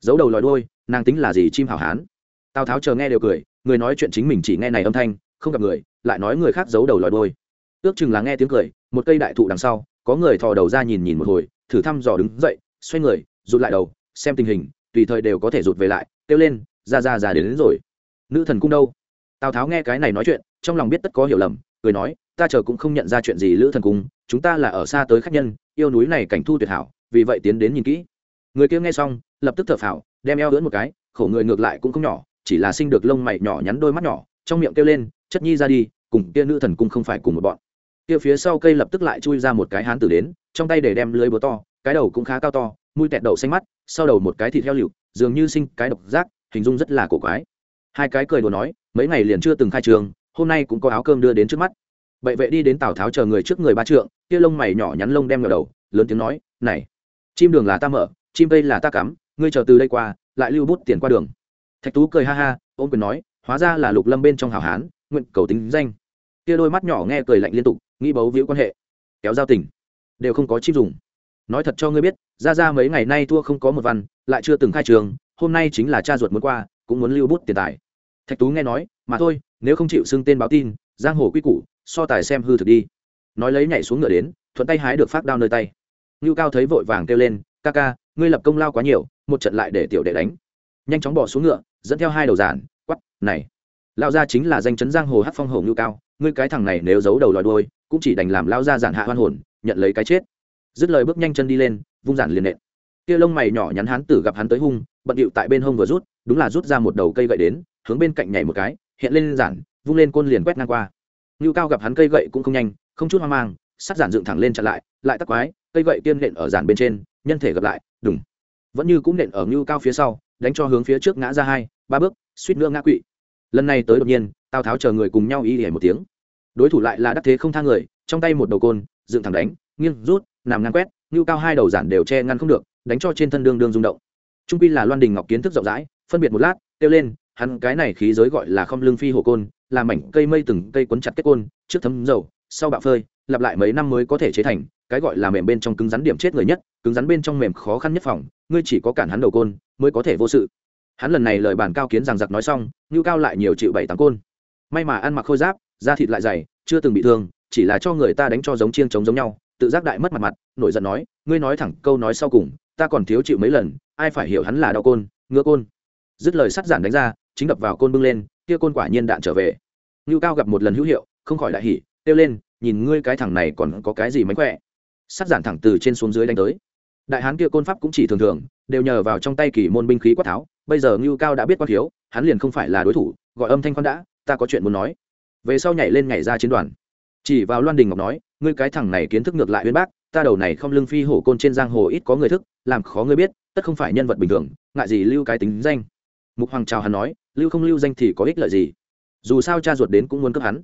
Giấu đầu lòi đôi nàng tính là gì chim hảo hán? Tào tháo chờ nghe đều cười người nói chuyện chính mình chỉ nghe này âm thanh không gặp người lại nói người khác giấu đầu lòi đôi ước chừng là nghe tiếng cười một cây đại thụ đằng sau có người thò đầu ra nhìn nhìn một hồi thử thăm dò đứng dậy xoay người rụt lại đầu xem tình hình tùy thời đều có thể rụt về lại kêu lên ra ra ra đến, đến rồi. Nữ thần cung đâu? Tào tháo nghe cái này nói chuyện trong lòng biết tất có hiểu lầm cười nói ta chờ cũng không nhận ra chuyện gì lữ thần cung, chúng ta là ở xa tới khách nhân, yêu núi này cảnh thu tuyệt hảo, vì vậy tiến đến nhìn kỹ. Người kia nghe xong, lập tức thở phào, đem eo lưỡn một cái, khổ người ngược lại cũng không nhỏ, chỉ là sinh được lông mày nhỏ nhắn đôi mắt nhỏ, trong miệng kêu lên, chất nhi ra đi, cùng kia nữ thần cung không phải cùng một bọn. Kia phía sau cây lập tức lại chui ra một cái hán tử đến, trong tay để đem lưới búa to, cái đầu cũng khá cao to, mũi tẹt đầu xanh mắt, sau đầu một cái thịt heo lựu, dường như sinh cái độc giác, hình dung rất là cổ quái. Hai cái cười đùa nói, mấy ngày liền chưa từng khai trường, hôm nay cũng có áo cơm đưa đến trước mắt bệ vệ đi đến tào tháo chờ người trước người ba trượng, kia lông mày nhỏ nhắn lông đem ngờ đầu, lớn tiếng nói, này, chim đường là ta mở, chim tây là ta cắm, ngươi chờ từ đây qua, lại lưu bút tiền qua đường. Thạch tú cười ha ha, ôm quyền nói, hóa ra là lục lâm bên trong hảo hán, nguyện cầu tính danh. Kia đôi mắt nhỏ nghe cười lạnh liên tục, nghĩ bấu víu quan hệ. Kéo giao tình, đều không có chim dùng. Nói thật cho ngươi biết, ra ra mấy ngày nay thua không có một văn, lại chưa từng khai trường, hôm nay chính là cha ruột muốn qua, cũng muốn lưu bút tiền tài. Thạch tú nghe nói, mà thôi, nếu không chịu xưng tên báo tin, giang hồ quy củ so tài xem hư thực đi. Nói lấy nhảy xuống ngựa đến, thuận tay hái được phát đao nơi tay. Ngưu cao thấy vội vàng kêu lên, ca ca, ngươi lập công lao quá nhiều, một trận lại để tiểu đệ đánh. Nhanh chóng bỏ xuống ngựa, dẫn theo hai đầu giản quắp này lao ra chính là danh chấn giang hồ hát phong hồ ngưu cao, ngươi cái thằng này nếu giấu đầu lòi đôi cũng chỉ đành làm lao ra giản hạ hoan hồn, nhận lấy cái chết. Dứt lời bước nhanh chân đi lên, vung giản liền nện. Kia lông mày nhỏ nhắn hắn tử gặp hắn tới hung, bận điệu tại bên hông vừa rút, đúng là rút ra một đầu cây gậy đến, hướng bên cạnh nhảy một cái, hiện lên giản, vung lên côn liền quét ngang qua ngưu cao gặp hắn cây gậy cũng không nhanh, không chút hoang mang, sắt giản dựng thẳng lên chặn lại lại tắc quái, cây gậy kiên nện ở giản bên trên, nhân thể gặp lại, đùng. Vẫn như cũng nện ở ngưu cao phía sau, đánh cho hướng phía trước ngã ra hai, ba bước, suýt nữa ngã quỵ. Lần này tới đột nhiên, tào tháo chờ người cùng nhau y hề một tiếng. Đối thủ lại là đắc thế không thang người, trong tay một đầu côn, dựng thẳng đánh, nghiêng, rút, nằm ngang quét, ngưu cao hai đầu giản đều che ngăn không được, đánh cho trên thân đương đương rung động. Trung quy là loan đình ngọc kiến thức rộng rãi, phân biệt một lát, kêu lên hắn cái này khí giới gọi là không lương phi hồ côn là mảnh cây mây từng cây quấn chặt kết côn, trước thấm dầu, sau bạo phơi, lặp lại mấy năm mới có thể chế thành, cái gọi là mềm bên trong cứng rắn điểm chết người nhất, cứng rắn bên trong mềm khó khăn nhất phòng, ngươi chỉ có cản hắn đầu côn, mới có thể vô sự. Hắn lần này lời bàn cao kiến rằng giặc nói xong ngưu cao lại nhiều chịu bảy tám côn. May mà ăn mặc khôi giáp, da thịt lại dày, chưa từng bị thương, chỉ là cho người ta đánh cho giống chiêng chống giống nhau, tự giác đại mất mặt mặt, nổi giận nói, ngươi nói thẳng câu nói sau cùng, ta còn thiếu chịu mấy lần, ai phải hiểu hắn là đau côn ngựa côn dứt lời sắt giản đánh ra, chính đập vào côn bưng lên, kia côn quả nhiên đạn trở về. Ngưu cao gặp một lần hữu hiệu, không khỏi đại hỉ, kêu lên, nhìn ngươi cái thằng này còn có cái gì mánh khỏe? Sắt giản thẳng từ trên xuống dưới đánh tới. Đại hán kia côn pháp cũng chỉ thường thường, đều nhờ vào trong tay kỳ môn binh khí quát tháo, bây giờ ngưu cao đã biết quát thiếu, hắn liền không phải là đối thủ, gọi âm thanh khoan đã, ta có chuyện muốn nói. Về sau nhảy lên nhảy ra chiến đoàn. Chỉ vào loan đình ngọc nói, ngươi cái thằng này kiến thức ngược lại uyên bác, ta đầu này không lưng phi hổ côn trên giang hồ ít có người thức, làm khó ngươi biết, tất không phải nhân vật bình thường, ngại gì lưu cái tính danh mục hoàng chào hắn nói, lưu không lưu danh thì có ích lợi gì? Dù sao cha ruột đến cũng muốn cướp hắn.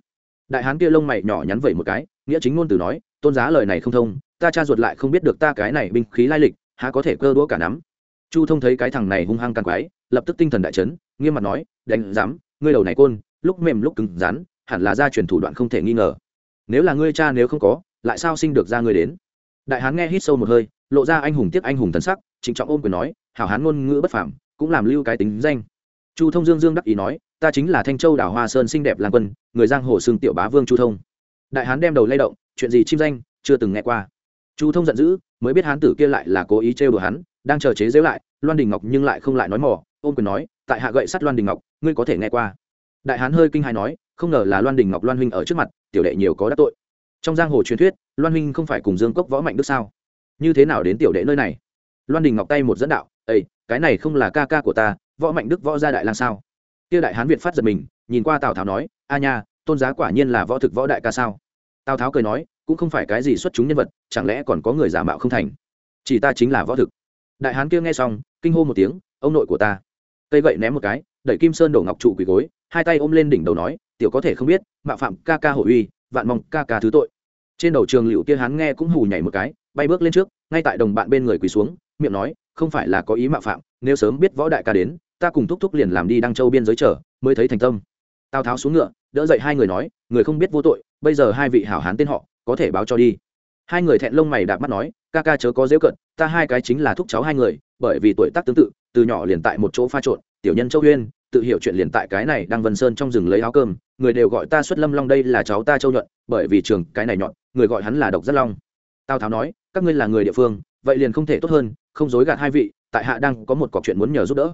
Đại hán kia lông mày nhỏ nhắn vẩy một cái, nghĩa chính ngôn từ nói, tôn giá lời này không thông, ta cha ruột lại không biết được ta cái này binh khí lai lịch, há có thể cơ đũa cả nắm? Chu thông thấy cái thằng này hung hăng càng quái, lập tức tinh thần đại chấn, nghiêm mặt nói, đánh dám ngươi đầu này côn, lúc mềm lúc cứng rắn, hẳn là gia truyền thủ đoạn không thể nghi ngờ. Nếu là ngươi cha nếu không có, lại sao sinh được ra ngươi đến? Đại hán nghe hít sâu một hơi, lộ ra anh hùng tiếc anh hùng thần sắc, trịnh trọng ôm quyền nói, hảo hán ngôn ngữ bất phàm cũng làm lưu cái tính danh. Chu thông dương dương đắc ý nói, ta chính là thanh châu đảo hoa sơn xinh đẹp lang quân, người giang hồ xương tiểu bá vương chu thông. Đại hán đem đầu lay động, chuyện gì chim danh, chưa từng nghe qua. Chu thông giận dữ, mới biết hán tử kia lại là cố ý trêu đùa hắn, đang chờ chế giễu lại, loan đình ngọc nhưng lại không lại nói mỏ ôm quyền nói, tại hạ gậy sắt loan đình ngọc, ngươi có thể nghe qua. Đại hán hơi kinh hài nói, không ngờ là loan đình ngọc loan huynh ở trước mặt, tiểu đệ nhiều có đắc tội. Trong giang hồ truyền thuyết, loan huynh không phải cùng dương cốc võ mạnh đức sao? Như thế nào đến tiểu đệ nơi này? Loan đình ngọc tay một dẫn đạo ây cái này không là ca ca của ta, võ mạnh đức võ gia đại lang sao? Kia đại hán việt phát giật mình, nhìn qua tào tháo nói, a nha, tôn giá quả nhiên là võ thực võ đại ca sao? Tào tháo cười nói, cũng không phải cái gì xuất chúng nhân vật, chẳng lẽ còn có người giả mạo không thành? Chỉ ta chính là võ thực. Đại hán kia nghe xong, kinh hô một tiếng, ông nội của ta. Cây gậy ném một cái, đẩy kim sơn đổ ngọc trụ quỳ gối, hai tay ôm lên đỉnh đầu nói, tiểu có thể không biết, mạo phạm ca ca hổ uy, vạn mong ca ca thứ tội. Trên đầu trường liệu kia hắn nghe cũng hù nhảy một cái, bay bước lên trước, ngay tại đồng bạn bên người quỳ xuống, miệng nói không phải là có ý mạo phạm, nếu sớm biết võ đại ca đến, ta cùng thúc thúc liền làm đi đăng châu biên giới chờ, mới thấy thành tâm. Tào tháo xuống ngựa, đỡ dậy hai người nói, người không biết vô tội, bây giờ hai vị hảo hán tên họ, có thể báo cho đi. Hai người thẹn lông mày đạp mắt nói, ca ca chớ có dễu cận, ta hai cái chính là thúc cháu hai người, bởi vì tuổi tác tương tự, từ nhỏ liền tại một chỗ pha trộn, tiểu nhân châu huyên, tự hiểu chuyện liền tại cái này đang vân sơn trong rừng lấy áo cơm, người đều gọi ta xuất lâm long đây là cháu ta châu nhuận, bởi vì trường cái này nhọn người gọi hắn là độc rất long. Tào tháo nói, các ngươi là người địa phương, vậy liền không thể tốt hơn không dối gạt hai vị, tại hạ đang có một cọc chuyện muốn nhờ giúp đỡ.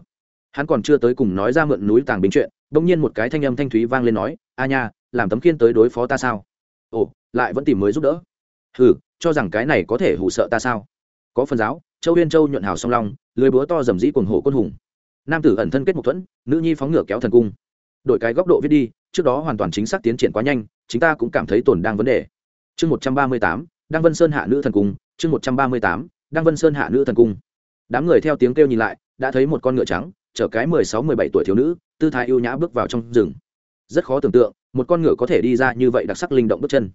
Hắn còn chưa tới cùng nói ra mượn núi tàng binh chuyện, bỗng nhiên một cái thanh âm thanh thúy vang lên nói, a nha, làm tấm kiên tới đối phó ta sao? Ồ, lại vẫn tìm mới giúp đỡ. Hừ, cho rằng cái này có thể hù sợ ta sao? Có phần giáo, châu huyên châu nhuận hào song long, lưới búa to dầm dĩ quần hổ quân hùng. Nam tử ẩn thân kết một thuẫn, nữ nhi phóng ngựa kéo thần cung. Đổi cái góc độ viết đi, trước đó hoàn toàn chính xác tiến triển quá nhanh chúng ta cũng cảm thấy tồn đang vấn đề. Chương một trăm ba mươi tám, đăng vân sơn hạ nữ thần cung, chương một trăm ba mươi tám đang vân sơn hạ nữ thần cung. Đám người theo tiếng kêu nhìn lại, đã thấy một con ngựa trắng, chở cái mười sáu, mười bảy tuổi thiếu nữ, tư thái ưu nhã bước vào trong rừng. Rất khó tưởng tượng, một con ngựa có thể đi ra như vậy đặc sắc linh động bước chân.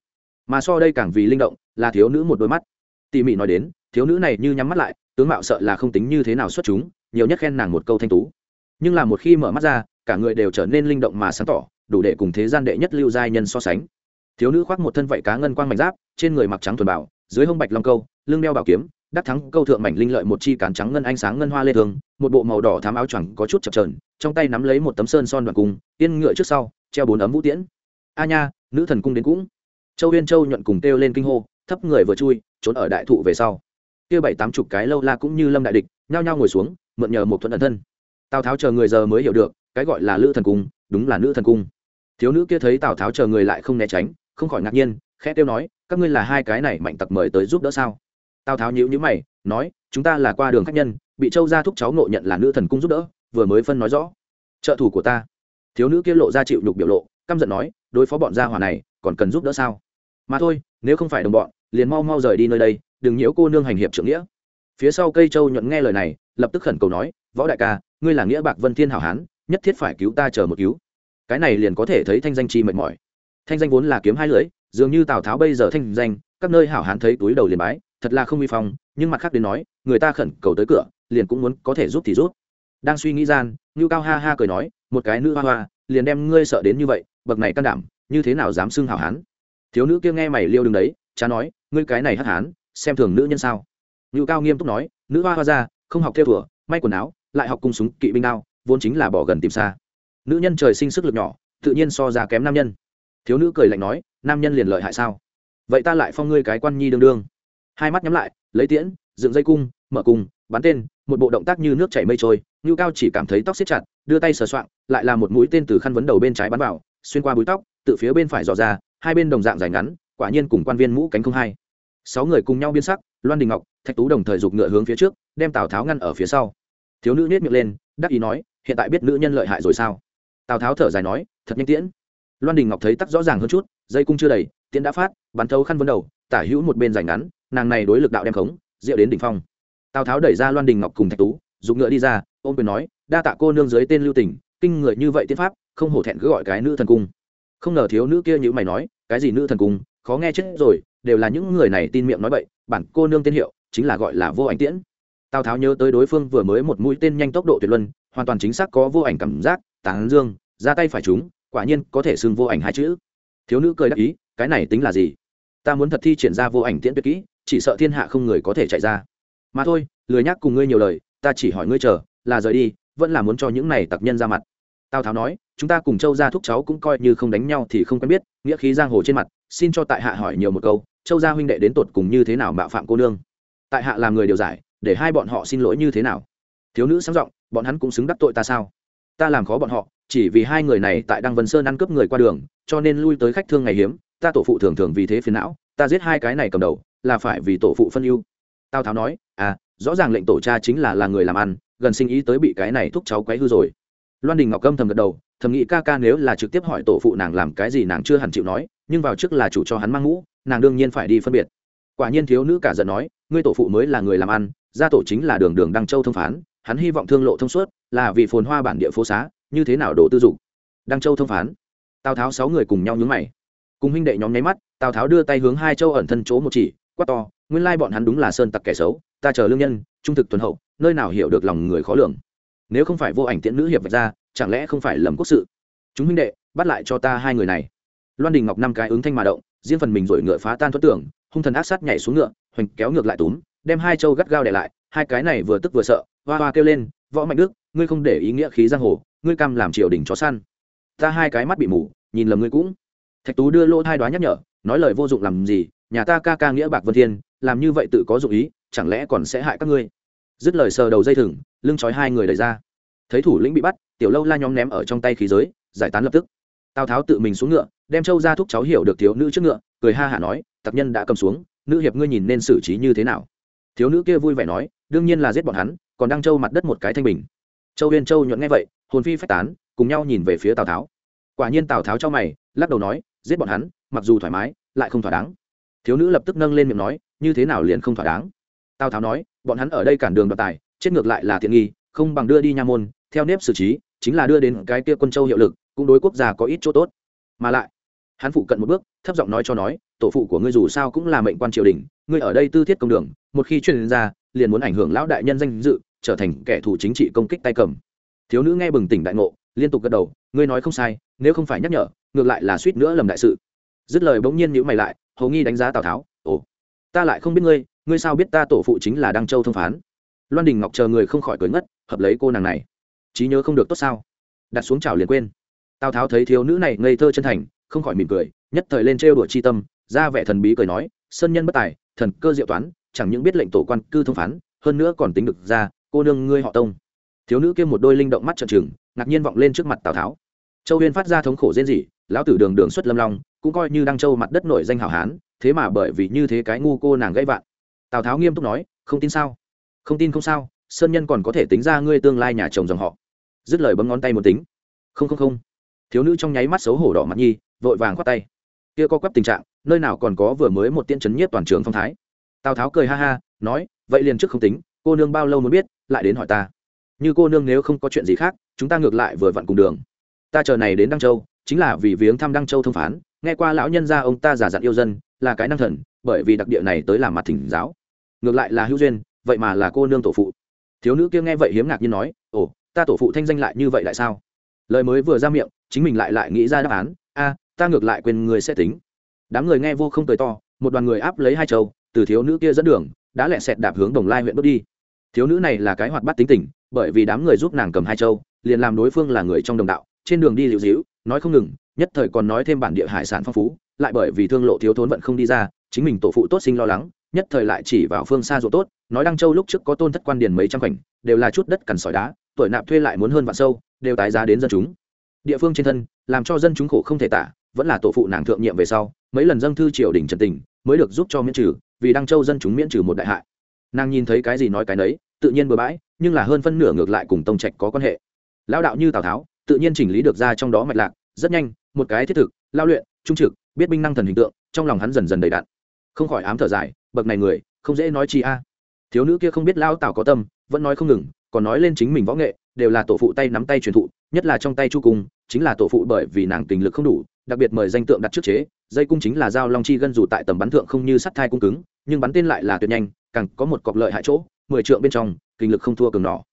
Mà so đây càng vì linh động, là thiếu nữ một đôi mắt. Tỉ mỉ nói đến, thiếu nữ này như nhắm mắt lại, tướng mạo sợ là không tính như thế nào xuất chúng, nhiều nhất khen nàng một câu thanh tú. Nhưng là một khi mở mắt ra, cả người đều trở nên linh động mà sáng tỏ, đủ để cùng thế gian đệ nhất lưu giai nhân so sánh. Thiếu nữ khoác một thân vạy cá ngân quang mảnh giáp, trên người mặc trắng thuần bảo, dưới hông bạch long câu, lưng đeo bảo kiếm đắc thắng câu thượng mảnh linh lợi một chi cán trắng ngân ánh sáng ngân hoa lê thường, một bộ màu đỏ thám áo choàng có chút chập trờn trong tay nắm lấy một tấm sơn son đoàn cung, yên ngựa trước sau, treo bốn ấm vũ tiễn. A nha, nữ thần cung đến cũng. Châu huyên châu nhuận cùng kêu lên kinh hô, thấp người vừa chui, trốn ở đại thụ về sau. Kia bảy tám chục cái lâu la cũng như lâm đại địch, nhao nhao ngồi xuống, mượn nhờ một thuận ẩn thân. Tào tháo chờ người giờ mới hiểu được, cái gọi là lữ thần cung, đúng là nữ thần cung. Thiếu nữ kia thấy tào tháo chờ người lại không né tránh, không khỏi ngạc nhiên, khẽ tiêu nói, các ngươi là hai cái này mạnh tặc mời tới giúp đỡ sao? Tào tháo nhíu nhíu mày, nói, chúng ta là qua đường khách nhân, bị châu gia thúc cháu ngộ nhận là nữ thần cung giúp đỡ, vừa mới phân nói rõ. Trợ thủ của ta. Thiếu nữ kia lộ ra chịu nhục biểu lộ, căm giận nói, đối phó bọn gia hỏa này, còn cần giúp đỡ sao? Mà thôi, nếu không phải đồng bọn, liền mau mau rời đi nơi đây, đừng nhiễu cô nương hành hiệp trưởng nghĩa. Phía sau cây châu nhuận nghe lời này, lập tức khẩn cầu nói, võ đại ca, ngươi là nghĩa bạc vân thiên hảo hán, nhất thiết phải cứu ta chờ một cứu. Cái này liền có thể thấy thanh danh chi mệt mỏi. Thanh danh vốn là kiếm hai lưỡi, dường như tào tháo bây giờ thanh danh, các nơi hảo hán thấy túi đầu liền bái thật là không uy phong, nhưng mặt khác đến nói, người ta khẩn cầu tới cửa, liền cũng muốn có thể giúp thì giúp. Đang suy nghĩ gian, ngưu cao ha ha cười nói, một cái nữ hoa hoa, liền đem ngươi sợ đến như vậy, bậc này can đảm, như thế nào dám xưng hảo hán? Thiếu nữ kia nghe mày liêu đứng đấy cha nói, ngươi cái này hắc hán, xem thường nữ nhân sao? Ngưu cao nghiêm túc nói, nữ hoa hoa ra, không học theo thủa, may quần áo, lại học cung súng, kỵ binh đao, vốn chính là bỏ gần tìm xa. Nữ nhân trời sinh sức lực nhỏ, tự nhiên so ra kém nam nhân. Thiếu nữ cười lạnh nói, nam nhân liền lợi hại sao? Vậy ta lại phong ngươi cái quan nhi đương đương hai mắt nhắm lại lấy tiễn dựng dây cung mở cung bắn tên một bộ động tác như nước chảy mây trôi ngưu cao chỉ cảm thấy tóc xếp chặt đưa tay sờ soạn, lại là một mũi tên từ khăn vấn đầu bên trái bắn vào xuyên qua búi tóc từ phía bên phải dò ra hai bên đồng dạng dài ngắn quả nhiên cùng quan viên mũ cánh không hai. Sáu người cùng nhau biên sắc loan đình ngọc thạch tú đồng thời giục ngựa hướng phía trước đem tào tháo ngăn ở phía sau. Thiếu nữ nhét miệng lên đắc ý nói hiện tại biết nữ nhân lợi hại rồi sao? Tào tháo thở dài nói thật nhanh tiễn. Loan đình ngọc thấy tắc rõ ràng hơn chút dây cung chưa đầy tiễn đã phát bắn thấu khăn vấn đầu tả hữu một bên dài ngắn nàng này đối lực đạo đem khống, rượu đến đỉnh phong. Tào tháo đẩy ra loan đình ngọc cùng thạch tú dùng ngựa đi ra, ôm quyền nói, đa tạ cô nương dưới tên lưu tỉnh, kinh người như vậy tiên pháp, không hổ thẹn cứ gọi cái nữ thần cung. Không ngờ thiếu nữ kia như mày nói, cái gì nữ thần cung? Khó nghe chết rồi, đều là những người này tin miệng nói vậy bản cô nương tên hiệu chính là gọi là vô ảnh tiễn. Tào tháo nhớ tới đối phương vừa mới một mũi tên nhanh tốc độ tuyệt luân, hoàn toàn chính xác có vô ảnh cảm giác, tán dương, ra tay phải chúng, quả nhiên có thể xưng vô ảnh hai chữ. Thiếu nữ cười đáp ý, cái này tính là gì? Ta muốn thật thi triển ra vô ảnh tiễn tuyệt kỹ chỉ sợ thiên hạ không người có thể chạy ra. Mà thôi, lười nhắc cùng ngươi nhiều lời, ta chỉ hỏi ngươi chờ, là rời đi, vẫn là muốn cho những này tặc nhân ra mặt. Tào tháo nói, chúng ta cùng châu gia thúc cháu cũng coi như không đánh nhau thì không quen biết, nghĩa khí giang hồ trên mặt, xin cho tại hạ hỏi nhiều một câu, châu gia huynh đệ đến tột cùng như thế nào mạo phạm cô nương? Tại hạ làm người điều giải, để hai bọn họ xin lỗi như thế nào? Thiếu nữ sáng giọng, bọn hắn cũng xứng đắc tội ta sao? Ta làm khó bọn họ, chỉ vì hai người này tại đăng vân sơn ăn cướp người qua đường, cho nên lui tới khách thương ngày hiếm, ta tổ phụ thường thường vì thế phiền não, ta giết hai cái này cầm đầu là phải vì tổ phụ phân ưu. Tào tháo nói à rõ ràng lệnh tổ cha chính là là người làm ăn, gần sinh ý tới bị cái này thúc cháu quấy hư rồi. Loan đình ngọc câm thầm gật đầu, thầm nghĩ ca ca nếu là trực tiếp hỏi tổ phụ nàng làm cái gì nàng chưa hẳn chịu nói, nhưng vào trước là chủ cho hắn mang ngũ, nàng đương nhiên phải đi phân biệt. Quả nhiên thiếu nữ cả giận nói, ngươi tổ phụ mới là người làm ăn, gia tổ chính là đường đường đăng châu thông phán, hắn hy vọng thương lộ thông suốt, là vì phồn hoa bản địa phố xá, như thế nào đổ tư dụng đăng châu thông phán. Tào tháo sáu người cùng nhau nhướng mày. Cùng huynh đệ nhóm nháy mắt, tào tháo đưa tay hướng hai châu ẩn thân chỗ một chỉ quát to, nguyên lai bọn hắn đúng là sơn tặc kẻ xấu, ta chờ lương nhân, trung thực tuần hậu, nơi nào hiểu được lòng người khó lường. Nếu không phải vô ảnh tiễn nữ hiệp vạch ra, chẳng lẽ không phải lầm quốc sự? Chúng huynh đệ, bắt lại cho ta hai người này. Loan đình ngọc năm cái ứng thanh mà động, riêng phần mình rồi ngựa phá tan thoát tưởng hung thần ác sát nhảy xuống ngựa, hoành kéo ngược lại túm, đem hai châu gắt gao để lại, hai cái này vừa tức vừa sợ, hoa hoa kêu lên, võ mạnh đức, ngươi không để ý nghĩa khí giang hồ, ngươi cam làm triều đình chó săn. Ta hai cái mắt bị mù, nhìn lầm ngươi cũng. Thạch tú đưa lỗ thai đoá nhắc nhở, nói lời vô dụng làm gì nhà ta ca ca nghĩa bạc vân thiên, làm như vậy tự có dụng ý, chẳng lẽ còn sẽ hại các ngươi? Dứt lời sờ đầu dây thừng, lưng trói hai người đẩy ra. Thấy thủ lĩnh bị bắt, tiểu lâu la nhóm ném ở trong tay khí giới, giải tán lập tức. Tào tháo tự mình xuống ngựa, đem châu ra thúc cháu hiểu được thiếu nữ trước ngựa, cười ha hả nói, tặc nhân đã cầm xuống, nữ hiệp ngươi nhìn nên xử trí như thế nào? Thiếu nữ kia vui vẻ nói, đương nhiên là giết bọn hắn, còn đang châu mặt đất một cái thanh bình. Châu huyên châu nhuận nghe vậy, hồn phi phách tán, cùng nhau nhìn về phía tào tháo. Quả nhiên tào tháo cho mày, lắc đầu nói, giết bọn hắn, mặc dù thoải mái, lại không thỏa đáng thiếu nữ lập tức nâng lên miệng nói, như thế nào liền không thỏa đáng? Tào tháo nói, bọn hắn ở đây cản đường đoạt tài, chết ngược lại là tiện nghi, không bằng đưa đi nha môn, theo nếp xử trí, chính là đưa đến cái kia quân châu hiệu lực, cũng đối quốc gia có ít chỗ tốt. Mà lại, hắn phụ cận một bước, thấp giọng nói cho nói, tổ phụ của ngươi dù sao cũng là mệnh quan triều đình, ngươi ở đây tư thiết công đường, một khi truyền ra, liền muốn ảnh hưởng lão đại nhân danh dự, trở thành kẻ thù chính trị công kích tay cầm. Thiếu nữ nghe bừng tỉnh đại ngộ, liên tục gật đầu, ngươi nói không sai, nếu không phải nhắc nhở, ngược lại là suýt nữa lầm đại sự. Dứt lời bỗng nhiên nhữ mày lại hầu nghi đánh giá tào tháo, ồ, ta lại không biết ngươi ngươi sao biết ta tổ phụ chính là đăng châu thông phán? Loan đình ngọc chờ người không khỏi cười ngất, hợp lấy cô nàng này. Trí nhớ không được tốt sao? Đặt xuống chảo liền quên. Tào tháo thấy thiếu nữ này ngây thơ chân thành, không khỏi mỉm cười, nhất thời lên trêu đuổi chi tâm, ra vẻ thần bí cười nói, sơn nhân bất tài, thần cơ diệu toán, chẳng những biết lệnh tổ quan cư thông phán, hơn nữa còn tính được ra, cô nương ngươi họ tông. Thiếu nữ kia một đôi linh động mắt trợn trừng, ngạc nhiên vọng lên trước mặt tào tháo. Châu huyên phát ra thống khổ rên rỉ, lão tử đường đường xuất lâm long cũng coi như đăng châu mặt đất nổi danh hảo hán, thế mà bởi vì như thế cái ngu cô nàng gãy vạn. Tào tháo nghiêm túc nói, không tin sao? Không tin không sao, sơn nhân còn có thể tính ra ngươi tương lai nhà chồng dòng họ. Dứt lời bấm ngón tay một tính. Không không không. Thiếu nữ trong nháy mắt xấu hổ đỏ mặt nhi, vội vàng khoát tay. Kia có quắp tình trạng, nơi nào còn có vừa mới một tiên chấn nhiếp toàn trường phong thái. Tào tháo cười ha ha, nói, vậy liền trước không tính, cô nương bao lâu muốn biết, lại đến hỏi ta. Như cô nương nếu không có chuyện gì khác, chúng ta ngược lại vừa vặn cùng đường. Ta chờ này đến đăng châu, chính là vì viếng thăm đăng châu thông phán nghe qua lão nhân gia ông ta giả dặn yêu dân, là cái năng thần, bởi vì đặc địa này tới làm mặt thỉnh giáo. Ngược lại là hữu duyên, vậy mà là cô nương tổ phụ. Thiếu nữ kia nghe vậy hiếm ngạc nhiên nói, ồ, ta tổ phụ thanh danh lại như vậy lại sao? Lời mới vừa ra miệng, chính mình lại lại nghĩ ra đáp án, a, ta ngược lại quên người sẽ tính. Đám người nghe vô không cười to, một đoàn người áp lấy hai châu từ thiếu nữ kia dẫn đường, đã lẹ sẹt đạp hướng đồng lai huyện đốt đi. Thiếu nữ này là cái hoạt bát tính tình, bởi vì đám người giúp nàng cầm hai châu liền làm đối phương là người trong đồng đạo, trên đường đi liệu dĩu nói không ngừng nhất thời còn nói thêm bản địa hải sản phong phú, lại bởi vì thương lộ thiếu thốn vận không đi ra, chính mình tổ phụ tốt sinh lo lắng, nhất thời lại chỉ vào phương xa ruộng tốt, nói đăng châu lúc trước có tôn thất quan điền mấy trăm khoảnh, đều là chút đất cằn sỏi đá, tuổi nạp thuê lại muốn hơn vạn sâu, đều tái giá đến dân chúng. Địa phương trên thân, làm cho dân chúng khổ không thể tả, vẫn là tổ phụ nàng thượng nhiệm về sau, mấy lần dâng thư triều đình trần tình, mới được giúp cho miễn trừ, vì đăng châu dân chúng miễn trừ một đại hại. Nàng nhìn thấy cái gì nói cái nấy, tự nhiên bừa bãi, nhưng là hơn phân nửa ngược lại cùng tông trạch có quan hệ. Lao đạo như tào tháo, tự nhiên chỉnh lý được ra trong đó mạch lạc rất nhanh, một cái thiết thực, lao luyện, trung trực, biết binh năng thần hình tượng, trong lòng hắn dần dần đầy đạn không khỏi ám thở dài, bậc này người, không dễ nói chi a. Thiếu nữ kia không biết lao tào có tâm, vẫn nói không ngừng, còn nói lên chính mình võ nghệ, đều là tổ phụ tay nắm tay truyền thụ, nhất là trong tay chu cung, chính là tổ phụ bởi vì nàng tình lực không đủ, đặc biệt mời danh tượng đặt trước chế, dây cung chính là dao long chi gân dù tại tầm bắn thượng không như sắt thai cung cứng, nhưng bắn tên lại là tuyệt nhanh, càng có một cọc lợi hại chỗ, mười trượng bên trong, kinh lực không thua cường nỏ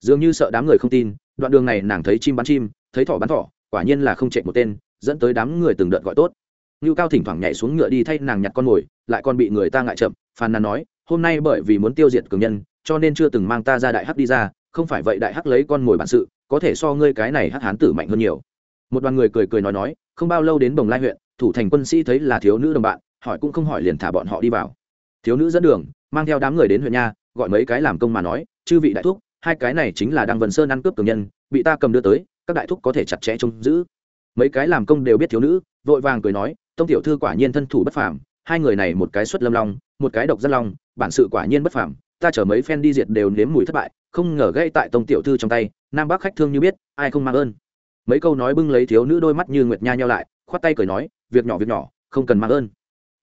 dường như sợ đám người không tin, đoạn đường này nàng thấy chim bắn chim, thấy thỏ bắn thỏ quả nhiên là không chạy một tên dẫn tới đám người từng đợt gọi tốt ngưu Cao thỉnh thoảng nhảy xuống ngựa đi thay nàng nhặt con mồi, lại còn bị người ta ngại chậm, phàn nàn nói, hôm nay bởi vì muốn tiêu diệt cường nhân, cho nên chưa từng mang ta ra đại hắc đi ra, không phải vậy đại hắc lấy con mồi bản sự, có thể so ngươi cái này hắc hán tử mạnh hơn nhiều. Một đoàn người cười cười nói nói, không bao lâu đến Bồng Lai huyện, thủ thành quân sĩ thấy là thiếu nữ đồng bạn, hỏi cũng không hỏi liền thả bọn họ đi vào. Thiếu nữ dẫn đường, mang theo đám người đến huyện nha, gọi mấy cái làm công mà nói, chư vị đại thúc, hai cái này chính là đăng vần sơn ăn cướp cường nhân bị ta cầm đưa tới các đại thúc có thể chặt chẽ trông giữ. Mấy cái làm công đều biết thiếu nữ, vội vàng cười nói, tông tiểu thư quả nhiên thân thủ bất phàm, hai người này một cái xuất lâm long, một cái độc dân long, bản sự quả nhiên bất phàm, ta chở mấy phen đi diệt đều nếm mùi thất bại, không ngờ gây tại tông tiểu thư trong tay, nam bắc khách thương như biết, ai không mang ơn. Mấy câu nói bưng lấy thiếu nữ đôi mắt như nguyệt nha nhau lại, khoát tay cười nói, việc nhỏ việc nhỏ, không cần mang ơn.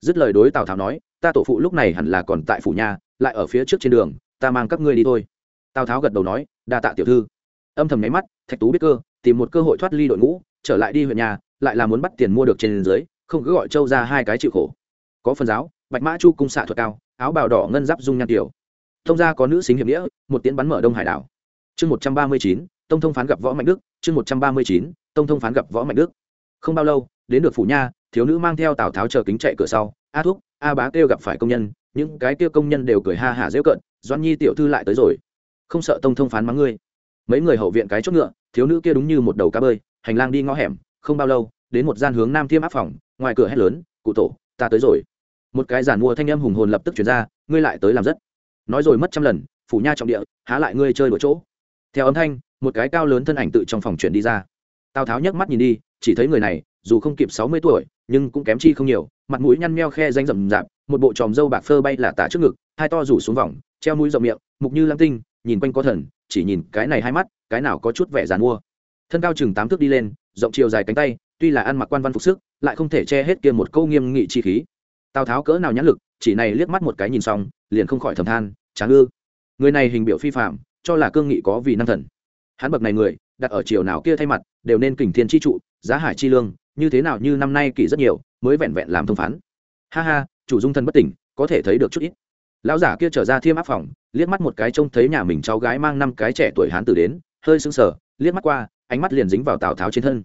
Dứt lời đối tào tháo nói, ta tổ phụ lúc này hẳn là còn tại phủ nhà, lại ở phía trước trên đường, ta mang các ngươi đi thôi. Tào tháo gật đầu nói, đa tạ tiểu thư. Âm thầm nháy mắt, thạch tú biết cơ tìm một cơ hội thoát ly đội ngũ, trở lại đi huyện nhà, lại là muốn bắt tiền mua được trên dưới, không cứ gọi châu ra hai cái chịu khổ. Có phần giáo, bạch mã chu cung xạ thuật cao, áo bào đỏ ngân giáp dung nhan tiểu. Thông gia có nữ xính hiệp nghĩa, một tiến bắn mở đông hải đảo. Chương một trăm ba mươi chín, tông thông phán gặp võ mạnh đức, chương một trăm ba mươi chín, tông thông phán gặp võ mạnh đức. Không bao lâu, đến được phủ nha, thiếu nữ mang theo tào tháo chờ kính chạy cửa sau, a thúc, a bá kêu gặp phải công nhân, những cái kia công nhân đều cười ha hả dễ cận doan nhi tiểu thư lại tới rồi. Không sợ tông thông phán mắng ngươi. Mấy người hậu viện cái chốt ngựa thiếu nữ kia đúng như một đầu cá bơi, hành lang đi ngõ hẻm, không bao lâu, đến một gian hướng nam thiêm áp phòng, ngoài cửa hét lớn, cụ tổ, ta tới rồi. Một cái giản mua thanh âm hùng hồn lập tức chuyển ra, ngươi lại tới làm rất. Nói rồi mất trăm lần, phủ nha trọng địa, há lại ngươi chơi đổi chỗ. Theo âm thanh, một cái cao lớn thân ảnh tự trong phòng chuyển đi ra. Tào tháo nhấc mắt nhìn đi, chỉ thấy người này, dù không kịp sáu mươi tuổi, nhưng cũng kém chi không nhiều, mặt mũi nhăn meo khe danh rậm rạp, một bộ tròm dâu bạc phơ bay là tả trước ngực, hai to rủ xuống vòng, treo mũi rộng miệng, mục như lăng tinh nhìn quanh có thần, chỉ nhìn cái này hai mắt, cái nào có chút vẻ dàn mua thân cao chừng tám thước đi lên, rộng chiều dài cánh tay, tuy là ăn mặc quan văn phục sức, lại không thể che hết kia một câu nghiêm nghị chi khí. Tào tháo cỡ nào nhãn lực, chỉ này liếc mắt một cái nhìn xong, liền không khỏi thầm than, tráng ư? Người này hình biểu phi phạm cho là cương nghị có vì năng thần. Hắn bậc này người, đặt ở chiều nào kia thay mặt, đều nên kình thiên chi trụ, giá hải chi lương, như thế nào như năm nay kỳ rất nhiều, mới vẹn vẹn làm thông phán. Ha ha, chủ dung thân bất tỉnh, có thể thấy được chút ít lão giả kia trở ra thiêm áp phòng, liếc mắt một cái trông thấy nhà mình cháu gái mang năm cái trẻ tuổi hán tử đến, hơi sững sờ, liếc mắt qua, ánh mắt liền dính vào tào tháo trên thân.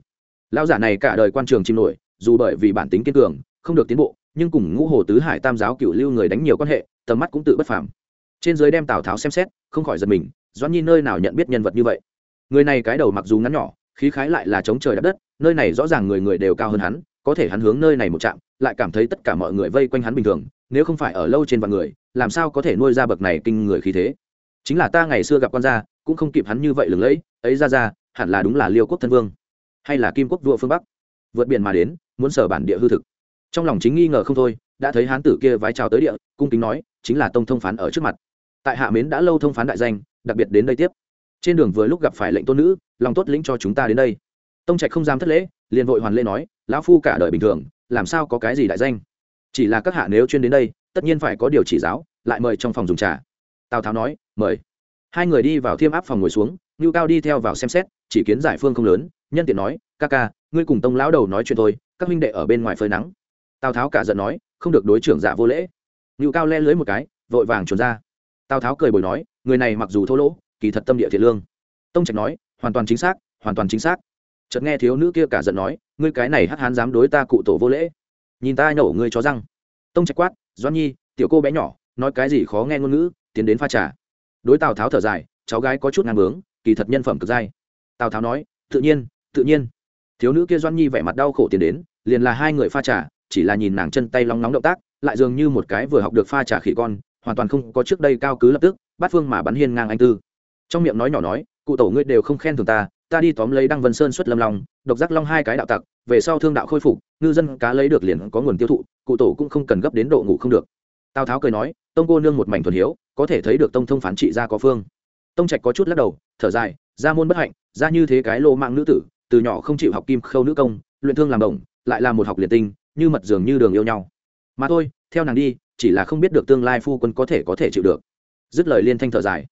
Lão giả này cả đời quan trường chim nổi, dù bởi vì bản tính kiên cường, không được tiến bộ, nhưng cùng ngũ hồ tứ hải tam giáo cựu lưu người đánh nhiều quan hệ, tầm mắt cũng tự bất phàm. Trên dưới đem tào tháo xem xét, không khỏi giật mình, doãn nhi nơi nào nhận biết nhân vật như vậy? Người này cái đầu mặc dù ngắn nhỏ, khí khái lại là chống trời đắp đất, nơi này rõ ràng người người đều cao hơn hắn có thể hắn hướng nơi này một chạm lại cảm thấy tất cả mọi người vây quanh hắn bình thường, nếu không phải ở lâu trên vạn người, làm sao có thể nuôi ra bậc này kinh người khí thế? Chính là ta ngày xưa gặp con gia cũng không kịp hắn như vậy lừng lẫy, ấy ra ra, hẳn là đúng là liêu quốc thân vương, hay là kim quốc vua phương bắc. Vượt biển mà đến, muốn sở bản địa hư thực. Trong lòng chính nghi ngờ không thôi, đã thấy hán tử kia vái chào tới địa, cung kính nói, chính là tông thông phán ở trước mặt. Tại hạ mến đã lâu thông phán đại danh, đặc biệt đến đây tiếp. Trên đường vừa lúc gặp phải lệnh tôn nữ, lòng tốt lĩnh cho chúng ta đến đây. Tông trạch không dám thất lễ, liền vội hoàn lễ nói lão phu cả đời bình thường, làm sao có cái gì đại danh? Chỉ là các hạ nếu chuyên đến đây, tất nhiên phải có điều chỉ giáo, lại mời trong phòng dùng trà. Tào tháo nói, mời. Hai người đi vào thiêm áp phòng ngồi xuống, ngưu cao đi theo vào xem xét, chỉ kiến giải phương không lớn, nhân tiện nói, ca ca, ngươi cùng tông lão đầu nói chuyện thôi, các huynh đệ ở bên ngoài phơi nắng. Tào tháo cả giận nói, không được đối trưởng giả vô lễ. Ngưu cao le lưới một cái, vội vàng trốn ra. Tào tháo cười bồi nói, người này mặc dù thô lỗ, kỳ thật tâm địa thiện lương. Tông trạch nói, hoàn toàn chính xác, hoàn toàn chính xác. Chợt nghe thiếu nữ kia cả giận nói ngươi cái này hắc hán dám đối ta cụ tổ vô lễ. Nhìn ta nhổ ngươi cho răng. Tông trạch quát doan nhi, tiểu cô bé nhỏ, nói cái gì khó nghe ngôn ngữ, tiến đến pha trà. Đối tào tháo thở dài, cháu gái có chút ngang bướng, kỳ thật nhân phẩm cực dai. Tào tháo nói, tự nhiên tự nhiên. Thiếu nữ kia doan nhi vẻ mặt đau khổ tiến đến, liền là hai người pha trà, chỉ là nhìn nàng chân tay long nóng động tác, lại dường như một cái vừa học được pha trà khỉ con, hoàn toàn không có trước đây cao cứ lập tức bắt phương mà bắn hiên ngang anh tư. Trong miệng nói nhỏ nói, cụ tổ ngươi đều không khen thường ta ta đi tóm lấy đăng vân sơn xuất lâm long, độc giác long hai cái đạo tặc, về sau thương đạo khôi phục, ngư dân cá lấy được liền có nguồn tiêu thụ, cụ tổ cũng không cần gấp đến độ ngủ không được. Tào tháo cười nói, tông cô nương một mảnh thuần hiếu, có thể thấy được tông thông phán trị gia có phương. Tông trạch có chút lắc đầu, thở dài ra môn bất hạnh ra như thế cái lô mạng nữ tử, từ nhỏ không chịu học kim khâu nữ công, luyện thương làm đồng lại là một học liệt tinh, như mật dường như đường yêu nhau. Mà thôi, theo nàng đi, chỉ là không biết được tương lai phu quân có thể có thể chịu được. Dứt lời liên thanh thở dài.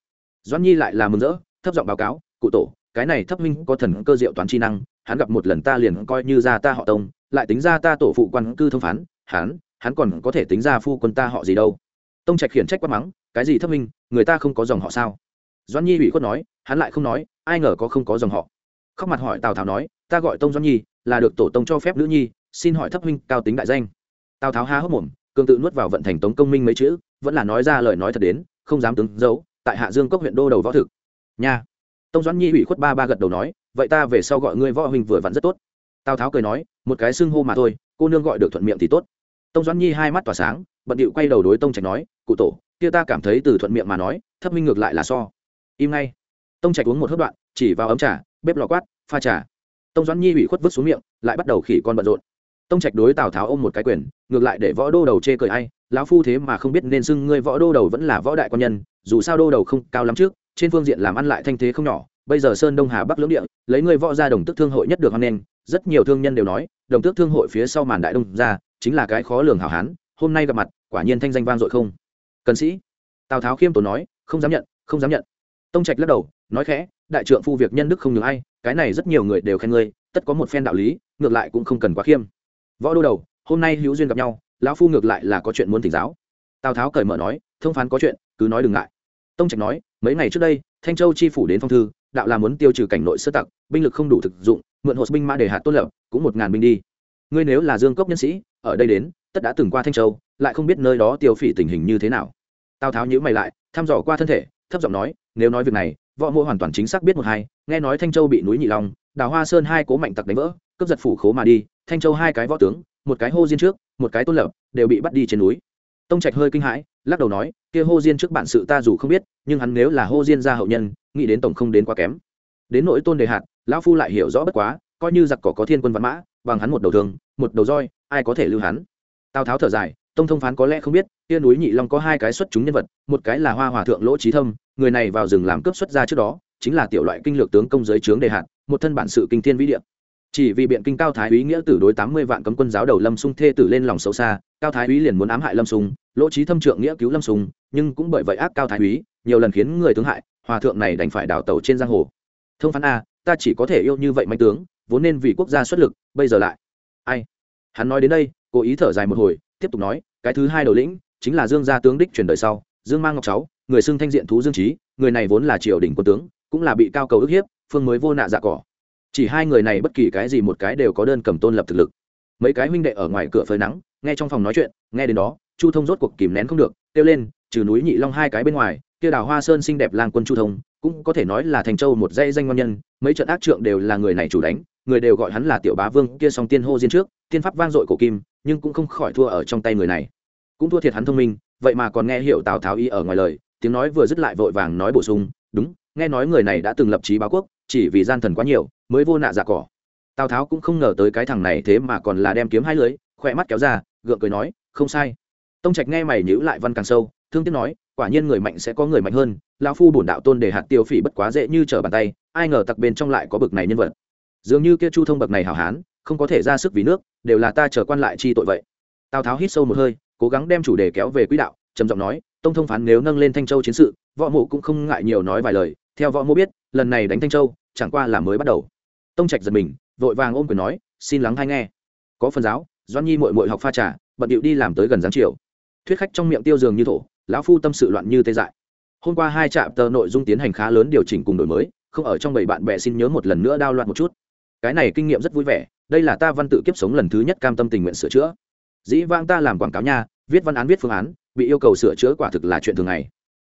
Doãn nhi lại là mừng rỡ, thấp giọng báo cáo, cụ tổ cái này thấp minh có thần cơ diệu toán chi năng, hắn gặp một lần ta liền coi như ra ta họ tông, lại tính ra ta tổ phụ quan cư thông phán, hắn hắn còn có thể tính ra phu quân ta họ gì đâu. Tông trạch khiển trách quát mắng, cái gì thấp minh, người ta không có dòng họ sao? Doãn nhi ủy khuất nói, hắn lại không nói, ai ngờ có không có dòng họ. Khóc mặt hỏi tào tháo nói, ta gọi tông doãn nhi, là được tổ tông cho phép nữ nhi, xin hỏi thấp minh cao tính đại danh. Tào tháo há hốc mồm cường tự nuốt vào vận thành tống công minh mấy chữ, vẫn là nói ra lời nói thật đến, không dám tướng giấu tại hạ dương cốc huyện đô đầu võ thực. Nha! Tông doãn nhi ủy khuất ba ba gật đầu nói, vậy ta về sau gọi ngươi võ huynh vừa vặn rất tốt. Tào tháo cười nói, một cái xưng hô mà thôi, cô nương gọi được thuận miệng thì tốt. Tông doãn nhi hai mắt tỏa sáng, bận điệu quay đầu đối tông trạch nói, cụ tổ, kia ta cảm thấy từ thuận miệng mà nói, thấp minh ngược lại là so. Im ngay. Tông trạch uống một hớp đoạn, chỉ vào ấm trà, bếp lò quát, pha trà. Tông doãn nhi ủy khuất vứt xuống miệng, lại bắt đầu khỉ con bận rộn. Tông trạch đối tào tháo ôm một cái quyền, ngược lại để võ đô đầu chê cười ai, lão phu thế mà không biết nên xưng ngươi võ đô đầu vẫn là võ đại quan nhân, dù sao đô đầu không cao lắm trước trên phương diện làm ăn lại thanh thế không nhỏ, bây giờ sơn đông hà bắc lưỡng địa, lấy người võ ra đồng tức thương hội nhất được hoan nghênh, rất nhiều thương nhân đều nói, đồng tước thương hội phía sau màn đại đông ra, chính là cái khó lường hảo hán, hôm nay gặp mặt, quả nhiên thanh danh vang dội không. Cần sĩ, tào tháo khiêm tốn nói, không dám nhận, không dám nhận. Tông trạch lắc đầu, nói khẽ, đại trượng phu việc nhân đức không nhường ai, cái này rất nhiều người đều khen ngươi, tất có một phen đạo lý, ngược lại cũng không cần quá khiêm. Võ đô đầu, hôm nay hữu duyên gặp nhau, lão phu ngược lại là có chuyện muốn thỉnh giáo. Tào tháo cởi mở nói, thông phán có chuyện, cứ nói đừng ngại. Tông trạch nói mấy ngày trước đây, thanh châu chi phủ đến phong thư, đạo là muốn tiêu trừ cảnh nội sơ tặc, binh lực không đủ thực dụng, mượn hộ binh mã để hạt tôn lập, cũng một ngàn binh đi. Ngươi nếu là dương cốc nhân sĩ, ở đây đến, tất đã từng qua thanh châu, lại không biết nơi đó tiêu phỉ tình hình như thế nào. Tào tháo nhữ mày lại, thăm dò qua thân thể, thấp giọng nói, nếu nói việc này, võ mộ hoàn toàn chính xác biết một hai, nghe nói thanh châu bị núi nhị long, đào hoa sơn hai cố mạnh tặc đánh vỡ, cướp giật phủ khố mà đi, thanh châu hai cái võ tướng, một cái hô diên trước, một cái tôn lập, đều bị bắt đi trên núi tông trạch hơi kinh hãi, lắc đầu nói, kia hô diên trước bản sự ta dù không biết, nhưng hắn nếu là hô diên gia hậu nhân, nghĩ đến tổng không đến quá kém. Đến nỗi tôn đề hạt, lão phu lại hiểu rõ bất quá, coi như giặc cỏ có thiên quân văn mã, bằng hắn một đầu thường một đầu roi, ai có thể lưu hắn? Tào tháo thở dài, tông thông phán có lẽ không biết, kia núi nhị long có hai cái xuất chúng nhân vật, một cái là hoa hòa thượng lỗ trí thâm, người này vào rừng làm cướp xuất ra trước đó, chính là tiểu loại kinh lược tướng công giới trướng đề hạt, một thân bản sự kinh thiên vĩ địa chỉ vì biện kinh cao thái úy nghĩa tử đối tám mươi vạn cấm quân giáo đầu lâm sung thê tử lên lòng xấu xa, cao thái úy liền muốn ám hại lâm sung, lỗ trí thâm trượng nghĩa cứu lâm sung, nhưng cũng bởi vậy ác cao thái úy, nhiều lần khiến người tướng hại, hòa thượng này đành phải đào tàu trên giang hồ. Thông phán a, ta chỉ có thể yêu như vậy mạnh tướng, vốn nên vì quốc gia xuất lực, bây giờ lại. Ai? Hắn nói đến đây, cố ý thở dài một hồi, tiếp tục nói, cái thứ hai đầu lĩnh, chính là dương gia tướng đích truyền đời sau, dương mang ngọc cháu người xưng thanh diện thú dương trí người này vốn là triều đình quân tướng, cũng là bị cao cầu ức hiếp, phương mới vô nạ dạ cỏ chỉ hai người này bất kỳ cái gì một cái đều có đơn cầm tôn lập thực lực. Mấy cái huynh đệ ở ngoài cửa phơi nắng, nghe trong phòng nói chuyện, nghe đến đó, chu thông rốt cuộc kìm nén không được, kêu lên, trừ núi nhị long hai cái bên ngoài, kia đào hoa sơn xinh đẹp lang quân chu thông, cũng có thể nói là thành châu một dây danh ngon nhân, mấy trận ác trượng đều là người này chủ đánh, người đều gọi hắn là tiểu bá vương, kia song tiên hô diên trước, tiên pháp vang dội cổ kim, nhưng cũng không khỏi thua ở trong tay người này. Cũng thua thiệt hắn thông minh, vậy mà còn nghe hiểu tào tháo y ở ngoài lời, tiếng nói vừa dứt lại vội vàng nói bổ sung, đúng nghe nói người này đã từng lập trí báo quốc, chỉ vì gian thần quá nhiều, mới vô nạ giả cỏ. Tào tháo cũng không ngờ tới cái thằng này thế mà còn là đem kiếm hai lưới, khỏe mắt kéo ra, gượng cười nói, không sai. Tông trạch nghe mày nhữ lại văn càng sâu, thương tiếc nói, quả nhiên người mạnh sẽ có người mạnh hơn lao phu bổn đạo tôn để hạt tiêu phỉ bất quá dễ như trở bàn tay, ai ngờ tặc bên trong lại có bực này nhân vật. Dường như kia chu thông bậc này hảo hán, không có thể ra sức vì nước, đều là ta chờ quan lại chi tội vậy. Tào tháo hít sâu một hơi, cố gắng đem chủ đề kéo về quỹ đạo, trầm giọng nói, tông thông phán nếu nâng lên thanh châu chiến sự, võ mộ cũng không ngại nhiều nói vài lời theo võ mô biết, lần này đánh thanh châu, chẳng qua là mới bắt đầu. Tông trạch giật mình, vội vàng ôm quyền nói, xin lắng hay nghe. Có phần giáo doan nhi mội mội học pha trà, bận điệu đi làm tới gần giáng chiều thuyết khách trong miệng tiêu dường như thổ, lão phu tâm sự loạn như tê dại. Hôm qua hai trạm tờ nội dung tiến hành khá lớn điều chỉnh cùng đổi mới, không ở trong bảy bạn bè xin nhớ một lần nữa đao loạn một chút. Cái này kinh nghiệm rất vui vẻ, đây là ta văn tự kiếp sống lần thứ nhất cam tâm tình nguyện sửa chữa. Dĩ vãng ta làm quảng cáo nha, viết văn án viết phương án, bị yêu cầu sửa chữa quả thực là chuyện thường ngày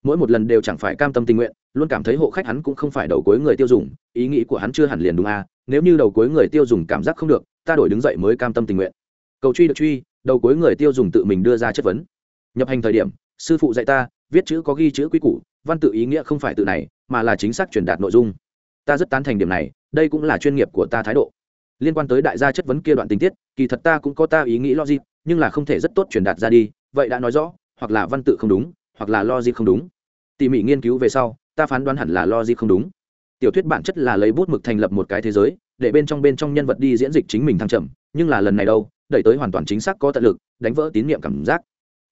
mỗi một lần đều chẳng phải cam tâm tình nguyện, luôn cảm thấy hộ khách hắn cũng không phải đầu cuối người tiêu dùng, ý nghĩ của hắn chưa hẳn liền đúng à nếu như đầu cuối người tiêu dùng cảm giác không được, ta đổi đứng dậy mới cam tâm tình nguyện. Cầu truy được truy, đầu cuối người tiêu dùng tự mình đưa ra chất vấn. Nhập hành thời điểm, sư phụ dạy ta, viết chữ có ghi chữ quý củ, văn tự ý nghĩa không phải tự này, mà là chính xác truyền đạt nội dung. Ta rất tán thành điểm này, đây cũng là chuyên nghiệp của ta thái độ. Liên quan tới đại gia chất vấn kia đoạn tình tiết, kỳ thật ta cũng có ta ý nghĩ logic, nhưng là không thể rất tốt truyền đạt ra đi, vậy đã nói rõ, hoặc là văn tự không đúng hoặc là logic không đúng. Tỉ mỉ nghiên cứu về sau, ta phán đoán hẳn là logic không đúng. Tiểu thuyết bản chất là lấy bút mực thành lập một cái thế giới, để bên trong bên trong nhân vật đi diễn dịch chính mình thăng trầm, nhưng là lần này đâu, đẩy tới hoàn toàn chính xác có tận lực, đánh vỡ tín nhiệm cảm giác.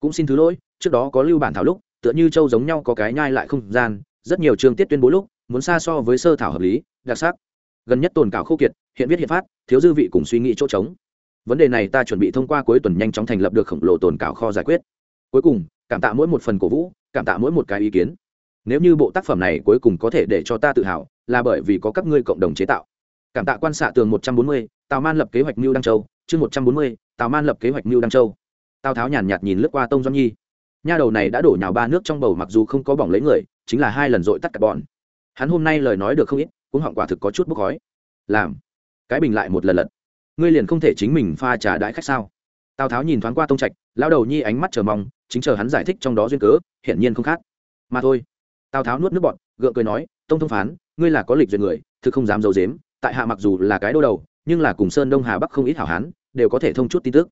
Cũng xin thứ lỗi, trước đó có lưu bản thảo lúc, tựa như châu giống nhau có cái nhai lại không gian, rất nhiều chương tiết tuyên bố lúc, muốn xa so với sơ thảo hợp lý, đặc sắc. Gần nhất tồn cảo khô kiệt, hiện viết hiện phát, thiếu dư vị cùng suy nghĩ chỗ trống. Vấn đề này ta chuẩn bị thông qua cuối tuần nhanh chóng thành lập được khổng lồ tồn cảo kho giải quyết. Cuối cùng cảm tạ mỗi một phần cổ vũ, cảm tạ mỗi một cái ý kiến. Nếu như bộ tác phẩm này cuối cùng có thể để cho ta tự hào, là bởi vì có các ngươi cộng đồng chế tạo. Cảm tạ quan xạ tường một trăm bốn mươi, tào man lập kế hoạch mưu đăng châu, chương một trăm bốn mươi, tào man lập kế hoạch mưu đăng châu. Tào tháo nhàn nhạt nhìn lướt qua tông doanh nhi. Nha đầu này đã đổ nhào ba nước trong bầu mặc dù không có bỏng lấy người, chính là hai lần dội tắt cả bọn. Hắn hôm nay lời nói được không ít, cũng họng quả thực có chút bốc khói. Làm. Cái bình lại một lần lật. Ngươi liền không thể chính mình pha trà đãi khách sao? Tào tháo nhìn thoáng qua tông trạch lao đầu nhi ánh mắt chờ mong chính chờ hắn giải thích trong đó duyên cớ, hiển nhiên không khác. Mà thôi. Tào tháo nuốt nước bọn gượng cười nói, tông thông phán, ngươi là có lịch duyệt người, thực không dám d i ấ u dếm tại hạ mặc dù là cái đô đầu, nhưng là cùng sơn đông hà bắc không ít hảo hán, đều có thể thông chút tin tức.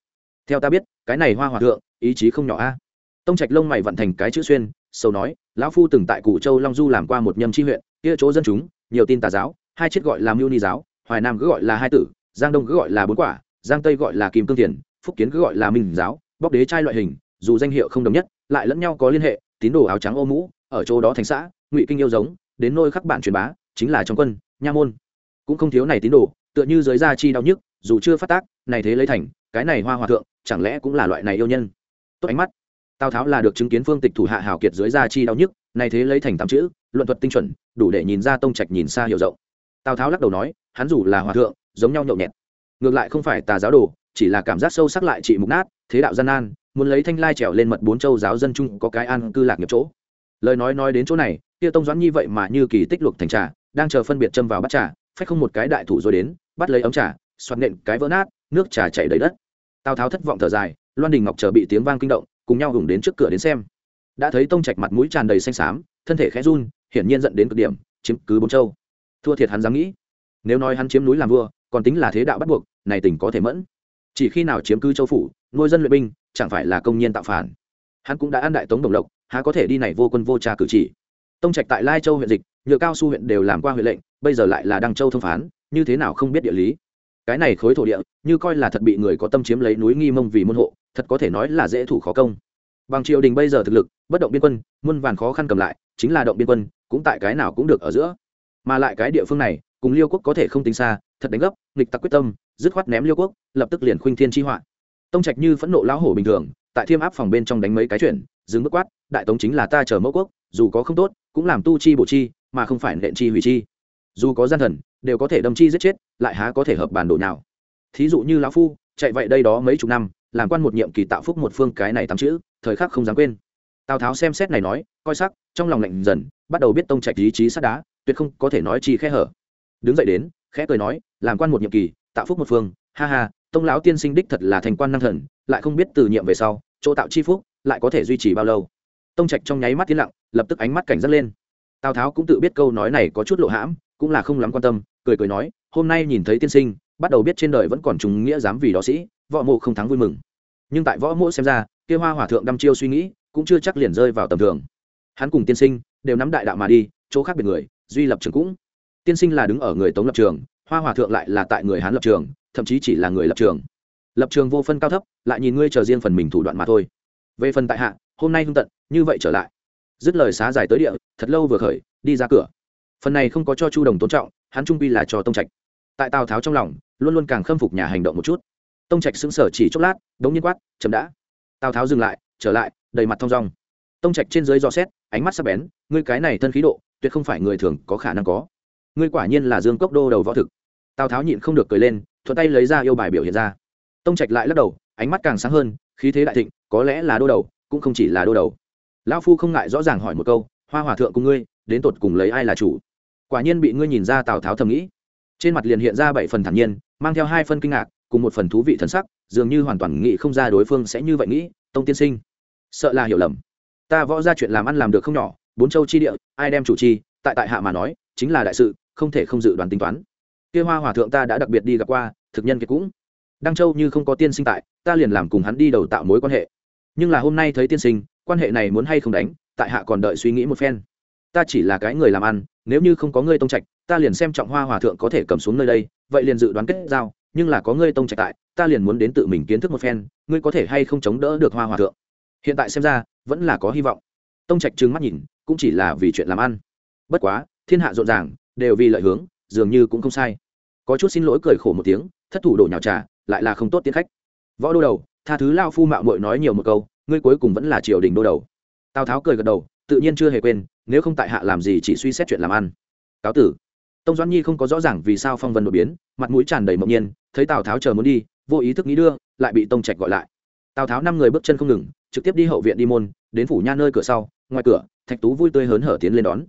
Theo ta biết, cái này hoa hòa thượng, ý chí không nhỏ a. Tông trạch lông mày vận thành cái chữ xuyên sâu nói, lão phu từng tại củ châu long du làm qua một nhâm tri huyện, kia chỗ dân chúng, nhiều tin tà giáo, hai chiết gọi là mưu ni giáo, hoài nam cứ gọi là hai tử, giang đông cứ gọi là bốn quả, giang tây gọi là kim cương tiền, phúc kiến cứ gọi là minh giáo bóc đế trai loại hình dù danh hiệu không đồng nhất, lại lẫn nhau có liên hệ, tín đồ áo trắng ô mũ, ở chỗ đó thành xã, ngụy kinh yêu giống, đến nôi khắc bản truyền bá, chính là trong quân, nha môn. Cũng không thiếu này tín đồ, tựa như giới gia chi đau nhức, dù chưa phát tác, này thế lấy thành, cái này hoa hòa thượng, chẳng lẽ cũng là loại này yêu nhân? Tốt ánh mắt. Tào tháo là được chứng kiến phương tịch thủ hạ hào kiệt dưới gia chi đau nhức, này thế lấy thành tám chữ, luận thuật tinh chuẩn, đủ để nhìn ra tông trạch nhìn xa hiểu rộng. Tào tháo lắc đầu nói, hắn dù là hòa thượng, giống nhau nhậu nhẹt. Ngược lại không phải tà giáo đồ, chỉ là cảm giác sâu sắc lại trị mục nát, thế đạo gian nan muốn lấy thanh lai trèo lên mật bốn châu giáo dân chung có cái an cư lạc nghiệp chỗ. Lời nói nói đến chỗ này, kia tông doãn như vậy mà như kỳ tích luộc thành trà, đang chờ phân biệt châm vào bắt trà, phách không một cái đại thủ rồi đến, bắt lấy ống trà xoắn nện cái vỡ nát, nước trà chảy đầy đất. Tào tháo thất vọng thở dài, loan đình ngọc chờ bị tiếng vang kinh động, cùng nhau hùng đến trước cửa đến xem. Đã thấy tông trạch mặt mũi tràn đầy xanh xám, thân thể khẽ run, hiển nhiên dẫn đến cực điểm, chiếm cứ bốn châu. Thua thiệt hắn dám nghĩ. Nếu nói hắn chiếm núi làm vua, còn tính là thế đạo bắt buộc, này tình có thể mẫn. Chỉ khi nào chiếm cứ châu phủ nuôi dân luyện binh, chẳng phải là công nhân tạo phản. Hắn cũng đã ăn đại tống đồng lộc, há có thể đi này vô quân vô trà cử chỉ. Tông trạch tại lai châu huyện dịch, nhựa cao su huyện đều làm qua huyện lệnh, bây giờ lại là đăng châu thông phán, như thế nào không biết địa lý. Cái này khối thổ địa, như coi là thật bị người có tâm chiếm lấy núi nghi mông vì môn hộ, thật có thể nói là dễ thủ khó công. Bằng triều đình bây giờ thực lực, bất động biên quân, muôn vàn khó khăn cầm lại, chính là động biên quân, cũng tại cái nào cũng được ở giữa. Mà lại cái địa phương này, cùng liêu quốc có thể không tính xa, thật đánh gấp, nghịch tặc quyết tâm, dứt khoát ném liêu quốc, lập tức liền khuynh thiên chi họa tông trạch như phẫn nộ lão hổ bình thường, tại thiêm áp phòng bên trong đánh mấy cái chuyện, dừng bước quát, đại tống chính là ta chờ mẫu quốc, dù có không tốt, cũng làm tu chi bổ chi, mà không phải nện chi hủy chi. Dù có gian thần, đều có thể đâm chi giết chết, lại há có thể hợp bản đồ nào? Thí dụ như lão phu, chạy vậy đây đó mấy chục năm, làm quan một nhiệm kỳ tạo phúc một phương cái này tám chữ, thời khắc không dám quên. Tào tháo xem xét này nói, coi sắc, trong lòng lạnh dần, bắt đầu biết tông trạch ý chí sắt đá, tuyệt không có thể nói chi khẽ hở. Đứng dậy đến, khẽ cười nói, làm quan một nhiệm kỳ, tạo phúc một phương, ha ha tông lão tiên sinh đích thật là thành quan năng thần, lại không biết từ nhiệm về sau, chỗ tạo chi phúc, lại có thể duy trì bao lâu. Tông trạch trong nháy mắt tiến lặng, lập tức ánh mắt cảnh giác lên. Tào tháo cũng tự biết câu nói này có chút lộ hãm, cũng là không lắm quan tâm, cười cười nói, hôm nay nhìn thấy tiên sinh, bắt đầu biết trên đời vẫn còn trùng nghĩa dám vì đó sĩ, võ mộ không thắng vui mừng. Nhưng tại võ mộ xem ra, kia hoa hỏa thượng đăm chiêu suy nghĩ, cũng chưa chắc liền rơi vào tầm thường. Hắn cùng tiên sinh đều nắm đại đạo mà đi, chỗ khác biệt người, duy lập trường cũng. Tiên sinh là đứng ở người tống lập trường, hoa hòa thượng lại là tại người hán lập trường thậm chí chỉ là người lập trường. Lập trường vô phân cao thấp, lại nhìn ngươi chờ riêng phần mình thủ đoạn mà thôi. Về phần tại hạ, hôm nay hưng tận, như vậy trở lại. Dứt lời xá dài tới địa, thật lâu vừa khởi, đi ra cửa. Phần này không có cho chu đồng tôn trọng, hắn trung pi là cho tông trạch. Tại tào tháo trong lòng, luôn luôn càng khâm phục nhà hành động một chút. Tông trạch sững sờ chỉ chốc lát, đống nhiên quát, chấm đã. Tào tháo dừng lại, trở lại, đầy mặt thong dong. Tông trạch trên dưới dò xét, ánh mắt sắc bén, ngươi cái này thân khí độ, tuyệt không phải người thường có khả năng có. Ngươi quả nhiên là dương cốc đô đầu võ thực tào tháo nhịn không được cười lên thuận tay lấy ra yêu bài biểu hiện ra tông trạch lại lắc đầu ánh mắt càng sáng hơn khí thế đại thịnh có lẽ là đô đầu cũng không chỉ là đô đầu lão phu không ngại rõ ràng hỏi một câu hoa hòa thượng cùng ngươi đến tột cùng lấy ai là chủ quả nhiên bị ngươi nhìn ra tào tháo thầm nghĩ trên mặt liền hiện ra bảy phần thản nhiên mang theo hai phân kinh ngạc cùng một phần thú vị thân sắc dường như hoàn toàn nghĩ không ra đối phương sẽ như vậy nghĩ tông tiên sinh sợ là hiểu lầm ta võ ra chuyện làm ăn làm được không nhỏ bốn châu chi địa ai đem chủ chi tại tại hạ mà nói chính là đại sự không thể không dự đoán tính toán kia hoa hòa thượng ta đã đặc biệt đi gặp qua, thực nhân kiệt cũng. Đăng châu như không có tiên sinh tại, ta liền làm cùng hắn đi đầu tạo mối quan hệ. Nhưng là hôm nay thấy tiên sinh, quan hệ này muốn hay không đánh, tại hạ còn đợi suy nghĩ một phen. Ta chỉ là cái người làm ăn, nếu như không có ngươi tông trạch, ta liền xem trọng hoa hòa thượng có thể cầm xuống nơi đây, vậy liền dự đoán kết giao. Nhưng là có ngươi tông trạch tại, ta liền muốn đến tự mình kiến thức một phen, ngươi có thể hay không chống đỡ được hoa hòa thượng? Hiện tại xem ra, vẫn là có hy vọng. Tông trạch trừng mắt nhìn, cũng chỉ là vì chuyện làm ăn. Bất quá, thiên hạ rộn ràng, đều vì lợi hướng dường như cũng không sai. Có chút xin lỗi cười khổ một tiếng, thất thủ đổ nhào trà, lại là không tốt tiến khách. Võ đô đầu, tha thứ lao phu mạo mội nói nhiều một câu, ngươi cuối cùng vẫn là triều đình đô đầu. Tào tháo cười gật đầu, tự nhiên chưa hề quên, nếu không tại hạ làm gì chỉ suy xét chuyện làm ăn. Cáo tử. Tông doãn nhi không có rõ ràng vì sao phong vân đột biến, mặt mũi tràn đầy mộng nhiên, thấy tào tháo chờ muốn đi, vô ý thức nghĩ đưa, lại bị tông trạch gọi lại. Tào tháo năm người bước chân không ngừng, trực tiếp đi hậu viện đi môn, đến phủ nha nơi cửa sau, ngoài cửa, thạch tú vui tươi hớn hở tiến lên đón.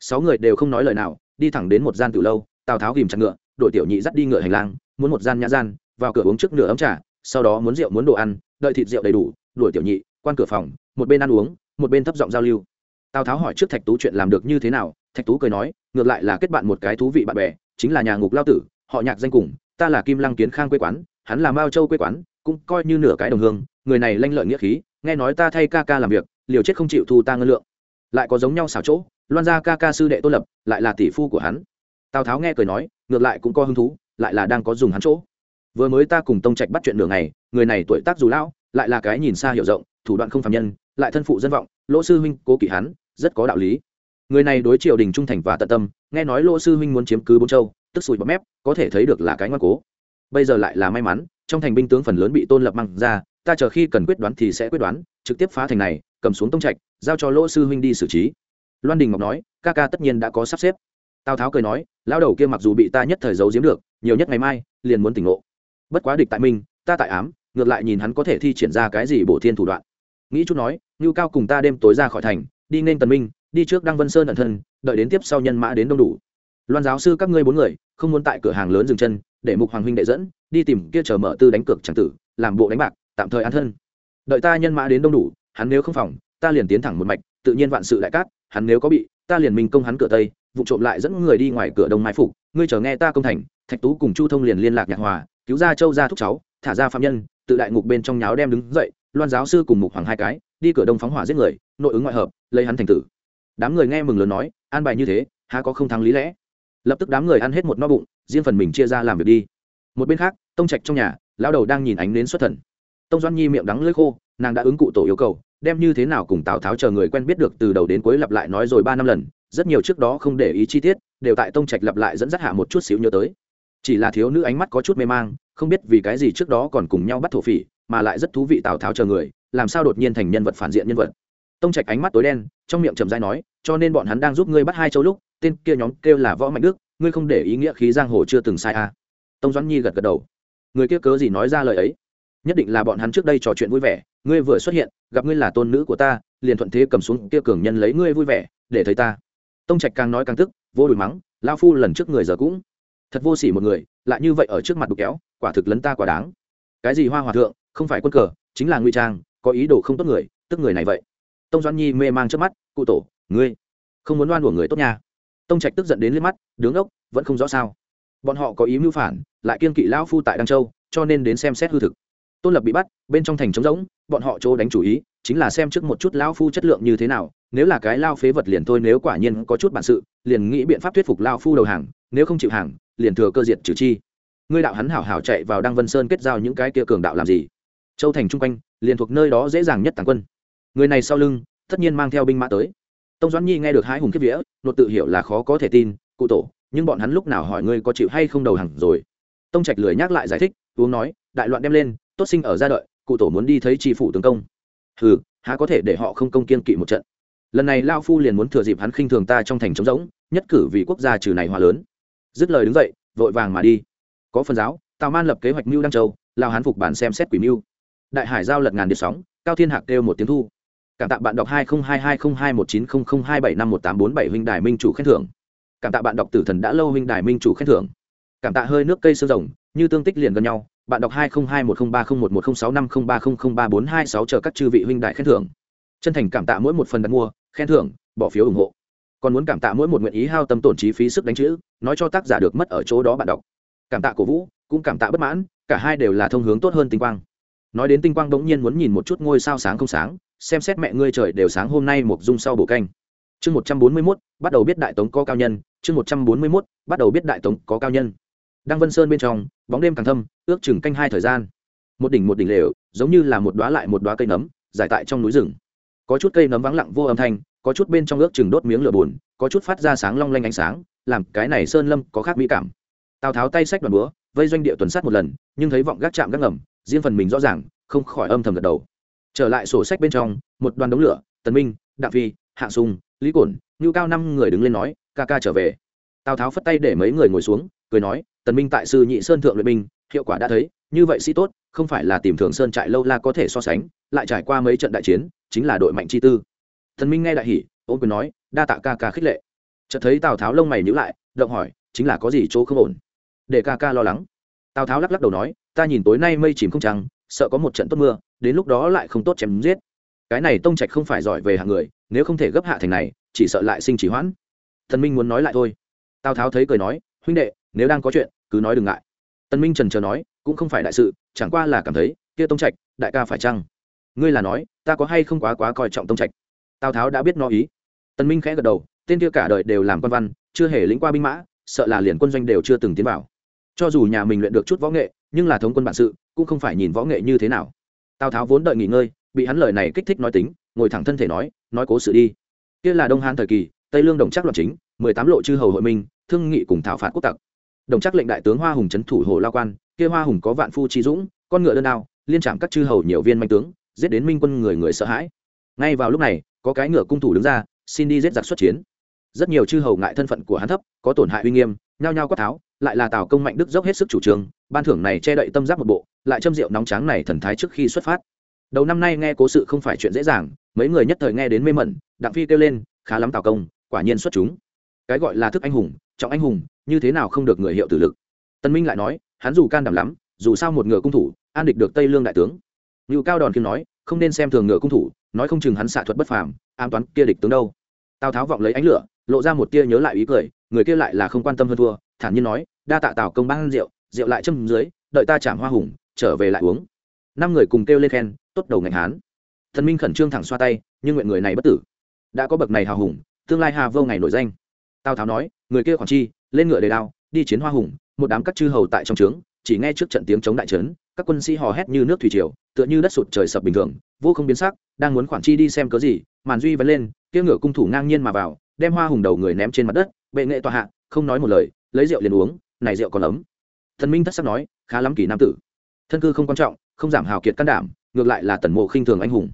Sáu người đều không nói lời nào đi thẳng đến một gian từ lâu, tào tháo ghìm chặt ngựa, đội tiểu nhị dắt đi ngựa hành lang, muốn một gian nhã gian, vào cửa uống trước nửa ấm trà, sau đó muốn rượu muốn đồ ăn, đợi thịt rượu đầy đủ, đuổi tiểu nhị, quan cửa phòng, một bên ăn uống, một bên thấp giọng giao lưu. Tào tháo hỏi trước thạch tú chuyện làm được như thế nào, thạch tú cười nói, ngược lại là kết bạn một cái thú vị bạn bè, chính là nhà ngục lao tử, họ nhạc danh cùng, ta là kim lăng kiến khang quê quán, hắn là mao châu quê quán, cũng coi như nửa cái đồng hương, người này lanh lợi nghĩa khí, nghe nói ta thay ca ca làm việc, liều chết không chịu thu ta ngân lượng lại có giống nhau xảo chỗ, loan ra ca ca sư đệ tôn lập lại là tỷ phu của hắn. Tào tháo nghe cười nói, ngược lại cũng có hứng thú, lại là đang có dùng hắn chỗ. Vừa mới ta cùng tông trạch bắt chuyện đường này người này tuổi tác dù lão, lại là cái nhìn xa hiểu rộng, thủ đoạn không phạm nhân, lại thân phụ dân vọng, lỗ sư huynh cố kỵ hắn, rất có đạo lý. Người này đối triều đình trung thành và tận tâm, nghe nói lỗ sư huynh muốn chiếm cứ bốn châu, tức sùi bọt mép, có thể thấy được là cái ngoan cố. Bây giờ lại là may mắn, trong thành binh tướng phần lớn bị tôn lập măng ra, ta chờ khi cần quyết đoán thì sẽ quyết đoán, trực tiếp phá thành này, cầm xuống tông trạch giao cho lỗ sư huynh đi xử trí. Loan đình ngọc nói, ca ca tất nhiên đã có sắp xếp. Tào tháo cười nói lao đầu kia mặc dù bị ta nhất thời giấu giếm được, nhiều nhất ngày mai, liền muốn tỉnh ngộ. Bất quá địch tại minh ta tại ám, ngược lại nhìn hắn có thể thi triển ra cái gì bổ thiên thủ đoạn. Nghĩ chút nói, ngưu cao cùng ta đêm tối ra khỏi thành, đi nên tần minh, đi trước đăng vân sơn ẩn thân, đợi đến tiếp sau nhân mã đến đông đủ. Loan giáo sư các ngươi bốn người, không muốn tại cửa hàng lớn dừng chân, để mục hoàng huynh đệ dẫn, đi tìm kia chờ mở tư đánh cược chẳng tử, làm bộ đánh bạc, tạm thời an thân. Đợi ta nhân mã đến đông đủ, hắn nếu không phòng ta liền tiến thẳng một mạch, tự nhiên vạn sự đại cát, hắn nếu có bị, ta liền minh công hắn cửa tây, vụ trộm lại dẫn người đi ngoài cửa đông mai phục, ngươi chờ nghe ta công thành, thạch tú cùng chu thông liền liên lạc nhạc hòa, cứu ra châu ra thúc cháu, thả ra phạm nhân, tự đại ngục bên trong nháo đem đứng dậy, loan giáo sư cùng mục hoàng hai cái, đi cửa đông phóng hỏa giết người, nội ứng ngoại hợp, lấy hắn thành tử. Đám người nghe mừng lớn nói, an bài như thế, há có không thắng lý lẽ? Lập tức đám người ăn hết một no bụng, riêng phần mình chia ra làm việc đi. Một bên khác, tông trạch trong nhà, lão đầu đang nhìn ánh nến xuất thần. Tông doan nhi miệng đắng lưỡi khô, nàng đã ứng cụ tổ yêu cầu đem như thế nào cùng tào tháo chờ người quen biết được từ đầu đến cuối lặp lại nói rồi ba năm lần, rất nhiều trước đó không để ý chi tiết, đều tại tông trạch lặp lại dẫn dắt hạ một chút xíu nhớ tới. Chỉ là thiếu nữ ánh mắt có chút mê mang, không biết vì cái gì trước đó còn cùng nhau bắt thổ phỉ, mà lại rất thú vị tào tháo chờ người, làm sao đột nhiên thành nhân vật phản diện nhân vật. Tông trạch ánh mắt tối đen, trong miệng trầm dai nói, cho nên bọn hắn đang giúp ngươi bắt hai châu lúc, tên kia nhóm kêu là võ mạnh đức, ngươi không để ý nghĩa khí giang hồ chưa từng sai à. tông doãn nhi gật gật đầu. Người kia cớ gì nói ra lời ấy? Nhất định là bọn hắn trước đây trò chuyện vui vẻ ngươi vừa xuất hiện, gặp ngươi là tôn nữ của ta, liền thuận thế cầm xuống kia cường nhân lấy ngươi vui vẻ, để thấy ta. Tông trạch càng nói càng tức, vô đùi mắng, lao phu lần trước người giờ cũng thật vô sỉ một người, lại như vậy ở trước mặt đục kéo, quả thực lấn ta quả đáng. Cái gì hoa hòa thượng, không phải quân cờ, chính là nguy trang, có ý đồ không tốt người, tức người này vậy. Tông doãn nhi mê mang trước mắt, cụ tổ, ngươi không muốn đoan của người tốt nha. Tông trạch tức giận đến liếc mắt, đứng ốc, vẫn không rõ sao. Bọn họ có ý mưu phản, lại kiên kỵ lão phu tại đăng châu, cho nên đến xem xét hư thực tôn lập bị bắt, bên trong thành trống rỗng, bọn họ chỗ đánh chủ ý chính là xem trước một chút lão phu chất lượng như thế nào, nếu là cái lao phế vật liền thôi, nếu quả nhiên có chút bản sự, liền nghĩ biện pháp thuyết phục lao phu đầu hàng, nếu không chịu hàng, liền thừa cơ diệt trừ chi. Ngươi đạo hắn hảo hảo chạy vào đăng vân sơn kết giao những cái kia cường đạo làm gì? Châu thành chung quanh, liền thuộc nơi đó dễ dàng nhất tàng quân. Người này sau lưng, tất nhiên mang theo binh mã tới. Tông doãn nhi nghe được hai hùng kiếp vía, nột tự hiểu là khó có thể tin, cụ tổ, nhưng bọn hắn lúc nào hỏi ngươi có chịu hay không đầu hàng rồi? Tông trạch lười nhắc lại giải thích, uống nói, đại loạn đem lên tốt sinh ở gia đợi cụ tổ muốn đi thấy tri phủ tướng công. Hừ, há có thể để họ không công kiên kỵ một trận. Lần này lao phu liền muốn thừa dịp hắn khinh thường ta trong thành trống rỗng, nhất cử vì quốc gia trừ này hòa lớn. Dứt lời đứng dậy, vội vàng mà đi. Có phần giáo, tào man lập kế hoạch mưu đăng châu, lao hán phục bản xem xét quỷ mưu. Đại hải giao lật ngàn điệp sóng, cao thiên hạc kêu một tiếng thu. Cảm tạ bạn đọc hai nghìn hai hai không hai một chín không không hai bảy năm một tám bốn bảy huynh đài minh chủ khen thưởng. Cảm tạ bạn đọc tử thần đã lâu huynh đài minh chủ khen thưởng. Cảm tạ hơi nước cây sơ rồng, như tương tích liền gần nhau bạn đọc hai hai một không ba không một một không sáu năm không ba không không ba bốn hai sáu chờ các chư vị huynh đại khen thưởng. Chân thành cảm tạ mỗi một phần đặt mua, khen thưởng, bỏ phiếu ủng hộ. Còn muốn cảm tạ mỗi một nguyện ý hao tâm tổn trí phí sức đánh chữ, nói cho tác giả được mất ở chỗ đó bạn đọc. Cảm tạ cổ vũ, cũng cảm tạ bất mãn, cả hai đều là thông hướng tốt hơn tinh quang. Nói đến tinh quang bỗng nhiên muốn nhìn một chút ngôi sao sáng không sáng, xem xét mẹ ngươi trời đều sáng hôm nay một dung sau bổ canh. Chương một trăm bốn mươi mốt, bắt đầu biết đại tống có cao nhân, chương một trăm bốn mươi mốt, bắt đầu biết đại tống có cao nhân. Đang vân sơn bên trong, bóng đêm càng thâm, ước chừng canh hai thời gian. Một đỉnh một đỉnh lều, giống như là một đoá lại một đoá cây nấm, giải tại trong núi rừng. Có chút cây nấm vắng lặng vô âm thanh, có chút bên trong ước chừng đốt miếng lửa bùn, có chút phát ra sáng long lanh ánh sáng, làm cái này sơn lâm có khác mỹ cảm. Tào tháo tay sách đoàn búa, vây doanh địa tuần sát một lần, nhưng thấy vọng gác chạm gác ngầm, riêng phần mình rõ ràng, không khỏi âm thầm gật đầu. Trở lại sổ sách bên trong, một đoàn đống lửa, tần minh, đặng phi, hạ sùng lý cổn, ngưu cao năm người đứng lên nói, ca ca trở về. Tào tháo phất tay để mấy người ngồi xuống cười nói, tần minh tại sư nhị sơn thượng luyện binh, hiệu quả đã thấy, như vậy sĩ tốt, không phải là tìm thường sơn trại lâu la có thể so sánh, lại trải qua mấy trận đại chiến, chính là đội mạnh chi tư. Tần minh nghe đại hỉ, ôn quyền nói, đa tạ ca ca khích lệ. Chợt thấy tào tháo lông mày nhíu lại, động hỏi, chính là có gì chỗ không ổn? Để ca ca lo lắng. Tào tháo lắc lắc đầu nói, ta nhìn tối nay mây chìm không trăng, sợ có một trận tốt mưa, đến lúc đó lại không tốt chém giết. Cái này tông trạch không phải giỏi về hạng người, nếu không thể gấp hạ thành này, chỉ sợ lại sinh chỉ hoãn. Thần minh muốn nói lại thôi. Tào tháo thấy cười nói, huynh đệ nếu đang có chuyện, cứ nói đừng ngại. Tân minh trần chờ nói, cũng không phải đại sự, chẳng qua là cảm thấy, kia tông trạch, đại ca phải chăng? Ngươi là nói, ta có hay không quá quá coi trọng tông trạch? Tào tháo đã biết nó ý. Tân minh khẽ gật đầu, tên kia cả đời đều làm quan văn, chưa hề lĩnh qua binh mã, sợ là liền quân doanh đều chưa từng tiến vào. Cho dù nhà mình luyện được chút võ nghệ, nhưng là thống quân bản sự, cũng không phải nhìn võ nghệ như thế nào. Tào tháo vốn đợi nghỉ ngơi, bị hắn lời này kích thích nói tính, ngồi thẳng thân thể nói nói cố sự đi. Kia là đông hán thời kỳ, tây lương đồng chắc loạn chính, mười tám lộ chư hầu hội minh, thương nghị cùng thảo phạt quốc tặc đồng chắc lệnh đại tướng hoa hùng trấn thủ hồ lao quan, kia hoa hùng có vạn phu trí dũng, con ngựa đơn đao, liên trạm các chư hầu nhiều viên manh tướng, giết đến minh quân người người sợ hãi. Ngay vào lúc này, có cái ngựa cung thủ đứng ra, xin đi giết giặc xuất chiến. Rất nhiều chư hầu ngại thân phận của hắn thấp, có tổn hại uy nghiêm, nhao nhao quát tháo, lại là tào công mạnh đức dốc hết sức chủ trương, ban thưởng này che đậy tâm giác một bộ, lại châm rượu nóng tráng này thần thái trước khi xuất phát. Đầu năm nay nghe cố sự không phải chuyện dễ dàng, mấy người nhất thời nghe đến mê mẩn, đặng phi kêu lên, khá lắm tào công, quả nhiên xuất chúng. Cái gọi là thức anh hùng trọng anh hùng, như thế nào không được người hiệu tử lực? Tân minh lại nói, hắn dù can đảm lắm, dù sao một ngựa cung thủ, an địch được tây lương đại tướng. Ngự cao đòn kiếm nói, không nên xem thường ngựa cung thủ, nói không chừng hắn xạ thuật bất phàm an toán kia địch tướng đâu. Tào tháo vọng lấy ánh lửa, lộ ra một tia nhớ lại ý cười, người kia lại là không quan tâm hơn thua, thản nhiên nói, đa tạ tào công ban rượu rượu lại châm dưới, đợi ta chạm hoa hùng, trở về lại uống. Năm người cùng kêu lên khen, tốt đầu ngành hán. Thần minh khẩn trương thẳng xoa tay, nhưng nguyện người này bất tử. Đã có bậc này hào hùng, tương lai hà vô ngày nổi danh tào tháo nói người kia khoảng chi lên ngựa đề đao đi chiến hoa hùng một đám các chư hầu tại trong trướng chỉ nghe trước trận tiếng chống đại trấn các quân sĩ hò hét như nước thủy triều tựa như đất sụt trời sập bình thường vô không biến sắc đang muốn khoản chi đi xem cớ gì màn duy vẫn lên kia ngựa cung thủ ngang nhiên mà vào đem hoa hùng đầu người ném trên mặt đất bệ nghệ tòa hạ không nói một lời lấy rượu liền uống này rượu còn ấm thần minh thất sắc nói khá lắm kỳ nam tử thân cư không quan trọng không giảm hào kiệt can đảm ngược lại là tần mộ khinh thường anh hùng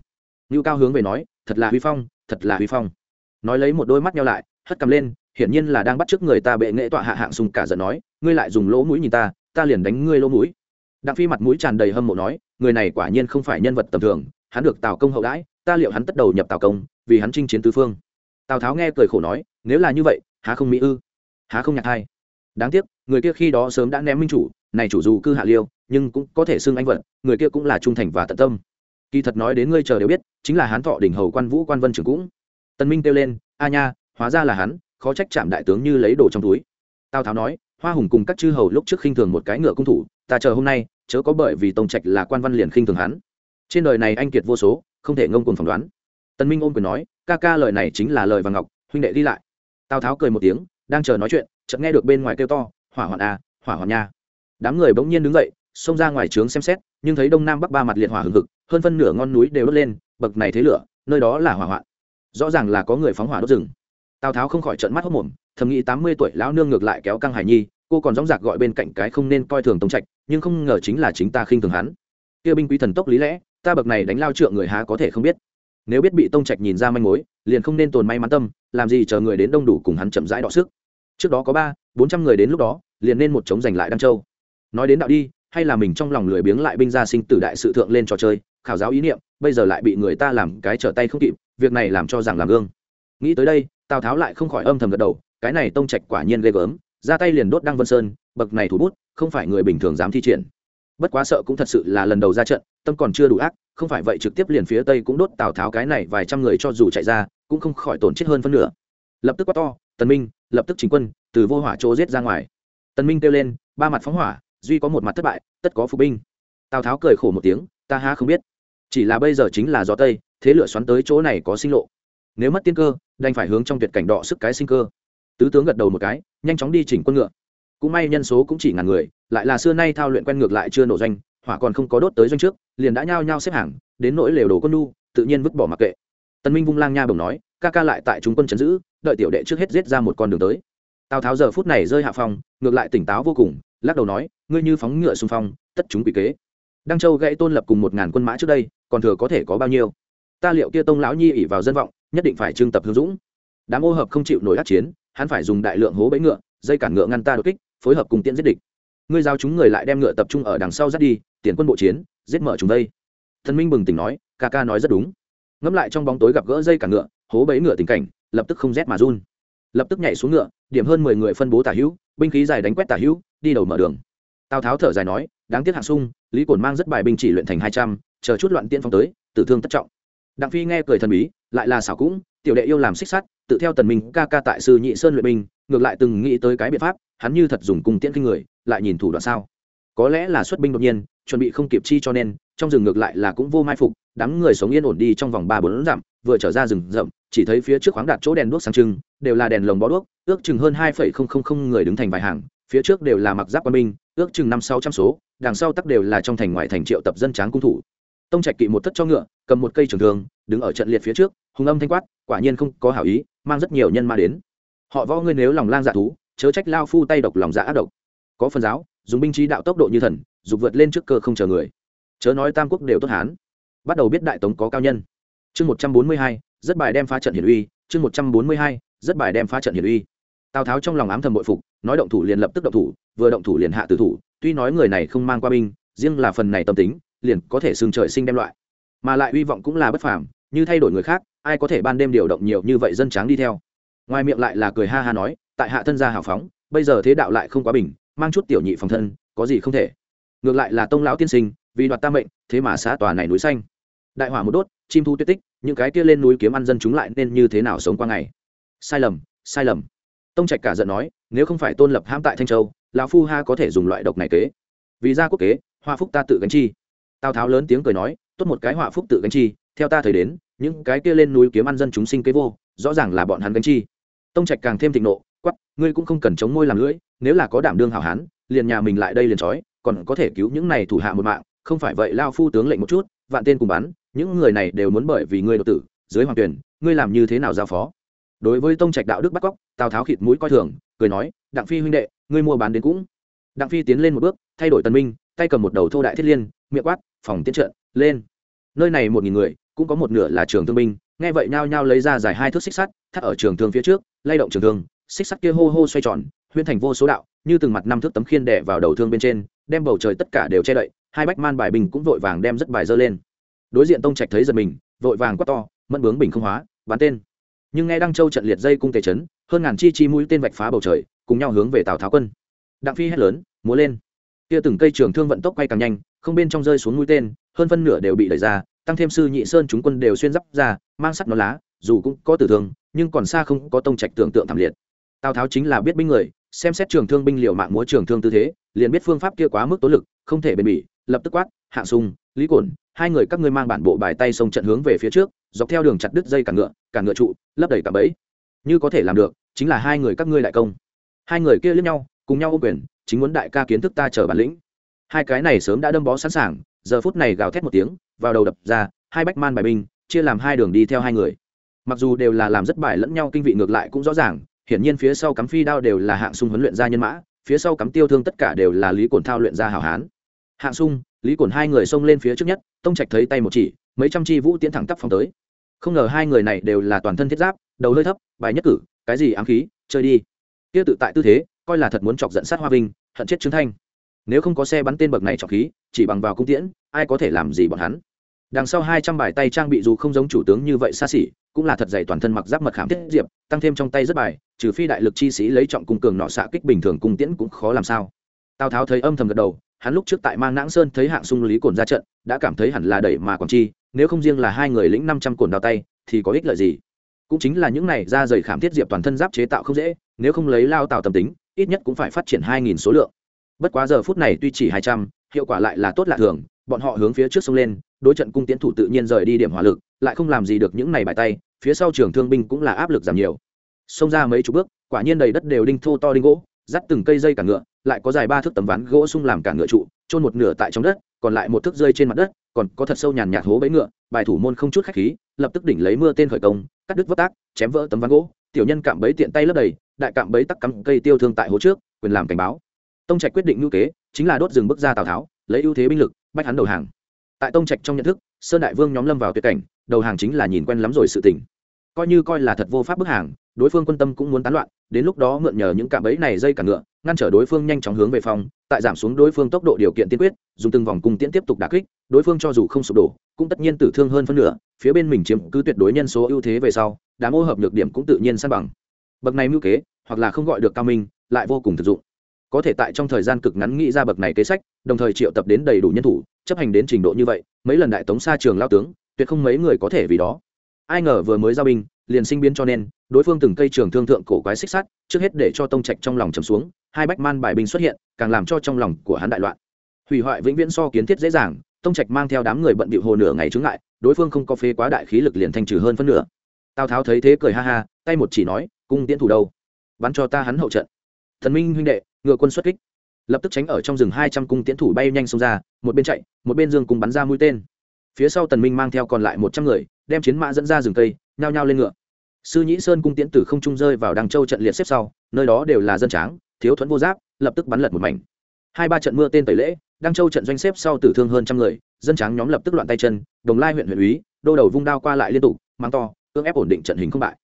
ngưu cao hướng về nói thật là huy phong thật là huy phong nói lấy một đôi mắt nhau lại hất cầm lên hiển nhiên là đang bắt chước người ta bệ nghệ tọa hạ hạng sùng cả giận nói, ngươi lại dùng lỗ mũi nhìn ta ta liền đánh ngươi lỗ mũi. Đặng phi mặt mũi tràn đầy hâm mộ nói, người này quả nhiên không phải nhân vật tầm thường, hắn được tào công hậu đãi, ta liệu hắn tất đầu nhập tào công, vì hắn chinh chiến tứ phương? Tào tháo nghe cười khổ nói, nếu là như vậy, há không mỹ ư? Há không nhạc hai? Đáng tiếc, người kia khi đó sớm đã ném minh chủ, này chủ dù cư hạ liêu, nhưng cũng có thể xưng anh vật, người kia cũng là trung thành và tận tâm. Kỳ thật nói đến ngươi chờ đều biết, chính là hán thọ đỉnh hầu quan vũ quan vân trưởng cũng. Tân minh kêu lên, a nha, hóa ra là hắn khó trách chạm đại tướng như lấy đồ trong túi. Tào tháo nói, hoa hùng cùng các chư hầu lúc trước khinh thường một cái ngựa cung thủ, ta chờ hôm nay, chớ có bởi vì tông trạch là quan văn liền khinh thường hắn. Trên đời này anh kiệt vô số, không thể ngông cuồng phỏng đoán. Tân minh ôm quyền nói, ca ca lời này chính là lời vàng ngọc, huynh đệ đi lại. Tào tháo cười một tiếng, đang chờ nói chuyện, chợt nghe được bên ngoài kêu to, hỏa hoạn a hỏa hoạn nha. Đám người bỗng nhiên đứng dậy, xông ra ngoài trướng xem xét, nhưng thấy đông nam bắc ba mặt liệt hỏa hừng hực, hơn phân nửa ngọn núi đều đốt lên, bậc này thế lửa, nơi đó là hỏa hoạn. Rõ ràng là có người phóng hỏa đốt rừng tào tháo không khỏi trận mắt hốc mồm, thầm nghĩ tám mươi tuổi lão nương ngược lại kéo căng hải nhi, cô còn dóng dạc gọi bên cạnh cái không nên coi thường tông trạch, nhưng không ngờ chính là chính ta khinh thường hắn. Kia binh quý thần tốc lý lẽ, ta bậc này đánh lao trượng người há có thể không biết. Nếu biết bị tông trạch nhìn ra manh mối, liền không nên tồn may mắn tâm, làm gì chờ người đến đông đủ cùng hắn chậm rãi đọ sức. Trước đó có ba, bốn trăm người đến lúc đó, liền nên một chống giành lại đăng châu. Nói đến đạo đi, hay là mình trong lòng lười biếng lại binh gia sinh tử đại sự thượng lên trò chơi, khảo giáo ý niệm, bây giờ lại bị người ta làm cái trở tay không kịp, việc này làm cho rằng làm gương nghĩ tới đây, tào tháo lại không khỏi âm thầm gật đầu, cái này tông trạch quả nhiên ghê gớm, ra tay liền đốt đăng vân sơn, bậc này thủ bút, không phải người bình thường dám thi triển. Bất quá sợ cũng thật sự là lần đầu ra trận, tâm còn chưa đủ ác, không phải vậy trực tiếp liền phía tây cũng đốt tào tháo cái này vài trăm người cho dù chạy ra, cũng không khỏi tổn chết hơn phân nửa. Lập tức quát to, tần minh, lập tức chính quân, từ vô hỏa chỗ giết ra ngoài. Tần minh kêu lên, ba mặt phóng hỏa, duy có một mặt thất bại, tất có phục binh. Tào tháo cười khổ một tiếng, ta há không biết. Chỉ là bây giờ chính là gió tây, thế lửa xoắn tới chỗ này có sinh lộ nếu mất tiên cơ, đành phải hướng trong tuyệt cảnh đọ sức cái sinh cơ. Tứ tướng gật đầu một cái, nhanh chóng đi chỉnh quân ngựa. Cũng may nhân số cũng chỉ ngàn người, lại là xưa nay thao luyện quen ngược lại chưa nổ doanh, hỏa còn không có đốt tới doanh trước, liền đã nhao nhao xếp hàng, đến nỗi lều đồ quân nu tự nhiên vứt bỏ mặc kệ. Tân minh vung lang nha bồng nói, ca ca lại tại chúng quân chấn giữ, đợi tiểu đệ trước hết giết ra một con đường tới. Tào tháo giờ phút này rơi hạ phong, ngược lại tỉnh táo vô cùng, lắc đầu nói, ngươi như phóng ngựa xung phong, tất chúng bị kế. Đăng châu gãy tôn lập cùng một ngàn quân mã trước đây, còn thừa có thể có bao nhiêu? Ta liệu kia tông lão nhi ỉ vào dân vọng nhất định phải trưng tập hướng dũng. Đám ô hợp không chịu nổi át chiến, hắn phải dùng đại lượng hố bẫy ngựa, dây cản ngựa ngăn ta đột kích, phối hợp cùng tiễn giết địch. Ngươi giao chúng người lại đem ngựa tập trung ở đằng sau dắt đi, tiền quân bộ chiến, giết mở chúng đây. Thần minh bừng tỉnh nói, ca ca nói rất đúng. Ngẫm lại trong bóng tối gặp gỡ dây cản ngựa, hố bẫy ngựa tình cảnh, lập tức không rét mà run. Lập tức nhảy xuống ngựa, điểm hơn mười người phân bố tả hữu, binh khí dài đánh quét tả hữu, đi đầu mở đường. Tào tháo thở dài nói, đáng tiếc hạng sung, lý cổn mang rất bài binh chỉ luyện thành hai trăm, chờ chút loạn tiên phong tới, tử thương tất trọng. Đặng phi nghe cười thần bí lại là xảo cũng, tiểu đệ yêu làm xích sắt, tự theo tần minh ca ca tại sư nhị sơn luyện binh, ngược lại từng nghĩ tới cái biện pháp, hắn như thật dùng cung tiễn kinh người, lại nhìn thủ đoạn sao. Có lẽ là xuất binh đột nhiên, chuẩn bị không kịp chi cho nên, trong rừng ngược lại là cũng vô mai phục, đám người sống yên ổn đi trong vòng ba bốn dặm, vừa trở ra rừng rậm, chỉ thấy phía trước khoáng đạt chỗ đèn đuốc sáng trưng, đều là đèn lồng bó đuốc, ước chừng hơn hai phẩy không không không người đứng thành vài hàng, phía trước đều là mặc giáp quân binh, ước chừng năm sáu trăm số, đằng sau tắc đều là trong thành ngoại thành triệu tập dân tráng cung thủ tông trạch kỵ một thất cho ngựa, cầm một cây trường thường đứng ở trận liệt phía trước, hùng âm thanh quát, quả nhiên không có hảo ý, mang rất nhiều nhân ma đến. Họ võ ngươi nếu lòng lang dạ thú, chớ trách lao phu tay độc lòng dạ ác độc. Có phần giáo, dùng binh trí đạo tốc độ như thần, dục vượt lên trước cơ không chờ người. Chớ nói tam quốc đều tốt hán. Bắt đầu biết đại tống có cao nhân. Chương một trăm bốn mươi hai, rất bài đem phá trận hiển uy. Chương một trăm bốn mươi hai, rất bài đem phá trận hiển uy. Tào tháo trong lòng ám thầm bội phục, nói động thủ liền lập tức động thủ, vừa động thủ liền hạ tử thủ. Tuy nói người này không mang qua binh, riêng là phần này tâm tính liền có thể xương trời sinh đem loại. Mà lại hy vọng cũng là bất phàm, như thay đổi người khác, ai có thể ban đêm điều động nhiều như vậy dân tráng đi theo. Ngoài miệng lại là cười ha ha nói, tại hạ thân gia hào phóng, bây giờ thế đạo lại không quá bình, mang chút tiểu nhị phòng thân, có gì không thể. Ngược lại là tông lão tiên sinh, vì đoạt ta mệnh, thế mà xã tòa này núi xanh. Đại hỏa một đốt, chim thu tuyết tích, những cái kia lên núi kiếm ăn dân chúng lại nên như thế nào sống qua ngày? Sai lầm sai lầm. Tông trạch cả giận nói, nếu không phải tôn lập hãm tại thanh châu, lão phu ha có thể dùng loại độc này kế. Vì gia quốc kế, hoa phúc ta tự gánh chi tào tháo lớn tiếng cười nói, tốt một cái họa phúc tự gánh chi, theo ta thấy đến, những cái kia lên núi kiếm ăn dân chúng sinh kế vô, rõ ràng là bọn hắn gánh chi. Tông trạch càng thêm thịnh nộ quắp ngươi cũng không cần chống môi làm lưỡi, nếu là có đảm đương hảo hán, liền nhà mình lại đây liền trói, còn có thể cứu những này thủ hạ một mạng, không phải vậy lao phu tướng lệnh một chút, vạn tên cùng bắn, những người này đều muốn bởi vì ngươi độc tử, dưới hoàng tuyển, ngươi làm như thế nào giao phó? Đối với tông trạch đạo đức bắt cóc, tào tháo khịt mũi coi thường, cười nói, đặng phi huynh đệ, ngươi mua bán đến cũng. Đặng phi tiến lên một bước, thay đổi tần minh tay cầm một đầu thô đại thiết liên, miệng quát, phòng tiến trận lên. Nơi này một nghìn người, cũng có một nửa là trường thương binh. Nghe vậy nhao nhao lấy ra dài hai thước xích sắt, thắt ở trường thương phía trước, lay động trường thương. Xích sắt kia hô hô xoay tròn huyên thành vô số đạo, như từng mặt năm thước tấm khiên đè vào đầu thương bên trên, đem bầu trời tất cả đều che đậy. Hai bách man bài bình cũng vội vàng đem rất bài dơ lên. Đối diện tông trạch thấy giật mình, vội vàng quát to, mẫn bướng bình không hóa, bắn tên. Nhưng nghe đăng châu trận liệt dây cung tề chấn, hơn ngàn chi chi mũi tên vạch phá bầu trời, cùng nhau hướng về tào tháo quân. Đặng phi hét lớn, múa lên kia từng cây trường thương vận tốc quay càng nhanh, không bên trong rơi xuống mũi tên, hơn phân nửa đều bị đẩy ra, tăng thêm sư nhị sơn chúng quân đều xuyên giáp ra, mang sắt nó lá, dù cũng có tử thương, nhưng còn xa không có tông trạch tưởng tượng thảm liệt. Tào tháo chính là biết binh người, xem xét trường thương binh liệu mạng múa trường thương tư thế, liền biết phương pháp kia quá mức tố lực, không thể bền bỉ, lập tức quát, hạ sung, lý cổn, hai người các ngươi mang bản bộ bài tay sông trận hướng về phía trước, dọc theo đường chặt đứt dây cả ngựa cả ngựa trụ, lấp đầy cả bẫy. Như có thể làm được, chính là hai người các ngươi đại công. Hai người kia lướt nhau, cùng nhau ô quyền chính muốn đại ca kiến thức ta chờ bản lĩnh. Hai cái này sớm đã đâm bó sẵn sàng, giờ phút này gào thét một tiếng, vào đầu đập ra, hai bách man bài binh, chia làm hai đường đi theo hai người. Mặc dù đều là làm rất bài lẫn nhau kinh vị ngược lại cũng rõ ràng, hiển nhiên phía sau cắm phi đao đều là hạng sung huấn luyện ra nhân mã, phía sau cắm tiêu thương tất cả đều là lý cổn thao luyện ra hảo hán. Hạng sung, lý cổn hai người xông lên phía trước nhất, tông trạch thấy tay một chỉ, mấy trăm chi vũ tiến thẳng tắp phong tới. Không ngờ hai người này đều là toàn thân thiết giáp, đầu hơi thấp, bài nhất cử, cái gì ám khí, chơi đi. Kia tự tại tư thế coi là thật muốn chọc giận sát hoa vinh, hận chết trương thanh. Nếu không có xe bắn tên bậc này trọng khí, chỉ bằng vào cung tiễn, ai có thể làm gì bọn hắn? Đằng sau hai trăm bài tay trang bị dù không giống chủ tướng như vậy xa xỉ, cũng là thật dày toàn thân mặc giáp mật khảm thiết diệp, tăng thêm trong tay rất bài, trừ phi đại lực chi sĩ lấy trọng cung cường nọ xạ kích bình thường cung tiễn cũng khó làm sao. Tào tháo thấy âm thầm gật đầu, hắn lúc trước tại mang nãng sơn thấy hạng sung lý cồn ra trận, đã cảm thấy hẳn là đẩy mà còn chi, nếu không riêng là hai người lĩnh năm trăm cồn đào tay, thì có ích lợi gì? Cũng chính là những này ra dày khảm thiết diệp toàn thân giáp chế tạo không dễ, nếu không lấy lao tạo tầm tính ít nhất cũng phải phát triển hai nghìn số lượng. Bất quá giờ phút này tuy chỉ hai trăm, hiệu quả lại là tốt lạ thường, bọn họ hướng phía trước sông lên, đối trận cung tiến thủ tự nhiên rời đi điểm hỏa lực, lại không làm gì được những này bài tay, phía sau trường thương binh cũng là áp lực giảm nhiều. Xông ra mấy chục bước, quả nhiên đầy đất đều đinh thô to đinh gỗ, dắt từng cây dây cả ngựa, lại có dài ba thước tấm ván gỗ sung làm cả ngựa trụ trôn một nửa tại trong đất, còn lại một thước rơi trên mặt đất, còn có thật sâu nhàn nhạt hố bẫy ngựa, bài thủ môn không chút khách khí, lập tức đỉnh lấy mưa tên khởi công, cắt đứt vấp tác, chém vỡ tấm ván gỗ, tiểu nhân cạm bẫy tiện tay lấp đầy đại cạm bấy tắc cắm cây tiêu thương tại hố trước, quyền làm cảnh báo. Tông trạch quyết định ngữ kế, chính là đốt rừng bước ra tào tháo, lấy ưu thế binh lực, bách hắn đầu hàng. Tại tông trạch trong nhận thức, sơn đại vương nhóm lâm vào tuyệt cảnh, đầu hàng chính là nhìn quen lắm rồi sự tình. Coi như coi là thật vô pháp bức hàng, đối phương quân tâm cũng muốn tán loạn, đến lúc đó mượn nhờ những cạm bẫy này dây cả ngựa, ngăn trở đối phương nhanh chóng hướng về phòng, tại giảm xuống đối phương tốc độ điều kiện tiên quyết, dùng từng vòng cung tiễn tiếp tục đà kích, đối phương cho dù không sụp đổ, cũng tất nhiên tử thương hơn phân nửa, phía bên mình chiếm cứ tuyệt đối nhân số ưu thế về sau, đám ô hợp nhược điểm cũng tự nhiên san bằng bậc này mưu kế, hoặc là không gọi được cao minh, lại vô cùng thực dụng. Có thể tại trong thời gian cực ngắn nghĩ ra bậc này kế sách, đồng thời triệu tập đến đầy đủ nhân thủ, chấp hành đến trình độ như vậy, mấy lần đại tống xa trường lao tướng, tuyệt không mấy người có thể vì đó. Ai ngờ vừa mới giao binh, liền sinh biến cho nên, đối phương từng cây trường thương thượng cổ quái xích sắt, trước hết để cho tông trạch trong lòng trầm xuống, hai bách man bài binh xuất hiện, càng làm cho trong lòng của hắn đại loạn. Hủy hoại vĩnh viễn so kiến thiết dễ dàng, tông trạch mang theo đám người bận bịu hồ nửa ngày chứng lại đối phương không có phế quá đại khí lực liền thanh trừ hơn phân nửa. Tào tháo thấy thế cười ha ha, tay một chỉ nói cung tiễn thủ đâu? Bắn cho ta hắn hậu trận. Thần minh huynh đệ, ngựa quân xuất kích. Lập tức tránh ở trong rừng hai trăm cung tiễn thủ bay nhanh xông ra, một bên chạy, một bên dương cùng bắn ra mũi tên. Phía sau tần minh mang theo còn lại một trăm người, đem chiến mã dẫn ra rừng cây, nhao nhao lên ngựa. Sư nhĩ sơn cung tiễn tử không trung rơi vào đằng châu trận liệt xếp sau, nơi đó đều là dân tráng, thiếu thuẫn vô giáp, lập tức bắn lật một mảnh. Hai ba trận mưa tên tẩy lễ đăng châu trận doanh xếp sau tử thương hơn trăm người, dân tráng nhóm lập tức loạn tay chân, đồng lai huyện huyện úy, đô đầu vung đao qua lại liên tục, mang to ước ép ổn định trận hình không bại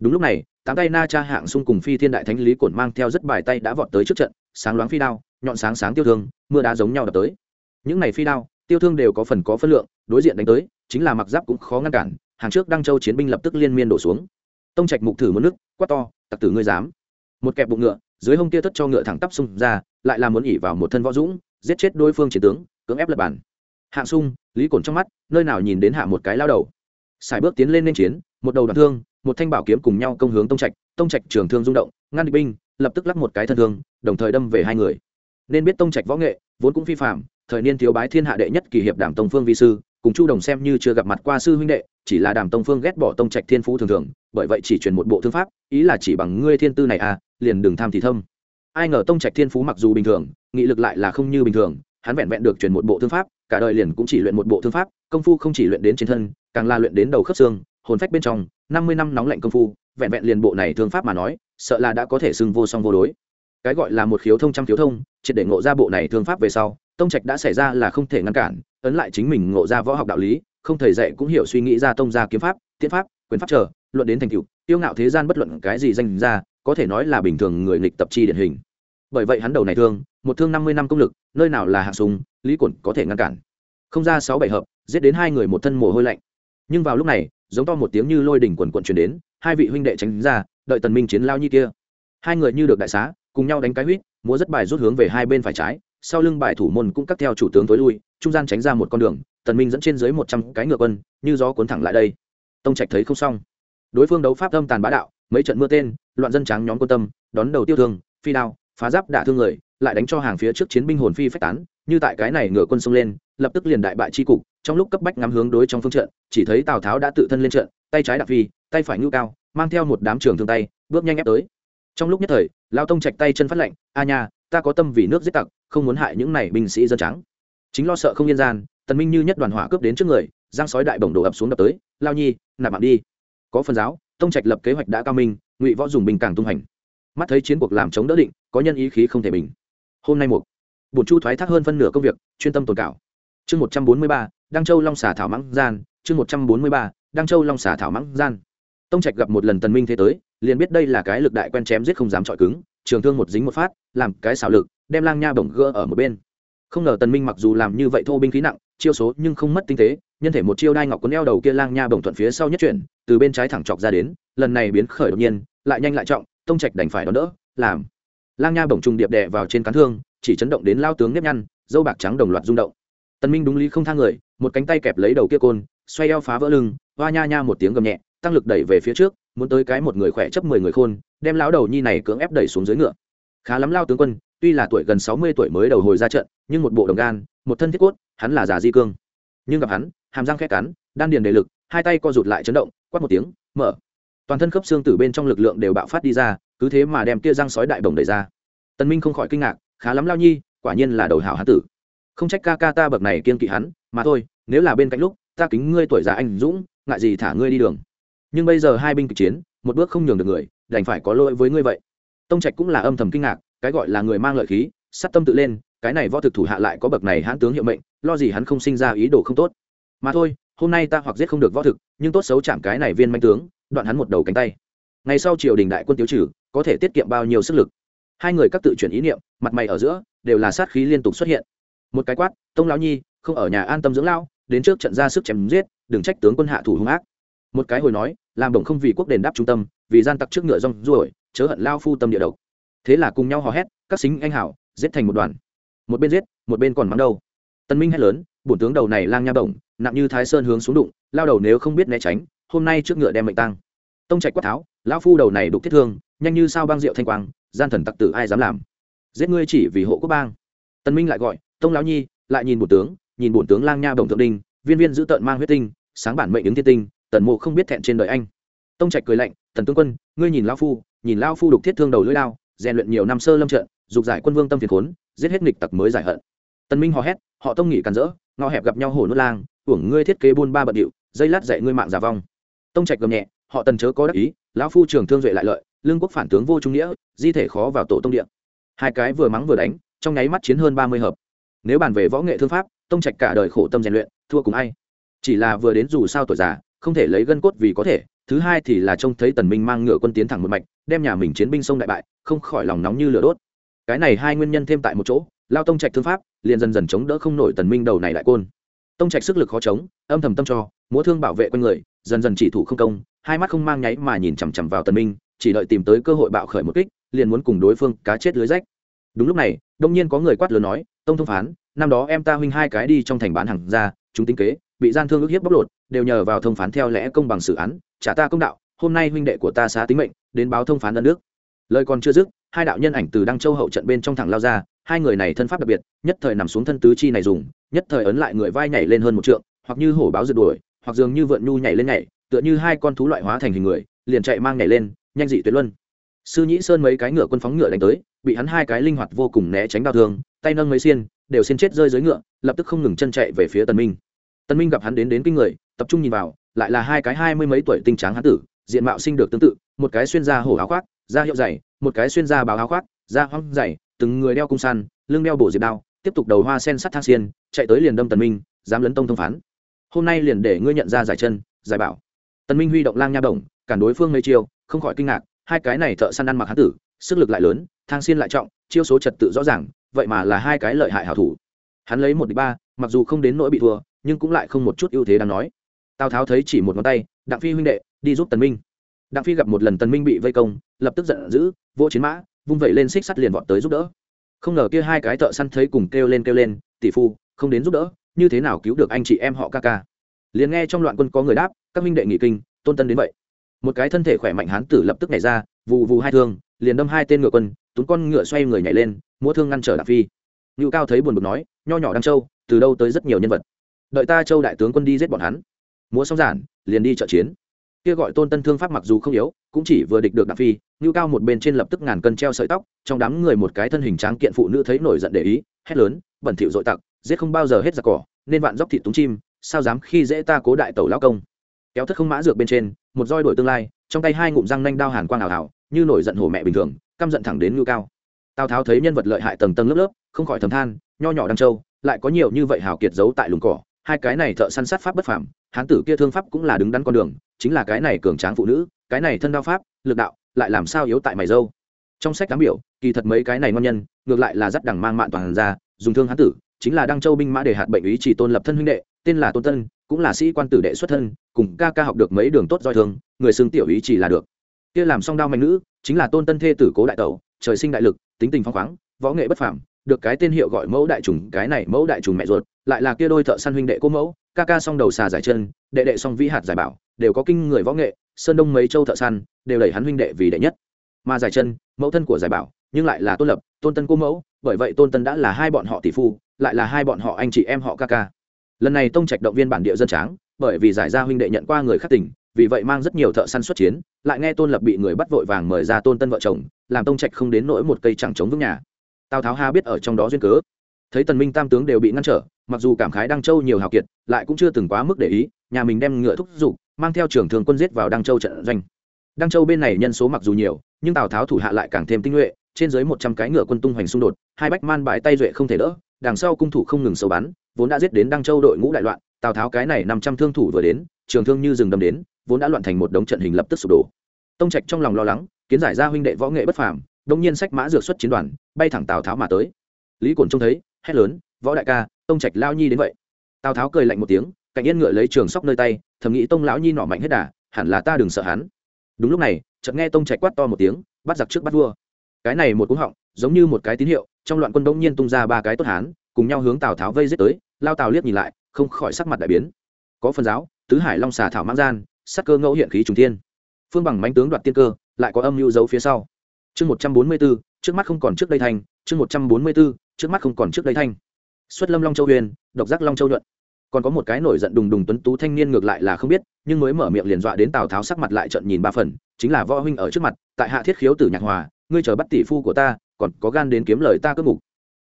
đúng lúc này, tám tay na cha hạng xung cùng phi thiên đại thánh lý cổn mang theo rất bài tay đã vọt tới trước trận, sáng loáng phi đao, nhọn sáng sáng tiêu thương, mưa đá giống nhau đập tới. Những này phi đao, tiêu thương đều có phần có phân lượng, đối diện đánh tới, chính là mặc giáp cũng khó ngăn cản, hàng trước đăng châu chiến binh lập tức liên miên đổ xuống. Tông trạch mục thử một nước, quát to, tặc tử ngươi dám! Một kẹp bụng ngựa, dưới hông kia thất cho ngựa thẳng tắp xung ra, lại làm muốn ỉ vào một thân võ dũng, giết chết đối phương chiến tướng, cưỡng ép lập bản hạng sung, lý cổn trong mắt, nơi nào nhìn đến hạ một cái lao đầu. Xài bước tiến lên nên chiến, một đầu đoạn thương một thanh bảo kiếm cùng nhau công hướng tông trạch tông trạch trường thương rung động, ngăn địch binh, lập tức lắc một cái thân thương, đồng thời đâm về hai người. Nên biết tông trạch võ nghệ, vốn cũng phi phạm thời niên thiếu bái thiên hạ đệ nhất kỳ hiệp đàm tông phương vi sư, cùng chu đồng xem như chưa gặp mặt qua sư huynh đệ, chỉ là đàm tông phương ghét bỏ tông trạch thiên phú thường thường, bởi vậy chỉ truyền một bộ thương pháp, ý là chỉ bằng ngươi thiên tư này à liền đừng tham thì thâm. Ai ngờ tông trạch thiên phú mặc dù bình thường, nghị lực lại là không như bình thường, hắn vẹn vẹn được truyền một bộ thương pháp, cả đời liền cũng chỉ luyện một bộ thương pháp, công phu không chỉ luyện đến trên thân, càng là luyện đến đầu khớp xương, hồn phách bên trong năm mươi năm nóng lạnh công phu, vẹn vẹn liền bộ này thương pháp mà nói, sợ là đã có thể xưng vô song vô đối. Cái gọi là một khiếu thông trăm khiếu thông, triệt để ngộ ra bộ này thương pháp về sau, tông trạch đã xảy ra là không thể ngăn cản, ấn lại chính mình ngộ ra võ học đạo lý, không thầy dạy cũng hiểu suy nghĩ ra tông gia kiếm pháp tiến pháp, quyền pháp trở, luận đến thành tựu, tiêu ngạo thế gian bất luận cái gì danh ra, có thể nói là bình thường người nghịch tập chi điển hình. Bởi vậy hắn đầu này thương, một thương năm mươi năm công lực, nơi nào là hạ súng lý quẩn có thể ngăn cản. Không ra sáu bảy hợp, giết đến hai người một thân mồ hôi lạnh. Nhưng vào lúc này giống to một tiếng như lôi đỉnh quần quận chuyển đến, hai vị huynh đệ tránh ra, đợi tần minh chiến lao như kia. Hai người như được đại xá, cùng nhau đánh cái huýt múa rất bài rút hướng về hai bên phải trái, sau lưng bài thủ môn cũng cắt theo chủ tướng tối lui, trung gian tránh ra một con đường, tần minh dẫn trên dưới một trăm cái ngựa quân, như gió cuốn thẳng lại đây. Tông trạch thấy không xong. Đối phương đấu pháp âm tàn bá đạo, mấy trận mưa tên, loạn dân tráng nhóm quân tâm, đón đầu tiêu thương, phi đao, phá giáp đả thương người, lại đánh cho hàng phía trước chiến binh hồn phi phách tán như tại cái này ngựa quân xông lên, lập tức liền đại bại chi cục, trong lúc cấp bách ngắm hướng đối trong phương trận, chỉ thấy tào tháo đã tự thân lên trận, tay trái đạp phi, tay phải ngưu cao, mang theo một đám trường thương tay, bước nhanh ép tới. Trong lúc nhất thời, lao tông chạch tay chân phát lệnh, a nha, ta có tâm vì nước giết tặc, không muốn hại những này binh sĩ dân trắng. Chính lo sợ không yên gian, tần minh như nhất đoàn hỏa cướp đến trước người, giang sói đại bổng đổ ập xuống đập tới, lao nhi, nạp mạng đi. Có phần giáo, tông trạch lập kế hoạch đã cao minh, ngụy võ dùng bình càng tung hành. Mắt thấy chiến cuộc làm chống đỡ định, có nhân ý khí không thể bình. Hôm nay một bổn chu thoái thác hơn phân nửa công việc, chuyên tâm tồn cảo. Chương một trăm bốn mươi ba, đăng châu long xả thảo mãng gian, chương một trăm bốn mươi ba, đăng châu long xả thảo mãng gian. Tông trạch gặp một lần tần minh thế tới, liền biết đây là cái lực đại quen chém giết không dám chọi cứng, trường thương một dính một phát, làm cái xảo lực, đem lang nha bổng gỡ ở một bên. Không ngờ tần minh mặc dù làm như vậy thô binh khí nặng, chiêu số nhưng không mất tinh tế, nhân thể một chiêu đai ngọc cuốn eo đầu kia lang nha bổng thuận phía sau nhất chuyển, từ bên trái thẳng chọc ra đến, lần này biến khởi đột nhiên, lại nhanh lại trọng, tông trạch đành phải đón đỡ, làm. Lang nha bổng trùng điệp đè vào trên cán thương chỉ chấn động đến lao tướng nếp nhăn, dâu bạc trắng đồng loạt rung động. Tần minh đúng lý không thang người, một cánh tay kẹp lấy đầu kia côn, xoay eo phá vỡ lưng, hoa nha nha một tiếng gầm nhẹ, tăng lực đẩy về phía trước, muốn tới cái một người khỏe chấp mười người khôn, đem lão đầu nhi này cưỡng ép đẩy xuống dưới ngựa. Khá lắm lao tướng quân, tuy là tuổi gần sáu mươi tuổi mới đầu hồi ra trận, nhưng một bộ đồng gan, một thân thiết cốt, hắn là già di cương. Nhưng gặp hắn, hàm răng khẽ cắn, đan điền đề lực, hai tay co rụt lại chấn động, quát một tiếng, mở. Toàn thân khớp xương từ bên trong lực lượng đều bạo phát đi ra, cứ thế mà đem kia răng sói đại bồng đẩy ra. Tần minh không khỏi kinh ngạc khá lắm lao nhi, quả nhiên là đầu hảo hán tử. Không trách ca ca ta bậc này kiên kỵ hắn, mà thôi, nếu là bên cạnh lúc, ta kính ngươi tuổi già anh dũng, ngại gì thả ngươi đi đường. Nhưng bây giờ hai binh kịch chiến, một bước không nhường được người, đành phải có lỗi với ngươi vậy. Tông trạch cũng là âm thầm kinh ngạc, cái gọi là người mang lợi khí, sát tâm tự lên, cái này võ thực thủ hạ lại có bậc này hãn tướng hiệu mệnh, lo gì hắn không sinh ra ý đồ không tốt. Mà thôi, hôm nay ta hoặc giết không được võ thực, nhưng tốt xấu chạm cái này viên manh tướng, đoạn hắn một đầu cánh tay. Ngày sau triều đình đại quân tiêu trừ, có thể tiết kiệm bao nhiêu sức lực? Hai người các tự chuyển ý niệm, mặt mày ở giữa, đều là sát khí liên tục xuất hiện. Một cái quát, tông lão nhi, không ở nhà an tâm dưỡng lao đến trước trận ra sức chém giết, đừng trách tướng quân hạ thủ hung ác. Một cái hồi nói, làm đồng không vì quốc đền đáp trung tâm, vì gian tặc trước ngựa rong ruổi, chớ hận lao phu tâm địa độc. Thế là cùng nhau hò hét, các xính anh hảo, giết thành một đoàn. Một bên giết, một bên còn mắng đâu tân minh hét lớn, bổn tướng đầu này lang nha bổng, nặng như thái sơn hướng xuống đụng, lao đầu nếu không biết né tránh, hôm nay trước ngựa đem mệnh tăng tông trạch quát tháo, lão phu đầu này đục thiết thương, nhanh như sao băng rượu thanh quang gian thần tặc tử ai dám làm? Giết ngươi chỉ vì hộ quốc bang. Tân minh lại gọi, tông lão nhi, lại nhìn bổn tướng, nhìn bổn tướng lang nha bồng thượng đinh, viên viên giữ tợn mang huyết tinh, sáng bản mệnh ứng thiên tinh, tần mộ không biết thẹn trên đời anh. Tông trạch cười lạnh, tần tướng quân, ngươi nhìn lão phu, nhìn lão phu đục thiết thương đầu lưỡi lao rèn luyện nhiều năm sơ lâm trận, dục giải quân vương tâm phiền khốn, giết hết nghịch tặc mới giải hận. Tần minh hò hét, họ tông nghỉ càn rỡ, ngõ hẹp gặp nhau hổ nuốt lang, uổng ngươi thiết kế buôn ba bận điệu, dây lát dạy ngươi mạng giả vong. Tông trạch gầm nhẹ, họ tần chớ có đắc ý, lão phu trường thương duệ lại lợi lương quốc phản tướng vô trung nghĩa, di thể khó vào tổ tông điện hai cái vừa mắng vừa đánh, trong nháy mắt chiến hơn ba mươi hợp. Nếu bàn về võ nghệ thương pháp, tông trạch cả đời khổ tâm rèn luyện, thua cùng ai. Chỉ là vừa đến dù sao tuổi già, không thể lấy gân cốt vì có thể, thứ hai thì là trông thấy tần minh mang ngựa quân tiến thẳng một mạch, đem nhà mình chiến binh sông đại bại, không khỏi lòng nóng như lửa đốt. Cái này hai nguyên nhân thêm tại một chỗ, lao tông trạch thương pháp, liền dần dần chống đỡ không nổi tần minh đầu này đại côn. Tông trạch sức lực khó chống, âm thầm tâm cho, múa thương bảo vệ quân người, dần dần chỉ thủ không công, hai mắt không mang nháy mà nhìn chằm chằm vào tần minh chỉ đợi tìm tới cơ hội bạo khởi một kích, liền muốn cùng đối phương cá chết lưới rách. Đúng lúc này, đông nhiên có người quát lớn nói, tông thông phán, năm đó em ta huynh hai cái đi trong thành bán hàng ra, chúng tính kế, bị gian thương ức hiếp bóc lột, đều nhờ vào thông phán theo lẽ công bằng xử án, trả ta công đạo, hôm nay huynh đệ của ta xá tính mệnh, đến báo thông phán đất nước lời còn chưa dứt, hai đạo nhân ảnh từ đăng châu hậu trận bên trong thẳng lao ra, hai người này thân pháp đặc biệt, nhất thời nằm xuống thân tứ chi này dùng, nhất thời ấn lại người vai nhảy lên hơn một trượng, hoặc như hổ báo rượt đuổi, hoặc dường như vượn nhu nhảy lên nhảy, tựa như hai con thú loại hóa thành hình người, liền chạy mang nhảy lên nhanh dị tuyệt luân. Sư nhĩ sơn mấy cái ngựa quân phóng ngựa đánh tới, bị hắn hai cái linh hoạt vô cùng né tránh đau thương, tay nâng mấy xiên, đều xiên chết rơi dưới ngựa, lập tức không ngừng chân chạy về phía tần minh. Tần minh gặp hắn đến đến kinh người, tập trung nhìn vào, lại là hai cái hai mươi mấy tuổi tinh tráng hán tử, diện mạo sinh được tương tự, một cái xuyên ra hổ áo khoác, da hiệu dày, một cái xuyên ra báo áo khoác, da hoang dày, từng người đeo cung săn, lưng đeo bổ diệp đao, tiếp tục đầu hoa sen sắt thang xiên, chạy tới liền đâm tần minh, dám lấn tông thông phán. Hôm nay liền để ngươi nhận ra giải chân, giải bảo. Tần minh huy động lang nha động cản đối phương mấy chiêu không khỏi kinh ngạc, hai cái này thợ săn ăn mặc hán tử, sức lực lại lớn, thang xiên lại trọng, chiêu số trật tự rõ ràng, vậy mà là hai cái lợi hại hảo thủ. Hắn lấy một địch ba, mặc dù không đến nỗi bị thua, nhưng cũng lại không một chút ưu thế đáng nói. Tào tháo thấy chỉ một ngón tay, đặng phi huynh đệ, đi giúp tần minh. Đặng phi gặp một lần tần minh bị vây công, lập tức giận dữ, vỗ chiến mã, vung vẩy lên xích sắt liền vọt tới giúp đỡ. Không ngờ kia hai cái thợ săn thấy cùng kêu lên kêu lên, tỷ phu, không đến giúp đỡ, như thế nào cứu được anh chị em họ ca ca? Liền nghe trong loạn quân có người đáp, các minh đệ nghị kinh, tôn tân đến vậy một cái thân thể khỏe mạnh hán tử lập tức nhảy ra, vù vù hai thương, liền đâm hai tên ngựa quân túng con ngựa xoay người nhảy lên, múa thương ngăn trở đạp phi. Ngự cao thấy buồn bực nói, nho nhỏ đăng châu, từ đâu tới rất nhiều nhân vật? Đợi ta châu đại tướng quân đi giết bọn hắn. Múa xong giản, liền đi trợ chiến. Kia gọi tôn tân thương pháp mặc dù không yếu, cũng chỉ vừa địch được đạp phi, ngưu cao một bên trên lập tức ngàn cân treo sợi tóc, trong đám người một cái thân hình tráng kiện phụ nữ thấy nổi giận để ý, hét lớn, bẩn thỉu dội tặc, giết không bao giờ hết giặc cỏ, nên vạn dốc thịt túng chim, sao dám khi dễ ta cố đại tẩu lao công? Kéo thất không mã dược bên trên một roi đổi tương lai, trong tay hai ngụm răng nanh đao hàn quang ảo ảo, như nổi giận hổ mẹ bình thường, căm giận thẳng đến ngưu cao. Tào tháo thấy nhân vật lợi hại tầng tầng lớp lớp, không khỏi thầm than, nho nhỏ đăng châu, lại có nhiều như vậy hào kiệt giấu tại lùng cỏ, hai cái này thợ săn sát pháp bất phàm, hán tử kia thương pháp cũng là đứng đắn con đường, chính là cái này cường tráng phụ nữ, cái này thân đao pháp, lực đạo, lại làm sao yếu tại mày dâu. Trong sách cám biểu, kỳ thật mấy cái này ngon nhân, ngược lại là dắt đằng mang mạn toàn ra, dùng thương hán tử, chính là đăng châu binh mã để hạt bệnh ý chỉ tôn lập thân huynh đệ, tên là tôn tân cũng là sĩ quan tử đệ xuất thân, cùng ca ca học được mấy đường tốt doi thương người xưng tiểu ý chỉ là được. Kia làm song đao mạnh nữ, chính là tôn tân thê tử cố đại tẩu, trời sinh đại lực, tính tình phong khoáng, võ nghệ bất phàm, được cái tên hiệu gọi mẫu đại trùng, cái này mẫu đại trùng mẹ ruột, lại là kia đôi thợ săn huynh đệ cô mẫu, ca ca song đầu xà giải chân, đệ đệ song vĩ hạt giải bảo, đều có kinh người võ nghệ, sơn đông mấy châu thợ săn, đều đẩy hắn huynh đệ vì đệ nhất. Mà giải chân, mẫu thân của giải bảo, nhưng lại là tôn lập, tôn tân cô mẫu, bởi vậy tôn tân đã là hai bọn họ tỷ phu, lại là hai bọn họ anh chị em họ ca ca lần này tông trạch động viên bản địa dân tráng, bởi vì giải gia huynh đệ nhận qua người khác tỉnh vì vậy mang rất nhiều thợ săn xuất chiến, lại nghe tôn lập bị người bắt vội vàng mời ra tôn tân vợ chồng, làm tông trạch không đến nỗi một cây chẳng chống vững nhà. Tào tháo ha biết ở trong đó duyên cớ. Thấy tần minh tam tướng đều bị ngăn trở, mặc dù cảm khái đăng châu nhiều hào kiệt, lại cũng chưa từng quá mức để ý, nhà mình đem ngựa thúc giục, mang theo trưởng thường quân giết vào đăng châu trận doanh. Đăng châu bên này nhân số mặc dù nhiều, nhưng tào tháo thủ hạ lại càng thêm tinh nhuệ, trên dưới một trăm cái ngựa quân tung hoành xung đột, hai bách man bãi tay duệ không thể đỡ đằng sau cung thủ không ngừng sâu bắn, vốn đã giết đến đăng châu đội ngũ đại loạn, tào tháo cái này năm trăm thương thủ vừa đến, trường thương như rừng đâm đến, vốn đã loạn thành một đống trận hình lập tức sụp đổ. Tông trạch trong lòng lo lắng, kiến giải ra huynh đệ võ nghệ bất phàm đông nhiên sách mã dược xuất chiến đoàn, bay thẳng tào tháo mà tới. Lý cổn trông thấy, hét lớn, võ đại ca, tông trạch lao nhi đến vậy. Tào tháo cười lạnh một tiếng, cạnh yên ngựa lấy trường sóc nơi tay, thầm nghĩ tông lão nhi nọ mạnh hết đà, hẳn là ta đừng sợ hắn. Đúng lúc này, chợt nghe tông trạch quát to một tiếng, bắt giặc trước bắt vua. Cái này một cú họng, giống như một cái tín hiệu trong loạn quân đông nhiên tung ra ba cái tốt hán, cùng nhau hướng tào tháo vây giết tới, lao tào liếc nhìn lại, không khỏi sắc mặt đại biến. Có phần giáo, tứ hải long xà thảo mang gian, sắc cơ ngẫu hiện khí trùng thiên. Phương bằng mánh tướng đoạt tiên cơ, lại có âm mưu dấu phía sau. Chương một trăm bốn mươi b trước mắt không còn trước đây thanh chương một trăm bốn mươi b trước mắt không còn trước đây thanh xuất lâm long châu huyền, độc giác long châu nhuận. Còn có một cái nổi giận đùng đùng tuấn tú thanh niên ngược lại là không biết, nhưng mới mở miệng liền dọa đến tào tháo sắc mặt lại trận nhìn ba phần, chính là võ huynh ở trước mặt, tại hạ thiết khiếu tử nhạc hòa, ngươi chờ bắt tỷ phu của ta còn có gan đến kiếm lời ta cướp mục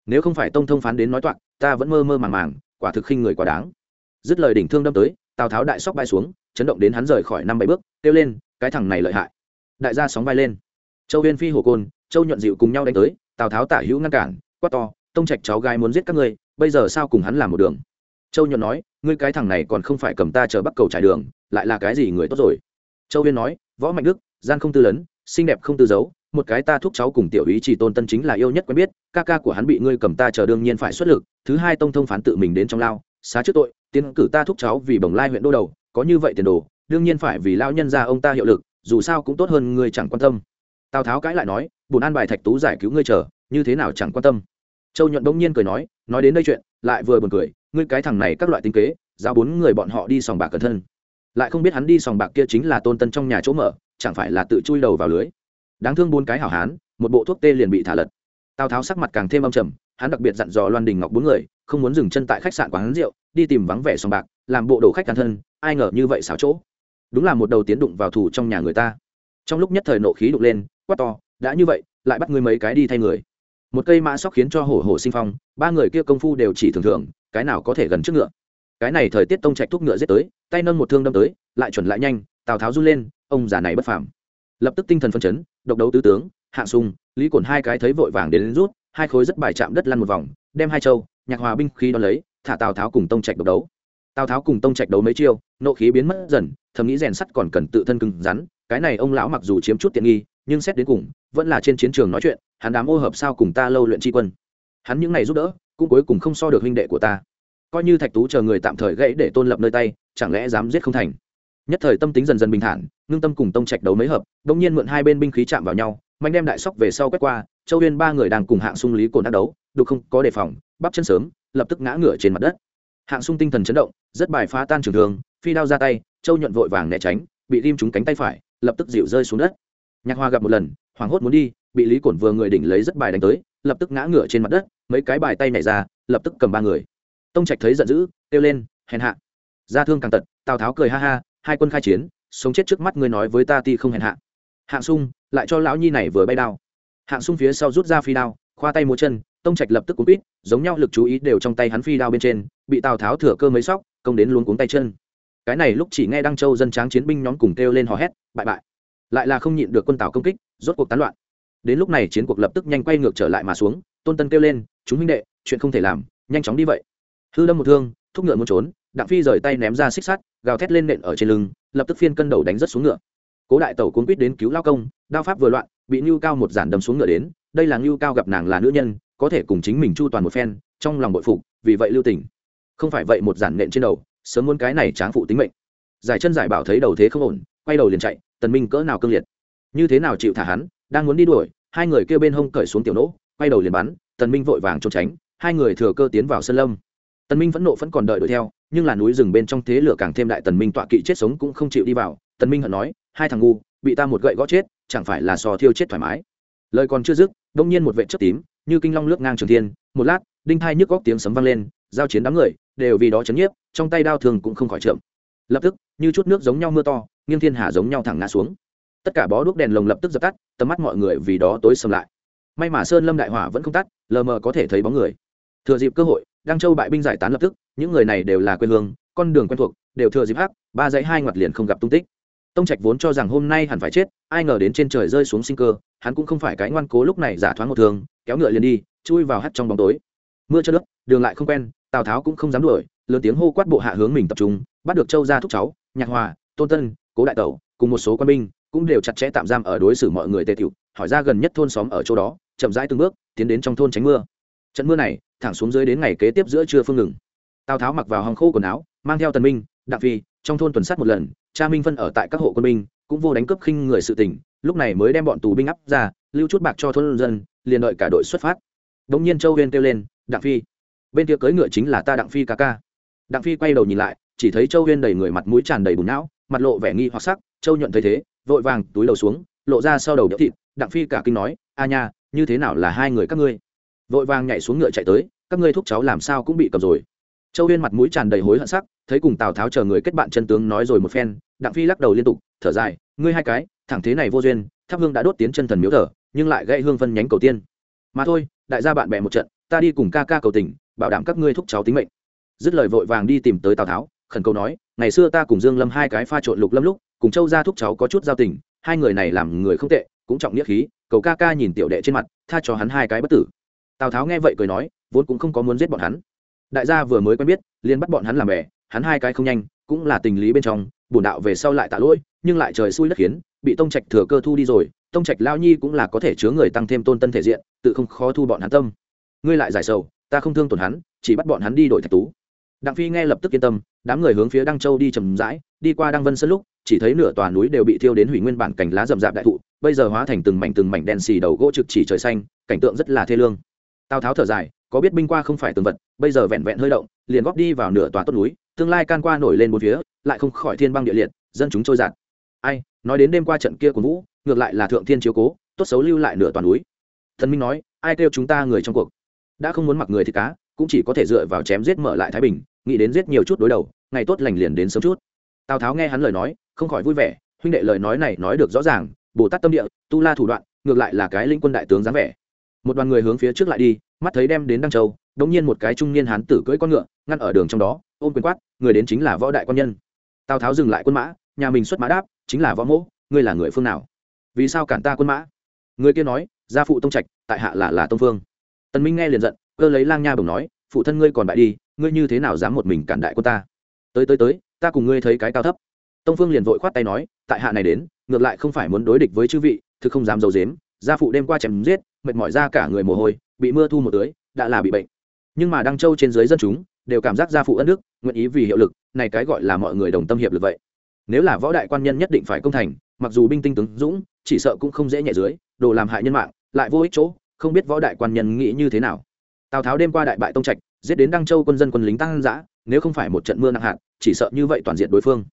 nếu không phải tông thông phán đến nói toạc, ta vẫn mơ mơ màng màng, quả thực khinh người quá đáng. Dứt lời đỉnh thương đâm tới, tào tháo đại sóc bay xuống, chấn động đến hắn rời khỏi năm bảy bước, kêu lên, cái thằng này lợi hại. Đại gia sóng vai lên. Châu viên phi hồ côn, châu nhuận dịu cùng nhau đánh tới, tào tháo tả hữu ngăn cản, quát to, tông trạch cháu gái muốn giết các ngươi, bây giờ sao cùng hắn làm một đường? Châu nhuận nói, ngươi cái thằng này còn không phải cầm ta chờ bắt cầu trải đường, lại là cái gì người tốt rồi? Châu viên nói, võ mạnh đức, gian không tư lấn, xinh đẹp không tư giấu một cái ta thúc cháu cùng tiểu ý chỉ tôn tân chính là yêu nhất quen biết, ca ca của hắn bị ngươi cầm ta chờ đương nhiên phải xuất lực, thứ hai tông thông phán tự mình đến trong lao, xá trước tội, tiến cử ta thúc cháu vì bồng lai huyện đô đầu, có như vậy tiền đồ, đương nhiên phải vì lao nhân ra ông ta hiệu lực, dù sao cũng tốt hơn ngươi chẳng quan tâm. Tào tháo cãi lại nói bùn an bài thạch tú giải cứu ngươi chờ, như thế nào chẳng quan tâm. Châu nhuận bỗng nhiên cười nói nói đến đây chuyện, lại vừa buồn cười, ngươi cái thằng này các loại tinh kế giao bốn người bọn họ đi sòng bạc cẩn thân. Lại không biết hắn đi sòng bạc kia chính là tôn tân trong nhà chỗ mở, chẳng phải là tự chui đầu vào lưới đáng thương bốn cái hảo hán, một bộ thuốc tê liền bị thả lật. Tào tháo sắc mặt càng thêm âm trầm, hắn đặc biệt dặn dò loan đình ngọc bốn người, không muốn dừng chân tại khách sạn quán rượu, đi tìm vắng vẻ sòng bạc, làm bộ đồ khách cẩn thân, ai ngờ như vậy xáo chỗ. Đúng là một đầu tiến đụng vào thủ trong nhà người ta. Trong lúc nhất thời nộ khí đục lên, quát to, đã như vậy, lại bắt ngươi mấy cái đi thay người. Một cây mã sóc khiến cho hổ hổ sinh phong, ba người kia công phu đều chỉ thường thường, cái nào có thể gần trước ngựa. Cái này thời tiết tông trạch thúc ngựa giết tới, tay nâng một thương đâm tới, lại chuẩn lại nhanh, tào tháo run lên, ông già này bất phàm. Lập tức tinh thần phân chấn độc đấu tứ tướng hạng sung lý cổn hai cái thấy vội vàng đến, đến rút hai khối rất bài chạm đất lăn một vòng đem hai châu nhạc hòa binh khí đón lấy thả tào tháo cùng tông trạch độc đấu. Tào tháo cùng tông trạch đấu mấy chiêu nộ khí biến mất dần thầm nghĩ rèn sắt còn cần tự thân cứng rắn cái này ông lão mặc dù chiếm chút tiện nghi nhưng xét đến cùng vẫn là trên chiến trường nói chuyện hắn đám ô hợp sao cùng ta lâu luyện tri quân. Hắn những ngày giúp đỡ cũng cuối cùng không so được huynh đệ của ta. Coi như thạch tú chờ người tạm thời gãy để tôn lập nơi tay chẳng lẽ dám giết không thành? Nhất thời tâm tính dần dần bình thản, ngưng tâm cùng tông trạch đấu mấy hợp đông nhiên mượn hai bên binh khí chạm vào nhau, mạnh đem đại sóc về sau quét qua, châu huyên ba người đang cùng hạng sung lý cồn đắc đấu đục không, có đề phòng, bắp chân sớm, lập tức ngã ngửa trên mặt đất. Hạng sung tinh thần chấn động, rất bài phá tan trường thường phi đao ra tay, châu nhuận vội vàng né tránh, bị lim trúng cánh tay phải, lập tức dịu rơi xuống đất. Nhạc hoa gặp một lần, hoảng hốt muốn đi, bị lý cổn vừa người đỉnh lấy rất bài đánh tới, lập tức ngã ngửa trên mặt đất, mấy cái bài tay nảy ra, lập tức cầm ba người. Tông trạch thấy giận dữ, kêu lên, hèn hạ. Ra thương càng tật, tào tháo cười ha ha hai quân khai chiến, sống chết trước mắt ngươi nói với ta ti không hẹn hạ. Hạng sung, lại cho lão nhi này vừa bay đao. Hạng sung phía sau rút ra phi đao, khoa tay múa chân, tông trạch lập tức cúp ít giống nhau lực chú ý đều trong tay hắn phi đao bên trên, bị tào tháo thừa cơ mấy sóc, công đến luôn cuống tay chân. Cái này lúc chỉ nghe đăng châu dân tráng chiến binh nhóm cùng kêu lên hò hét, bại bại. Lại là không nhịn được quân tào công kích, rốt cuộc tán loạn. Đến lúc này chiến cuộc lập tức nhanh quay ngược trở lại mà xuống, tôn tân kêu lên, chúng minh đệ, chuyện không thể làm, nhanh chóng đi vậy. Hư đâm một thương, thúc ngựa muốn trốn đặng phi rời tay ném ra xích sắt, gào thét lên nện ở trên lưng, lập tức phiên cân đầu đánh rất xuống ngựa. Cố đại tẩu cuốn quýt đến cứu lao công, đao pháp vừa loạn, bị ngưu cao một giản đâm xuống ngựa đến, đây là ngưu cao gặp nàng là nữ nhân, có thể cùng chính mình chu toàn một phen, trong lòng bội phục, vì vậy lưu tình. Không phải vậy một giản nện trên đầu, sớm muốn cái này tráng phụ tính mệnh. Giải chân giải bảo thấy đầu thế không ổn, quay đầu liền chạy, tần minh cỡ nào cương liệt. Như thế nào chịu thả hắn, đang muốn đi đuổi, hai người kêu bên hông cởi xuống tiểu nỗ, quay đầu liền bắn, tần minh vội vàng trốn tránh, hai người thừa cơ tiến vào sân lâm. Tần minh vẫn nộ vẫn còn đợi đuổi theo nhưng là núi rừng bên trong thế lửa càng thêm đại tần minh tọa kỵ chết sống cũng không chịu đi vào, tần minh hận nói, hai thằng ngu, bị ta một gậy gõ chết, chẳng phải là sò thiêu chết thoải mái. Lời còn chưa dứt, đông nhiên một vệ chớp tím, như kinh long lướt ngang trường thiên, một lát, đinh thai nhức góc tiếng sấm vang lên, giao chiến đám người đều vì đó chấn nhiếp, trong tay đao thường cũng không khỏi chậm. Lập tức, như chút nước giống nhau mưa to, nghiêng thiên hà giống nhau thẳng ngã xuống. Tất cả bó đuốc đèn lồng lập tức dập tắt, tầm mắt mọi người vì đó tối sầm lại. May mà sơn lâm đại hỏa vẫn không tắt, lờ mờ có thể thấy bóng người. Thừa dịp cơ hội đăng châu bại binh giải tán lập tức, những người này đều là quê hương, con đường quen thuộc, đều thừa dịp hắc, ba dãy hai ngoặt liền không gặp tung tích. Tông trạch vốn cho rằng hôm nay hẳn phải chết, ai ngờ đến trên trời rơi xuống sinh cơ, hắn cũng không phải cái ngoan cố lúc này giả thoáng một thường, kéo ngựa liền đi, chui vào hắt trong bóng tối. Mưa cho đất đường lại không quen, tào tháo cũng không dám đuổi, lớn tiếng hô quát bộ hạ hướng mình tập trung, bắt được châu ra thúc cháu, nhạc hòa, tôn tân, cố đại tẩu, cùng một số quân binh, cũng đều chặt chẽ tạm giam ở đối xử mọi người tề tiểu, hỏi ra gần nhất thôn xóm ở chỗ đó, chậm rãi từng bước, tiến đến trong thôn tránh mưa trận mưa này, thẳng xuống dưới đến ngày kế tiếp giữa trưa phương ngừng. Tào tháo mặc vào hòng khô quần áo, mang theo tần minh, đặng phi, trong thôn tuần sát một lần, cha minh phân ở tại các hộ quân binh, cũng vô đánh cướp khinh người sự tình, lúc này mới đem bọn tù binh áp ra, lưu chút bạc cho thôn dân, liền đợi cả đội xuất phát. Đống nhiên châu huyên kêu lên, đặng phi, bên kia cưỡi ngựa chính là ta đặng phi ca ca. Đặng phi quay đầu nhìn lại, chỉ thấy châu huyên đầy người mặt mũi tràn đầy bùn não, mặt lộ vẻ nghi hoặc sắc, châu nhuận thấy thế, vội vàng túi đầu xuống, lộ ra sau đầu đĩa thịt, đặng phi cả kinh nói, a nha, như thế nào là hai người các ngươi? Vội vàng nhảy xuống ngựa chạy tới, các ngươi thúc cháu làm sao cũng bị cầm rồi. Châu huyên mặt mũi tràn đầy hối hận sắc, thấy cùng tào tháo chờ người kết bạn chân tướng nói rồi một phen, đặng phi lắc đầu liên tục, thở dài, ngươi hai cái, thẳng thế này vô duyên thắp hương đã đốt tiến chân thần miếu thờ, nhưng lại gây hương phân nhánh cầu tiên. Mà thôi, đại gia bạn bè một trận, ta đi cùng ca ca cầu tình, bảo đảm các ngươi thúc cháu tính mệnh. Dứt lời vội vàng đi tìm tới tào tháo, khẩn cầu nói, ngày xưa ta cùng dương lâm hai cái pha trộn lục lâm lúc, cùng châu gia thúc cháu có chút giao tình, hai người này làm người không tệ, cũng trọng nghĩa khí, cầu ca ca nhìn tiểu đệ trên mặt, tha cho hắn hai cái bất tử tào tháo nghe vậy cười nói vốn cũng không có muốn giết bọn hắn đại gia vừa mới quen biết liền bắt bọn hắn làm bè hắn hai cái không nhanh cũng là tình lý bên trong bổn đạo về sau lại tạ lỗi nhưng lại trời xui đất khiến bị tông trạch thừa cơ thu đi rồi tông trạch lao nhi cũng là có thể chứa người tăng thêm tôn tân thể diện tự không khó thu bọn hắn tâm ngươi lại giải sầu ta không thương tổn hắn chỉ bắt bọn hắn đi đổi thạch tú đặng phi nghe lập tức yên tâm đám người hướng phía đăng châu đi trầm rãi đi qua đăng vân sân lúc chỉ thấy nửa tòa núi đều bị thiêu đến hủy nguyên bản cành lá rậm rạp đại thụ bây giờ hóa thành từng mảnh từng mảnh đen xì đầu gỗ trực chỉ trời xanh cảnh tượng rất là thê lương tào tháo thở dài, có biết binh qua không phải tường vật, bây giờ vẹn vẹn hơi động, liền góp đi vào nửa tòa tốt núi, tương lai can qua nổi lên bốn phía, lại không khỏi thiên băng địa liệt, dân chúng trôi giạt ai, nói đến đêm qua trận kia của vũ, ngược lại là thượng thiên chiếu cố, tốt xấu lưu lại nửa toàn núi. Thần minh nói, ai kêu chúng ta người trong cuộc? Đã không muốn mặc người thì cá, cũng chỉ có thể dựa vào chém giết mở lại thái bình, nghĩ đến giết nhiều chút đối đầu, ngày tốt lành liền đến sớm chút. Tào tháo nghe hắn lời nói, không khỏi vui vẻ, huynh đệ lời nói này nói được rõ ràng, bồ tát tâm địa, tu la thủ đoạn, ngược lại là cái linh quân đại tướng dáng vẻ một đoàn người hướng phía trước lại đi, mắt thấy đem đến đăng châu, đống nhiên một cái trung niên hán tử cưỡi con ngựa, ngăn ở đường trong đó, ôm quyền quát, người đến chính là võ đại quan nhân. Tào tháo dừng lại quân mã, nhà mình xuất mã đáp, chính là võ mỗ ngươi là người phương nào? Vì sao cản ta quân mã? Người kia nói, gia phụ tông trạch, tại hạ là là tông phương. Tần minh nghe liền giận, cơ lấy lang nha bồng nói, phụ thân ngươi còn bại đi, ngươi như thế nào dám một mình cản đại quân ta? Tới tới tới, ta cùng ngươi thấy cái cao thấp. Tông phương liền vội khoát tay nói, tại hạ này đến, ngược lại không phải muốn đối địch với chư vị, thực không dám dầu dếm gia phụ đêm qua chém giết mệt mỏi ra cả người mồ hôi, bị mưa thu một tưới, đã là bị bệnh. Nhưng mà đăng châu trên dưới dân chúng đều cảm giác gia phụ ân đức, nguyện ý vì hiệu lực, này cái gọi là mọi người đồng tâm hiệp lực vậy. Nếu là võ đại quan nhân nhất định phải công thành, mặc dù binh tinh tướng dũng, chỉ sợ cũng không dễ nhẹ dưới, đồ làm hại nhân mạng, lại vô ích chỗ, không biết võ đại quan nhân nghĩ như thế nào. Tào tháo đêm qua đại bại tông trạch, giết đến đăng châu quân dân quân lính tăng giã nếu không phải một trận mưa nặng hạt, chỉ sợ như vậy toàn diện đối phương.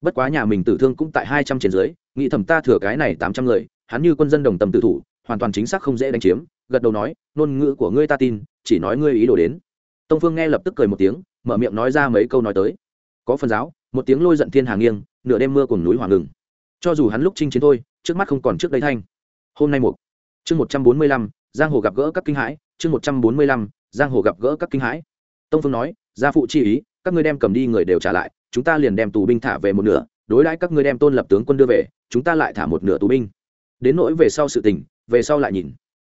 Bất quá nhà mình tử thương cũng tại hai trăm trên dưới, nghĩ thầm ta thừa cái này tám trăm người, hắn như quân dân đồng tâm tự thủ hoàn toàn chính xác không dễ đánh chiếm, gật đầu nói, ngôn ngữ của ngươi ta tin, chỉ nói ngươi ý đồ đến. Tông phương nghe lập tức cười một tiếng, mở miệng nói ra mấy câu nói tới. Có phần giáo, một tiếng lôi giận thiên hàng nghiêng, nửa đêm mưa cùng núi hoàng ngừng. Cho dù hắn lúc chinh chiến thôi, trước mắt không còn trước đây thanh. Hôm nay một chương một trăm bốn mươi lăm, giang hồ gặp gỡ các kinh hãi, chương một trăm bốn mươi lăm, giang hồ gặp gỡ các kinh hãi. Tông phương nói, gia phụ chi ý, các ngươi đem cầm đi người đều trả lại, chúng ta liền đem tù binh thả về một nửa, đối đãi các ngươi đem tôn lập tướng quân đưa về, chúng ta lại thả một nửa tù binh. Đến nỗi về sau sự tình về sau lại nhìn.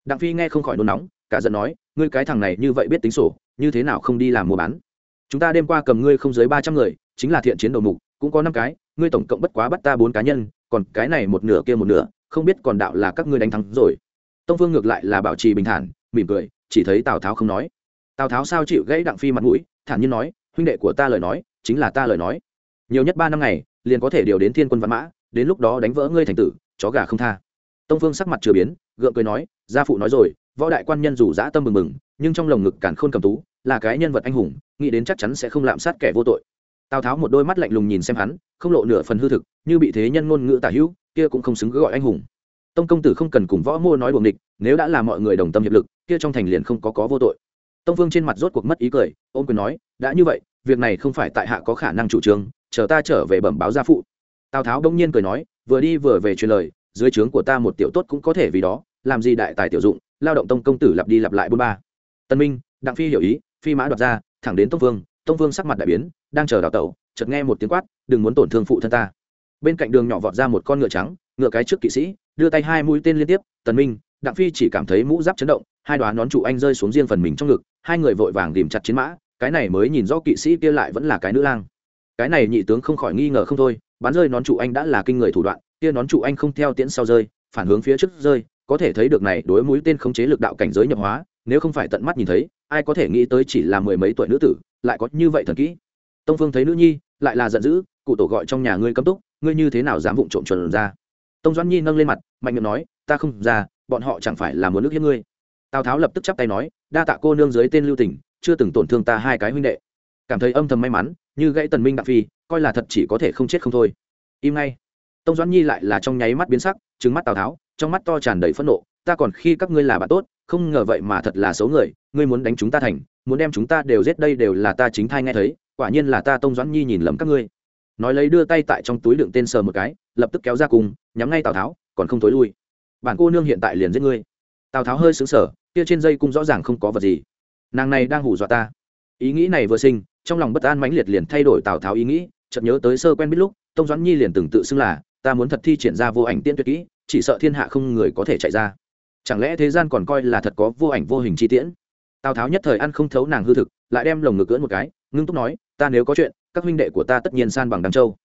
Đặng phi nghe không khỏi nôn nóng, cả giận nói, ngươi cái thằng này như vậy biết tính sổ, như thế nào không đi làm mua bán? Chúng ta đêm qua cầm ngươi không dưới ba trăm người, chính là thiện chiến đầu mục, cũng có năm cái, ngươi tổng cộng bất quá bắt ta bốn cá nhân, còn cái này một nửa kia một nửa, không biết còn đạo là các ngươi đánh thắng rồi. Tông phương ngược lại là bảo trì bình thản, mỉm cười, chỉ thấy tào tháo không nói. Tào tháo sao chịu gãy đặng phi mặt mũi, thản nhiên nói, huynh đệ của ta lời nói, chính là ta lời nói. Nhiều nhất ba năm ngày, liền có thể điều đến thiên quân văn mã, đến lúc đó đánh vỡ ngươi thành tử, chó gà không tha. Tông phương sắc mặt chưa biến gượng cười nói, gia phụ nói rồi, võ đại quan nhân dù dã tâm mừng mừng, nhưng trong lồng ngực cản khôn cầm tú, là cái nhân vật anh hùng, nghĩ đến chắc chắn sẽ không lạm sát kẻ vô tội. Tào tháo một đôi mắt lạnh lùng nhìn xem hắn, không lộ nửa phần hư thực, như bị thế nhân ngôn ngữ tả hữu, kia cũng không xứng cứ gọi anh hùng. Tông công tử không cần cùng võ mô nói buồng địch nếu đã là mọi người đồng tâm hiệp lực, kia trong thành liền không có có vô tội. Tông vương trên mặt rốt cuộc mất ý cười, ôm quyền nói, đã như vậy, việc này không phải tại hạ có khả năng chủ trương, chờ ta trở về bẩm báo gia phụ. Tào tháo đông nhiên cười nói, vừa đi vừa về truyền lời dưới trướng của ta một tiểu tốt cũng có thể vì đó, làm gì đại tài tiểu dụng, lao động tông công tử lặp đi lặp lại bốn ba. Tân minh, đặng phi hiểu ý, phi mã đoạt ra, thẳng đến tông vương tông vương sắc mặt đại biến, đang chờ đào tẩu, chợt nghe một tiếng quát, đừng muốn tổn thương phụ thân ta. Bên cạnh đường nhỏ vọt ra một con ngựa trắng, ngựa cái trước kỵ sĩ, đưa tay hai mũi tên liên tiếp tần minh. Đặng phi chỉ cảm thấy mũ giáp chấn động, hai đoá nón trụ anh rơi xuống riêng phần mình trong ngực, hai người vội vàng tìm chặt chiến mã, cái này mới nhìn rõ kỵ sĩ kia lại vẫn là cái nữ lang. Cái này nhị tướng không khỏi nghi ngờ không thôi, bắn rơi nón trụ anh đã là kinh người thủ đoạn kia nón trụ anh không theo tiễn sau rơi, phản hướng phía trước rơi, có thể thấy được này đối mũi tên khống chế lực đạo cảnh giới nhập hóa, nếu không phải tận mắt nhìn thấy, ai có thể nghĩ tới chỉ là mười mấy tuổi nữ tử, lại có như vậy thần kỹ. Tông phương thấy nữ nhi, lại là giận dữ, cụ tổ gọi trong nhà ngươi cấm túc, ngươi như thế nào dám vụng trộm chuẩn ra? Tông doãn nhi nâng lên mặt, mạnh miệng nói, ta không ra, bọn họ chẳng phải là muốn nước hiếp ngươi. Tào tháo lập tức chắp tay nói, đa tạ cô nương dưới tên lưu tỉnh, chưa từng tổn thương ta hai cái huynh đệ. Cảm thấy âm thầm may mắn, như gãy tần minh đặng phi, coi là thật chỉ có thể không chết không thôi. Im ngay tông doãn nhi lại là trong nháy mắt biến sắc, trừng mắt tào tháo, trong mắt to tràn đầy phẫn nộ, ta còn khi các ngươi là bạn tốt, không ngờ vậy mà thật là xấu người, ngươi muốn đánh chúng ta thành, muốn đem chúng ta đều giết đây đều là ta chính thai nghe thấy, quả nhiên là ta tông doãn nhi nhìn lầm các ngươi. Nói lấy đưa tay tại trong túi đựng tên sờ một cái, lập tức kéo ra cùng, nhắm ngay tào tháo, còn không tối lui, bản cô nương hiện tại liền giết ngươi. Tào tháo hơi xứng sở kia trên dây cung rõ ràng không có vật gì. Nàng này đang hủ dọa ta. Ý nghĩ này vừa sinh, trong lòng bất an mãnh liệt liền thay đổi tào tháo ý nghĩ, chợt nhớ tới sơ quen biết lúc, tông doãn nhi liền từng tự xưng là ta muốn thật thi triển ra vô ảnh tiên tuyệt kỹ, chỉ sợ thiên hạ không người có thể chạy ra. Chẳng lẽ thế gian còn coi là thật có vô ảnh vô hình chi tiễn? Tào tháo nhất thời ăn không thấu nàng hư thực, lại đem lồng ngực cưỡn một cái, ngưng túc nói, ta nếu có chuyện, các huynh đệ của ta tất nhiên san bằng đăng châu.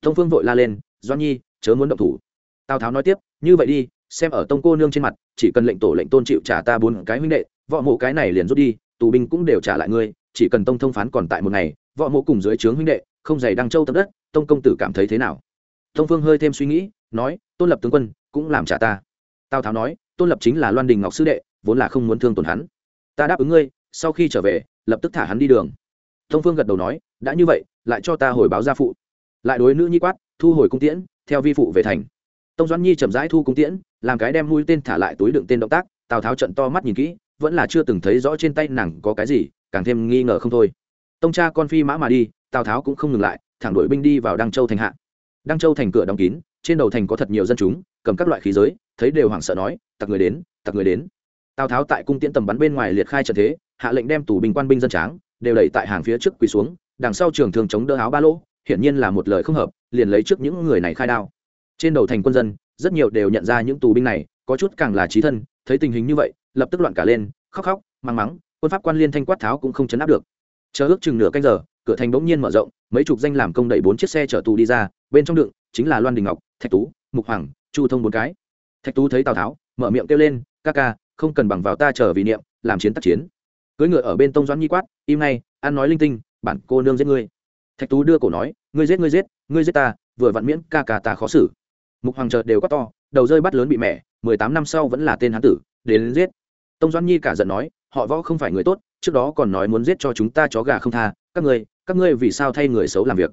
Tông phương vội la lên doan nhi, chớ muốn động thủ. Tào tháo nói tiếp, như vậy đi, xem ở tông cô nương trên mặt, chỉ cần lệnh tổ lệnh tôn chịu trả ta bốn cái huynh đệ, võ mộ cái này liền rút đi, tù binh cũng đều trả lại ngươi, chỉ cần tông thông phán còn tại một ngày, võ mộ cùng dưới trướng huynh đệ, không dày đăng châu tập đất, tông công tử cảm thấy thế nào? Tông phương hơi thêm suy nghĩ, nói, tôn lập tướng quân, cũng làm trả ta. Tào tháo nói, tôn lập chính là loan đình ngọc sư đệ, vốn là không muốn thương tổn hắn. Ta đáp ứng ngươi, sau khi trở về, lập tức thả hắn đi đường. Thông phương gật đầu nói, đã như vậy, lại cho ta hồi báo gia phụ. Lại đối nữ nhi quát, thu hồi cung tiễn, theo vi phụ về thành. Tông doãn nhi chậm rãi thu cung tiễn, làm cái đem mũi tên thả lại túi đựng tên động tác, tào tháo trận to mắt nhìn kỹ, vẫn là chưa từng thấy rõ trên tay nàng có cái gì, càng thêm nghi ngờ không thôi. Tông cha con phi mã mà đi, tào tháo cũng không ngừng lại, thẳng đuổi binh đi vào đăng châu thành hạ đăng châu thành cửa đóng kín trên đầu thành có thật nhiều dân chúng cầm các loại khí giới thấy đều hoảng sợ nói tặc người đến tặc người đến. Tào tháo tại cung tiễn tầm bắn bên ngoài liệt khai trận thế hạ lệnh đem tù binh quan binh dân tráng đều đẩy tại hàng phía trước quỳ xuống đằng sau trường thường chống đỡ áo ba lô, hiển nhiên là một lời không hợp liền lấy trước những người này khai đao. Trên đầu thành quân dân rất nhiều đều nhận ra những tù binh này có chút càng là trí thân thấy tình hình như vậy lập tức loạn cả lên khóc khóc mang mắng quân pháp quan liên thanh quát tháo cũng không chấn áp được. Chờ ước chừng nửa canh giờ cửa thành bỗng nhiên mở rộng mấy chục danh làm công đẩy bốn chiếc xe chở tù đi ra bên trong đựng chính là loan đình ngọc, thạch tú, mục hoàng, chu thông bốn cái. Thạch tú thấy tào tháo, mở miệng kêu lên, ca ca, không cần bằng vào ta chờ vì niệm, làm chiến tác chiến. Cưỡi ngựa ở bên tông doãn nhi quát, im ngay, ăn nói linh tinh, bản cô nương giết ngươi. Thạch tú đưa cổ nói, ngươi giết ngươi giết ngươi giết ta, vừa vặn miễn ca ca ta khó xử. Mục hoàng chợt đều quát to, đầu rơi bắt lớn bị mẹ, mười tám năm sau vẫn là tên hán tử, đến giết. Tông doãn nhi cả giận nói, họ võ không phải người tốt, trước đó còn nói muốn giết cho chúng ta chó gà không tha, các ngươi các ngươi vì sao thay người xấu làm việc?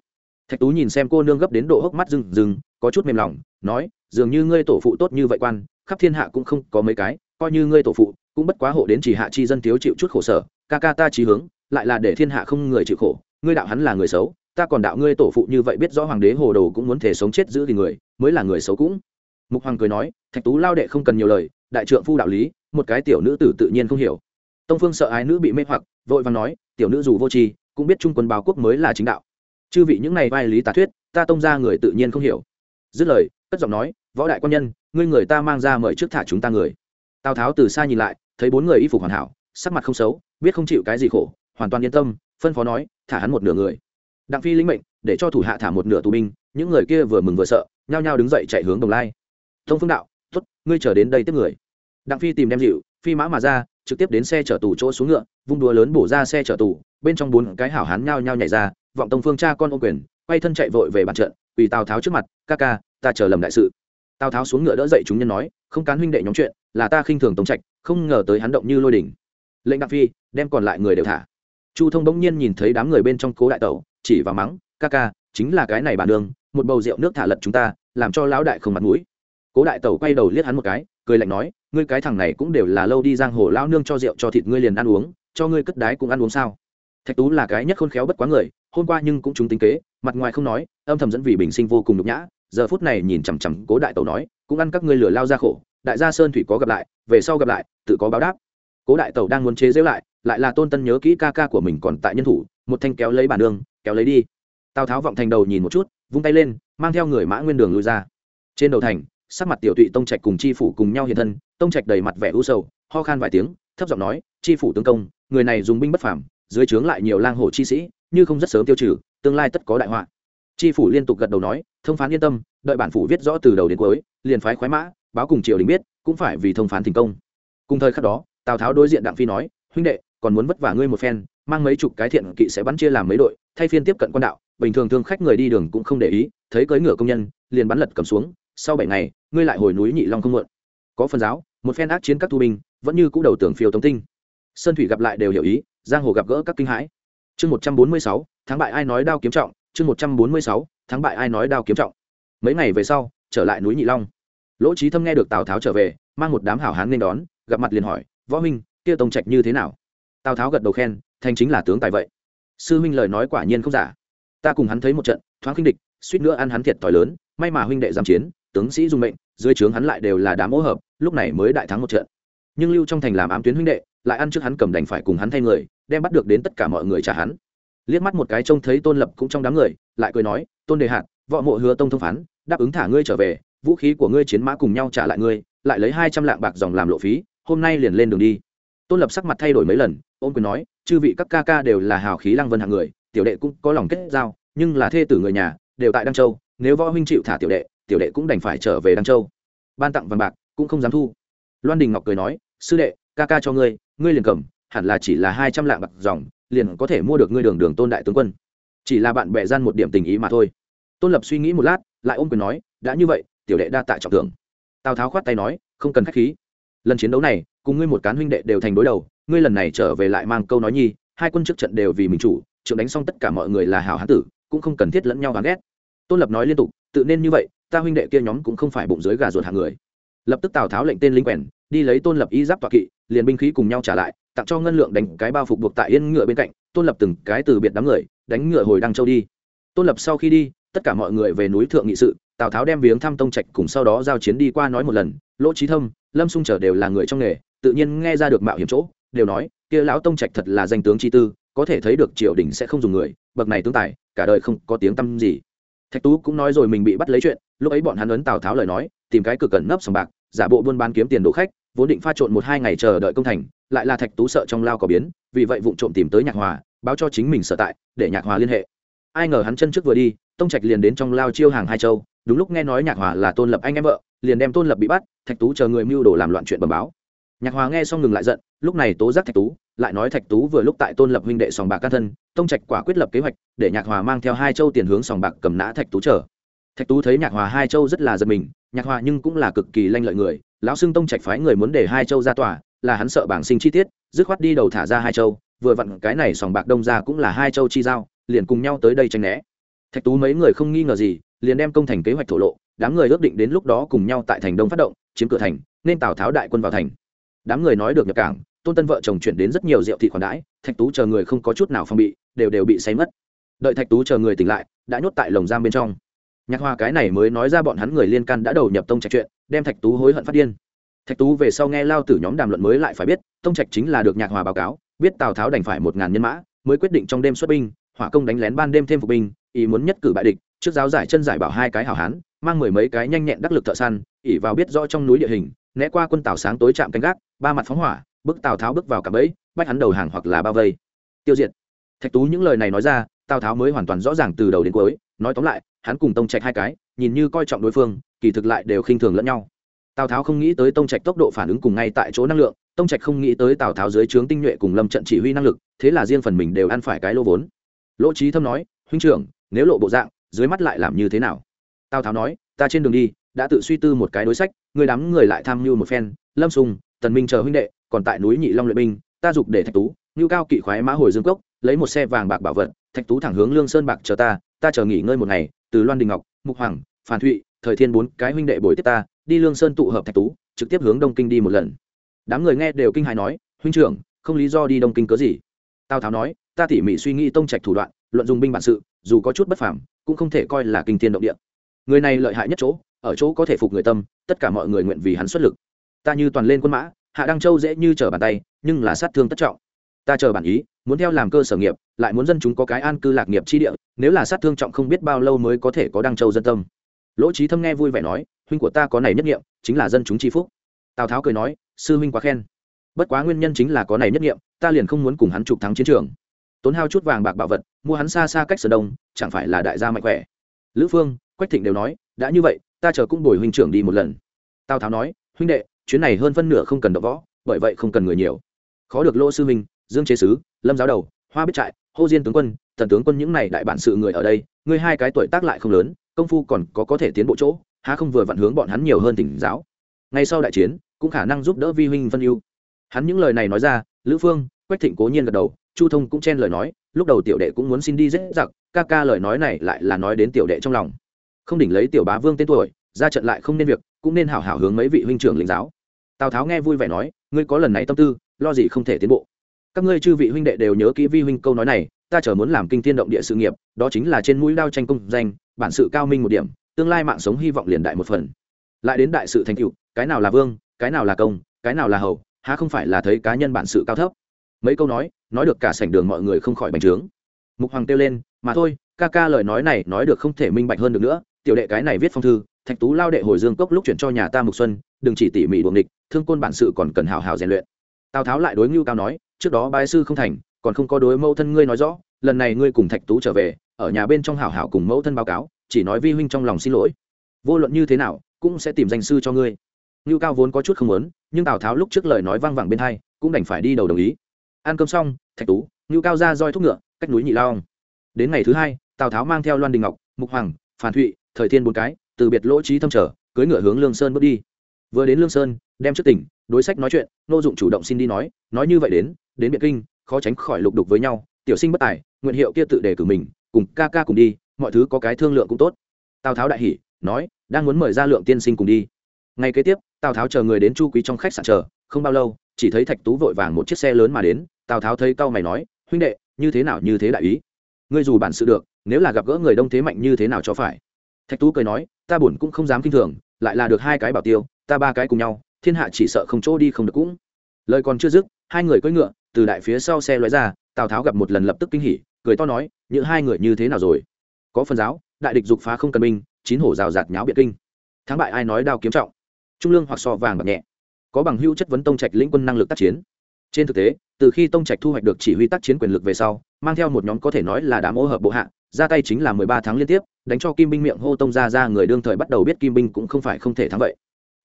Thạch tú nhìn xem cô nương gấp đến độ hốc mắt rừng rừng có chút mềm lòng, nói, dường như ngươi tổ phụ tốt như vậy quan, khắp thiên hạ cũng không có mấy cái, coi như ngươi tổ phụ, cũng bất quá hộ đến chỉ hạ chi dân thiếu chịu chút khổ sở, ca ca ta trí hướng, lại là để thiên hạ không người chịu khổ, ngươi đạo hắn là người xấu, ta còn đạo ngươi tổ phụ như vậy biết rõ hoàng đế hồ đồ cũng muốn thể sống chết giữ thì người, mới là người xấu cũng. Mục hoàng cười nói, thạch tú lao đệ không cần nhiều lời, đại trượng phu đạo lý, một cái tiểu nữ tử tự nhiên không hiểu. Tông phương sợ ái nữ bị mê hoặc, vội vàng nói, tiểu nữ dù vô tri, cũng biết trung quân báo quốc mới là chính đạo chư vị những này vai lý tà thuyết, ta tông ra người tự nhiên không hiểu. Dứt lời, cất giọng nói, võ đại quan nhân, ngươi người ta mang ra mời trước thả chúng ta người. Tào tháo từ xa nhìn lại, thấy bốn người y phục hoàn hảo, sắc mặt không xấu, biết không chịu cái gì khổ, hoàn toàn yên tâm, phân phó nói, thả hắn một nửa người. Đặng phi lĩnh mệnh, để cho thủ hạ thả một nửa tù binh, những người kia vừa mừng vừa sợ, nhao nhao đứng dậy chạy hướng đồng lai. Thông phương đạo t ố t ngươi trở đến đây tiếp người. Đặng phi tìm đem dịu phi mã mà ra, trực tiếp đến xe chở tù chỗ xuống ngựa, vung đùa lớn bổ ra xe chở tù, bên trong bốn cái hảo hán nhao nhao nhảy ra vọng tông phương cha con ô quyền, quay thân chạy vội về bàn trận, quỳ tào tháo trước mặt, ca ca, ta chờ lầm đại sự. Tào tháo xuống ngựa đỡ dậy chúng nhân nói, không cán huynh đệ nhóm chuyện, là ta khinh thường tống trạch, không ngờ tới hắn động như lôi đỉnh. Lệnh đặng phi, đem còn lại người đều thả. Chu thông bỗng nhiên nhìn thấy đám người bên trong cố đại tẩu, chỉ và mắng, ca ca, chính là cái này bản đường, một bầu rượu nước thả lật chúng ta, làm cho lão đại không mặt mũi. Cố đại tẩu quay đầu liếc hắn một cái, cười lạnh nói, ngươi cái thằng này cũng đều là lâu đi giang hồ lão nương cho rượu cho thịt ngươi liền ăn uống, cho ngươi cất đái cũng ăn uống sao? Thạch tú là cái nhất khôn khéo bất quá người, hôm qua nhưng cũng chúng tính kế, mặt ngoài không nói, âm thầm dẫn vì bình sinh vô cùng nhục nhã, giờ phút này nhìn chằm chằm cố đại tẩu nói, cũng ăn các ngươi lửa lao ra khổ, đại gia sơn thủy có gặp lại, về sau gặp lại, tự có báo đáp. Cố đại tẩu đang muốn chế giễu lại lại là tôn tân nhớ kỹ ca ca của mình còn tại nhân thủ, một thanh kéo lấy bản đường kéo lấy đi. Tào tháo vọng thành đầu nhìn một chút, vung tay lên, mang theo người mã nguyên đường lui ra. Trên đầu thành, sắc mặt tiểu tụy tông trạch cùng chi phủ cùng nhau hiện thân, tông trạch đầy mặt vẻ u sầu, ho khan vài tiếng, thấp giọng nói, chi phủ tướng công, người này dùng binh bất phàm dưới trướng lại nhiều lang hồ chi sĩ, như không rất sớm tiêu trừ, tương lai tất có đại họa. Tri phủ liên tục gật đầu nói, thông phán yên tâm, đợi bản phủ viết rõ từ đầu đến cuối, liền phái khoái mã, báo cùng triều đình biết, cũng phải vì thông phán thành công. Cùng thời khắc đó, tào tháo đối diện đặng phi nói, huynh đệ, còn muốn vất vả ngươi một phen, mang mấy chục cái thiện kỵ sẽ bắn chia làm mấy đội, thay phiên tiếp cận quan đạo, bình thường thương khách người đi đường cũng không để ý, thấy cưỡi ngựa công nhân, liền bắn lật cầm xuống, sau bảy ngày, ngươi lại hồi núi nhị long không mượn có phần giáo, một phen ác chiến các tu binh, vẫn như cũ đầu tưởng phiêu tống tinh sơn thủy gặp lại đều hiểu ý, giang hồ gặp gỡ các kinh hãi. Chương một trăm bốn mươi sáu, thắng bại ai nói đao kiếm trọng. Chương một trăm bốn mươi sáu, thắng bại ai nói đao kiếm trọng. Mấy ngày về sau, trở lại núi nhị long. Lỗ trí thâm nghe được tào tháo trở về, mang một đám hảo hán nên đón, gặp mặt liền hỏi, võ huynh, kia tông trạch như thế nào? Tào tháo gật đầu khen, thành chính là tướng tài vậy. Sư huynh lời nói quả nhiên không giả. Ta cùng hắn thấy một trận, thoáng khinh địch, suýt nữa ăn hắn thiệt thòi lớn, may mà huynh đệ giam chiến, tướng sĩ dùng mệnh, dưới trướng hắn lại đều là đám ô hợp, lúc này mới đại thắng một trận. Nhưng lưu trong thành làm ám tuyến huynh đệ lại ăn trước hắn cầm đành phải cùng hắn thay người, đem bắt được đến tất cả mọi người trả hắn. Liếc mắt một cái trông thấy tôn lập cũng trong đám người, lại cười nói, tôn đề hạt, võ mộ hứa tông thông phán, đáp ứng thả ngươi trở về, vũ khí của ngươi chiến mã cùng nhau trả lại ngươi, lại lấy hai trăm lạng bạc dòng làm lộ phí, hôm nay liền lên đường đi. Tôn lập sắc mặt thay đổi mấy lần ôm quyền nói, chư vị các ca ca đều là hào khí lăng vân hạng người, tiểu đệ cũng có lòng kết giao, nhưng là thê tử người nhà, đều tại đăng châu, nếu võ huynh chịu thả tiểu đệ tiểu đệ cũng đành phải trở về đăng châu. Ban tặng vàng bạc cũng không dám thu. Loan đình ngọc cười nói, sư đệ, ca ca cho ngươi ngươi liền cầm, hẳn là chỉ là hai trăm lạng bạc dòng, liền có thể mua được ngươi đường đường tôn đại tướng quân. Chỉ là bạn bè gian một điểm tình ý mà thôi. Tôn lập suy nghĩ một lát, lại ôm quyền nói, đã như vậy, tiểu đệ đa tạ trọng thưởng. Tào tháo khoát tay nói, không cần k h á c h khí. Lần chiến đấu này, cùng ngươi một cán huynh đệ đều thành đối đầu, ngươi lần này trở về lại mang câu nói nhi, hai quân trước trận đều vì mình chủ, trưởng đánh xong tất cả mọi người là hảo hán tử, cũng không cần thiết lẫn nhau gán ghét. Tôn lập nói liên tục, tự nên như vậy, ta huynh đệ kia nhóm cũng không phải bụng dưới gà ruột hàng người lập tức tào tháo lệnh tên lính quèn, đi lấy tôn lập y giáp tọa kỵ, liền binh khí cùng nhau trả lại, tặng cho ngân lượng đánh cái bao phục buộc tại yên ngựa bên cạnh, tôn lập từng cái từ biệt đám người, đánh ngựa hồi đăng châu đi. Tôn lập sau khi đi, tất cả mọi người về núi thượng nghị sự, tào tháo đem viếng thăm tông trạch cùng sau đó giao chiến đi qua nói một lần, lỗ trí thâm, lâm xung trở đều là người trong nghề, tự nhiên nghe ra được mạo hiểm chỗ, đều nói, kia lão tông trạch thật là danh tướng chi tư, có thể thấy được triều đình sẽ không dùng người, bậc này tướng tài, cả đời không có tiếng tăm gì. Thạch tú cũng nói rồi mình bị bắt lấy chuyện, lúc ấy bọn hắn ấn tào tháo lời nói tìm cái cực cẩn nấp sòng bạc, giả bộ buôn bán kiếm tiền đổ khách, vốn định pha trộn một hai ngày chờ đợi công thành, lại là thạch tú sợ trong lao có biến, vì vậy vụ trộm tìm tới nhạc hòa, báo cho chính mình sở tại, để nhạc hòa liên hệ. Ai ngờ hắn chân trước vừa đi, tông trạch liền đến trong lao chiêu hàng hai châu, đúng lúc nghe nói nhạc hòa là tôn lập anh em vợ, liền đem tôn lập bị bắt, thạch tú chờ người mưu đồ làm loạn chuyện bẩm báo. Nhạc hòa nghe xong ngừng lại giận, lúc này tố giác thạch tú, lại nói thạch tú vừa lúc tại tôn lập huynh đệ sòng bạc can thân, tông trạch quả quyết lập kế hoạch, để nhạc hòa mang theo hai châu tiền hướng sòng bạc cầm nã thạch tú chờ. Thạch tú thấy nhạc hòa hai châu rất là giật mình nhạc hòa nhưng cũng là cực kỳ lanh lợi người. Lão xưng tông trạch phái người muốn để hai châu ra tòa, là hắn sợ bảng sinh chi tiết, dứt khoát đi đầu thả ra hai châu, vừa vặn cái này sòng bạc đông ra cũng là hai châu chi giao, liền cùng nhau tới đây tranh né. Thạch tú mấy người không nghi ngờ gì, liền đem công thành kế hoạch thổ lộ, đám người ước định đến lúc đó cùng nhau tại thành đông phát động, chiếm cửa thành, nên tào tháo đại quân vào thành. Đám người nói được nhập cảng, tôn tân vợ chồng chuyển đến rất nhiều rượu thị khoản đãi, thạch tú chờ người không có chút nào phong bị, đều đều bị say mất. Đợi thạch tú chờ người tỉnh lại, đã nhốt tại lồng giam bên trong nhạc hoa cái này mới nói ra bọn hắn người liên can đã đầu nhập tông trạch chuyện, đem thạch tú hối hận phát điên. Thạch tú về sau nghe lao tử nhóm đàm luận mới lại phải biết, tông trạch chính là được nhạc hòa báo cáo, biết tào tháo đành phải một ngàn nhân mã, mới quyết định trong đêm xuất binh, hỏa công đánh lén ban đêm thêm phục binh, ý muốn nhất cử bại địch, trước giáo giải chân giải bảo hai cái hảo hán, mang mười mấy cái nhanh nhẹn đắc lực thợ săn ỉ vào biết rõ trong núi địa hình, né qua quân tào sáng tối chạm canh gác, ba mặt phóng hỏa bức tào tháo bước vào cả bẫy, bách hắn đầu hàng hoặc là bao vây. Tiêu diệt. Thạch tú những lời này nói ra, tào tháo mới hoàn toàn rõ ràng từ đầu đến cuối, nói tóm lại hắn cùng tông trạch hai cái, nhìn như coi trọng đối phương, kỳ thực lại đều khinh thường lẫn nhau. Tào tháo không nghĩ tới tông trạch tốc độ phản ứng cùng ngay tại chỗ năng lượng, tông trạch không nghĩ tới tào tháo dưới trướng tinh nhuệ cùng lâm trận chỉ huy năng lực, thế là riêng phần mình đều ăn phải cái lô vốn. Lỗ trí thâm nói, huynh trưởng, nếu lộ bộ dạng, dưới mắt lại làm như thế nào? Tào tháo nói, ta trên đường đi, đã tự suy tư một cái đối sách, người đám người lại tham mưu một phen, lâm sùng, tần minh chờ huynh đệ, còn tại núi nhị long luyện binh, ta dục để thạch tú, ngưu cao kỵ khoái mã hồi dương cốc, lấy một xe vàng bạc bảo vật, thạch tú thẳng hướng lương sơn bạc chờ ta ta chờ nghỉ ngơi một ngày từ loan đình ngọc, mục hoàng phản thụy, thời thiên bốn cái huynh đệ bồi tiếp ta, đi lương sơn tụ hợp thạch tú, trực tiếp hướng đông kinh đi một lần. Đám người nghe đều kinh hài nói, huynh trưởng, không lý do đi đông kinh cớ gì? Tào tháo nói, ta tỉ mỉ suy nghĩ tông trạch thủ đoạn, luận dùng binh bản sự, dù có chút bất phàm, cũng không thể coi là kinh thiên động địa. Người này lợi hại nhất chỗ, ở chỗ có thể phục người tâm, tất cả mọi người nguyện vì hắn xuất lực. Ta như toàn lên quân mã, hạ đăng châu dễ như trở bàn tay, nhưng là sát thương tất trọng ta chờ bản ý, muốn theo làm cơ sở nghiệp, lại muốn dân chúng có cái an cư lạc nghiệp chi địa, nếu là sát thương trọng không biết bao lâu mới có thể có đăng châu dân tâm. Lỗ trí thâm nghe vui vẻ nói, huynh của ta có này nhất nghiệm, chính là dân chúng tri phúc. Tào tháo cười nói, sư huynh quá khen. Bất quá nguyên nhân chính là có này nhất nghiệm, ta liền không muốn cùng hắn trục thắng chiến trường. Tốn hao chút vàng bạc bảo vật, mua hắn xa xa cách sở đông, chẳng phải là đại gia mạnh khỏe. Lữ phương, quách thịnh đều nói, đã như vậy, ta chờ cũng đổi huynh trưởng đi một lần. Tào tháo nói, huynh đệ, chuyến này hơn phân nửa không cần đập võ, bởi vậy không cần người nhiều. Khó được lỗ sư huynh dương chế sứ, lâm giáo đầu, hoa biết trại, hô diên tướng quân thần tướng quân những này đại bản sự người ở đây, ngươi hai cái tuổi tác lại không lớn, công phu còn có có thể tiến bộ chỗ, há không vừa vặn hướng bọn hắn nhiều hơn tỉnh giáo. Ngay sau đại chiến, cũng khả năng giúp đỡ vi huynh phân ưu. Hắn những lời này nói ra, lữ phương, quách thịnh cố nhiên gật đầu, chu thông cũng chen lời nói, lúc đầu tiểu đệ cũng muốn xin đi dễ giặc, ca ca lời nói này lại là nói đến tiểu đệ trong lòng. Không đỉnh lấy tiểu bá vương tên tuổi, ra trận lại không nên việc, cũng nên hảo hảo hướng mấy vị huynh trưởng lĩnh giáo. Tào tháo nghe vui vẻ nói, ngươi có lần này tâm tư, lo gì không thể tiến bộ? Các ngươi chư vị huynh đệ đều nhớ kỹ vi huynh câu nói này, ta chờ muốn làm kinh thiên động địa sự nghiệp, đó chính là trên mũi đao tranh công danh, bản sự cao minh một điểm, tương lai mạng sống hy vọng liền đại một phần. Lại đến đại sự thành cựu cái nào là vương, cái nào là công, cái nào là hầu, há không phải là thấy cá nhân bản sự cao thấp? Mấy câu nói nói được cả sảnh đường mọi người không khỏi bành trướng. Mục hoàng kêu lên, mà thôi, ca ca lời nói này nói được không thể minh bạch hơn được nữa, tiểu đệ cái này viết phong thư, thạch tú lao đệ hồi dương cốc lúc chuyển cho nhà ta mục xuân, đừng chỉ tỉ mỉ buồng địch thương côn bản sự còn cần hào hào rèn luyện. Tào tháo lại đối ngưu cao nói trước đó bái sư không thành, còn không có đối mẫu thân ngươi nói rõ, lần này ngươi cùng thạch tú trở về, ở nhà bên trong hảo hảo cùng mẫu thân báo cáo, chỉ nói vi huynh trong lòng xin lỗi. Vô luận như thế nào, cũng sẽ tìm danh sư cho ngươi. Ngưu cao vốn có chút không muốn, nhưng tào tháo lúc trước lời nói vang vẳng bên hai, cũng đành phải đi đầu đồng ý. Ăn cơm xong, thạch tú, ngưu cao ra roi thúc ngựa, cách núi nhị lao đến ngày thứ hai, tào tháo mang theo loan đình ngọc, mục hoàng phản thụy, thời thiên bốn cái, từ biệt lỗ trí thâm trở cưới ngựa hướng lương sơn bước đi. Vừa đến lương sơn, đem trước tỉnh, đối sách nói chuyện, nô dụng chủ động xin đi nói nói như vậy đến đến biệt kinh, khó tránh khỏi lục đục với nhau, tiểu sinh bất tài, nguyện hiệu kia tự đề cử mình, cùng ca ca cùng đi, mọi thứ có cái thương lượng cũng tốt. Tào tháo đại hỉ, nói, đang muốn mời ra lượng tiên sinh cùng đi. Ngay kế tiếp, tào tháo chờ người đến chu quý trong khách sạn chờ, không bao lâu, chỉ thấy thạch tú vội vàng một chiếc xe lớn mà đến, tào tháo thấy cau mày nói, huynh đệ, như thế nào, như thế đại ý? Ngươi dù bản sự được, nếu là gặp gỡ người đông thế mạnh như thế nào cho phải? Thạch tú cười nói, ta buồn cũng không dám kinh thường, lại là được hai cái bảo tiêu, ta ba cái cùng nhau, thiên hạ chỉ sợ không chỗ đi không được cũng. Lời còn chưa dứt, hai người cưỡi ngựa từ đại phía sau xe lóe ra, tào tháo gặp một lần lập tức kinh hỉ, cười to nói những hai người như thế nào rồi? Có phần giáo, đại địch dục phá không cần binh, chín hổ rào rạt nháo biệt kinh. Thắng bại ai nói đao kiếm trọng? Trung lương hoặc so vàng bạc nhẹ. Có bằng hữu chất vấn tông trạch lĩnh quân năng lực tác chiến. Trên thực tế, từ khi tông trạch thu hoạch được chỉ huy tác chiến quyền lực về sau, mang theo một nhóm có thể nói là đám ô hợp bộ hạ, ra tay chính là mười ba tháng liên tiếp, đánh cho kim binh miệng hô tông ra ra người đương thời bắt đầu biết kim binh cũng không phải không thể thắng vậy.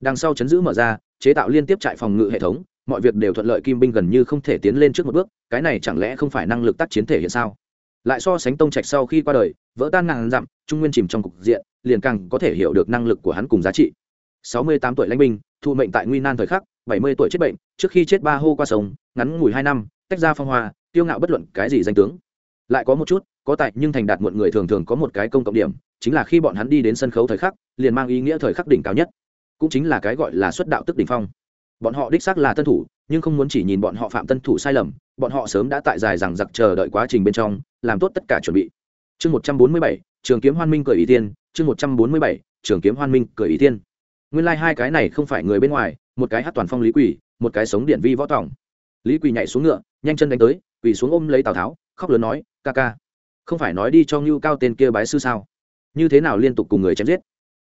Đằng sau chấn giữ mở ra, chế tạo liên tiếp trại phòng ngự hệ thống mọi việc đều thuận lợi kim binh gần như không thể tiến lên trước một bước, cái này chẳng lẽ không phải năng lực tác chiến thể hiện sao? Lại so sánh tông trạch sau khi qua đời, vỡ tan ngàn dặm, trung nguyên chìm trong cục diện, liền càng có thể hiểu được năng lực của hắn cùng giá trị. Sáu mươi tám tuổi lãnh binh, thụ mệnh tại nguy nan thời khắc, bảy mươi tuổi chết bệnh, trước khi chết ba hô qua sống ngắn ngủi hai năm, tách ra phong hoa tiêu ngạo bất luận cái gì danh tướng. Lại có một chút, có tại nhưng thành đạt muộn người thường thường có một cái công cộng điểm, chính là khi bọn hắn đi đến sân khấu thời khắc, liền mang ý nghĩa thời khắc đỉnh cao nhất. Cũng chính là cái gọi là xuất đạo tức đỉnh phong bọn họ đích xác là tân thủ, nhưng không muốn chỉ nhìn bọn họ phạm tân thủ sai lầm, bọn họ sớm đã tại dài rằng giặc chờ đợi quá trình bên trong, làm tốt tất cả chuẩn bị. Chương một trăm bốn mươi bảy, trường kiếm hoan minh cười ý tiên, chương một trăm bốn mươi bảy, trường kiếm hoan minh cười ý tiên. Nguyên lai、like、hai cái này không phải người bên ngoài, một cái hát toàn phong lý quỷ một cái sống điện vi võ tỏng lý quỳ nhảy xuống ngựa, nhanh chân đánh tới, quỳ xuống ôm lấy tào tháo, khóc lớn nói, ca ca, không phải nói đi cho ngưu cao tên kia bái sư sao? Như thế nào liên tục cùng người chém giết?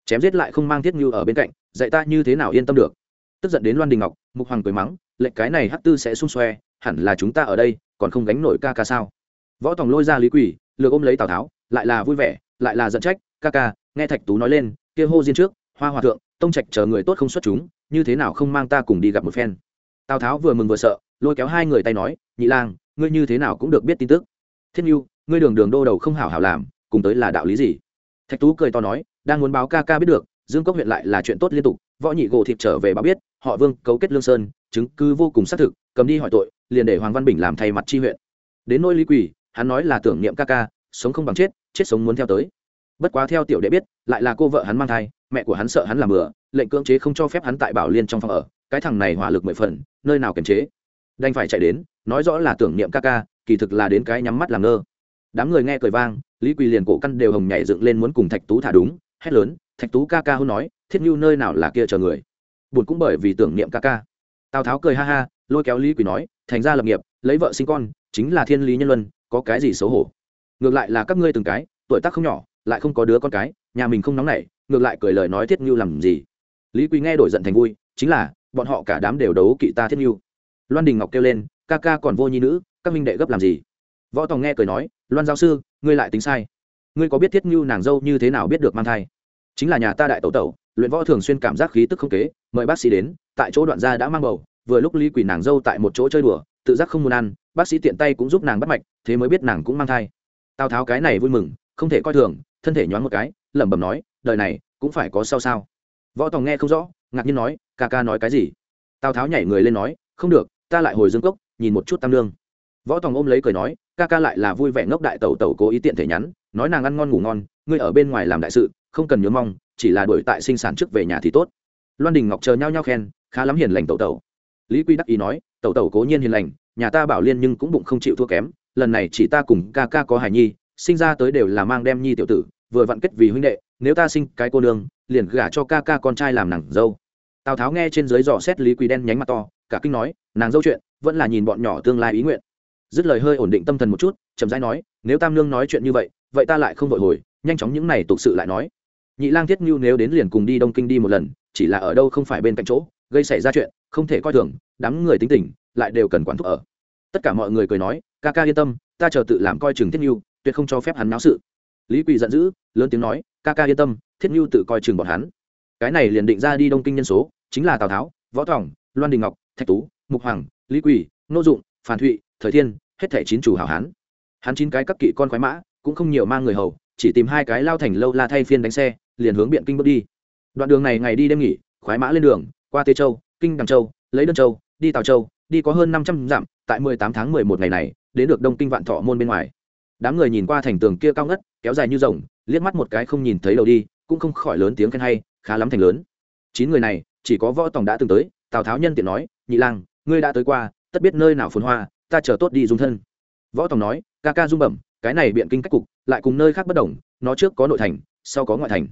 Chém giết lại không mang thiết ngưu ở bên cạnh, dạy ta như thế nào yên tâm được? Tức giận đến loan đình ngọc, mục hoàng cười mắng, lệnh cái này hát tư sẽ xung xoe, hẳn là chúng ta ở đây, còn không gánh nổi ca ca sao? Võ tòng lôi ra lý quỷ lừa ôm lấy tào tháo, lại là vui vẻ, lại là giận trách, ca ca, nghe thạch tú nói lên, kia hô diên trước, hoa hòa thượng, tông trạch chờ người tốt không xuất chúng, như thế nào không mang ta cùng đi gặp một phen? Tào tháo vừa mừng vừa sợ, lôi kéo hai người tay nói, nhị lang, ngươi như thế nào cũng được biết tin tức. Thiên nhu ngươi đường đường đô đầu không hảo hảo làm, cùng tới là đạo lý gì? Thạch tú cười to nói, đang muốn báo ca ca biết được dương cốc huyện lại là chuyện tốt liên tục, võ nhị gỗ thịt trở về báo biết, họ vương cấu kết lương sơn, chứng cứ vô cùng xác thực, cầm đi hỏi tội, liền để hoàng văn bình làm thay mặt chi huyện. Đến nôi lý quỳ, hắn nói là tưởng niệm ca ca, sống không bằng chết chết sống muốn theo tới. Bất quá theo tiểu đệ biết, lại là cô vợ hắn mang thai, mẹ của hắn sợ hắn làm bừa, lệnh cưỡng chế không cho phép hắn tại bảo liên trong phòng ở, cái thằng này hỏa lực mười phần, nơi nào kiềm chế. Đành phải chạy đến, nói rõ là tưởng niệm ca ca, kỳ thực là đến cái nhắm mắt làm ngơ. Đám người nghe cười vang, lý quỳ liền cổ căn đều hồng nhảy dựng lên muốn cùng thạch tú thả đúng, hét lớn thạch tú ca ca hôn nói, thiết như nơi nào là kia chờ người? Buồn cũng bởi vì tưởng niệm ca ca. Tào tháo cười ha ha, lôi kéo lý quỳ nói, thành ra lập nghiệp, lấy vợ sinh con, chính là thiên lý nhân luân, có cái gì xấu hổ? Ngược lại là các ngươi từng cái, tuổi tác không nhỏ, lại không có đứa con cái, nhà mình không nóng nảy, ngược lại cười lời nói thiết như làm gì? Lý Quỳ nghe đổi giận thành vui, chính là, bọn họ cả đám đều đấu kỵ ta thiết như loan đình ngọc kêu lên, ca ca còn vô nhi nữ, các minh đệ gấp làm gì? Võ tòng nghe cười nói, loan giáo sư, ngươi lại tính sai. Ngươi có biết thiết như nàng dâu như thế nào biết được mang thai? Chính là nhà ta đại tẩu tẩu, luyện võ thường xuyên cảm giác khí tức không kế, mời bác sĩ đến, tại chỗ đoạn gia đã mang bầu, vừa lúc lý quỷ nàng dâu tại một chỗ chơi đùa, tự giác không muốn ăn, bác sĩ tiện tay cũng giúp nàng bắt mạch, thế mới biết nàng cũng mang thai. Tào tháo cái này vui mừng, không thể coi thường, thân thể nhoáng một cái, lẩm bẩm nói, đời này cũng phải có sao sao. Võ tòng nghe không rõ, ngạc nhiên nói, ca ca nói cái gì? Tào tháo nhảy người lên nói, không được, ta lại hồi dương cốc, nhìn một chút tam lương. Võ tòng ôm lấy cười nói, ca ca lại là vui vẻ ngốc đại tẩu tẩu cố ý tiện thể nhắn, nói nàng ăn ngon ngủ ngon ngươi ở bên ngoài làm đại sự, không cần nhớ mong, chỉ là đổi tại sinh sản trước về nhà thì tốt. Loan đình ngọc chờ nhau nhau khen, khá lắm hiền lành tẩu tẩu. Lý quy đắc ý nói, tẩu tẩu cố nhiên hiền lành, nhà ta bảo liên nhưng cũng bụng không chịu thua kém, lần này chỉ ta cùng ca ca có hài nhi, sinh ra tới đều là mang đem nhi tiểu tử, vừa vặn kết vì huynh đệ, nếu ta sinh cái cô nương, liền gả cho ca ca con trai làm nàng dâu. Tào tháo nghe trên dưới dò xét lý Quy đen nhánh mặt to, cả kinh nói, nàng dâu chuyện, vẫn là nhìn bọn nhỏ tương lai ý nguyện. Dứt lời hơi ổn định tâm thần một chút, chậm rãi nói, nếu tam nương nói chuyện như vậy vậy ta lại không vội hồi nhanh chóng những này tục sự lại nói. Nhị lang thiết ngưu nếu đến liền cùng đi đông kinh đi một lần, chỉ là ở đâu không phải bên cạnh chỗ, gây xảy ra chuyện, không thể coi thường, đám người tính tình lại đều cần quản thúc ở. Tất cả mọi người cười nói, ca ca yên tâm, ta chờ tự làm coi chừng thiết ngưu, tuyệt không cho phép hắn náo sự. Lý quỳ giận dữ, lớn tiếng nói, ca ca yên tâm, thiết ngưu tự coi chừng bọn hắn. Cái này liền định ra đi đông kinh nhân số, chính là tào tháo, võ thỏng loan đình ngọc, thạch tú, mục hoàng, lý quỳ, nô dụng phản thụy, thời thiên, hết thẻ chín chủ hảo hán. Hắn chín cái cấp kỵ con khoái mã, cũng không nhiều mang người hầu chỉ tìm hai cái lao thành lâu la thay phiên đánh xe, liền hướng biện kinh bước đi. Đoạn đường này ngày đi đêm nghỉ, khoái mã lên đường, qua tây châu, kinh đằng châu, lấy đơn châu, đi tào châu, đi có hơn năm trăm dặm, tại mười tám tháng mười một ngày này, đến được đông kinh vạn thọ môn bên ngoài. Đám người nhìn qua thành tường kia cao ngất, kéo dài như rồng, liếc mắt một cái không nhìn thấy đầu đi, cũng không khỏi lớn tiếng khen hay, khá lắm thành lớn. Chín người này, chỉ có võ tòng đã từng tới, tào tháo nhân tiện nói, nhị lang, ngươi đã tới qua, tất biết nơi nào phồn hoa, ta chờ tốt đi dung thân. Võ tòng nói, ca ca dung bẩm cái này biện kinh cách cục, lại cùng nơi khác bất đồng, nó trước có nội thành, sau có ngoại thành.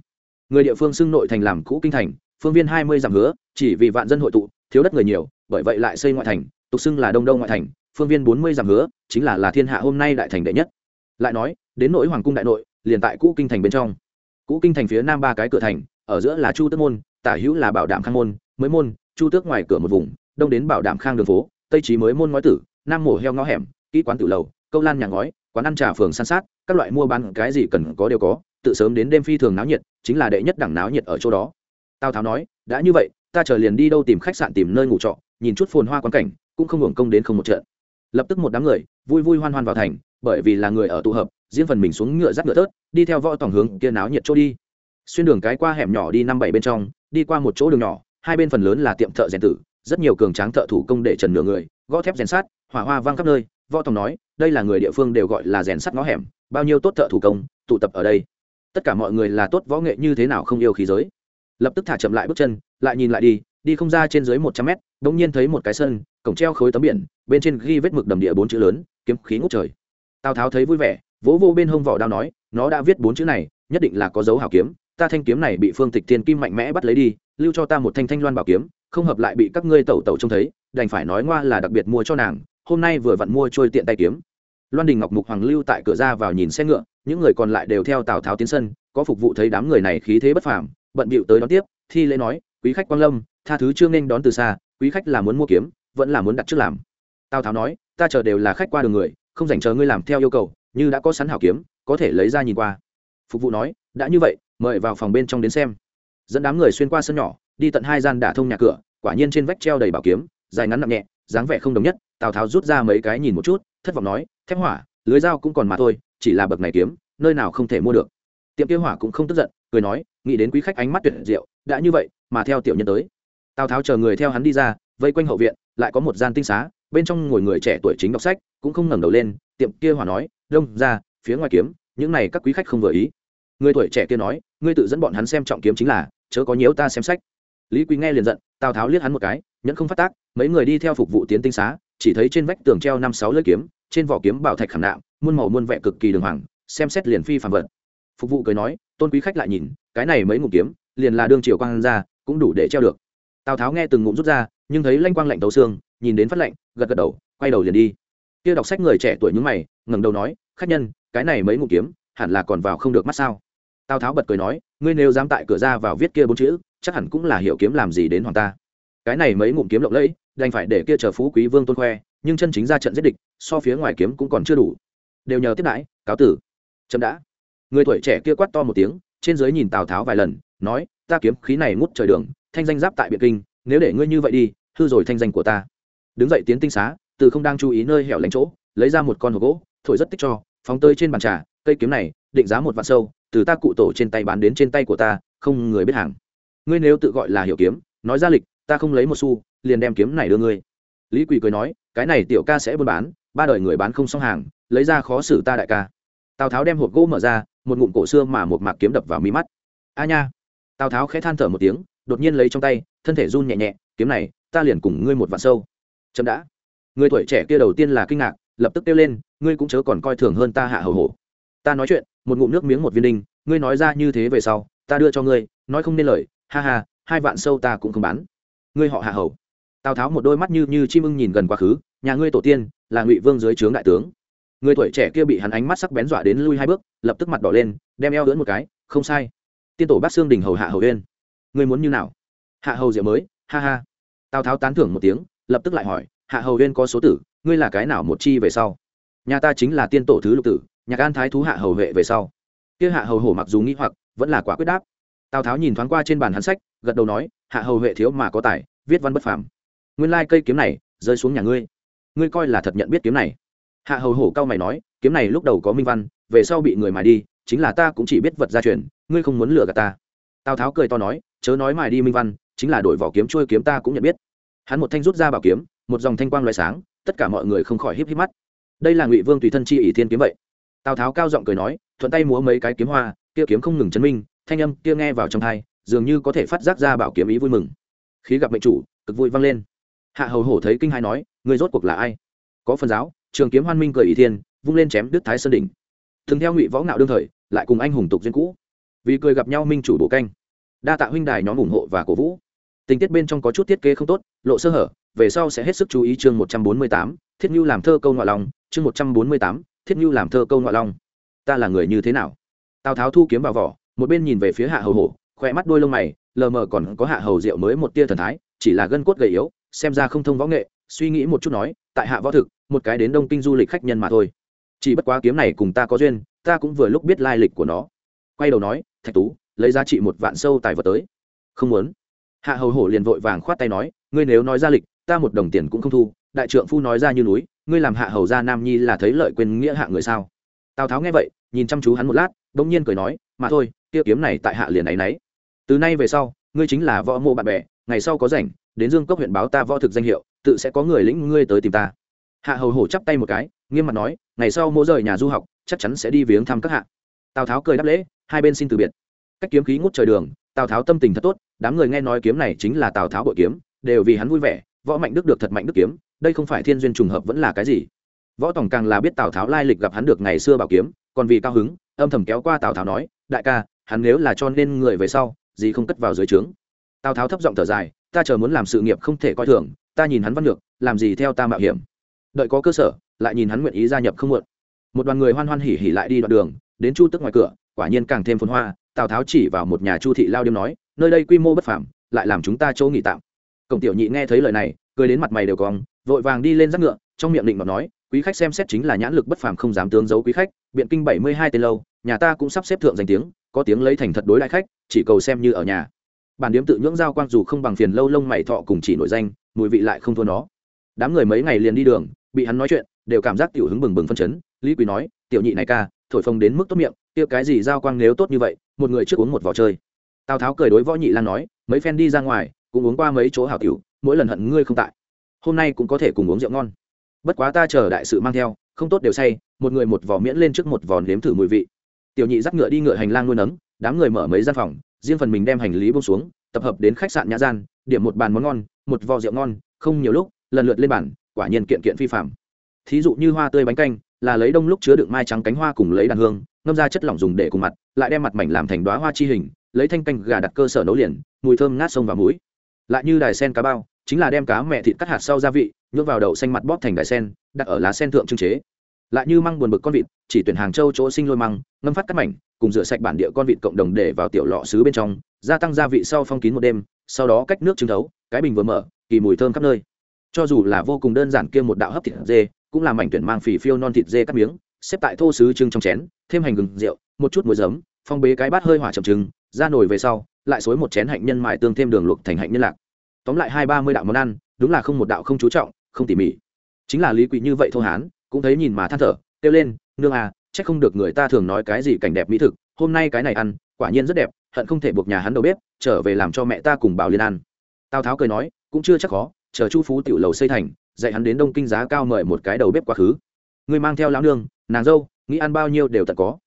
Người địa phương xưng nội thành làm cũ kinh thành, phương viên hai mươi dặm hứa, chỉ vì vạn dân hội tụ, thiếu đất người nhiều, bởi vậy lại xây ngoại thành, tục xưng là đông đông ngoại thành, phương viên bốn mươi dặm hứa, chính là là thiên hạ hôm nay đại thành đệ nhất. Lại nói, đến nỗi hoàng cung đại nội, liền tại cũ kinh thành bên trong. Cũ kinh thành phía nam ba cái cửa thành, ở giữa là chu tước môn, tả hữu là bảo đảm khang môn, mới môn, chu tước ngoài cửa một vùng, đông đến bảo đảm khang đường phố, tây trí mới môn ngói tử, nam mổ heo ngõ hẻm, kỹ quán tự lầu, câu lan nhà ngói quán ăn trà phường san sát, các loại mua bán cái gì cần có đều có, tự sớm đến đêm phi thường náo nhiệt, chính là đệ nhất đẳng náo nhiệt ở chỗ đó. Tào tháo nói, đã như vậy, ta chờ liền đi đâu tìm khách sạn tìm nơi ngủ trọ, nhìn chút phồn hoa quan cảnh, cũng không hưởng công đến không một trận. Lập tức một đám người, vui vui hoan hoan vào thành, bởi vì là người ở tụ hợp, riêng phần mình xuống ngựa dắt ngựa tớt, đi theo võ tổng hướng kia náo nhiệt chỗ đi. Xuyên đường cái qua hẻm nhỏ đi năm bảy bên trong, đi qua một chỗ đường nhỏ, hai bên phần lớn là tiệm thợ rèn tử, rất nhiều cường tráng thợ thủ công để trần nửa người, gõ thép rèn sát hỏa hoa vang khắp nơi, võ tổng nói đây là người địa phương đều gọi là rèn sắt ngõ hẻm, bao nhiêu tốt thợ thủ công, tụ tập ở đây. Tất cả mọi người là tốt võ nghệ như thế nào không yêu khí giới. Lập tức thả chậm lại bước chân, lại nhìn lại đi đi không ra trên dưới một trăm mét đ ỗ n g nhiên thấy một cái sân, cổng treo khối tấm biển, bên trên ghi vết mực đầm địa bốn chữ lớn, kiếm khí ngút trời. Tào tháo thấy vui vẻ, vỗ vô bên hông vỏ đao nói, nó đã viết bốn chữ này, nhất định là có dấu hảo kiếm, ta thanh kiếm này bị phương tịch thiên kim mạnh mẽ bắt lấy đi, lưu cho ta một thanh thanh loan bảo kiếm, không hợp lại bị các ngươi tẩu tẩu trông thấy, đành phải nói ngoa là đặc biệt mua cho nàng, hôm nay vừa vặn mua trôi tiện tay kiếm loan đình ngọc mục hoàng lưu tại cửa ra vào nhìn xe ngựa, những người còn lại đều theo tào tháo tiến sân, có phục vụ thấy đám người này khí thế bất phàm, bận bịu tới đón tiếp, thi lễ nói, quý khách quang lâm, tha thứ chưa nên đón từ xa, quý khách là muốn mua kiếm, vẫn là muốn đặt trước làm. Tào tháo nói, ta chờ đều là khách qua đường người, không dành chờ ngươi làm theo yêu cầu, như đã có sẵn hảo kiếm, có thể lấy ra nhìn qua. Phục vụ nói, đã như vậy, mời vào phòng bên trong đến xem. Dẫn đám người xuyên qua sân nhỏ, đi tận hai gian đả thông nhà cửa, quả nhiên trên vách treo đầy bảo kiếm, dài ngắn nặng nhẹ, dáng vẻ không đồng nhất. Tào tháo rút ra mấy cái nhìn một chút, thất vọng nói thép hỏa, lưới dao cũng còn mà thôi, chỉ là bậc này kiếm, nơi nào không thể mua được. Tiệm kia hỏa cũng không tức giận, cười nói, nghĩ đến quý khách ánh mắt tuyệt diệu, đã như vậy, mà theo tiểu nhân tới. Tào tháo chờ người theo hắn đi ra, vây quanh hậu viện, lại có một gian tinh xá, bên trong ngồi người trẻ tuổi chính đọc sách, cũng không ngẩng đầu lên, tiệm kia hỏa nói, đông, ra, phía ngoài kiếm, những này các quý khách không vừa ý. Người tuổi trẻ kia nói, ngươi tự dẫn bọn hắn xem trọng kiếm chính là, chớ có nhiễu ta xem sách. Lý quý nghe liền giận, tào tháo liếc hắn một cái, nhẫn không phát tác, mấy người đi theo phục vụ tiến tinh xá chỉ thấy trên vách tường treo năm sáu lưỡi kiếm, trên vỏ kiếm bảo thạch khảm nạm, muôn màu muôn vẻ cực kỳ đường hoàng, xem xét liền phi phàm vật. Phục vụ cười nói, tôn quý khách lại nhìn, cái này mấy ngụm kiếm, liền là đương triều quang ra, cũng đủ để treo được. Tào tháo nghe từng ngụm rút ra, nhưng thấy lanh quang lạnh tấu xương, nhìn đến phát lạnh, gật gật đầu, quay đầu liền đi. Kia đọc sách người trẻ tuổi nhúng mày, ngẩng đầu nói, khách nhân, cái này mấy ngụm kiếm, hẳn là còn vào không được mắt sao? Tào tháo bật cười nói, ngươi nếu dám tại cửa ra vào viết kia bốn chữ, chắc hẳn cũng là hiểu kiếm làm gì đến hoàng ta. Cái này mấy ngụm kiếm lộng lẫy đành phải để kia chờ phú quý vương tôn khoe, nhưng chân chính ra trận giết địch, so phía ngoài kiếm cũng còn chưa đủ. Đều nhờ tiếp đãi, cáo tử. Chậm đã. Người tuổi trẻ kia quát to một tiếng, trên dưới nhìn tào tháo vài lần, nói, ta kiếm khí này ngút trời đường, thanh danh giáp tại biệt kinh, nếu để ngươi như vậy đi, hư rồi thanh danh của ta. Đứng dậy tiến tinh xá, từ không đang chú ý nơi hẻo lánh chỗ, lấy ra một con hộp gỗ, thổi rất tích cho, phóng tơi trên bàn trà, cây kiếm này, định giá một vạn sâu, từ ta cụ tổ trên tay bán đến trên tay của ta, không người biết hàng. Ngươi nếu tự gọi là hiểu kiếm, nói ra lịch, ta không lấy một xu liền đem kiếm này đưa ngươi. Lý quỳ cười nói, cái này tiểu ca sẽ buôn bán, ba đời người bán không xong hàng, lấy ra khó xử ta đại ca. Tào tháo đem hộp gỗ mở ra, một ngụm cổ xưa mà một mạc kiếm đập vào mí mắt. A nha. Tào tháo khẽ than thở một tiếng, đột nhiên lấy trong tay, thân thể run nhẹ nhẹ, kiếm này, ta liền cùng ngươi một vạn sâu. Chậm đã. Người tuổi trẻ kia đầu tiên là kinh ngạc, lập tức kêu lên, ngươi cũng chớ còn coi thường hơn ta hạ hầu hổ. Ta nói chuyện, một ngụm nước miếng một viên đinh, ngươi nói ra như thế về sau, ta đưa cho ngươi, nói không nên lời, ha ha, hai vạn sâu ta cũng không bán. Ngươi họ hạ hầu tào tháo một đôi mắt như như chim ưng nhìn gần quá khứ nhà ngươi tổ tiên là ngụy vương dưới trướng đại tướng người tuổi trẻ kia bị hắn ánh mắt sắc bén dọa đến lui hai bước lập tức mặt đỏ lên đem eo lưỡn một cái không sai tiên tổ bác xương đình hầu hạ hầu huyên ngươi muốn như nào hạ hầu diệu mới ha ha tào tháo tán thưởng một tiếng lập tức lại hỏi hạ hầu huyên có số tử ngươi là cái nào một chi về sau nhà ta chính là tiên tổ thứ lục tử nhạc an thái thú hạ hầu huệ về sau kia hạ hầu hổ mặc dù nghĩ hoặc vẫn là quả quyết đáp tào tháo nhìn thoáng qua trên bàn hắn sách gật đầu nói hạ hầu huệ thiếu mà có tài viết văn bất phàm nguyên lai cây kiếm này rơi xuống nhà ngươi. Ngươi coi là thật nhận biết kiếm này. Hạ hầu hổ cao mày nói, kiếm này lúc đầu có minh văn, về sau bị người mài đi, chính là ta cũng chỉ biết vật gia truyền, ngươi không muốn lừa gạt ta. Tào tháo cười to nói, chớ nói mài đi minh văn, chính là đổi vỏ kiếm trôi kiếm ta cũng nhận biết. Hắn một thanh rút ra bảo kiếm, một dòng thanh quang loại sáng, tất cả mọi người không khỏi híp híp mắt. Đây là ngụy vương tùy thân chi ỷ thiên kiếm vậy. Tào tháo cao giọng cười nói, thuận tay múa mấy cái kiếm hoa, kia kiếm không ngừng chấn minh, thanh âm kia nghe vào trong thai dường như có thể phát giác ra bảo kiếm ý vui mừng. Khí gặp mệnh chủ, cực vui vang lên hạ hầu hổ thấy kinh hai nói người rốt cuộc là ai? Có phần giáo, trường kiếm hoan minh cười ý thiên, vung lên chém đức thái sơn đỉnh. Thường theo ngụy võ ngạo đương thời, lại cùng anh hùng tục duyên cũ. Vì cười gặp nhau minh chủ bổ canh. Đa tạ huynh đài nhóm ủng hộ và cổ vũ. Tình tiết bên trong có chút thiết kế không tốt, lộ sơ hở, về sau sẽ hết sức chú ý chương một trăm bốn mươi tám, thiết nhu làm thơ câu ngoại long chương một trăm bốn mươi tám, thiết nhu làm thơ câu ngoại long ta là người như thế nào? Tào tháo thu kiếm vào vỏ, một bên nhìn về phía hạ hầu hổ, khoe mắt đôi lông mày, lờ mờ còn có hạ hầu rượu mới một tia thần thái, chỉ là gân cốt gầy yếu xem ra không thông võ nghệ, suy nghĩ một chút nói, tại hạ võ thực, một cái đến đông kinh du lịch khách nhân mà thôi. Chỉ bất quá kiếm này cùng ta có duyên, ta cũng vừa lúc biết lai lịch của nó. Quay đầu nói, thạch tú, lấy giá trị một vạn sâu tài vật tới. Không muốn. Hạ hầu hổ liền vội vàng khoát tay nói, ngươi nếu nói ra lịch, ta một đồng tiền cũng không thu. Đại trượng phu nói ra như núi, ngươi làm hạ hầu gia nam nhi là thấy lợi quên nghĩa hạ người sao? Tào tháo nghe vậy, nhìn chăm chú hắn một lát đ ỗ n g nhiên cười nói, mà thôi tiêu kiếm này tại hạ liền ấ y n ấ y từ nay về sau, ngươi chính là võ mộ bạn bè, ngày sau có rảnh đến dương cốc huyện báo ta võ thực danh hiệu, tự sẽ có người lĩnh ngươi tới tìm ta. Hạ hầu hổ chắp tay một cái, nghiêm mặt nói, ngày sau mỗi rời nhà du học, chắc chắn sẽ đi viếng thăm các hạ. Tào tháo cười đáp lễ, hai bên xin từ biệt. Cách kiếm khí ngút trời đường, tào tháo tâm tình thật tốt, đám người nghe nói kiếm này chính là tào tháo bội kiếm, đều vì hắn vui vẻ, võ mạnh đức được thật mạnh đức kiếm, đây không phải thiên duyên trùng hợp vẫn là cái gì. Võ tổng càng là biết tào tháo lai lịch gặp hắn được ngày xưa bảo kiếm, còn vì cao hứng, âm thầm kéo qua tào tháo nói, đại ca, hắn nếu là cho nên người về sau, gì không cất vào dưới trướng? Tào tháo thấp giọng thở dài ta chờ muốn làm sự nghiệp không thể coi thường ta nhìn hắn văn được làm gì theo ta mạo hiểm. Đợi có cơ sở lại nhìn hắn nguyện ý gia nhập không muộn. Một đoàn người hoan hoan hỉ hỉ lại đi đoạn đường đến chu tức ngoài cửa quả nhiên càng thêm phồn hoa tào tháo chỉ vào một nhà chu thị lao điếm nói nơi đây quy mô bất phàm, lại làm chúng ta chỗ nghỉ tạm. Cổng tiểu nhị nghe thấy lời này cười đến mặt mày đều cong vội vàng đi lên giáp ngựa trong miệng định mà nói quý khách xem xét chính là nhãn lực bất phàm không dám tướng giấu quý khách biện kinh bảy mươi hai tên lâu nhà ta cũng sắp xếp thượng danh tiếng có tiếng lấy thành thật đối đại khách chỉ cầu xem như ở nhà bản điếm tự nhưỡng giao quang dù không bằng phiền lâu lông mày thọ cùng chỉ nổi danh, mùi vị lại không thua nó. Đám người mấy ngày liền đi đường, bị hắn nói chuyện, đều cảm giác tiểu hứng bừng bừng phân chấn. Lý quý nói, tiểu nhị này ca, thổi phồng đến mức tốt miệng tiêu cái gì giao quang nếu tốt như vậy, một người trước uống một vỏ chơi. Tào tháo cười đối võ nhị lan nói, mấy phen đi ra ngoài, cũng uống qua mấy chỗ hảo tiểu, mỗi lần hận ngươi không tại. Hôm nay cũng có thể cùng uống rượu ngon. Bất quá ta chờ đại sự mang theo, không tốt đều say, một người một vỏ miễn lên trước một vò nếm thử mùi vị. Tiểu nhị dắt ngựa đi ngựa hành lang nuôi nấng, đám người mở mấy gian phòng riêng phần mình đem hành lý bông xuống, tập hợp đến khách sạn nhã gian, điểm một bàn món ngon, một vò rượu ngon, không nhiều lúc, lần lượt lên bàn, quả nhiên kiện kiện phi phạm thí dụ như hoa tươi bánh canh, là lấy đông lúc chứa đựng mai trắng cánh hoa cùng lấy đàn hương, ngâm ra chất lỏng dùng để cùng mặt, lại đem mặt mảnh làm thành đoá hoa chi hình, lấy thanh canh gà đặt cơ sở nấu liền, mùi thơm ngát sông và mũi. Lại như đài sen cá bao, chính là đem cá mẹ thịt cắt hạt sau gia vị nhuộm vào đậu xanh mặt bóp thành đài sen, đặt ở lá sen thượng trưng chế lại như măng buồn bực con vịt, chỉ tuyển hàng châu chỗ sinh lôi măng, ngâm phát cắt mảnh, cùng rửa sạch bản địa con vịt cộng đồng để vào tiểu lọ xứ bên trong, gia tăng gia vị sau phong kín một đêm, sau đó cách nước trứng thấu, cái bình vừa mở, kỳ mùi thơm khắp nơi. Cho dù là vô cùng đơn giản kia một đạo hấp thịt dê, cũng là mảnh tuyển mang phì phiêu non thịt dê cắt miếng, xếp tại thô sứ trưng trong chén, thêm hành gừng, rượu, một chút muối giấm, phong bế cái bát hơi hỏa chậm trứng, ra nồi về sau, lại xối một chén hạnh nhân mại tương thêm đường luộc thành hạnh nhân lạc. Tóm lại hai ba mươi đạo món ăn, đúng là không một đạo không chú trọng, không tỉ mỉ. Chính là lý quỷ như vậy thô hán cũng thấy nhìn mà than thở, kêu lên, nương à chắc không được người ta thường nói cái gì cảnh đẹp mỹ thực, hôm nay cái này ăn, quả nhiên rất đẹp, hận không thể buộc nhà hắn đầu bếp, trở về làm cho mẹ ta cùng bảo liên ăn. Tào tháo cười nói, cũng chưa chắc khó, chờ chu phú tiểu lầu xây thành, dạy hắn đến đông kinh giá cao mời một cái đầu bếp quá khứ. Ngươi mang theo lão nương, nàng dâu, nghĩ ăn bao nhiêu đều tận có.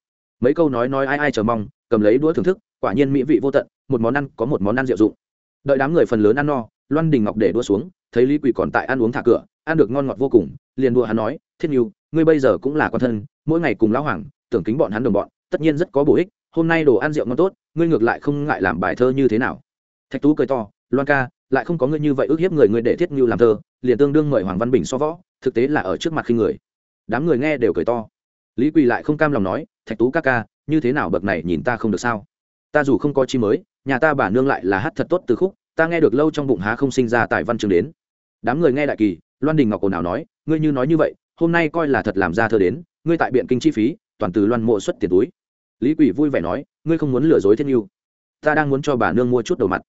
Mấy câu nói nói ai ai chờ mong, cầm lấy đũa thưởng thức, quả nhiên mỹ vị vô tận, một món ăn có một món ăn diệu dụng. Đợi đám người phần lớn ăn no, loan đình ngọc để đua xuống, thấy lý quỳ còn tại ăn uống thả cửa, ăn được ngon ngọt vô cùng, liền đua hắn nói thiết Nhu, ngươi bây giờ cũng là quan thân mỗi ngày cùng lão hoàng tưởng kính bọn hắn đồng bọn tất nhiên rất có bổ ích hôm nay đồ ăn rượu ngon tốt ngươi ngược lại không ngại làm bài thơ như thế nào. Thạch tú cười to loan ca lại không có ngươi như vậy ước hiếp người ngươi để thiết Nhu làm thơ liền tương đương mời hoàng văn bình so võ thực tế là ở trước mặt khi người. Đám người nghe đều cười to. Lý quỳ lại không cam lòng nói thạch tú ca ca như thế nào bậc này nhìn ta không được sao? Ta dù không có chi mới nhà ta bà nương lại là hát thật tốt từ khúc ta nghe được lâu trong bụng há không sinh ra tại văn trường đến. Đám người nghe đại kỳ loan đình ngọc ồn ào nói ngươi như nói như vậy hôm nay coi là thật làm ra thơ đến, ngươi tại biện kinh chi phí, toàn từ loan mộ xuất tiền túi. Lý quỷ vui vẻ nói, ngươi không muốn lừa dối thiên yêu ta đang muốn cho bà nương mua chút đầu mặt.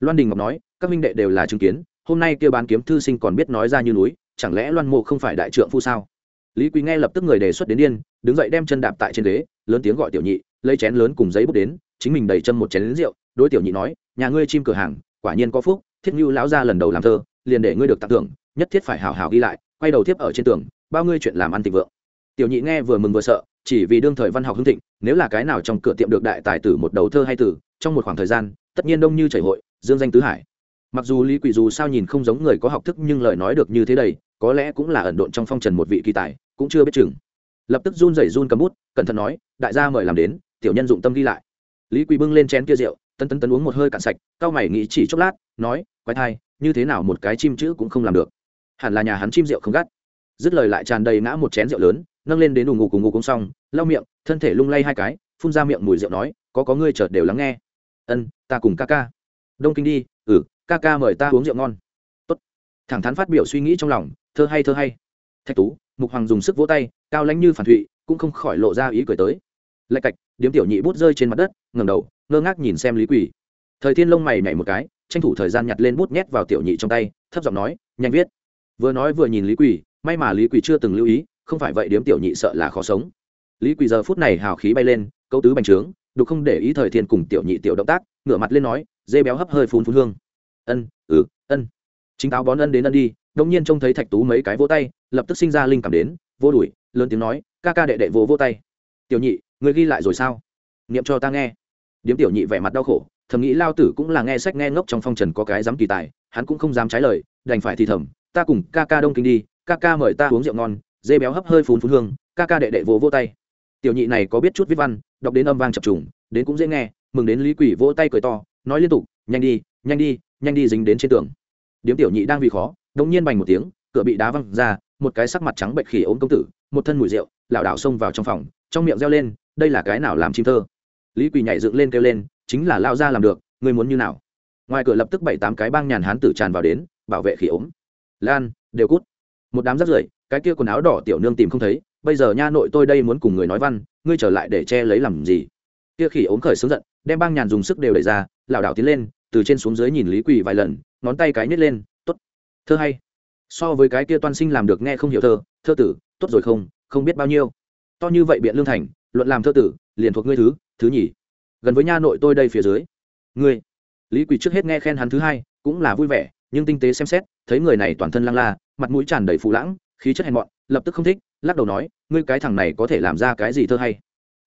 Loan đình ngọc nói, các minh đệ đều là chứng kiến, hôm nay kêu bán kiếm thư sinh còn biết nói ra như núi, chẳng lẽ loan mộ không phải đại trượng phu sao? Lý quý nghe lập tức người đề xuất đến điên, đứng dậy đem chân đạp tại trên ghế, lớn tiếng gọi tiểu nhị, lấy chén lớn cùng giấy bút đến, chính mình đầy chân một chén lính rượu, đối tiểu nhị nói, nhà ngươi chim cửa hàng, quả nhiên có phúc thiết như lão ra lần đầu làm thơ, liền để ngươi được tặng thưởng, nhất thiết phải hào hào ghi lại, quay đầu tiếp ở trên tường bao ngươi chuyện làm ăn thịnh vượng. Tiểu nhị nghe vừa mừng vừa sợ, chỉ vì đương thời văn học hưng thịnh, nếu là cái nào trong cửa tiệm được đại tài tử một đầu thơ hay tử, trong một khoảng thời gian, tất nhiên đông như chảy hội, dương danh tứ hải. Mặc dù lý quỷ dù sao nhìn không giống người có học thức nhưng lời nói được như thế đầy, có lẽ cũng là ẩn độn trong phong trần một vị kỳ tài, cũng chưa biết chừng. Lập tức run rẩy run cầm bút, cẩn thận nói, đại gia mời làm đến, tiểu nhân dụng tâm ghi lại. Lý quỳ bưng lên chén kia rượu, tân tân tân uống một hơi cạn sạch cao mày nghĩ chỉ chốc lát, nói, quái thai, như thế nào một cái chim chữ cũng không làm được. Hẳn là nhà hắn chim rượu không gắt dứt lời lại tràn đầy ngã một chén rượu lớn, nâng lên đến đủ ngủ cùng ngủ cũng xong, lau miệng, thân thể lung lay hai cái, phun ra miệng mùi rượu nói, có có ngươi chợt đều lắng nghe. Ân, ta cùng ca ca. Đông kinh đi ừ ca ca mời ta uống rượu ngon. Tốt. Thẳng thắn phát biểu suy nghĩ trong lòng, thơ hay thơ hay. Thạch tú, mục hoàng dùng sức vỗ tay, cao lãnh như phản thụy, cũng không khỏi lộ ra ý cười tới. Lạch cạch, điếm tiểu nhị bút rơi trên mặt đất ngầm đầu, ngơ ngác nhìn xem lý quỳ. Thời thiên lông mày nhảy một cái, tranh thủ thời gian nhặt lên bút nhét vào tiểu nhị trong tay, thấp giọng nói, nhanh viết. Vừa nói vừa nhìn lý quỳ may mà lý quỳ chưa từng lưu ý, không phải vậy điếm tiểu nhị sợ là khó sống. Lý quỳ giờ phút này hào khí bay lên câu tứ bành trướng, đục không để ý thời thiên cùng tiểu nhị tiểu động tác, ngửa mặt lên nói, dê béo hấp hơi phun phun hương. Ân ừ ân. Chính táo bón ân đến ân đi, đông nhiên trông thấy thạch tú mấy cái vỗ tay, lập tức sinh ra linh cảm đến, vô đuổi, lớn tiếng nói, ca ca đệ đệ vỗ vỗ tay. Tiểu nhị, người ghi lại rồi sao? Niệm cho ta nghe. Điếm tiểu nhị vẻ mặt đau khổ, thầm nghĩ lao tử cũng là nghe sách nghe ngốc trong phong trần có cái dám kỳ tài, hắn cũng không dám trái lời, đành phải thì thầm, ta cùng ca ca đông kinh đi ca ca mời ta uống rượu ngon, dê béo hấp hơi phun phun hương, ca ca đệ đệ vỗ vỗ tay. Tiểu nhị này có biết chút viết văn, đọc đến âm vang chập trùng, đến cũng dễ nghe, mừng đến lý quỷ vỗ tay cười to, nói liên tục, nhanh đi nhanh đi nhanh đi dính đến trên tường. Điếm tiểu nhị đang vì khó đống nhiên bành một tiếng, cửa bị đá văng ra, một cái sắc mặt trắng bệnh khỉ ốm công tử, một thân mùi rượu, lảo đảo xông vào trong phòng, trong miệng reo lên, đây là cái nào làm chim thơ? Lý quỳ nhảy dựng lên kêu lên, chính là lao ra làm được, ngươi muốn như nào? Ngoài cửa lập tức bảy tám cái bang nhàn hán tử tràn vào đến, bảo vệ khỉ ốm. Lan, đều cút một đám rác rưởi, cái kia quần áo đỏ tiểu nương tìm không thấy, bây giờ nha nội tôi đây muốn cùng người nói văn, ngươi trở lại để che lấy làm gì? Kia khỉ ốm khởi sướng giận, đem bang nhàn dùng sức đều đẩy ra, lảo đảo tiến lên, từ trên xuống dưới nhìn lý quỳ vài lần, ngón tay cái nhét lên t ố t thơ hay. So với cái kia toan sinh làm được nghe không hiểu thơ thơ tử, tốt rồi không không biết bao nhiêu. To như vậy biện lương thành, luận làm thơ tử, liền thuộc ngươi thứ thứ nhỉ gần với nha nội tôi đây phía dưới. Ngươi. Lý quỳ trước hết nghe khen hắn thứ hai, cũng là vui vẻ nhưng tinh tế xem xét, thấy người này toàn thân lăng la, mặt mũi tràn đầy phụ lãng, khí chất hèn mọn, lập tức không thích, lắc đầu nói, ngươi cái thằng này có thể làm ra cái gì thơ hay?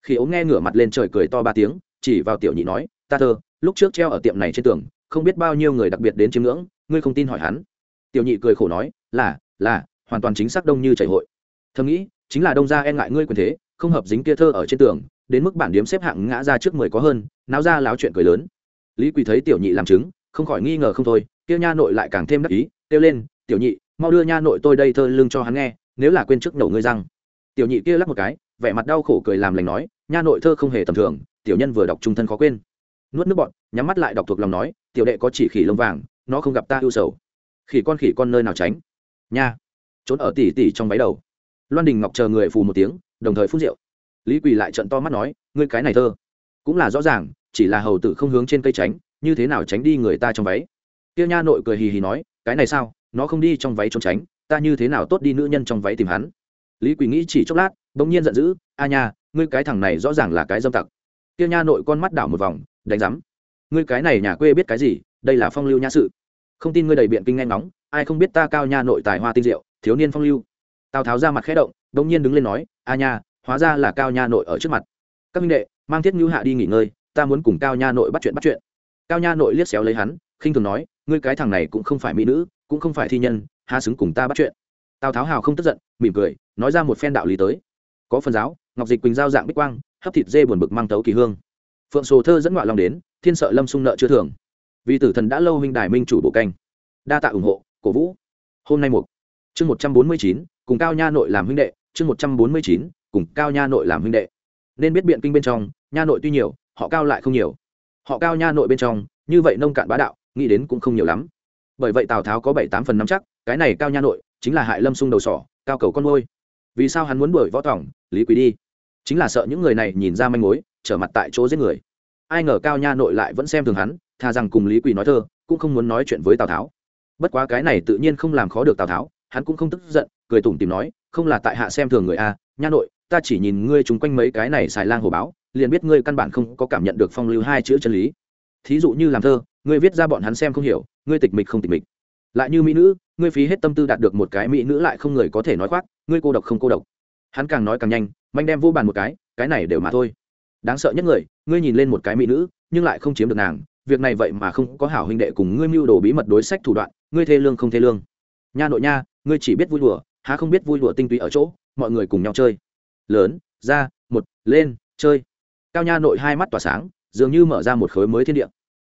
Khi ống nghe ngửa mặt lên trời cười to ba tiếng, chỉ vào tiểu nhị nói, ta thơ, lúc trước treo ở tiệm này trên tường, không biết bao nhiêu người đặc biệt đến chiêm ngưỡng, ngươi không tin hỏi hắn. Tiểu nhị cười khổ nói, là là, hoàn toàn chính xác đông như chảy hội. Thầm nghĩ, chính là đông gia e ngại ngươi quyền thế, không hợp dính kia thơ ở trên tường, đến mức bản điếm xếp hạng ngã ra trước mười có hơn, náo ra láo chuyện cười lớn. Lý quỳ thấy tiểu nhị làm chứng không khỏi nghi ngờ không thôi kêu nha nội lại càng thêm đắc ý, kêu lên, tiểu nhị, mau đưa nha nội tôi đây thơ lưng cho hắn nghe, nếu là quên trước nổ ngươi răng. Tiểu nhị kia lắc một cái, vẻ mặt đau khổ cười làm lành nói, nha nội thơ không hề tầm thường, tiểu nhân vừa đọc trung thân khó quên. Nuốt nước bọn nhắm mắt lại đọc thuộc lòng nói, tiểu đệ có chỉ khỉ lông vàng, nó không gặp ta ưu sầu. Khỉ con khỉ con nơi nào tránh? Nha. Trốn ở tỉ tỉ trong váy đầu. Loan đình ngọc chờ người phù một tiếng, đồng thời phút rượu. Lý quỳ lại trận to mắt nói, ngươi cái này thơ. Cũng là rõ ràng, chỉ là hầu tử không hướng trên cây tránh như thế nào tránh đi người ta trong váy? Tiêu nha nội cười hì hì nói, cái này sao, nó không đi trong váy trốn tránh, ta như thế nào tốt đi nữ nhân trong váy tìm hắn? Lý quỳ nghĩ chỉ chốc lát, bỗng nhiên giận dữ, a nha, ngươi cái thằng này rõ ràng là cái dâm tặc. Tiêu nha nội con mắt đảo một vòng, đánh rắm ngươi cái này nhà quê biết cái gì, đây là phong lưu nhã sự. Không tin ngươi đầy biện kinh nghe ngóng, ai không biết ta cao nha nội tài hoa tinh diệu, thiếu niên phong lưu. Tào tháo ra mặt khẽ động đông nhiên đứng lên nói, a nha, hóa ra là cao nha nội ở trước mặt. Các minh đệ, mang thiết Ngưu hạ đi nghỉ ngơi, ta muốn cùng cao nha nội bắt chuyện bắt chuyện cao nha nội liếc xéo lấy hắn, khinh thường nói, ngươi cái thằng này cũng không phải mỹ nữ, cũng không phải thi nhân, há xứng cùng ta bắt chuyện. Tào tháo hào không tức giận, mỉm cười, nói ra một phen đạo lý tới. Có phần giáo, ngọc dịch quỳnh giao dạng bích quang, hấp thịt dê buồn bực mang tấu kỳ hương. Phượng sồ thơ dẫn ngoại lòng đến, thiên sợ lâm sung nợ chưa thường vì tử thần đã lâu huynh đài minh chủ bộ canh. Đa tạ ủng hộ, cổ vũ. Hôm nay một chương một trăm bốn mươi chín, cùng cao nha nội làm huynh đệ, chương một trăm bốn mươi chín, cùng cao nha nội làm huynh đệ. Nên biết biện kinh bên trong, nha nội tuy nhiều, họ cao lại không nhiều họ cao nha nội bên trong, như vậy nông cạn bá đạo, nghĩ đến cũng không nhiều lắm. Bởi vậy tào tháo có bảy tám phần năm chắc, cái này cao nha nội chính là hại lâm sung đầu sỏ, cao cầu con ngôi vì sao hắn muốn đuổi võ tòng, lý quý đi? Chính là sợ những người này nhìn ra manh mối, trở mặt tại chỗ giết người. Ai ngờ cao nha nội lại vẫn xem thường hắn thà rằng cùng lý Quý nói thơ, cũng không muốn nói chuyện với tào tháo. Bất quá cái này tự nhiên không làm khó được tào tháo, hắn cũng không tức giận, cười tủm tìm nói, không là tại hạ xem thường người a, nha nội, ta chỉ nhìn ngươi chung quanh mấy cái này xài lang hồ báo liền biết ngươi căn bản không có cảm nhận được phong lưu hai chữ chân lý. Thí dụ như làm thơ, ngươi viết ra bọn hắn xem không hiểu, ngươi tịch mịch không tịch mịch. Lại như mỹ nữ, ngươi phí hết tâm tư đạt được một cái mỹ nữ lại không người có thể nói khoác, ngươi cô độc không cô độc. Hắn càng nói càng nhanh, manh đem vô bàn một cái cái này đều mà thôi. Đáng sợ nhất người, ngươi nhìn lên một cái mỹ nữ, nhưng lại không chiếm được nàng, việc này vậy mà không có hảo huynh đệ cùng ngươi mưu đồ bí mật đối sách thủ đoạn, ngươi thê lương không thê lương. Nha nội nha, ngươi chỉ biết vui đùa, há không biết vui đùa tinh túy ở chỗ, mọi người cùng nhau chơi. Lớn, ra, một, lên, chơi cao nha nội hai mắt tỏa sáng, dường như mở ra một khối mới thiên địa.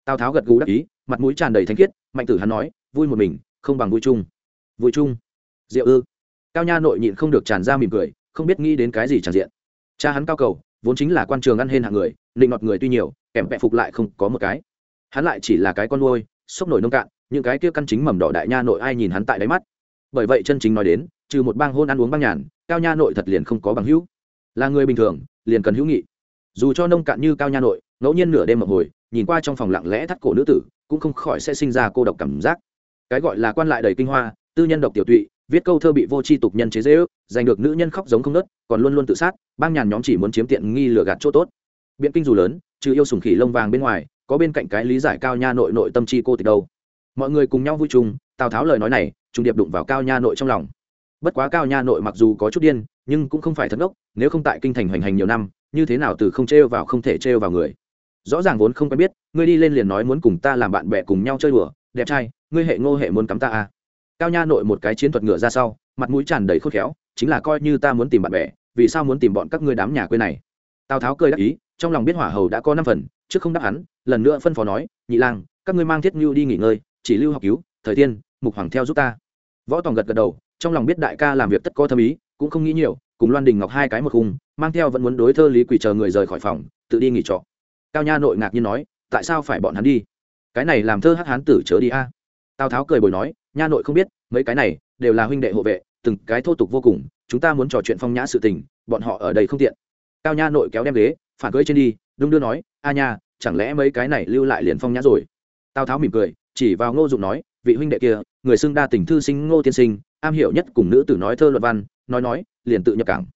Tào tháo gật gù đắc ý, mặt mũi tràn đầy thanh khiết, mạnh tử hắn nói, vui một mình, không bằng vui chung. Vui chung? Diệu ư? Cao nha nội nhịn không được tràn ra mỉm cười, không biết nghĩ đến cái gì tràn diện. Cha hắn cao cầu, vốn chính là quan trường ăn hên hạng người định ngọt người tuy nhiều kèm vẹ phục lại không có một cái. Hắn lại chỉ là cái con nuôi, sốc nổi nông cạn, những cái kia căn chính mầm đỏ đại nha nội ai nhìn hắn tại đáy mắt. Bởi vậy chân chính nói đến, trừ một bang hôn ăn uống băng nhàn, cao nha nội thật liền không có bằng hữu. Là người bình thường, liền cần hữu nghị dù cho nông cạn như cao nha nội, ngẫu nhiên nửa đêm mộng hồi, nhìn qua trong phòng lặng lẽ thắt cổ nữ tử, cũng không khỏi sẽ sinh ra cô độc cảm giác. Cái gọi là quan lại đầy kinh hoa, tư nhân độc tiểu tụy, viết câu thơ bị vô tri tục nhân chế dễ ước giành được nữ nhân khóc giống không nớt, còn luôn luôn tự sát, bang nhàn nhóm chỉ muốn chiếm tiện nghi lừa gạt chỗ tốt. Biện kinh dù lớn, trừ yêu sùng khỉ lông vàng bên ngoài, có bên cạnh cái lý giải cao nha nội nội tâm chi cô tịch đâu. Mọi người cùng nhau vui chung, tào tháo lời nói này, trùng điệp đụng vào cao nha nội trong lòng. Bất quá cao nha nội mặc dù có chút điên, nhưng cũng không phải thật ốc nếu không tại kinh thành hoành hành nhiều năm như thế nào từ không trêu vào không thể trêu vào người. Rõ ràng vốn không quen biết, ngươi đi lên liền nói muốn cùng ta làm bạn bè cùng nhau chơi đùa, đẹp trai, ngươi hệ ngô hệ muốn cắm ta à. Cao nha nội một cái chiến thuật ngựa ra sau, mặt mũi tràn đầy khôn khéo, chính là coi như ta muốn tìm bạn bè, vì sao muốn tìm bọn các ngươi đám nhà quê này? Tào tháo cười đáp ý, trong lòng biết hỏa hầu đã có năm phần, trước không đáp hắn, lần nữa phân phó nói, nhị lang, các ngươi mang thiết ngưu đi nghỉ ngơi, chỉ lưu học cứu, thời tiên, mục hoàng theo giúp ta. Võ tòng gật gật đầu, trong lòng biết đại ca làm việc tất có thâm ý, cũng không nghĩ nhiều cùng loan đình ngọc hai cái một khung, mang theo vẫn muốn đối thơ lý quỷ chờ người rời khỏi phòng, tự đi nghỉ trọ. Cao nha nội ngạc nhiên nói, tại sao phải bọn hắn đi? Cái này làm thơ hát hán tử chớ đi a. Tào tháo cười bồi nói, nha nội không biết, mấy cái này đều là huynh đệ hộ vệ, từng cái thô tục vô cùng, chúng ta muốn trò chuyện phong nhã sự tình, bọn họ ở đây không tiện. Cao nha nội kéo đem ghế, phản cưỡi trên đi, đung đưa nói, a nha, chẳng lẽ mấy cái này lưu lại liền phong nhã rồi? Tào tháo mỉm cười, chỉ vào ngô dụng nói, vị huynh đệ kia, người xưng đa tình thư sinh ngô tiên sinh, am hiểu nhất cùng nữ tử nói thơ luận văn nói nói, liền tự nhập cảng.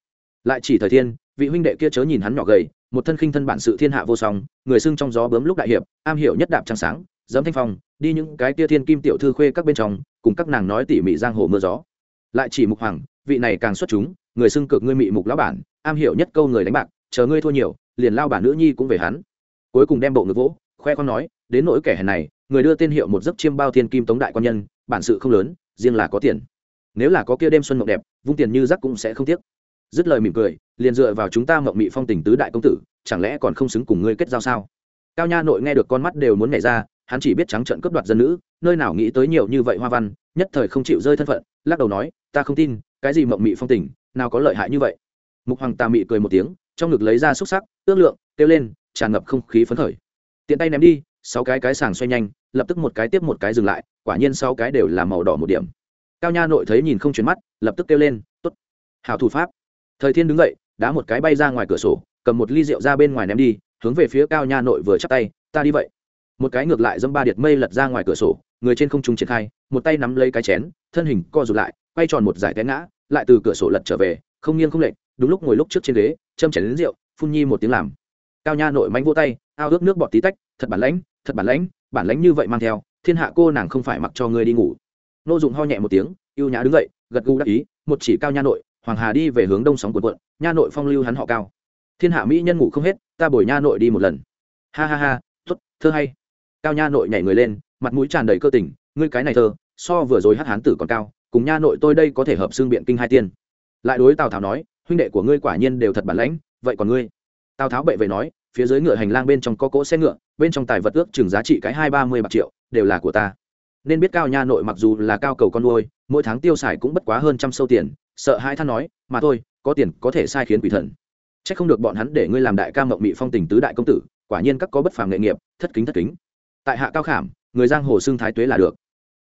Lại chỉ thời thiên, vị huynh đệ kia chớ nhìn hắn nhỏ gầy, một thân khinh thân bản sự thiên hạ vô song, người xưng trong gió bướm lúc đại hiệp, am hiểu nhất đạp trăng sáng, dẫm thanh phong, đi những cái kia thiên kim tiểu thư khuê các bên trong, cùng các nàng nói tỉ mỉ giang hồ mưa gió. Lại chỉ mục hoàng, vị này càng xuất chúng, người xưng cực ngươi mị mục lão bản, am hiểu nhất câu người đánh bạc, chờ ngươi thua nhiều, liền lao bản nữ nhi cũng về hắn. Cuối cùng đem bộ ngực vỗ, khoe con nói, đến nỗi kẻ hèn này, người đưa tên hiệu một giấc chiêm bao thiên kim tống đại quan nhân, bản sự không lớn, riêng là có tiền nếu là có kia đêm xuân mộng đẹp, vung tiền như rắc cũng sẽ không tiếc. Dứt lời mỉm cười, liền dựa vào chúng ta mộng mị phong tình tứ đại công tử, chẳng lẽ còn không xứng cùng ngươi kết giao sao? Cao nha nội nghe được con mắt đều muốn nhảy ra, hắn chỉ biết trắng trận cướp đoạt dân nữ, nơi nào nghĩ tới nhiều như vậy hoa văn, nhất thời không chịu rơi thân phận, lắc đầu nói, ta không tin, cái gì mộng mị phong tình, nào có lợi hại như vậy? Mục hoàng tà mị cười một tiếng, trong ngực lấy ra xúc sắc, ước lượng, kêu lên, tràn ngập không khí phấn khởi. Tiện tay ném đi, sáu cái cái sàng xoay nhanh, lập tức một cái tiếp một cái dừng lại, quả nhiên sáu cái đều là màu đỏ một điểm cao nha nội thấy nhìn không chuyển mắt, lập tức kêu lên t ố t hảo thủ pháp. Thời thiên đứng dậy, đá một cái bay ra ngoài cửa sổ, cầm một ly rượu ra bên ngoài ném đi, hướng về phía cao nha nội vừa chắp tay, ta đi vậy. Một cái ngược lại dâm ba điệt mây lật ra ngoài cửa sổ, người trên không trung triển khai, một tay nắm lấy cái chén, thân hình co rụt lại, quay tròn một giải té ngã, lại từ cửa sổ lật trở về, không nghiêng không lệch, đúng lúc ngồi lúc trước trên ghế, châm chén đến rượu, phun nhi một tiếng làm. Cao nha nội mánh vô tay, ao ước nước bọt tí tách, thật bản lãnh, thật bản lãnh bản lãnh như vậy mang theo, thiên hạ cô nàng không phải mặc cho ngươi đi ngủ nô dụng ho nhẹ một tiếng ưu nhã đứng dậy, gật gù đắc ý, một chỉ cao nha nội, hoàng hà đi về hướng đông sóng cuộn cuộn nha nội phong lưu hắn họ cao. Thiên hạ mỹ nhân ngủ không hết, ta bồi nha nội đi một lần. Ha ha ha, tốt, thơ hay. Cao nha nội nhảy người lên, mặt mũi tràn đầy cơ tình, ngươi cái này thơ, so vừa rồi hát hán tử còn cao, cùng nha nội tôi đây có thể hợp xương biện kinh hai tiên. Lại đối tào tháo nói, huynh đệ của ngươi quả nhiên đều thật bản lãnh, vậy còn ngươi? Tào tháo bệ vệ nói, phía dưới ngựa hành lang bên trong có cỗ xe ngựa, bên trong tài vật ước chừng giá trị cái hai ba mươi bạc triệu, đều là của ta nên biết cao nha nội mặc dù là cao cầu con nuôi, mỗi tháng tiêu xài cũng bất quá hơn trăm sâu tiền, sợ hai than nói, mà thôi, có tiền có thể sai khiến quỷ thần. C h ắ c không được bọn hắn để ngươi làm đại ca mộng mị phong tình tứ đại công tử, quả nhiên các có bất phàm nghệ nghiệp, thất kính thất kính. Tại hạ cao khảm, người giang hồ xưng thái tuế là được.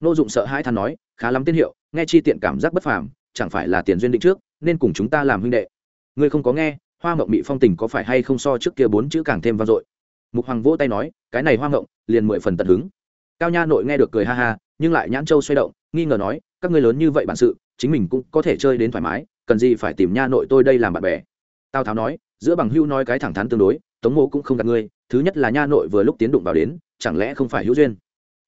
N ô dụng sợ hai than nói, khá lắm tiên hiệu, nghe chi tiện cảm giác bất phàm, chẳng phải là tiền duyên định trước, nên cùng chúng ta làm huynh đệ. Ngươi không có nghe, hoa mộng mị phong tình có phải hay không so trước kia bốn chữ càng thêm vang dội? Mục hoàng vỗ tay nói, cái này hoa mộng, liền mười phần tận hứng cao nha nội nghe được cười ha ha, nhưng lại nhãn châu xoay động, nghi ngờ nói, các ngươi lớn như vậy bản sự, chính mình cũng có thể chơi đến thoải mái, cần gì phải tìm nha nội tôi đây làm bạn bè. Tào tháo nói, giữa bằng hưu nói cái thẳng thắn tương đối, tống mô cũng không gặp ngươi, thứ nhất là nha nội vừa lúc tiến đụng vào đến, chẳng lẽ không phải hữu duyên?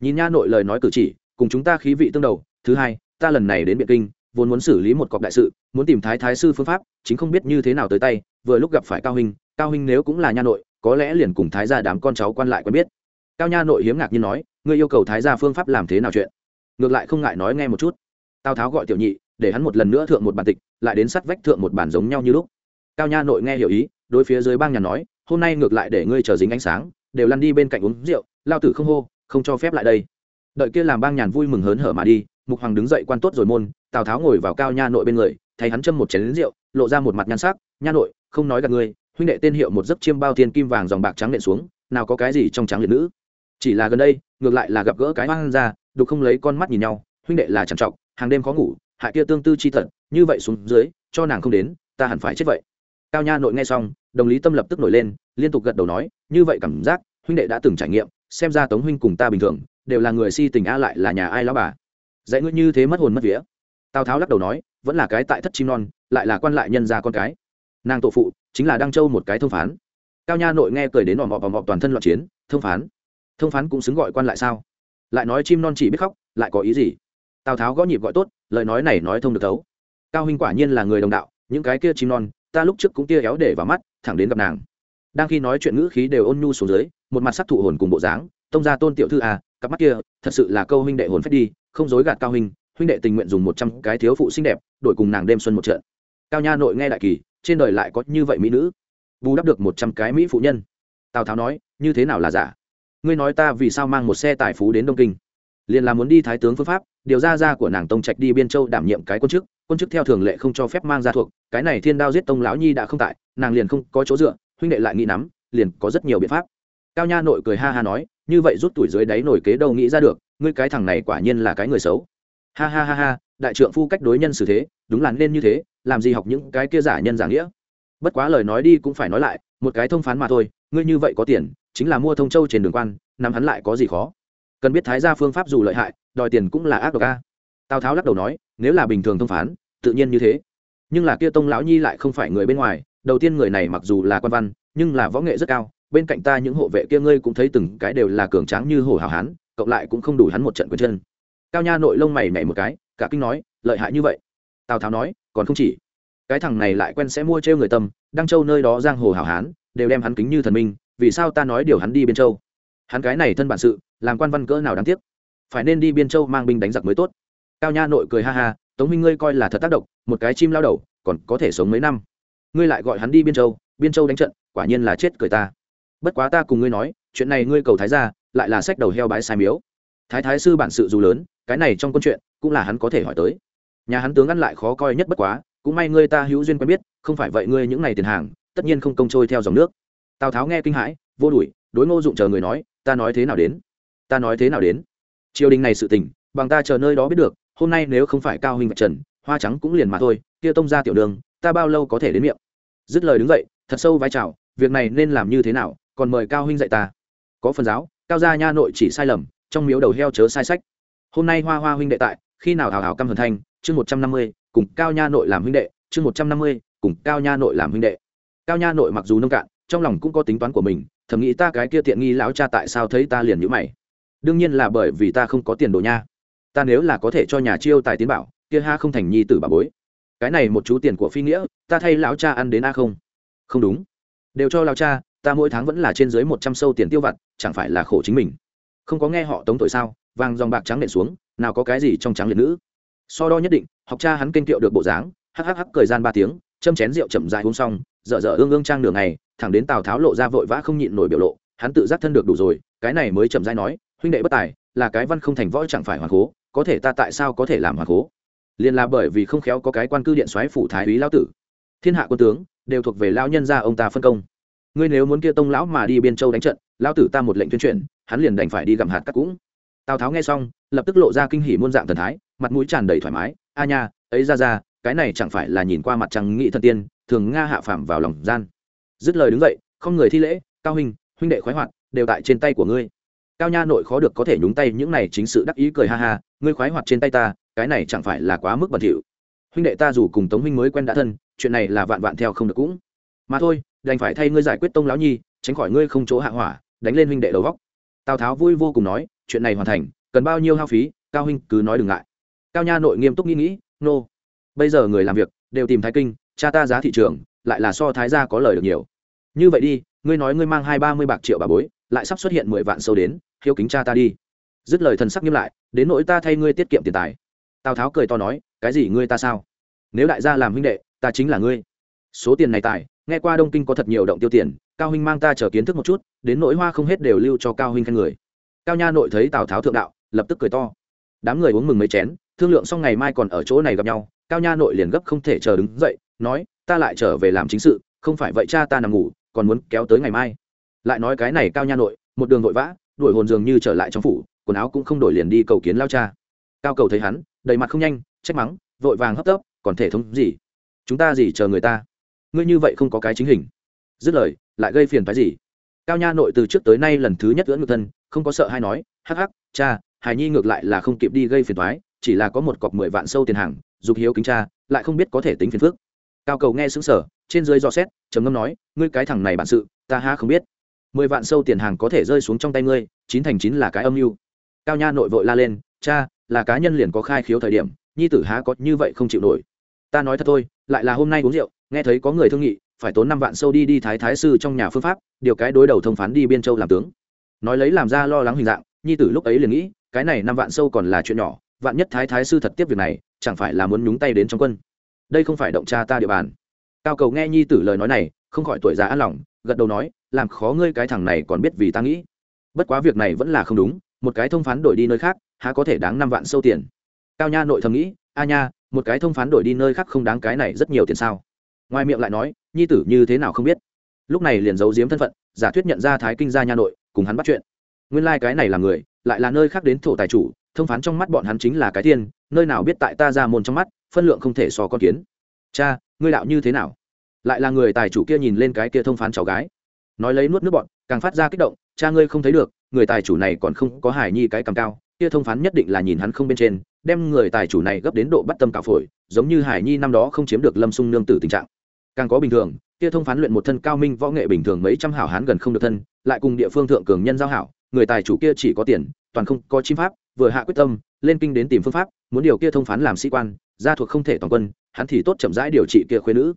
Nhìn nha nội lời nói cử chỉ, cùng chúng ta khí vị tương đầu, thứ hai, ta lần này đến biện kinh, vốn muốn xử lý một cọc đại sự, muốn tìm thái thái sư phương pháp, chính không biết như thế nào tới tay, vừa lúc gặp phải cao huynh cao huynh nếu cũng là nha nội, có lẽ liền cùng thái gia đám con cháu quan lại quen biết. Cao nha nội hiếm ngạc như nói ngươi yêu cầu thái gia phương pháp làm thế nào chuyện? Ngược lại không ngại nói nghe một chút. Tào tháo gọi tiểu nhị, để hắn một lần nữa thượng một bản tịch, lại đến sắt vách thượng một bản giống nhau như lúc. Cao nha nội nghe hiểu ý, đối phía dưới bang nhà nói, hôm nay ngược lại để ngươi chờ dính ánh sáng, đều lăn đi bên cạnh uống rượu, lao tử không hô, không cho phép lại đây. Đợi kia làm bang nhàn vui mừng hớn hở mà đi, mục hoàng đứng dậy quan tốt rồi môn, tào tháo ngồi vào cao nha nội bên người thấy hắn châm một chén lính rượu, lộ ra một mặt nhan sắc, nha nội, không nói gặp ngươi, huynh đệ tên hiệu một giấc chiêm bao tiền kim vàng dòng bạc trắng nện xuống, nào có cái gì trong trắng liệt nữ? Chỉ là gần đây, ngược lại là gặp gỡ cái hoang ra, đục không lấy con mắt nhìn nhau, huynh đệ là trằn trọc, hàng đêm khó ngủ, hại kia tương tư chi thật, như vậy xuống dưới, cho nàng không đến, ta hẳn phải chết vậy. Cao nha nội nghe xong, đồng lý tâm lập tức nổi lên, liên tục gật đầu nói, như vậy cảm giác, huynh đệ đã từng trải nghiệm, xem ra tống huynh cùng ta bình thường, đều là người si tình a lại là nhà ai lão bà. Dạy ngươi như thế mất hồn mất vía. Tào tháo lắc đầu nói, vẫn là cái tại thất chim non, lại là quan lại nhân gia con cái. Nàng tổ phụ, chính là đăng châu một cái thông phán. Cao nha nội nghe cười đến ỏm ỏm ỏm toàn thân loạn chiến, thông phán thông phán cũng xứng gọi quan lại sao? Lại nói chim non chỉ biết khóc, lại có ý gì? Tào tháo gõ nhịp gọi tốt, lời nói này nói thông được thấu. Cao huynh quả nhiên là người đồng đạo, những cái kia chim non, ta lúc trước cũng tia éo để vào mắt, thẳng đến gặp nàng. Đang khi nói chuyện ngữ khí đều ôn nhu xuống dưới, một mặt sắc thụ hồn cùng bộ dáng, tông ra tôn tiểu thư à cặp mắt kia, thật sự là câu huynh đệ hồn phép đi, không dối gạt cao huynh huynh đệ tình nguyện dùng một trăm cái thiếu phụ xinh đẹp, đổi cùng nàng đêm xuân một trận. Cao nha nội nghe đại kỳ, trên đời lại có như vậy mỹ nữ. Bù đắp được một trăm cái mỹ phụ nhân. Tào tháo nói, như thế nào là giả? Ngươi nói ta vì sao mang một xe tài phú đến đông kinh? Liền là muốn đi thái tướng phương pháp, điều ra ra của nàng tông trạch đi biên châu đảm nhiệm cái quân chức quân chức theo thường lệ không cho phép mang ra thuộc, cái này thiên đao giết tông lão nhi đã không tại, nàng liền không có chỗ dựa, huynh đệ lại nghĩ nắm, liền có rất nhiều biện pháp. Cao nha nội cười ha ha nói, như vậy rút tuổi dưới đáy nổi kế đâu nghĩ ra được, ngươi cái thằng này quả nhiên là cái người xấu. Ha ha ha ha, đại trượng phu cách đối nhân xử thế, đúng là nên như thế, làm gì học những cái kia giả nhân giả nghĩa. Bất quá lời nói đi cũng phải nói lại, một cái thông phán mà thôi, ngươi như vậy có tiền chính là mua thông châu trên đường quan, nắm hắn lại có gì khó? Cần biết thái gia phương pháp dù lợi hại, đòi tiền cũng là ác độc a. Tào tháo lắc đầu nói, nếu là bình thường thông phán, tự nhiên như thế. Nhưng là kia tông lão nhi lại không phải người bên ngoài, đầu tiên người này mặc dù là quan văn, nhưng là võ nghệ rất cao, bên cạnh ta những hộ vệ kia ngươi cũng thấy từng cái đều là cường tráng như hổ hào hán, cộng lại cũng không đủ hắn một trận quần chân. Cao nha nội lông mày nhảy một cái, cả kinh nói, lợi hại như vậy. Tào tháo nói, còn không chỉ. Cái thằng này lại quen sẽ mua trêu người tâm, đăng châu nơi đó giang hồ hào hán, đều đem hắn kính như thần minh vì sao ta nói điều hắn đi biên châu? Hắn cái này thân bản sự, làm quan văn cỡ nào đáng tiếc? Phải nên đi biên châu mang binh đánh giặc mới tốt. Cao nha nội cười ha ha, tống minh ngươi coi là thật tác động, một cái chim lao đầu, còn có thể sống mấy năm. Ngươi lại gọi hắn đi biên châu biên châu đánh trận, quả nhiên là chết cười ta. Bất quá ta cùng ngươi nói, chuyện này ngươi cầu thái ra lại là sách đầu heo bái sai miếu. Thái thái sư bản sự dù lớn, cái này trong câu chuyện, cũng là hắn có thể hỏi tới. Nhà hắn tướng ăn lại khó coi nhất bất quá, cũng may ngươi ta hữu duyên quen biết, không phải vậy ngươi những ngày tiền hàng, tất nhiên không công trôi theo dòng nước tào tháo nghe kinh hãi, vô đuổi, đối ngô dụng chờ người nói, ta nói thế nào đến? Ta nói thế nào đến? Triều đình này sự tình, bằng ta chờ nơi đó biết được, hôm nay nếu không phải cao huynh vạch trần, hoa trắng cũng liền mà thôi, kia tông ra tiểu đường, ta bao lâu có thể đến miệng? Dứt lời đứng dậy, thật sâu vai trào việc này nên làm như thế nào, còn mời cao huynh dạy ta? Có phần giáo, cao gia nha nội chỉ sai lầm, trong miếu đầu heo chớ sai sách. Hôm nay hoa hoa huynh đệ tại, khi nào hào hào căm hần thanh, chương một trăm năm mươi, cùng cao nha nội làm huynh đệ, chương một trăm năm mươi, cùng cao nha nội làm huynh đệ. Cao nha nội mặc dù nông cạn trong lòng cũng có tính toán của mình, thầm nghĩ ta cái kia tiện nghi lão cha tại sao thấy ta liền nhữ mày. Đương nhiên là bởi vì ta không có tiền đồ nha. Ta nếu là có thể cho nhà chiêu tài tiến bảo, kia ha không thành nhi tử bà bối. Cái này một chú tiền của phi nghĩa, ta thay lão cha ăn đến a không? Không đúng. Đều cho lão cha, ta mỗi tháng vẫn là trên dưới một trăm sâu tiền tiêu vặt, chẳng phải là khổ chính mình. Không có nghe họ tống tội sao, vàng dòng bạc trắng nện xuống, nào có cái gì trong trắng liệt nữ. So đo nhất định, học cha hắn kênh tiệu được bộ dáng, hắc hắc hắc cười gian ba tiếng châm chén rượu chậm dài uống xong, dở dở ương ương trang đường này thẳng đến tào tháo lộ ra vội vã không nhịn nổi biểu lộ, hắn tự giác thân được đủ rồi, cái này mới chậm rãi nói, huynh đệ bất tài, là cái văn không thành võ chẳng phải hoàng cố, có thể ta tại sao có thể làm hoàng cố? Liền là bởi vì không khéo có cái quan cư điện xoáy phủ thái úy lao tử. Thiên hạ quân tướng, đều thuộc về lao nhân gia ông ta phân công. Ngươi nếu muốn kia tông lão mà đi biên châu đánh trận lao tử ta một lệnh tuyên truyền, hắn liền đành phải đi gặm hạt cắt cũng. Tào tháo nghe xong, lập tức lộ ra kinh hỉ muôn dạng thần thái, mặt mũi tràn đầy thoải mái, a nha, ấy ra ra cái này chẳng phải là nhìn qua mặt trăng nghị thần tiên, thường nga hạ phàm vào lòng gian. Dứt lời đứng dậy, không người thi lễ, cao huynh huynh đệ khoái hoạt, đều tại trên tay của ngươi. Cao nha nội khó được có thể nhúng tay những này chính sự đắc ý cười ha ha, ngươi khoái hoạt trên tay ta, cái này chẳng phải là quá mức bẩn thỉu. Huynh đệ ta dù cùng tống huynh mới quen đã thân, chuyện này là vạn vạn theo không được cũng. Mà thôi, đành phải thay ngươi giải quyết tông lão nhi, tránh khỏi ngươi không chỗ hạ hỏa, đánh lên huynh đệ đầu vóc tào tháo vui vô cùng nói, chuyện này hoàn thành, cần bao nhiêu hao phí, cao huynh cứ nói đừng ngại. Cao nha nội nghiêm túc nghĩ nghĩ, nô、no bây giờ người làm việc đều tìm thái kinh cha ta giá thị trường, lại là so thái gia có lời được nhiều. Như vậy đi, ngươi nói ngươi mang hai ba mươi bạc triệu bà bối, lại sắp xuất hiện mười vạn sâu đến, hiếu kính cha ta đi. Dứt lời thần sắc nghiêm lại, đến nỗi ta thay ngươi tiết kiệm tiền tài. Tào tháo cười to nói, cái gì ngươi ta sao? Nếu đại gia làm huynh đệ, ta chính là ngươi. Số tiền này tài, nghe qua đông kinh có thật nhiều động tiêu tiền, cao huynh mang ta chờ kiến thức một chút, đến nỗi hoa không hết đều lưu cho cao huynh khen người. Cao nha nội thấy tào tháo thượng đạo, lập tức cười to. Đám người uống mừng mấy chén thương lượng xong ngày mai còn ở chỗ này gặp nhau, cao nha nội liền gấp không thể chờ đứng dậy, nói, ta lại trở về làm chính sự, không phải vậy cha ta nằm ngủ, còn muốn kéo tới ngày mai. Lại nói cái này cao nha nội, một đường vội vã, đuổi hồn dường như trở lại trong phủ, quần áo cũng không đổi liền đi cầu kiến lao cha. Cao cầu thấy hắn, đầy mặt không nhanh, trách mắng, vội vàng hấp tấp, còn thể thống gì? Chúng ta gì chờ người ta? Ngươi như vậy không có cái chính hình. Dứt lời, lại gây phiền phái gì? Cao nha nội từ trước tới nay lần thứ nhất ưỡn ngược thân, không có sợ hay nói, hắc hắc, cha, hài nhi ngược lại là không kịp đi gây phiền thoái chỉ là có một cọc mười vạn sâu tiền hàng, dục hiếu kính cha, lại không biết có thể tính phiền phước cao cầu nghe xứng sở trên dưới dò xét, trầm ngâm nói, ngươi cái thằng này bản sự, ta ha không biết. Mười vạn sâu tiền hàng có thể rơi xuống trong tay ngươi, chín thành chín là cái âm mưu. Cao nha nội vội la lên, cha, là cá nhân liền có khai khiếu thời điểm, nhi tử há có như vậy không chịu nổi. Ta nói thật thôi, lại là hôm nay uống rượu, nghe thấy có người thương nghị, phải tốn năm vạn sâu đi đi thái thái sư trong nhà phương pháp, điều cái đối đầu thông phán đi biên châu làm tướng. Nói lấy làm ra lo lắng hình dạng, nhi tử lúc ấy liền nghĩ, cái này năm vạn sâu còn là chuyện nhỏ vạn nhất thái thái sư thật tiếp việc này, chẳng phải là muốn nhúng tay đến trong quân. Đây không phải động cha ta địa bàn. Cao cầu nghe nhi tử lời nói này, không khỏi tuổi già an lòng, gật đầu nói, làm khó ngươi cái thằng này còn biết vì ta nghĩ. Bất quá việc này vẫn là không đúng, một cái thông phán đổi đi nơi khác, há có thể đáng năm vạn sâu tiền. Cao nha nội thầm nghĩ, a nha, một cái thông phán đổi đi nơi khác không đáng cái này rất nhiều tiền sao? Ngoài miệng lại nói, nhi tử như thế nào không biết? Lúc này liền giấu giếm thân phận, giả thuyết nhận ra thái kinh gia nha nội, cùng hắn bắt chuyện. Nguyên lai、like、cái này là người, lại là nơi khác đến thổ tài chủ thông phán trong mắt bọn hắn chính là cái tiên, nơi nào biết tại ta ra môn trong mắt, phân lượng không thể so con kiến. Cha, ngươi đạo như thế nào? Lại là người tài chủ kia nhìn lên cái kia thông phán cháu gái. Nói lấy nuốt nước bọn, càng phát ra kích động, cha ngươi không thấy được, người tài chủ này còn không có hải nhi cái cầm cao, kia thông phán nhất định là nhìn hắn không bên trên, đem người tài chủ này gấp đến độ bắt tâm cạo phổi, giống như hải nhi năm đó không chiếm được lâm sung nương tử tình trạng. Càng có bình thường, kia thông phán luyện một thân cao minh võ nghệ bình thường mấy trăm hảo hán gần không được thân, lại cùng địa phương thượng cường nhân giao hảo, người tài chủ kia chỉ có tiền, toàn không có chim pháp vừa hạ quyết tâm, lên kinh đến tìm phương pháp, muốn điều kia thông phán làm sĩ quan, gia thuộc không thể toàn quân, hắn thì tốt chậm rãi điều trị kia khuyên nữ.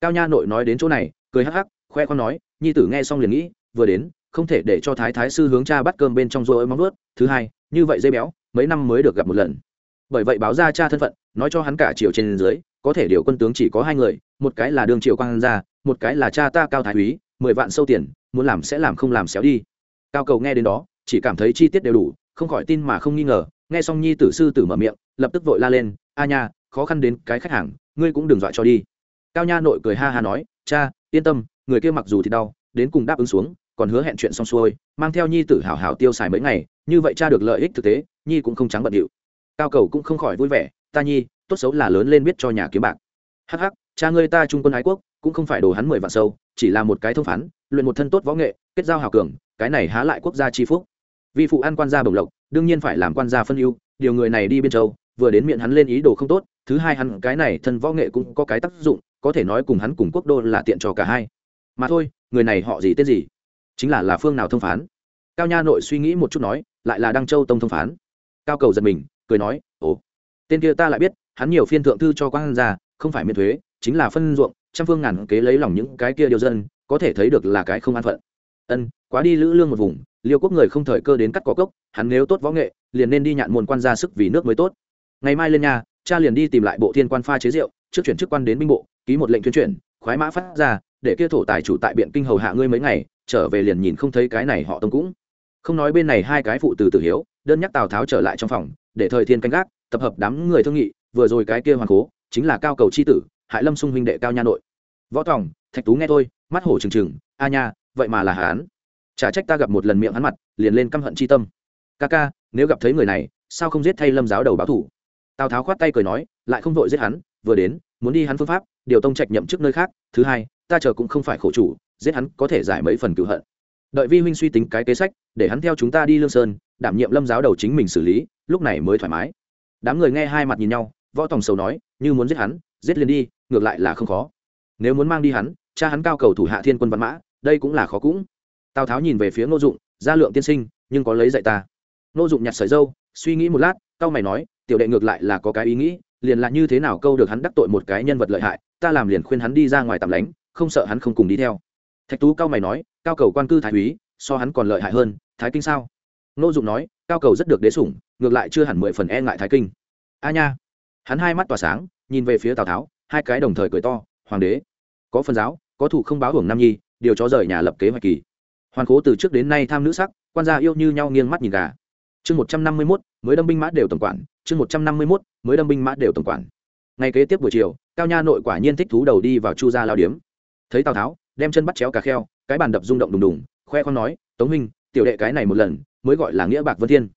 Cao nha nội nói đến chỗ này, cười hắc hắc, khoe con nói, nhi tử nghe xong liền nghĩ, vừa đến, không thể để cho thái thái sư hướng cha bắt cơm bên trong rồi móng nuốt thứ hai, như vậy dây béo, mấy năm mới được gặp một lần. Bởi vậy báo ra cha thân phận, nói cho hắn cả triều trên dưới, có thể điều quân tướng chỉ có hai người, một cái là đương triều quang gia, một cái là cha ta cao thái úy, mười vạn sâu tiền, muốn làm sẽ làm không làm xéo đi. Cao cầu nghe đến đó, chỉ cảm thấy chi tiết đều đủ không khỏi tin mà không nghi ngờ, nghe xong nhi tử sư tử mở miệng, lập tức vội la lên, a nha, khó khăn đến cái khách hàng, ngươi cũng đừng dọa cho đi. Cao nha nội cười ha ha nói, cha, yên tâm, người kia mặc dù thì đau, đến cùng đáp ứng xuống, còn hứa hẹn chuyện xong xuôi, mang theo nhi tử hảo hảo tiêu xài mấy ngày, như vậy cha được lợi ích thực tế, nhi cũng không trắng bận điệu. Cao cầu cũng không khỏi vui vẻ, ta nhi, tốt xấu là lớn lên biết cho nhà kiếm bạc. Hắc hắc, cha ngươi ta trung quân ái quốc, cũng không phải đồ hắn mười vạn sâu, chỉ là một cái thông phán, luyện một thân tốt võ nghệ, kết giao hào cường, cái này há lại quốc gia chi phúc vì phụ ăn quan gia bồng lộc đương nhiên phải làm quan gia phân ưu điều người này đi biên châu vừa đến miệng hắn lên ý đồ không tốt thứ hai hắn cái này thân võ nghệ cũng có cái tác dụng có thể nói cùng hắn cùng quốc đô là tiện cho cả hai. Mà thôi người này họ gì tên gì? Chính là là phương nào thông phán? Cao nha nội suy nghĩ một chút nói lại là đăng châu tông thông phán. Cao cầu giật mình cười nói ồ tên kia ta lại biết hắn nhiều phiên thượng thư cho quan gia, không phải miễn thuế chính là phân ruộng trăm phương ngàn kế lấy lòng những cái kia điều dân có thể thấy được là cái không an phận. Ân quá đi lữ lương một vùng liêu quốc người không thời cơ đến cắt cỏ cốc hắn nếu tốt võ nghệ liền nên đi nhạn môn quan ra sức vì nước mới tốt. Ngày mai lên nhà cha liền đi tìm lại bộ thiên quan pha chế rượu trước chuyển chức quan đến binh bộ ký một lệnh tuyên chuyển, khoái mã phát ra để kia thổ tài chủ tại biện kinh hầu hạ ngươi mấy ngày trở về liền nhìn không thấy cái này họ tông cũng. Không nói bên này hai cái phụ từ tử hiếu đơn nhắc tào tháo trở lại trong phòng để thời thiên canh gác tập hợp đám người thương nghị vừa rồi cái kia hoàng cố chính là cao cầu c h i tử hại lâm sung huynh đệ cao nha nội. Võ tòng thạch tú nghe thôi, mắt hổ trừng trừng a nha vậy mà là hán chả trách ta gặp một lần miệng hắn mặt, liền lên căm hận c h i tâm. Ca ca, nếu gặp thấy người này, sao không giết thay lâm giáo đầu báo thủ? Tào tháo khoát tay cười nói, lại không vội giết hắn, vừa đến, muốn đi hắn phương pháp, điều tông trạch nhậm chức nơi khác, thứ hai, ta chờ cũng không phải khổ chủ, giết hắn có thể giải mấy phần cựu hận. Đợi vi huynh suy tính cái kế sách, để hắn theo chúng ta đi lương sơn, đảm nhiệm lâm giáo đầu chính mình xử lý, lúc này mới thoải mái. Đám người nghe hai mặt nhìn nhau, võ tòng sầu nói, như muốn giết hắn, giết liền đi, ngược lại là không khó. Nếu muốn mang đi hắn, cha hắn cao cầu thủ hạ thiên quân văn mã, đây cũng là khó cũng tào tháo nhìn về phía ngô dụng, gia lượng tiên sinh, nhưng có lấy dạy ta. Ngô dụng nhặt sợi dâu, suy nghĩ một lát cao mày nói, tiểu đệ ngược lại là có cái ý nghĩ, liền là như thế nào câu được hắn đắc tội một cái nhân vật lợi hại, ta làm liền khuyên hắn đi ra ngoài tạm lánh, không sợ hắn không cùng đi theo. Thạch tú cao mày nói, cao cầu quan cư thái úy, so hắn còn lợi hại hơn, thái kinh sao? Ngô dụng nói, cao cầu rất được đế sủng, ngược lại chưa hẳn mười phần e ngại thái kinh. A nha. Hắn hai mắt tỏa sáng, nhìn về phía tào tháo, hai cái đồng thời cười to, hoàng đế, có phần giáo, có thủ không báo hưởng nam nhi, điều cho rời nhà lập kế hoạch kỳ hoàn cố từ trước đến nay tham nữ sắc, quan gia yêu như nhau nghiêng mắt nhìn gà. Chương một trăm năm mươi mốt, mới đâm binh mã đều tổng quản. Chương một trăm năm mươi mốt, mới đâm binh mã đều tổng quản. Ngày kế tiếp buổi chiều, cao nha nội quả nhiên thích thú đầu đi vào chu gia lao điếm. Thấy tào tháo, đem chân bắt chéo cà kheo, cái bàn đập rung động đùng đùng, khoe con nói, tống minh tiểu đệ cái này một lần, mới gọi là nghĩa bạc vân thiên.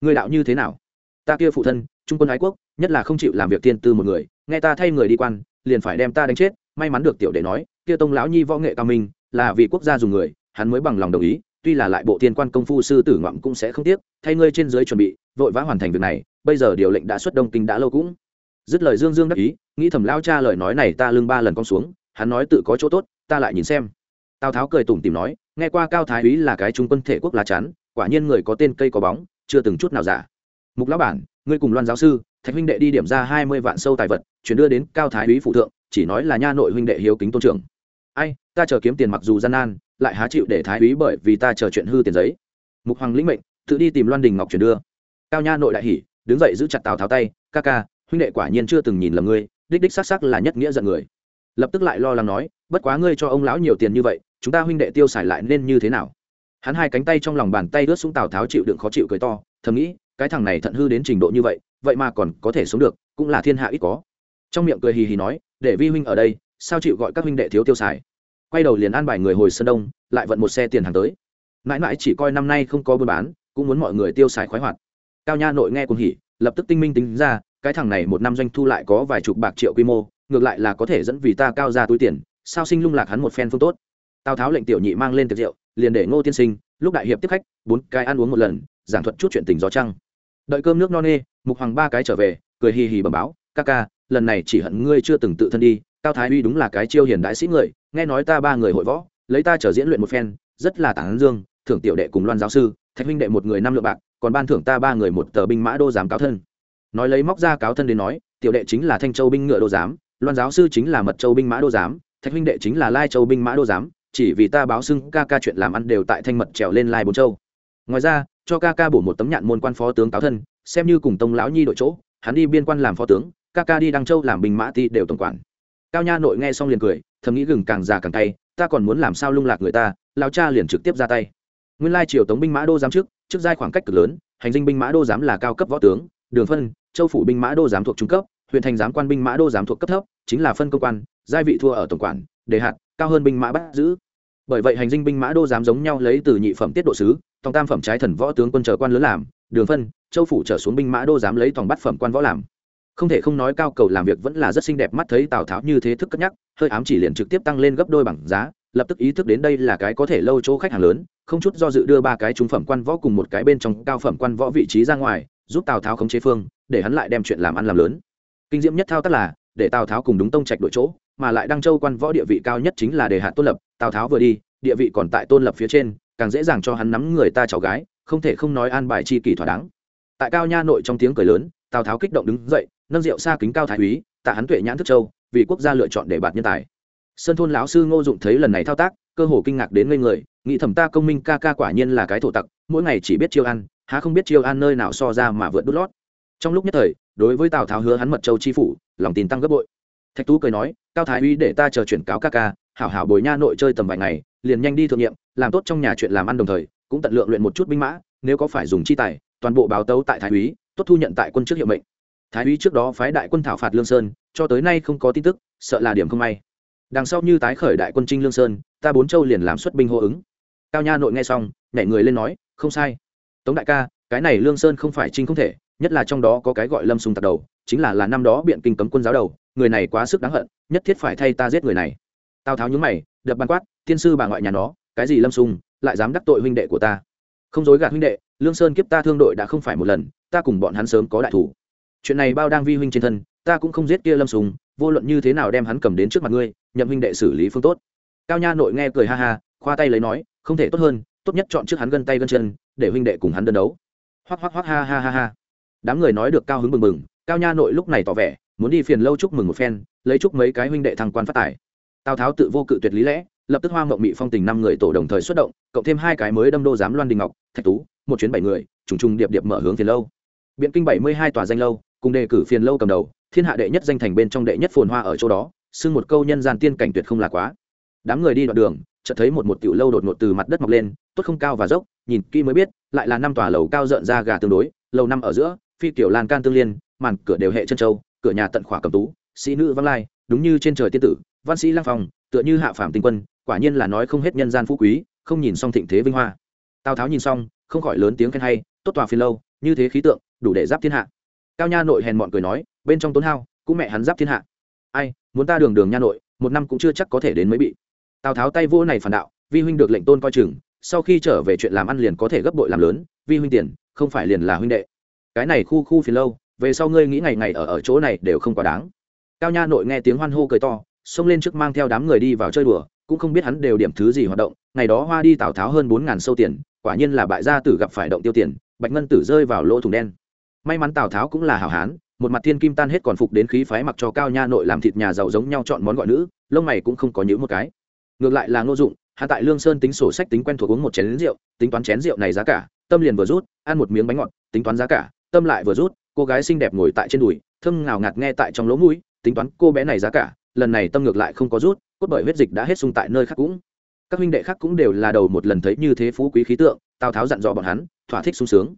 Người đạo như thế nào? Ta kia phụ thân, trung quân ái quốc, nhất là không chịu làm việc tiên tư một người, nghe ta thay người đi quan, liền phải đem ta đánh chết. May mắn được tiểu đệ nói, kia tông lão nhi võ nghệ cao minh, là vì quốc gia dùng người hắn mới bằng lòng đồng ý, tuy là lại bộ thiên quan công phu sư tử ngoạm cũng sẽ không tiếc, thay ngươi trên dưới chuẩn bị, vội vã hoàn thành việc này, bây giờ điều lệnh đã xuất đông kinh đã lâu cũng. Dứt lời dương dương đắc ý, nghĩ thầm lao cha lời nói này ta lưng ba lần con xuống, hắn nói tự có chỗ tốt, ta lại nhìn xem. Tào tháo cười tủm tìm nói, nghe qua cao thái úy là cái trung quân thể quốc lá chắn, quả nhiên người có tên cây có bóng, chưa từng chút nào giả. Mục lão bản, ngươi cùng loan giáo sư, thạch huynh đệ đi điểm ra hai mươi vạn sâu tài vật, chuyển đưa đến cao thái úy phụ thượng, chỉ nói là nha nội huynh đệ hiếu kính tôn trưởng ai, ta chờ kiếm tiền mặc dù gian nan, lại há chịu để thái úy bởi vì ta chờ chuyện hư tiền giấy. Mục hoàng lĩnh mệnh, tự đi tìm loan đình ngọc chuyển đưa. Cao nha nội đại hỉ, đứng dậy giữ chặt tào tháo tay, ca ca, huynh đệ quả nhiên chưa từng nhìn lầm ngươi, đích đích xác xác là nhất nghĩa giận người. Lập tức lại lo lắng nói, bất quá ngươi cho ông lão nhiều tiền như vậy, chúng ta huynh đệ tiêu xài lại nên như thế nào? Hắn hai cánh tay trong lòng bàn tay ướt xuống tào tháo chịu đựng khó chịu cười to, thầm nghĩ, cái thằng này thận hư đến trình độ như vậy vậy mà còn có thể sống được, cũng là thiên hạ ít có. Trong miệng cười hì hì nói, để vi huynh ở đây sao chịu gọi các huynh đệ thiếu tiêu xài? Quay đầu liền an bài người hồi sơn đông, lại vận một xe tiền hàng tới. Mãi mãi chỉ coi năm nay không có buôn bán, cũng muốn mọi người tiêu xài khoái hoạt. Cao nha nội nghe cùng hỉ, lập tức tinh minh tính ra, cái thằng này một năm doanh thu lại có vài chục bạc triệu quy mô, ngược lại là có thể dẫn vì ta cao ra túi tiền, sao sinh lung lạc hắn một phen phương tốt. Tào tháo lệnh tiểu nhị mang lên tiệc rượu, liền để ngô tiên sinh, lúc đại hiệp tiếp khách, bốn cái ăn uống một lần, giảng thuật chút chuyện tình gió trăng. Đợi cơm nước no nê, mục hoàng ba cái trở về, cười hì hì bẩm báo, ca ca, lần này chỉ hận ngươi chưa từng tự thân đi cao thái uy đúng là cái chiêu hiền đại sĩ người, nghe nói ta ba người hội võ, lấy ta trở diễn luyện một phen, rất là tản dương, thưởng tiểu đệ cùng loan giáo sư, thạch huynh đệ một người năm lượng bạc, còn ban thưởng ta ba người một tờ binh mã đô giám cáo thân. Nói lấy móc ra cáo thân đến nói, tiểu đệ chính là thanh châu binh ngựa đô giám, loan giáo sư chính là mật châu binh mã đô giám, thạch huynh đệ chính là lai châu binh mã đô giám, chỉ vì ta báo xưng ca ca chuyện làm ăn đều tại thanh mật trèo lên lai bốn châu. Ngoài ra, cho ca ca bổ một tấm nhạn môn quan phó tướng cáo thân, xem như cùng tông lão nhi đội chỗ, hắn đi biên quan làm phó tướng, ca ca đi đăng châu làm binh mã ti đều tổng quản cao nha nội nghe xong liền cười, thầm nghĩ gừng càng già càng tay ta còn muốn làm sao lung lạc người ta lao cha liền trực tiếp ra tay. Nguyên lai triều tống binh mã đô giám trước trước giai khoảng cách cực lớn, hành dinh binh mã đô giám là cao cấp võ tướng, đường phân, châu phủ binh mã đô giám thuộc trung cấp, huyện thành giám quan binh mã đô giám thuộc cấp thấp, chính là phân công quan, giai vị thua ở tổng quản, đề hạt, cao hơn binh mã bắt giữ. Bởi vậy hành dinh binh mã đô giám giống nhau lấy từ nhị phẩm tiết độ sứ, tòng tam phẩm trái thần võ tướng quân trở quan lớn làm, đường phân, châu phủ trở xuống binh mã đô giám lấy tòng bắt phẩm quan võ làm không thể không nói cao cầu làm việc vẫn là rất xinh đẹp mắt thấy tào tháo như thế thức cất nhắc hơi ám chỉ liền trực tiếp tăng lên gấp đôi bằng giá lập tức ý thức đến đây là cái có thể lâu chỗ khách hàng lớn không chút do dự đưa ba cái trung phẩm quan võ cùng một cái bên trong cao phẩm quan võ vị trí ra ngoài giúp tào tháo khống chế phương để hắn lại đem chuyện làm ăn làm lớn kinh diễm nhất thao tác là để tào tháo cùng đúng tông trạch đội chỗ mà lại đăng châu quan võ địa vị cao nhất chính là đề hạ tôn lập tào tháo vừa đi địa vị còn tại tôn lập phía trên càng dễ dàng cho hắn nắm người ta cháu gái không thể không nói an bài chi kỳ thỏa đáng tại cao nha nội trong tiếng cười lớn tào tháo kích động đứng dậy nâng rượu xa kính cao thái úy, tạ hắn tuệ nhãn thức châu, vì quốc gia lựa chọn để bạt nhân tài. Sơn thôn lão sư ngô dụng thấy lần này thao tác, cơ hồ kinh ngạc đến ngây người, nghĩ thầm ta công minh ca ca quả nhiên là cái thổ tặc, mỗi ngày chỉ biết chiêu ăn, há không biết chiêu ăn nơi nào so ra mà vượt đút lót. Trong lúc nhất thời, đối với tào tháo hứa hắn mật châu chi phủ, lòng tin tăng gấp bội. Thạch tú cười nói, cao thái úy để ta chờ chuyển cáo ca ca, hảo hảo bồi nha nội chơi tầm vài ngày, liền nhanh đi thử nhiệm, làm tốt trong nhà chuyện làm ăn đồng thời, cũng tận lượng luyện một chút binh mã, nếu có phải dùng chi tài, toàn bộ báo tấu tại thái úy, tốt thu nhận tại quân trước hiệu mệnh thái úy trước đó phái đại quân thảo phạt lương sơn, cho tới nay không có tin tức, sợ là điểm không may. Đằng sau như tái khởi đại quân trinh lương sơn, ta bốn châu liền làm xuất binh hô ứng. Cao nha nội nghe xong, nhảy người lên nói, không sai. Tống đại ca, cái này lương sơn không phải trinh không thể, nhất là trong đó có cái gọi lâm sùng tặc đầu, chính là là năm đó biện kinh cấm quân giáo đầu, người này quá sức đáng hận, nhất thiết phải thay ta giết người này. Tào tháo nhúng mày, đập bàn quát, tiên sư bà ngoại nhà nó, cái gì lâm sùng, lại dám đắc tội huynh đệ của ta? Không dối gạt huynh đệ, lương sơn kiếp ta thương đội đã không phải một lần, ta cùng bọn hắn sớm có đại thủ chuyện này bao đang vi huynh trên thân, ta cũng không giết kia lâm sùng, vô luận như thế nào đem hắn cầm đến trước mặt ngươi, nhậm huynh đệ xử lý phương tốt. Cao nha nội nghe cười ha ha, khoa tay lấy nói, không thể tốt hơn, tốt nhất chọn trước hắn gân tay gân chân, để huynh đệ cùng hắn đơn đấu. Hoắc hoắc hoắc ha ha ha ha. Đám người nói được cao hứng bừng bừng, cao nha nội lúc này tỏ vẻ, muốn đi phiền lâu chúc mừng một phen, lấy chúc mấy cái huynh đệ thăng quan phát tài. Tào tháo tự vô cự tuyệt lý lẽ, lập tức hoa mộng mị phong tình năm người tổ đồng thời xuất động, cộng thêm hai cái mới đâm đô giám loan đình ngọc, thạch tú, một chuyến bảy người, trùng trùng điệp điệp mở hướng phiền lâu. Biện kinh bảy mươi hai tòa danh lâu cùng đề cử phiền lâu cầm đầu, thiên hạ đệ nhất danh thành bên trong đệ nhất phồn hoa ở chỗ đó, xưng một câu nhân gian tiên cảnh tuyệt không là quá. Đám người đi đoạn đường, chợt thấy một một tiểu lâu đột ngột từ mặt đất mọc lên, tốt không cao và dốc, nhìn kỹ mới biết, lại là năm tòa lầu cao rợn ra gà tương đối, lầu năm ở giữa, phi tiểu lan can tương liên, màn cửa đều hệ chân châu, cửa nhà tận khỏa cầm tú, sĩ nữ văn lai, đúng như trên trời tiên tử, văn sĩ lang phòng, tựa như hạ phàm tinh quân, quả nhiên là nói không hết nhân gian phú quý, không nhìn xong thịnh thế vinh hoa. Tào tháo nhìn xong, không khỏi lớn tiếng khen hay, tốt tòa phiên lâu, như thế khí tượng, đủ để giáp thiên hạ cao nha nội hèn mọn cười nói, bên trong tốn hao, cũng mẹ hắn giáp thiên hạ. Ai, muốn ta đường đường nha nội, một năm cũng chưa chắc có thể đến mới bị. Tào tháo tay vô này phản đạo, vi huynh được lệnh tôn coi chừng, sau khi trở về chuyện làm ăn liền có thể gấp bội làm lớn, vi huynh tiền, không phải liền là huynh đệ. Cái này khu khu phiền lâu, về sau ngươi nghĩ ngày ngày ở ở chỗ này đều không quá đáng. Cao nha nội nghe tiếng hoan hô cười to, xông lên trước mang theo đám người đi vào chơi đùa, cũng không biết hắn đều điểm thứ gì hoạt động, ngày đó hoa đi tào tháo hơn bốn ngàn sâu tiền, quả nhiên là bại gia tử gặp phải động tiêu tiền, bạch ngân tử rơi vào lỗ thùng đen may mắn tào tháo cũng là hảo hán, một mặt thiên kim tan hết còn phục đến khí phái mặc cho cao nha nội làm thịt nhà giàu giống nhau chọn món gọi nữ, lông mày cũng không có nhữ một cái. Ngược lại là ngô dụng hạ tại lương sơn tính sổ sách tính quen thuộc uống một chén rượu, tính toán chén rượu này giá cả, tâm liền vừa rút, ăn một miếng bánh ngọt, tính toán giá cả, tâm lại vừa rút, cô gái xinh đẹp ngồi tại trên đùi, thơm ngào ngạt nghe tại trong lỗ mũi, tính toán cô bé này giá cả, lần này tâm ngược lại không có rút, cốt bởi huyết dịch đã hết sung tại nơi khác cũng. Các huynh đệ khác cũng đều là đầu một lần thấy như thế phú quý khí tượng, tào tháo dặn dò bọn hắn, thỏa thích sung sướng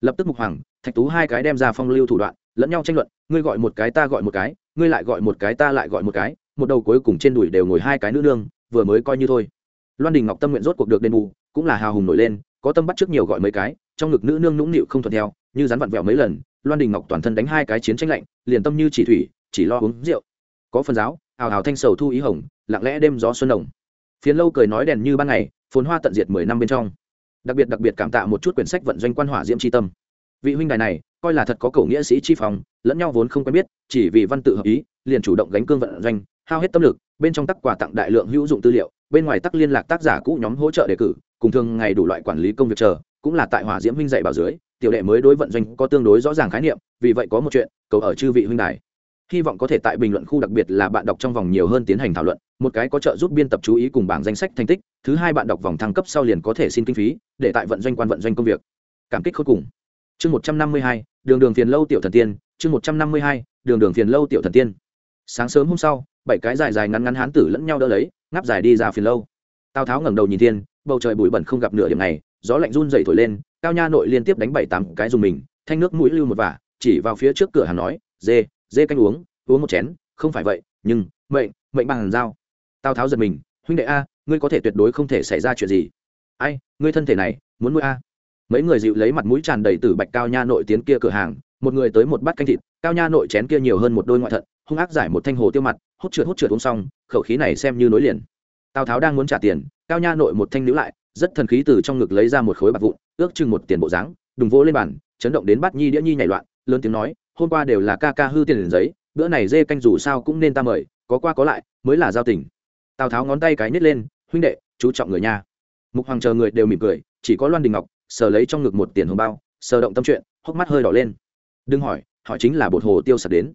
lập tức mục hoàng, thạch tú hai cái đem ra phong lưu thủ đoạn, lẫn nhau tranh luận, ngươi gọi một cái ta gọi một cái, ngươi lại gọi một cái ta lại gọi một cái, một đầu cuối cùng trên đùi đều ngồi hai cái nữ nương, vừa mới coi như thôi. Loan đình ngọc tâm nguyện rốt cuộc được đền bù, cũng là hào hùng nổi lên, có tâm bắt trước nhiều gọi mấy cái, trong ngực nữ nương nũng nịu không thuận theo, như rắn vặn vẹo mấy lần, loan đình ngọc toàn thân đánh hai cái chiến tranh lạnh, liền tâm như chỉ thủy, chỉ lo uống rượu. Có phần giáo, hào hào thanh sầu thu ý hồng, lặng lẽ đêm gió xuân đồng. Phiến lâu cười nói đèn như ban ngày, phồn hoa tận diệt mười năm bên trong đặc biệt đặc biệt cảm tạ một chút quyển sách vận doanh quan hỏa diễm tri tâm. Vị huynh đài này, coi là thật có cầu nghĩa sĩ chi phòng lẫn nhau vốn không quen biết, chỉ vì văn tự hợp ý, liền chủ động gánh cương vận doanh, hao hết tâm lực, bên trong tắc quà tặng đại lượng hữu dụng tư liệu, bên ngoài tắc liên lạc tác giả cũ nhóm hỗ trợ đề cử, cùng thường ngày đủ loại quản lý công việc chờ, cũng là tại hỏa diễm huynh dạy bảo dưới, tiểu đệ mới đối vận doanh có tương đối rõ ràng khái niệm, vì vậy có một chuyện, cầu ở chư vị huynh đài hy vọng có thể tại bình luận khu đặc biệt là bạn đọc trong vòng nhiều hơn tiến hành thảo luận, một cái có trợ giúp biên tập chú ý cùng bảng danh sách thành tích, thứ hai bạn đọc vòng thăng cấp sau liền có thể xin kinh phí, để tại vận doanh quan vận doanh công việc. Cảm kích khôi cùng. Chương một trăm năm mươi hai, đường đường phiền lâu tiểu thần tiên, chương một trăm năm mươi hai, đường đường phiền lâu tiểu thần tiên. Sáng sớm hôm sau, bảy cái dài dài ngắn ngắn hán tử lẫn nhau đỡ lấy, ngáp dài đi ra phiền lâu. Tào tháo ngẩng đầu nhìn thiên, bầu trời bụi bẩn không gặp nửa điểm này, gió lạnh run dày thổi lên, cao nha nội liên tiếp đánh bảy tám cái dùng mình, thanh nước mũi lưu một vả, chỉ vào phía trước cửa hàng nói, dê dê canh uống uống một chén, không phải vậy, nhưng, mệnh mệnh bằng dao. Tào tháo giật mình, huynh đệ a, ngươi có thể tuyệt đối không thể xảy ra chuyện gì. Ai, ngươi thân thể này, muốn nuôi a? Mấy người dịu lấy mặt mũi tràn đầy từ bạch cao nha nội tiến kia cửa hàng, một người tới một bát canh thịt, cao nha nội chén kia nhiều hơn một đôi ngoại thận, hung ác giải một thanh hồ tiêu mặt, hút trượt hút trượt uống xong, khẩu khí này xem như nối liền. Tào tháo đang muốn trả tiền, cao nha nội một thanh níu lại, rất thần khí từ trong ngực lấy ra một khối bạc vụn, ước chừng một tiền bộ dáng, đùng vỗ lên bàn, chấn động đến bát nhi đĩa nhi nhảy loạn, lớn tiếng nói hôm qua đều là ca ca hư tiền giấy, bữa này dê canh dù sao cũng nên ta mời, có qua có lại, mới là giao tình. Tào tháo ngón tay cái nhét lên, huynh đệ, chú trọng người nha. Mục hoàng chờ người đều mỉm cười, chỉ có loan đình ngọc, sờ lấy trong ngực một tiền hồng bao, sờ động tâm chuyện, hốc mắt hơi đỏ lên. Đừng hỏi họ chính là bột hồ tiêu sạt đến.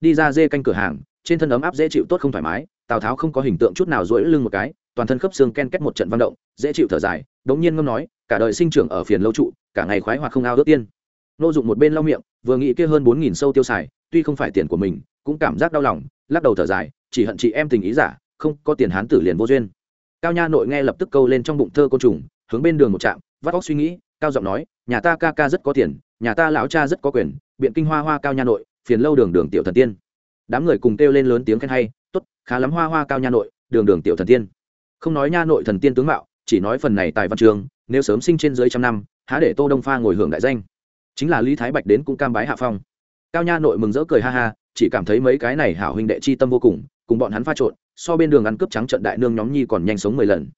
Đi ra dê canh cửa hàng, trên thân ấm áp dễ chịu tốt không thoải mái, tào tháo không có hình tượng chút nào rỗi lưng một cái, toàn thân khớp xương ken kết một trận văn động, dễ chịu thở dài, đống nhiên ngâm nói, cả đời sinh trưởng ở phiền lâu trụ, cả ngày khoái hoặc không ao ước tiên. Nô dụng một bên lau miệng vừa nghĩ kia hơn bốn nghìn sâu tiêu xài, tuy không phải tiền của mình, cũng cảm giác đau lòng, lắc đầu thở dài, chỉ hận chị em tình ý giả, không có tiền hán tử liền vô duyên. Cao nha nội nghe lập tức câu lên trong bụng thơ côn trùng, hướng bên đường một trạm, vắt óc suy nghĩ, cao giọng nói, nhà ta ca ca rất có tiền, nhà ta lão cha rất có quyền, biện kinh hoa hoa cao nha nội, phiền lâu đường đường tiểu thần tiên. Đám người cùng kêu lên lớn tiếng khen hay, tốt, khá lắm hoa hoa cao nha nội, đường đường tiểu thần tiên. Không nói nha nội thần tiên tướng mạo, chỉ nói phần này tài văn trường, nếu sớm sinh trên dưới trăm năm, há để tô đông pha ngồi hưởng đại danh chính là lý thái bạch đến cũng cam bái hạ phong. Cao nha nội mừng rỡ cười ha ha, chỉ cảm thấy mấy cái này hảo huynh đệ chi tâm vô cùng cùng bọn hắn pha trộn, so bên đường ăn cướp trắng trận đại nương nhóm nhi còn nhanh sống mười lần.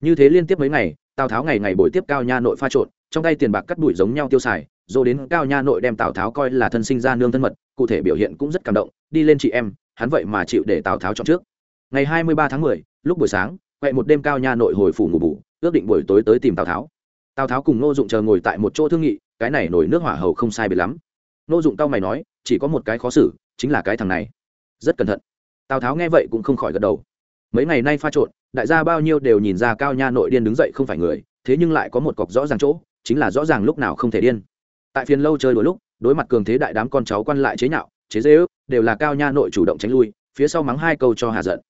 Như thế liên tiếp mấy ngày, tào tháo ngày ngày buổi tiếp cao nha nội pha trộn, trong tay tiền bạc cắt đuổi giống nhau tiêu xài rồi đến cao nha nội đem tào tháo coi là thân sinh ra nương thân mật, cụ thể biểu hiện cũng rất cảm động, đi lên chị em, hắn vậy mà chịu để tào tháo chọn trước. Ngày hai mươi ba tháng mười, lúc buổi sáng, quậy một đêm cao nha nội hồi phủ ngủ bủ ước định buổi tối tới tìm tào tháo. Tào tháo cùng Ngô dụng chờ ngồi tại một chỗ thương nghị cái này nổi nước hỏa hầu không sai biệt lắm. Nô dụng tao mày nói, chỉ có một cái khó xử, chính là cái thằng này. Rất cẩn thận. Tào tháo nghe vậy cũng không khỏi gật đầu. Mấy ngày nay pha trộn, đại gia bao nhiêu đều nhìn ra cao nha nội điên đứng dậy không phải người, thế nhưng lại có một cọc rõ ràng chỗ, chính là rõ ràng lúc nào không thể điên. Tại phiên lâu chơi đôi lúc, đối mặt cường thế đại đám con cháu quan lại chế nhạo, chế dễ ước, đều là cao nha nội chủ động tránh lui, phía sau mắng hai câu cho hà giận.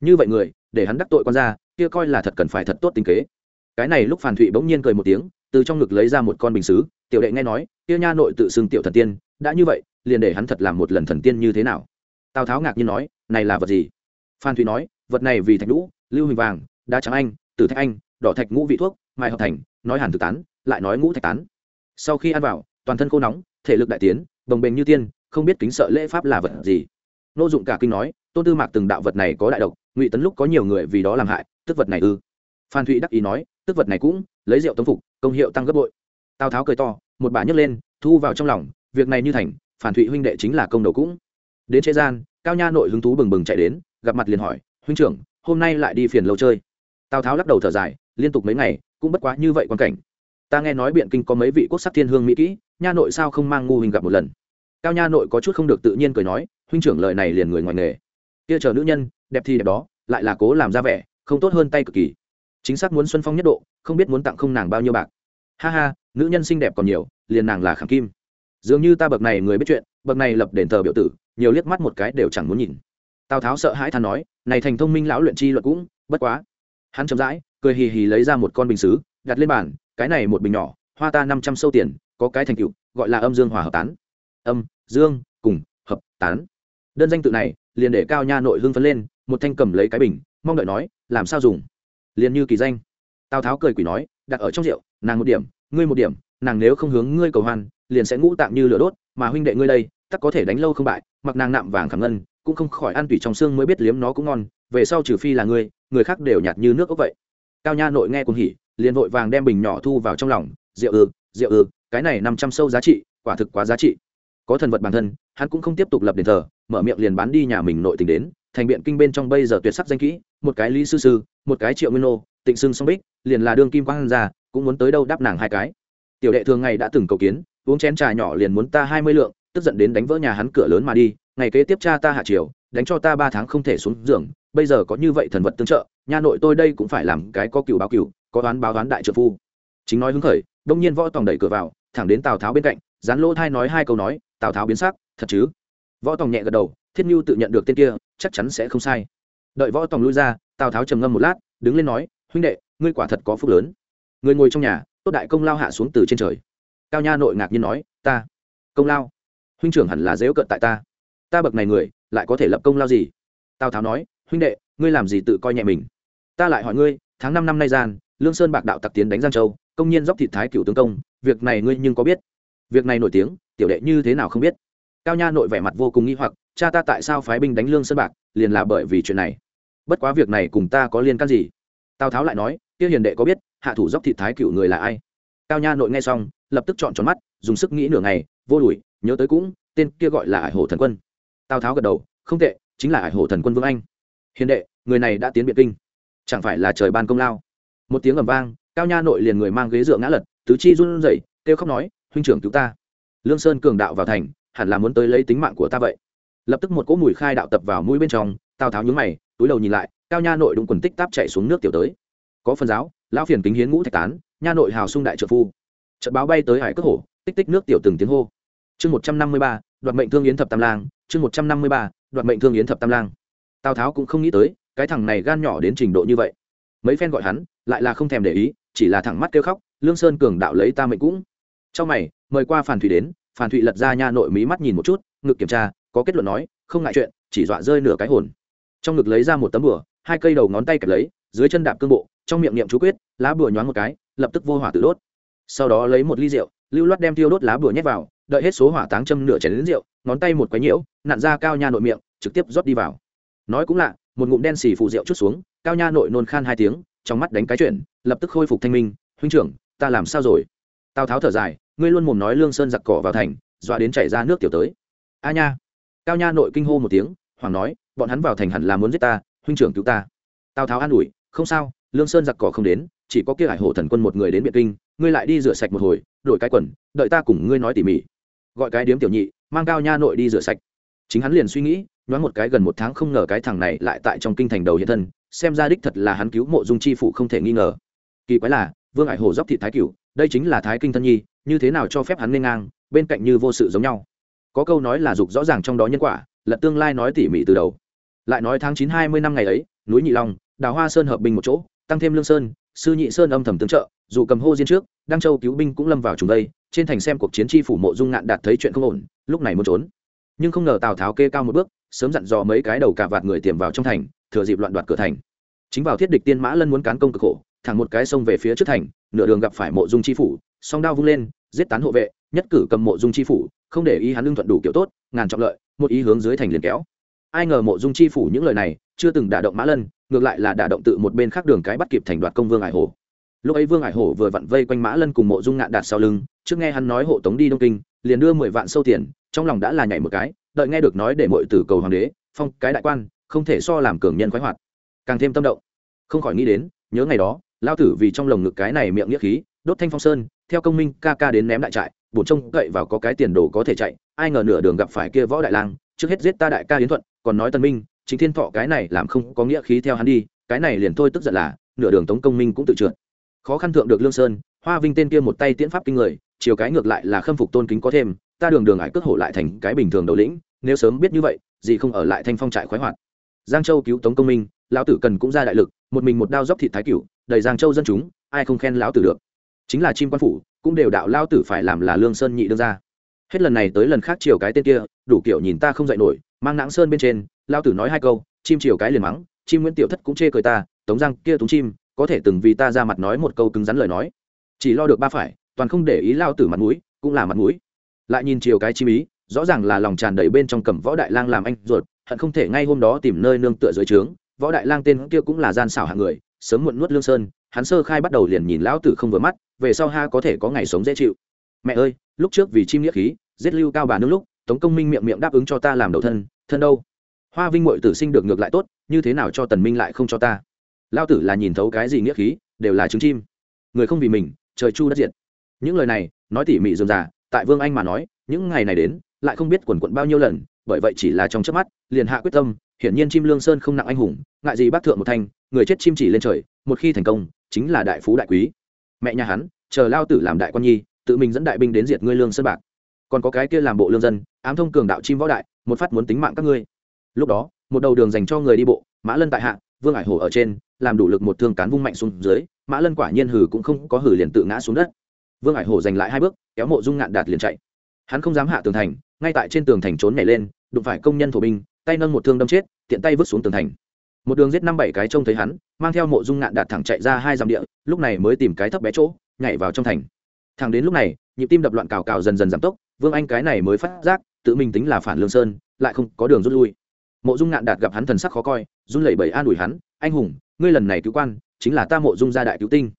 Như vậy người, để hắn đắc tội quan ra kia coi là thật cần phải thật tốt tính kế. Cái này lúc phàn thụy bỗng nhiên cười một tiếng từ trong ngực lấy ra một con bình xứ, tiểu đệ nghe nói tiêu nha nội tự xưng tiểu thần tiên, đã như vậy, liền để hắn thật làm một lần thần tiên như thế nào? Tào tháo ngạc nhiên nói, này là vật gì? Phan thụy nói, vật này vì thạch lũ lưu hình vàng, đá trắng anh, tử thạch anh, đỏ thạch ngũ vị thuốc mai hợp thành, nói hàn thực tán, lại nói ngũ thạch tán. Sau khi ăn vào, toàn thân khô nóng, thể lực đại tiến đồng bền như tiên, không biết kính sợ lễ pháp là vật gì. Nô dụng cả kinh nói, tôn tư mạc từng đạo vật này có đại độc, ngụy tấn lúc có nhiều người vì đó làm hại, tức vật này ư? Phan thụy đắc ý nói, tức vật này cũng lấy rượu tống phục, công hiệu tăng gấp bội. Tào tháo cười to, một bà nhấc lên, thu vào trong lòng, việc này như thành, phản thụy huynh đệ chính là công đầu cũng. Đến chế gian, cao nha nội hứng thú bừng bừng chạy đến, gặp mặt liền hỏi, huynh trưởng, hôm nay lại đi phiền lâu chơi? Tào tháo lắc đầu thở dài, liên tục mấy ngày, cũng bất quá như vậy quan cảnh. Ta nghe nói biện kinh có mấy vị quốc sắc thiên hương mỹ kỹ, nha nội sao không mang ngu hình gặp một lần? Cao nha nội có chút không được tự nhiên cười nói, huynh trưởng lời này liền người ngoài nghề. Kia chờ nữ nhân, đẹp thì đẹp đó, lại là cố làm ra vẻ, không tốt hơn tay cực kỳ. Chính xác muốn xuân phong nhất độ không biết muốn tặng không nàng bao nhiêu bạc. Ha ha, nữ nhân xinh đẹp còn nhiều, liền nàng là khảm kim. Dường như ta bậc này người biết chuyện, bậc này lập đền thờ biểu tử, nhiều liếc mắt một cái đều chẳng muốn nhìn. Tào tháo sợ hãi than nói, này thành thông minh lão luyện chi luật cũng, bất quá. Hắn chậm rãi, cười hì hì lấy ra một con bình xứ, đặt lên bàn, cái này một bình nhỏ, hoa ta năm trăm sâu tiền, có cái thành tựu, gọi là âm dương hòa hợp tán. Âm, dương, cùng, hợp, tán. Đơn danh tự này, liền để cao nha nội hưng phấn lên, một thanh cầm lấy cái bình, mong đợi nói, làm sao dùng? Liền như kỳ danh tào tháo cười quỷ nói, đặt ở trong rượu, nàng một điểm, ngươi một điểm, nàng nếu không hướng ngươi cầu hoan, liền sẽ ngũ tạm như lửa đốt, mà huynh đệ ngươi đây, tắc có thể đánh lâu không bại, mặc nàng nạm vàng khảm ngân, cũng không khỏi ăn tủy trong xương mới biết liếm nó cũng ngon, về sau trừ phi là ngươi, người khác đều nhạt như nước ốc vậy. Cao nha nội nghe cùng hỉ, liền vội vàng đem bình nhỏ thu vào trong lòng, rượu ư rượu ư, cái này năm trăm sâu giá trị, quả thực quá giá trị. Có thần vật bản thân, hắn cũng không tiếp tục lập đền thờ, mở miệng liền bán đi nhà mình nội tình đến thành biện kinh bên trong bây giờ tuyệt sắc danh kỹ, một cái lý sư sư, một cái triệu nguyên nô, tịnh sưng song bích, liền là đương kim quang ra cũng muốn tới đâu đáp nàng hai cái. Tiểu đệ thường ngày đã từng cầu kiến, uống chén trà nhỏ liền muốn ta hai mươi lượng, tức giận đến đánh vỡ nhà hắn cửa lớn mà đi, ngày kế tiếp cha ta hạ triều, đánh cho ta ba tháng không thể xuống giường, bây giờ có như vậy thần vật tương trợ nhà nội tôi đây cũng phải làm cái có cựu báo cựu có đoán báo đoán đại trợ phu. Chính nói hứng khởi, đông nhiên võ tòng đẩy cửa vào, thẳng đến tào tháo bên cạnh dán lỗ thai nói hai câu nói, tào tháo biến sắc, thật chứ? Võ tòng nhẹ gật đầu, thiết mưu tự nhận được tên kia chắc chắn sẽ không sai. Đợi võ tòng lui ra, tào tháo trầm ngâm một lát, đứng lên nói, huynh đệ, ngươi quả thật có phúc lớn. Người ngồi trong nhà, tốt đại công lao hạ xuống từ trên trời. Cao nha nội ngạc nhiên nói, ta, công lao? Huynh trưởng hẳn là dễu cận tại ta. Ta bậc này người, lại có thể lập công lao gì? Tào tháo nói, huynh đệ, ngươi làm gì tự coi nhẹ mình? Ta lại hỏi ngươi, tháng năm năm nay gian, lương sơn bạc đạo tặc tiến đánh giang châu, công nhiên dốc thịt thái cựu tướng công, việc này ngươi nhưng có biết? Việc này nổi tiếng, tiểu đệ như thế nào không biết? Cao nha nội vẻ mặt vô cùng nghi hoặc cha ta tại sao phái binh đánh lương sơn bạc, liền là bởi vì chuyện này. Bất quá việc này cùng ta có liên can gì? Tào tháo lại nói tiêu hiền đệ có biết, hạ thủ dốc thị thái cựu người là ai? Cao nha nội nghe xong, lập tức chọn tròn mắt, dùng sức nghĩ nửa ngày, vô đùi nhớ tới cũng, tên kia gọi là ải hồ thần quân. Tào tháo gật đầu, không tệ, chính là ải hồ thần quân vương anh. Hiền đệ, người này đã tiến biệt kinh. Chẳng phải là trời ban công lao. Một tiếng ầm vang, cao nha nội liền người mang ghế dựa ngã lật, tứ chi run rẩy, kêu khóc nói, huynh trưởng cứu ta. Lương sơn cường đạo vào thành, hẳn là muốn tới lấy tính mạng của ta vậy lập tức một cỗ mùi khai đạo tập vào mũi bên trong, tào tháo nhướng mày, túi đầu nhìn lại, cao nha nội đụng quần tích táp chạy xuống nước tiểu tới. Có phần giáo, lão phiền kính hiến ngũ thạch tán, nha nội hào sung đại trợ phu. Trận báo bay tới hải cất hổ, tích tích nước tiểu từng tiếng hô. Chương một trăm năm mươi ba, đoạt mệnh thương yến thập tam lang, chương một trăm năm mươi ba, đoạt mệnh thương yến thập tam lang. Tào tháo cũng không nghĩ tới, cái thằng này gan nhỏ đến trình độ như vậy. Mấy phen gọi hắn, lại là không thèm để ý, chỉ là thẳng mắt kêu khóc, lương sơn cường đạo lấy ta mệnh cũng. Trong mày, mời qua phản thủy đến phản thủy lật ra nha nội mí mắt nhìn một chút, ngực kiểm tra có kết luận nói, không ngại chuyện, chỉ dọa rơi nửa cái hồn. Trong ngực lấy ra một tấm bửa hai cây đầu ngón tay kẹp lấy, dưới chân đạp cương bộ, trong miệng niệm chú quyết, lá bùa nhoáng một cái, lập tức vô hỏa tự đốt. Sau đó lấy một ly rượu, lưu loát đem tiêu đốt lá bửa nhét vào, đợi hết số hỏa táng châm nửa chén đến rượu, ngón tay một quái nhiễu, nặn ra cao nha nội miệng, trực tiếp rót đi vào. Nói cũng lạ, một ngụm đen xì phụ rượu chút xuống, cao nha nội nôn khan hai tiếng, trong mắt đánh cái chuyện, lập tức khôi phục thanh minh, huynh trưởng, ta làm sao rồi? Tào tháo thở dài, ngươi luôn mồm nói lương sơn giặc cỏ vào thành, dọa đến chảy ra nước tiểu tới. A nha cao nha nội kinh hô một tiếng hoàng nói, bọn hắn vào thành hẳn là muốn giết ta, huynh trưởng cứu ta. Tào tháo an ủi, không sao, lương sơn giặc cỏ không đến, chỉ có kia hải hổ thần quân một người đến biện kinh, ngươi lại đi rửa sạch một hồi, đổi cái quần, đợi ta cùng ngươi nói tỉ mỉ. Gọi cái điếm tiểu nhị, mang cao nha nội đi rửa sạch. Chính hắn liền suy nghĩ, nhoáng một cái gần một tháng không ngờ cái thằng này lại tại trong kinh thành đầu hiện thân, xem ra đích thật là hắn cứu mộ dung chi phụ không thể nghi ngờ. Kỳ quái là, vương ải hồ dốc thị thái cửu, đây chính là thái kinh thân nhi, như thế nào cho phép hắn nên ngang, bên cạnh như vô sự giống nhau có câu nói là dục rõ ràng trong đó nhân quả, lật tương lai nói tỉ mỉ từ đầu. Lại nói tháng chín hai mươi năm ngày ấy, núi nhị long, đào hoa sơn hợp binh một chỗ, tăng thêm lương sơn, sư nhị sơn âm thầm tương trợ, dù cầm hô diên trước, đăng châu cứu binh cũng lâm vào trùng đây trên thành xem cuộc chiến chi phủ mộ dung ngạn đạt thấy chuyện không ổn, lúc này muốn trốn. Nhưng không ngờ tào tháo kê cao một bước, sớm dặn dò mấy cái đầu cả vạt người tiềm vào trong thành, thừa dịp loạn đoạt cửa thành. Chính vào thiết địch tiên mã lân muốn cán công cực khổ, thẳng một cái sông về phía trước thành, nửa đường gặp phải mộ dung chi phủ, song đao vung lên, giết tán hộ vệ nhất cử cầm mộ dung chi phủ, không để ý hắn lương thuận đủ kiểu tốt, ngàn trọng lợi, một ý hướng dưới thành liền kéo. Ai ngờ mộ dung chi phủ những lời này, chưa từng đả động mã lân, ngược lại là đả động tự một bên khác đường cái bắt kịp thành đoạt công vương ải hổ. Lúc ấy vương ải hổ vừa vặn vây quanh mã lân cùng mộ dung ngạn đạt sau lưng, trước nghe hắn nói hộ tống đi đông kinh, liền đưa mười vạn sâu tiền, trong lòng đã là nhảy một cái, đợi nghe được nói để mọi từ cầu hoàng đế, phong cái đại quan, không thể so làm cường nhân khoái hoạt. Càng thêm tâm động. Không khỏi nghĩ đến, nhớ ngày đó lao tử vì trong lồng ngực cái này miệng nghĩa khí, đốt thanh phong sơn, theo công minh ca ca đến ném đại trại bổn trông cậy vào có cái tiền đồ có thể chạy, ai ngờ nửa đường gặp phải kia võ đại lang, trước hết giết ta đại ca hiến thuận, còn nói tân minh, chính thiên thọ cái này làm không có nghĩa khí theo hắn đi, cái này liền thôi tức giận là, nửa đường tống công minh cũng tự trượt. Khó khăn thượng được lương sơn, hoa vinh tên kia một tay tiễn pháp kinh người, chiều cái ngược lại là khâm phục tôn kính có thêm, ta đường đường ải cước hổ lại thành cái bình thường đầu lĩnh, nếu sớm biết như vậy, gì không ở lại thanh phong trại khoái hoạt. Giang châu cứu tống công minh, lão tử cần cũng ra đại lực, một mình một đao dốc thịt thái cửu, đầy giang châu dân chúng, ai không khen lão tử được? Chính là chim quan phủ cũng đều đạo lao tử phải làm là lương sơn nhị đương ra hết lần này tới lần khác chiều cái tên kia, đủ kiểu nhìn ta không dạy nổi, mang nãng sơn bên trên, lao tử nói hai câu, chim chiều cái liền mắng, chim nguyễn tiểu thất cũng chê cười ta, tống răng kia túng chim, có thể từng vì ta ra mặt nói một câu cứng rắn lời nói. Chỉ lo được ba phải, toàn không để ý lao tử mặt mũi, cũng là mặt mũi. Lại nhìn chiều cái chim ý, rõ ràng là lòng tràn đầy bên trong cầm võ đại lang làm anh ruột, hận không thể ngay hôm đó tìm nơi nương tựa dưới trướng. Võ đại lang tên kia cũng là gian xảo hạng người, sớm muộn nuốt lương sơn, hắn sơ khai bắt đầu liền nhìn lão tử không vừa mắt về sau ha có thể có ngày sống dễ chịu. Mẹ ơi, lúc trước vì chim nghĩa khí, giết lưu cao bà nương lúc, tống công minh miệng miệng đáp ứng cho ta làm đầu thân thân đâu? Hoa vinh mội tử sinh được ngược lại tốt, như thế nào cho tần minh lại không cho ta? Lao tử là nhìn thấu cái gì nghĩa khí, đều là trứng chim. Người không vì mình, trời chu đất diệt. Những lời này, nói tỉ mỉ dườm già, tại vương anh mà nói, những ngày này đến, lại không biết quần quận bao nhiêu lần, bởi vậy chỉ là trong chớp mắt, liền hạ quyết tâm, hiển nhiên chim lương sơn không nặng anh hùng, ngại gì bác thượng một thanh, người chết chim chỉ lên trời, một khi thành công, chính là đại phú đại quý mẹ nhà hắn, chờ lao tử làm đại quan nhi, tự mình dẫn đại binh đến diệt ngươi lương sơn bạc. Còn có cái kia làm bộ lương dân, ám thông cường đạo chim võ đại, một phát muốn tính mạng các ngươi. Lúc đó, một đầu đường dành cho người đi bộ, mã lân tại hạ, vương ải hổ ở trên, làm đủ lực một thương cán vung mạnh xuống dưới, mã lân quả nhiên hử cũng không có hử liền tự ngã xuống đất. Vương ải hổ giành lại hai bước, kéo mộ dung ngạn đạt liền chạy. Hắn không dám hạ tường thành, ngay tại trên tường thành trốn nhảy lên, đụng phải công nhân thổ binh, tay nâng một thương đâm chết, tiện tay vứt xuống tường thành một đường giết năm bảy cái trông thấy hắn, mang theo mộ dung ngạn đạt thẳng chạy ra hai dặm địa, lúc này mới tìm cái thấp bé chỗ, nhảy vào trong thành. Thẳng đến lúc này, nhịp tim đập loạn cào cào dần dần giảm tốc, vương anh cái này mới phát giác, tự mình tính là phản lương sơn, lại không có đường rút lui. Mộ dung ngạn đạt gặp hắn thần sắc khó coi, run lẩy bẩy an ủi hắn, anh hùng, ngươi lần này cứu quan, chính là ta mộ dung gia đại cứu tinh.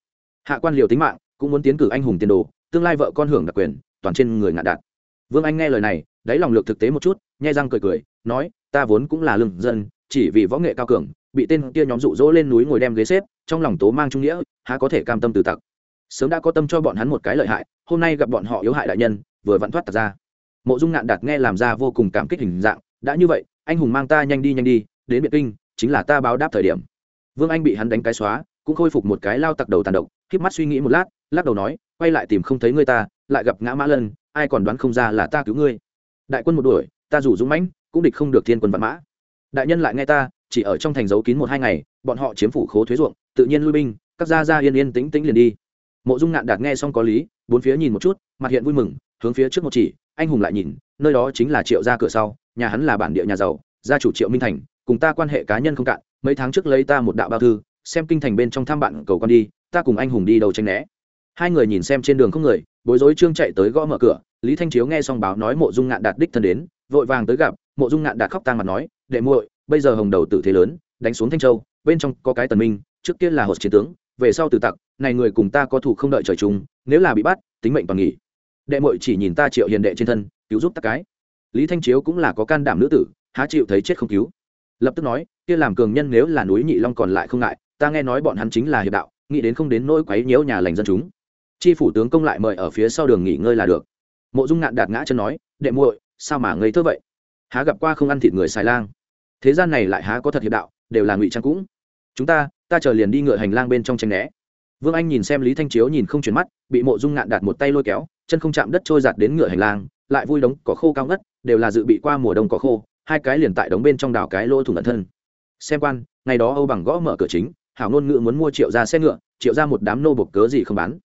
Hạ quan liều tính mạng, cũng muốn tiến cử anh hùng tiền đồ, tương lai vợ con hưởng đặc quyền, toàn trên người ngạn đạt vương anh nghe lời này, đáy lòng lược thực tế một chút, nhai răng cười cười, nói, ta vốn cũng là lương dân chỉ vì võ nghệ cao cường, bị tên kia nhóm rụ rỗ lên núi ngồi đem ghế xếp, trong lòng tố mang trung nghĩa, há có thể cam tâm từ tặc. Sớm đã có tâm cho bọn hắn một cái lợi hại, hôm nay gặp bọn họ yếu hại đại nhân, vừa vặn thoát tặc ra. Mộ dung ngạn đạt nghe làm ra vô cùng cảm kích hình dạng, đã như vậy, anh hùng mang ta nhanh đi nhanh đi, đến biệt kinh, chính là ta báo đáp thời điểm. Vương anh bị hắn đánh cái xóa, cũng khôi phục một cái lao tặc đầu tàn độc k mắt suy nghĩ một lát, lắc đầu nói, quay lại tìm không thấy ngươi ta, lại gặp ngã mã lân, ai còn đoán không ra là ta cứu ngươi. Đại quân một đuổi, ta rủ dũng mãnh, cũng địch không được thiên quân vạn mã đại nhân lại nghe ta, chỉ ở trong thành giấu kín một hai ngày, bọn họ chiếm phủ khố thuế ruộng, tự nhiên lui binh, các gia gia yên yên tĩnh tĩnh liền đi. Mộ dung ngạn đạt nghe xong có lý, bốn phía nhìn một chút, mặt hiện vui mừng, hướng phía trước một chỉ, anh hùng lại nhìn, nơi đó chính là triệu gia cửa sau, nhà hắn là bản địa nhà giàu, gia chủ triệu minh thành, cùng ta quan hệ cá nhân không cạn, mấy tháng trước lấy ta một đạo bao thư, xem kinh thành bên trong thăm bạn cầu con đi, ta cùng anh hùng đi đầu tranh né. Hai người nhìn xem trên đường không người, bối rối trương chạy tới gõ mở cửa, lý thanh chiếu nghe xong báo nói mộ dung ngạn đạt đích thân đến, vội vàng tới gặp, mộ dung ngạn đạt khóc tang mặt nói đệ muội, bây giờ hồng đầu tử thế lớn, đánh xuống thanh châu, bên trong có cái tần minh, trước kia là hột chiến tướng, về sau từ tặc, này người cùng ta có thủ không đợi trời chung, nếu là bị bắt, tính mệnh toàn nghỉ. Đệ muội chỉ nhìn ta triệu hiền đệ trên thân, cứu giúp ta cái. Lý thanh chiếu cũng là có can đảm nữ tử, há chịu thấy chết không cứu. Lập tức nói, kia làm cường nhân nếu là núi nhị long còn lại không ngại, ta nghe nói bọn hắn chính là hiệp đạo, nghĩ đến không đến nỗi quấy nhiễu nhà lành dân chúng. Chi phủ tướng công lại mời ở phía sau đường nghỉ ngơi là được. Mộ dung ngạn đạt ngã chân nói, đệ muội, sao mà ngây thơ vậy? Há gặp qua không ăn thịt người xài lang. Thế gian này lại há có thật hiệp đạo, đều là ngụy trang cũng. Chúng ta ta chờ liền đi ngựa hành lang bên trong tranh né. Vương anh nhìn xem lý thanh chiếu nhìn không chuyển mắt, bị mộ dung ngạn đạt một tay lôi kéo, chân không chạm đất trôi giạt đến ngựa hành lang, lại vui đống cỏ khô cao ngất, đều là dự bị qua mùa đông cỏ khô, hai cái liền tại đống bên trong đảo cái lỗ thủng ẩn thân. Xem quan, ngày đó âu bằng gõ mở cửa chính, hảo ngôn ngựa muốn mua triệu ra xe ngựa, triệu ra một đám nô bộc cớ gì không bán.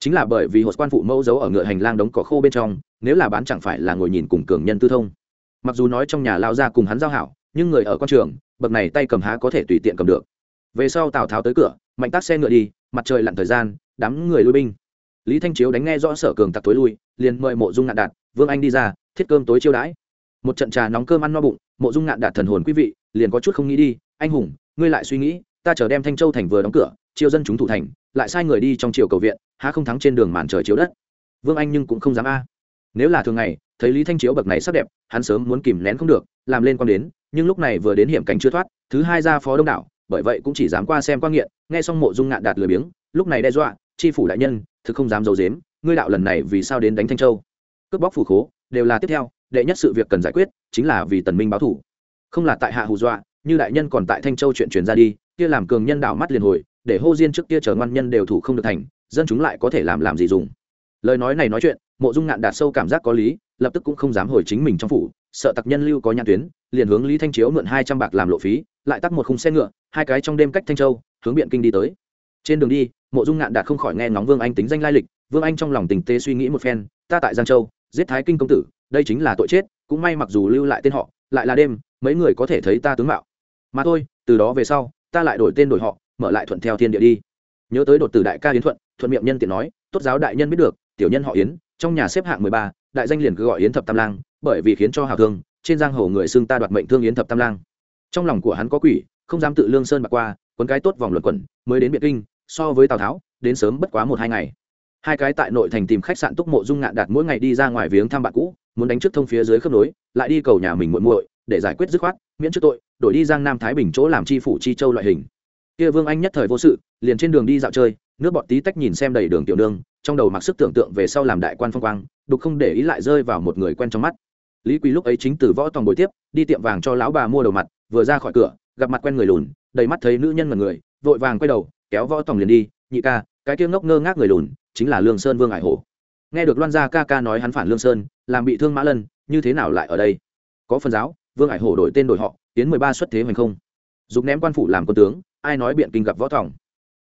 Chính là bởi vì hột quan phụ mẫu giấu ở ngựa hành lang đống cỏ khô bên trong, nếu là bán chẳng phải là ngồi nhìn cùng cường nhân tư thông mặc dù nói trong nhà lao ra cùng hắn giao hảo, nhưng người ở quan trường, bậc này tay cầm há có thể tùy tiện cầm được. Về sau tào tháo tới cửa, mạnh tác xe ngựa đi, mặt trời lặn thời gian, đám người lui binh. Lý thanh chiếu đánh nghe rõ sở cường tặc tối lui, liền mời mộ dung ngạn đạt, vương anh đi ra, thiết cơm tối chiêu đãi. Một trận trà nóng cơm ăn no bụng, mộ dung ngạn đạt thần hồn quý vị, liền có chút không nghĩ đi, anh hùng, ngươi lại suy nghĩ, ta chờ đem thanh châu thành vừa đóng cửa, chiêu dân chúng thủ thành, lại sai người đi trong triều cầu viện, há không thắng trên đường màn trời chiếu đất. Vương anh nhưng cũng không dám a. Nếu là thường ngày thấy lý thanh chiếu bậc này sắc đẹp, hắn sớm muốn kìm nén không được, làm lên quan đến, nhưng lúc này vừa đến hiểm cảnh chưa thoát, thứ hai ra phó đông đảo, bởi vậy cũng chỉ dám qua xem quan nghiện, nghe xong mộ dung ngạn đạt lười biếng, lúc này đe dọa tri phủ đại nhân, thực không dám giấu dếm ngươi đạo lần này vì sao đến đánh thanh châu? Cướp bóc phủ khố, đều là tiếp theo, đệ nhất sự việc cần giải quyết, chính là vì tần minh báo thủ. Không là tại hạ hù dọa, như đại nhân còn tại thanh châu chuyện truyền ra đi, kia làm cường nhân đảo mắt liền hồi, để hô diên trước kia chờ ngoan nhân đều thủ không được thành, dân chúng lại có thể làm làm gì dùng. Lời nói này nói chuyện, mộ dung ngạn đạt sâu cảm giác có lý lập tức cũng không dám hồi chính mình trong phủ, sợ tặc nhân lưu có nhãn tuyến, liền hướng lý thanh chiếu mượn hai trăm bạc làm lộ phí, lại tắt một khung xe ngựa, hai cái trong đêm cách thanh châu, hướng biện kinh đi tới. Trên đường đi, mộ dung ngạn đạt không khỏi nghe ngóng vương anh tính danh lai lịch, vương anh trong lòng tình tế suy nghĩ một phen, ta tại giang châu, giết thái kinh công tử, đây chính là tội chết, cũng may mặc dù lưu lại tên họ, lại là đêm, mấy người có thể thấy ta tướng mạo. Mà thôi, từ đó về sau, ta lại đổi tên đổi họ, mở lại thuận theo thiên địa đi. Nhớ tới đột tử đại ca yến thuận thuận miệng nhân tiện nói, tốt giáo đại nhân biết được, tiểu nhân họ yến, trong nhà xếp hạng mười ba đại danh liền cứ gọi yến thập tam lang, bởi vì khiến cho hào thương, trên giang hồ người xưng ta đoạt mệnh thương yến thập tam lang. Trong lòng của hắn có quỷ, không dám tự lương sơn bạc qua quấn cái tốt vòng luận quẩn, mới đến biệt kinh, so với tào tháo, đến sớm bất quá một hai ngày. Hai cái tại nội thành tìm khách sạn túc mộ dung ngạn đạt mỗi ngày đi ra ngoài viếng thăm bạn cũ, muốn đánh trước thông phía dưới khớp nối, lại đi cầu nhà mình muội muội, để giải quyết dứt khoát, miễn trước tội, đổi đi giang nam thái bình chỗ làm chi phủ chi châu loại hình. Kia vương anh nhất thời vô sự, liền trên đường đi dạo chơi, nước bọt tí tách nhìn xem đầy đường tiểu nương trong đầu mặc sức tưởng tượng về sau làm đại quan phong quang, đục không để ý lại rơi vào một người quen trong mắt. Lý quý lúc ấy chính từ võ tòng bồi tiếp, đi tiệm vàng cho lão bà mua đầu mặt, vừa ra khỏi cửa, gặp mặt quen người lùn, đầy mắt thấy nữ nhân mật người, vội vàng quay đầu, kéo võ tòng liền đi, nhị ca, cái kia ngốc ngơ ngác người lùn, chính là lương sơn vương ải hổ. Nghe được loan gia ca ca nói hắn phản lương sơn, làm bị thương mã lân, như thế nào lại ở đây? Có phần giáo, vương ải hổ đổi tên đổi họ, tiến mười ba xuất thế hoành không. Dục ném quan phủ làm quân tướng, ai nói biện kinh gặp võ tòng.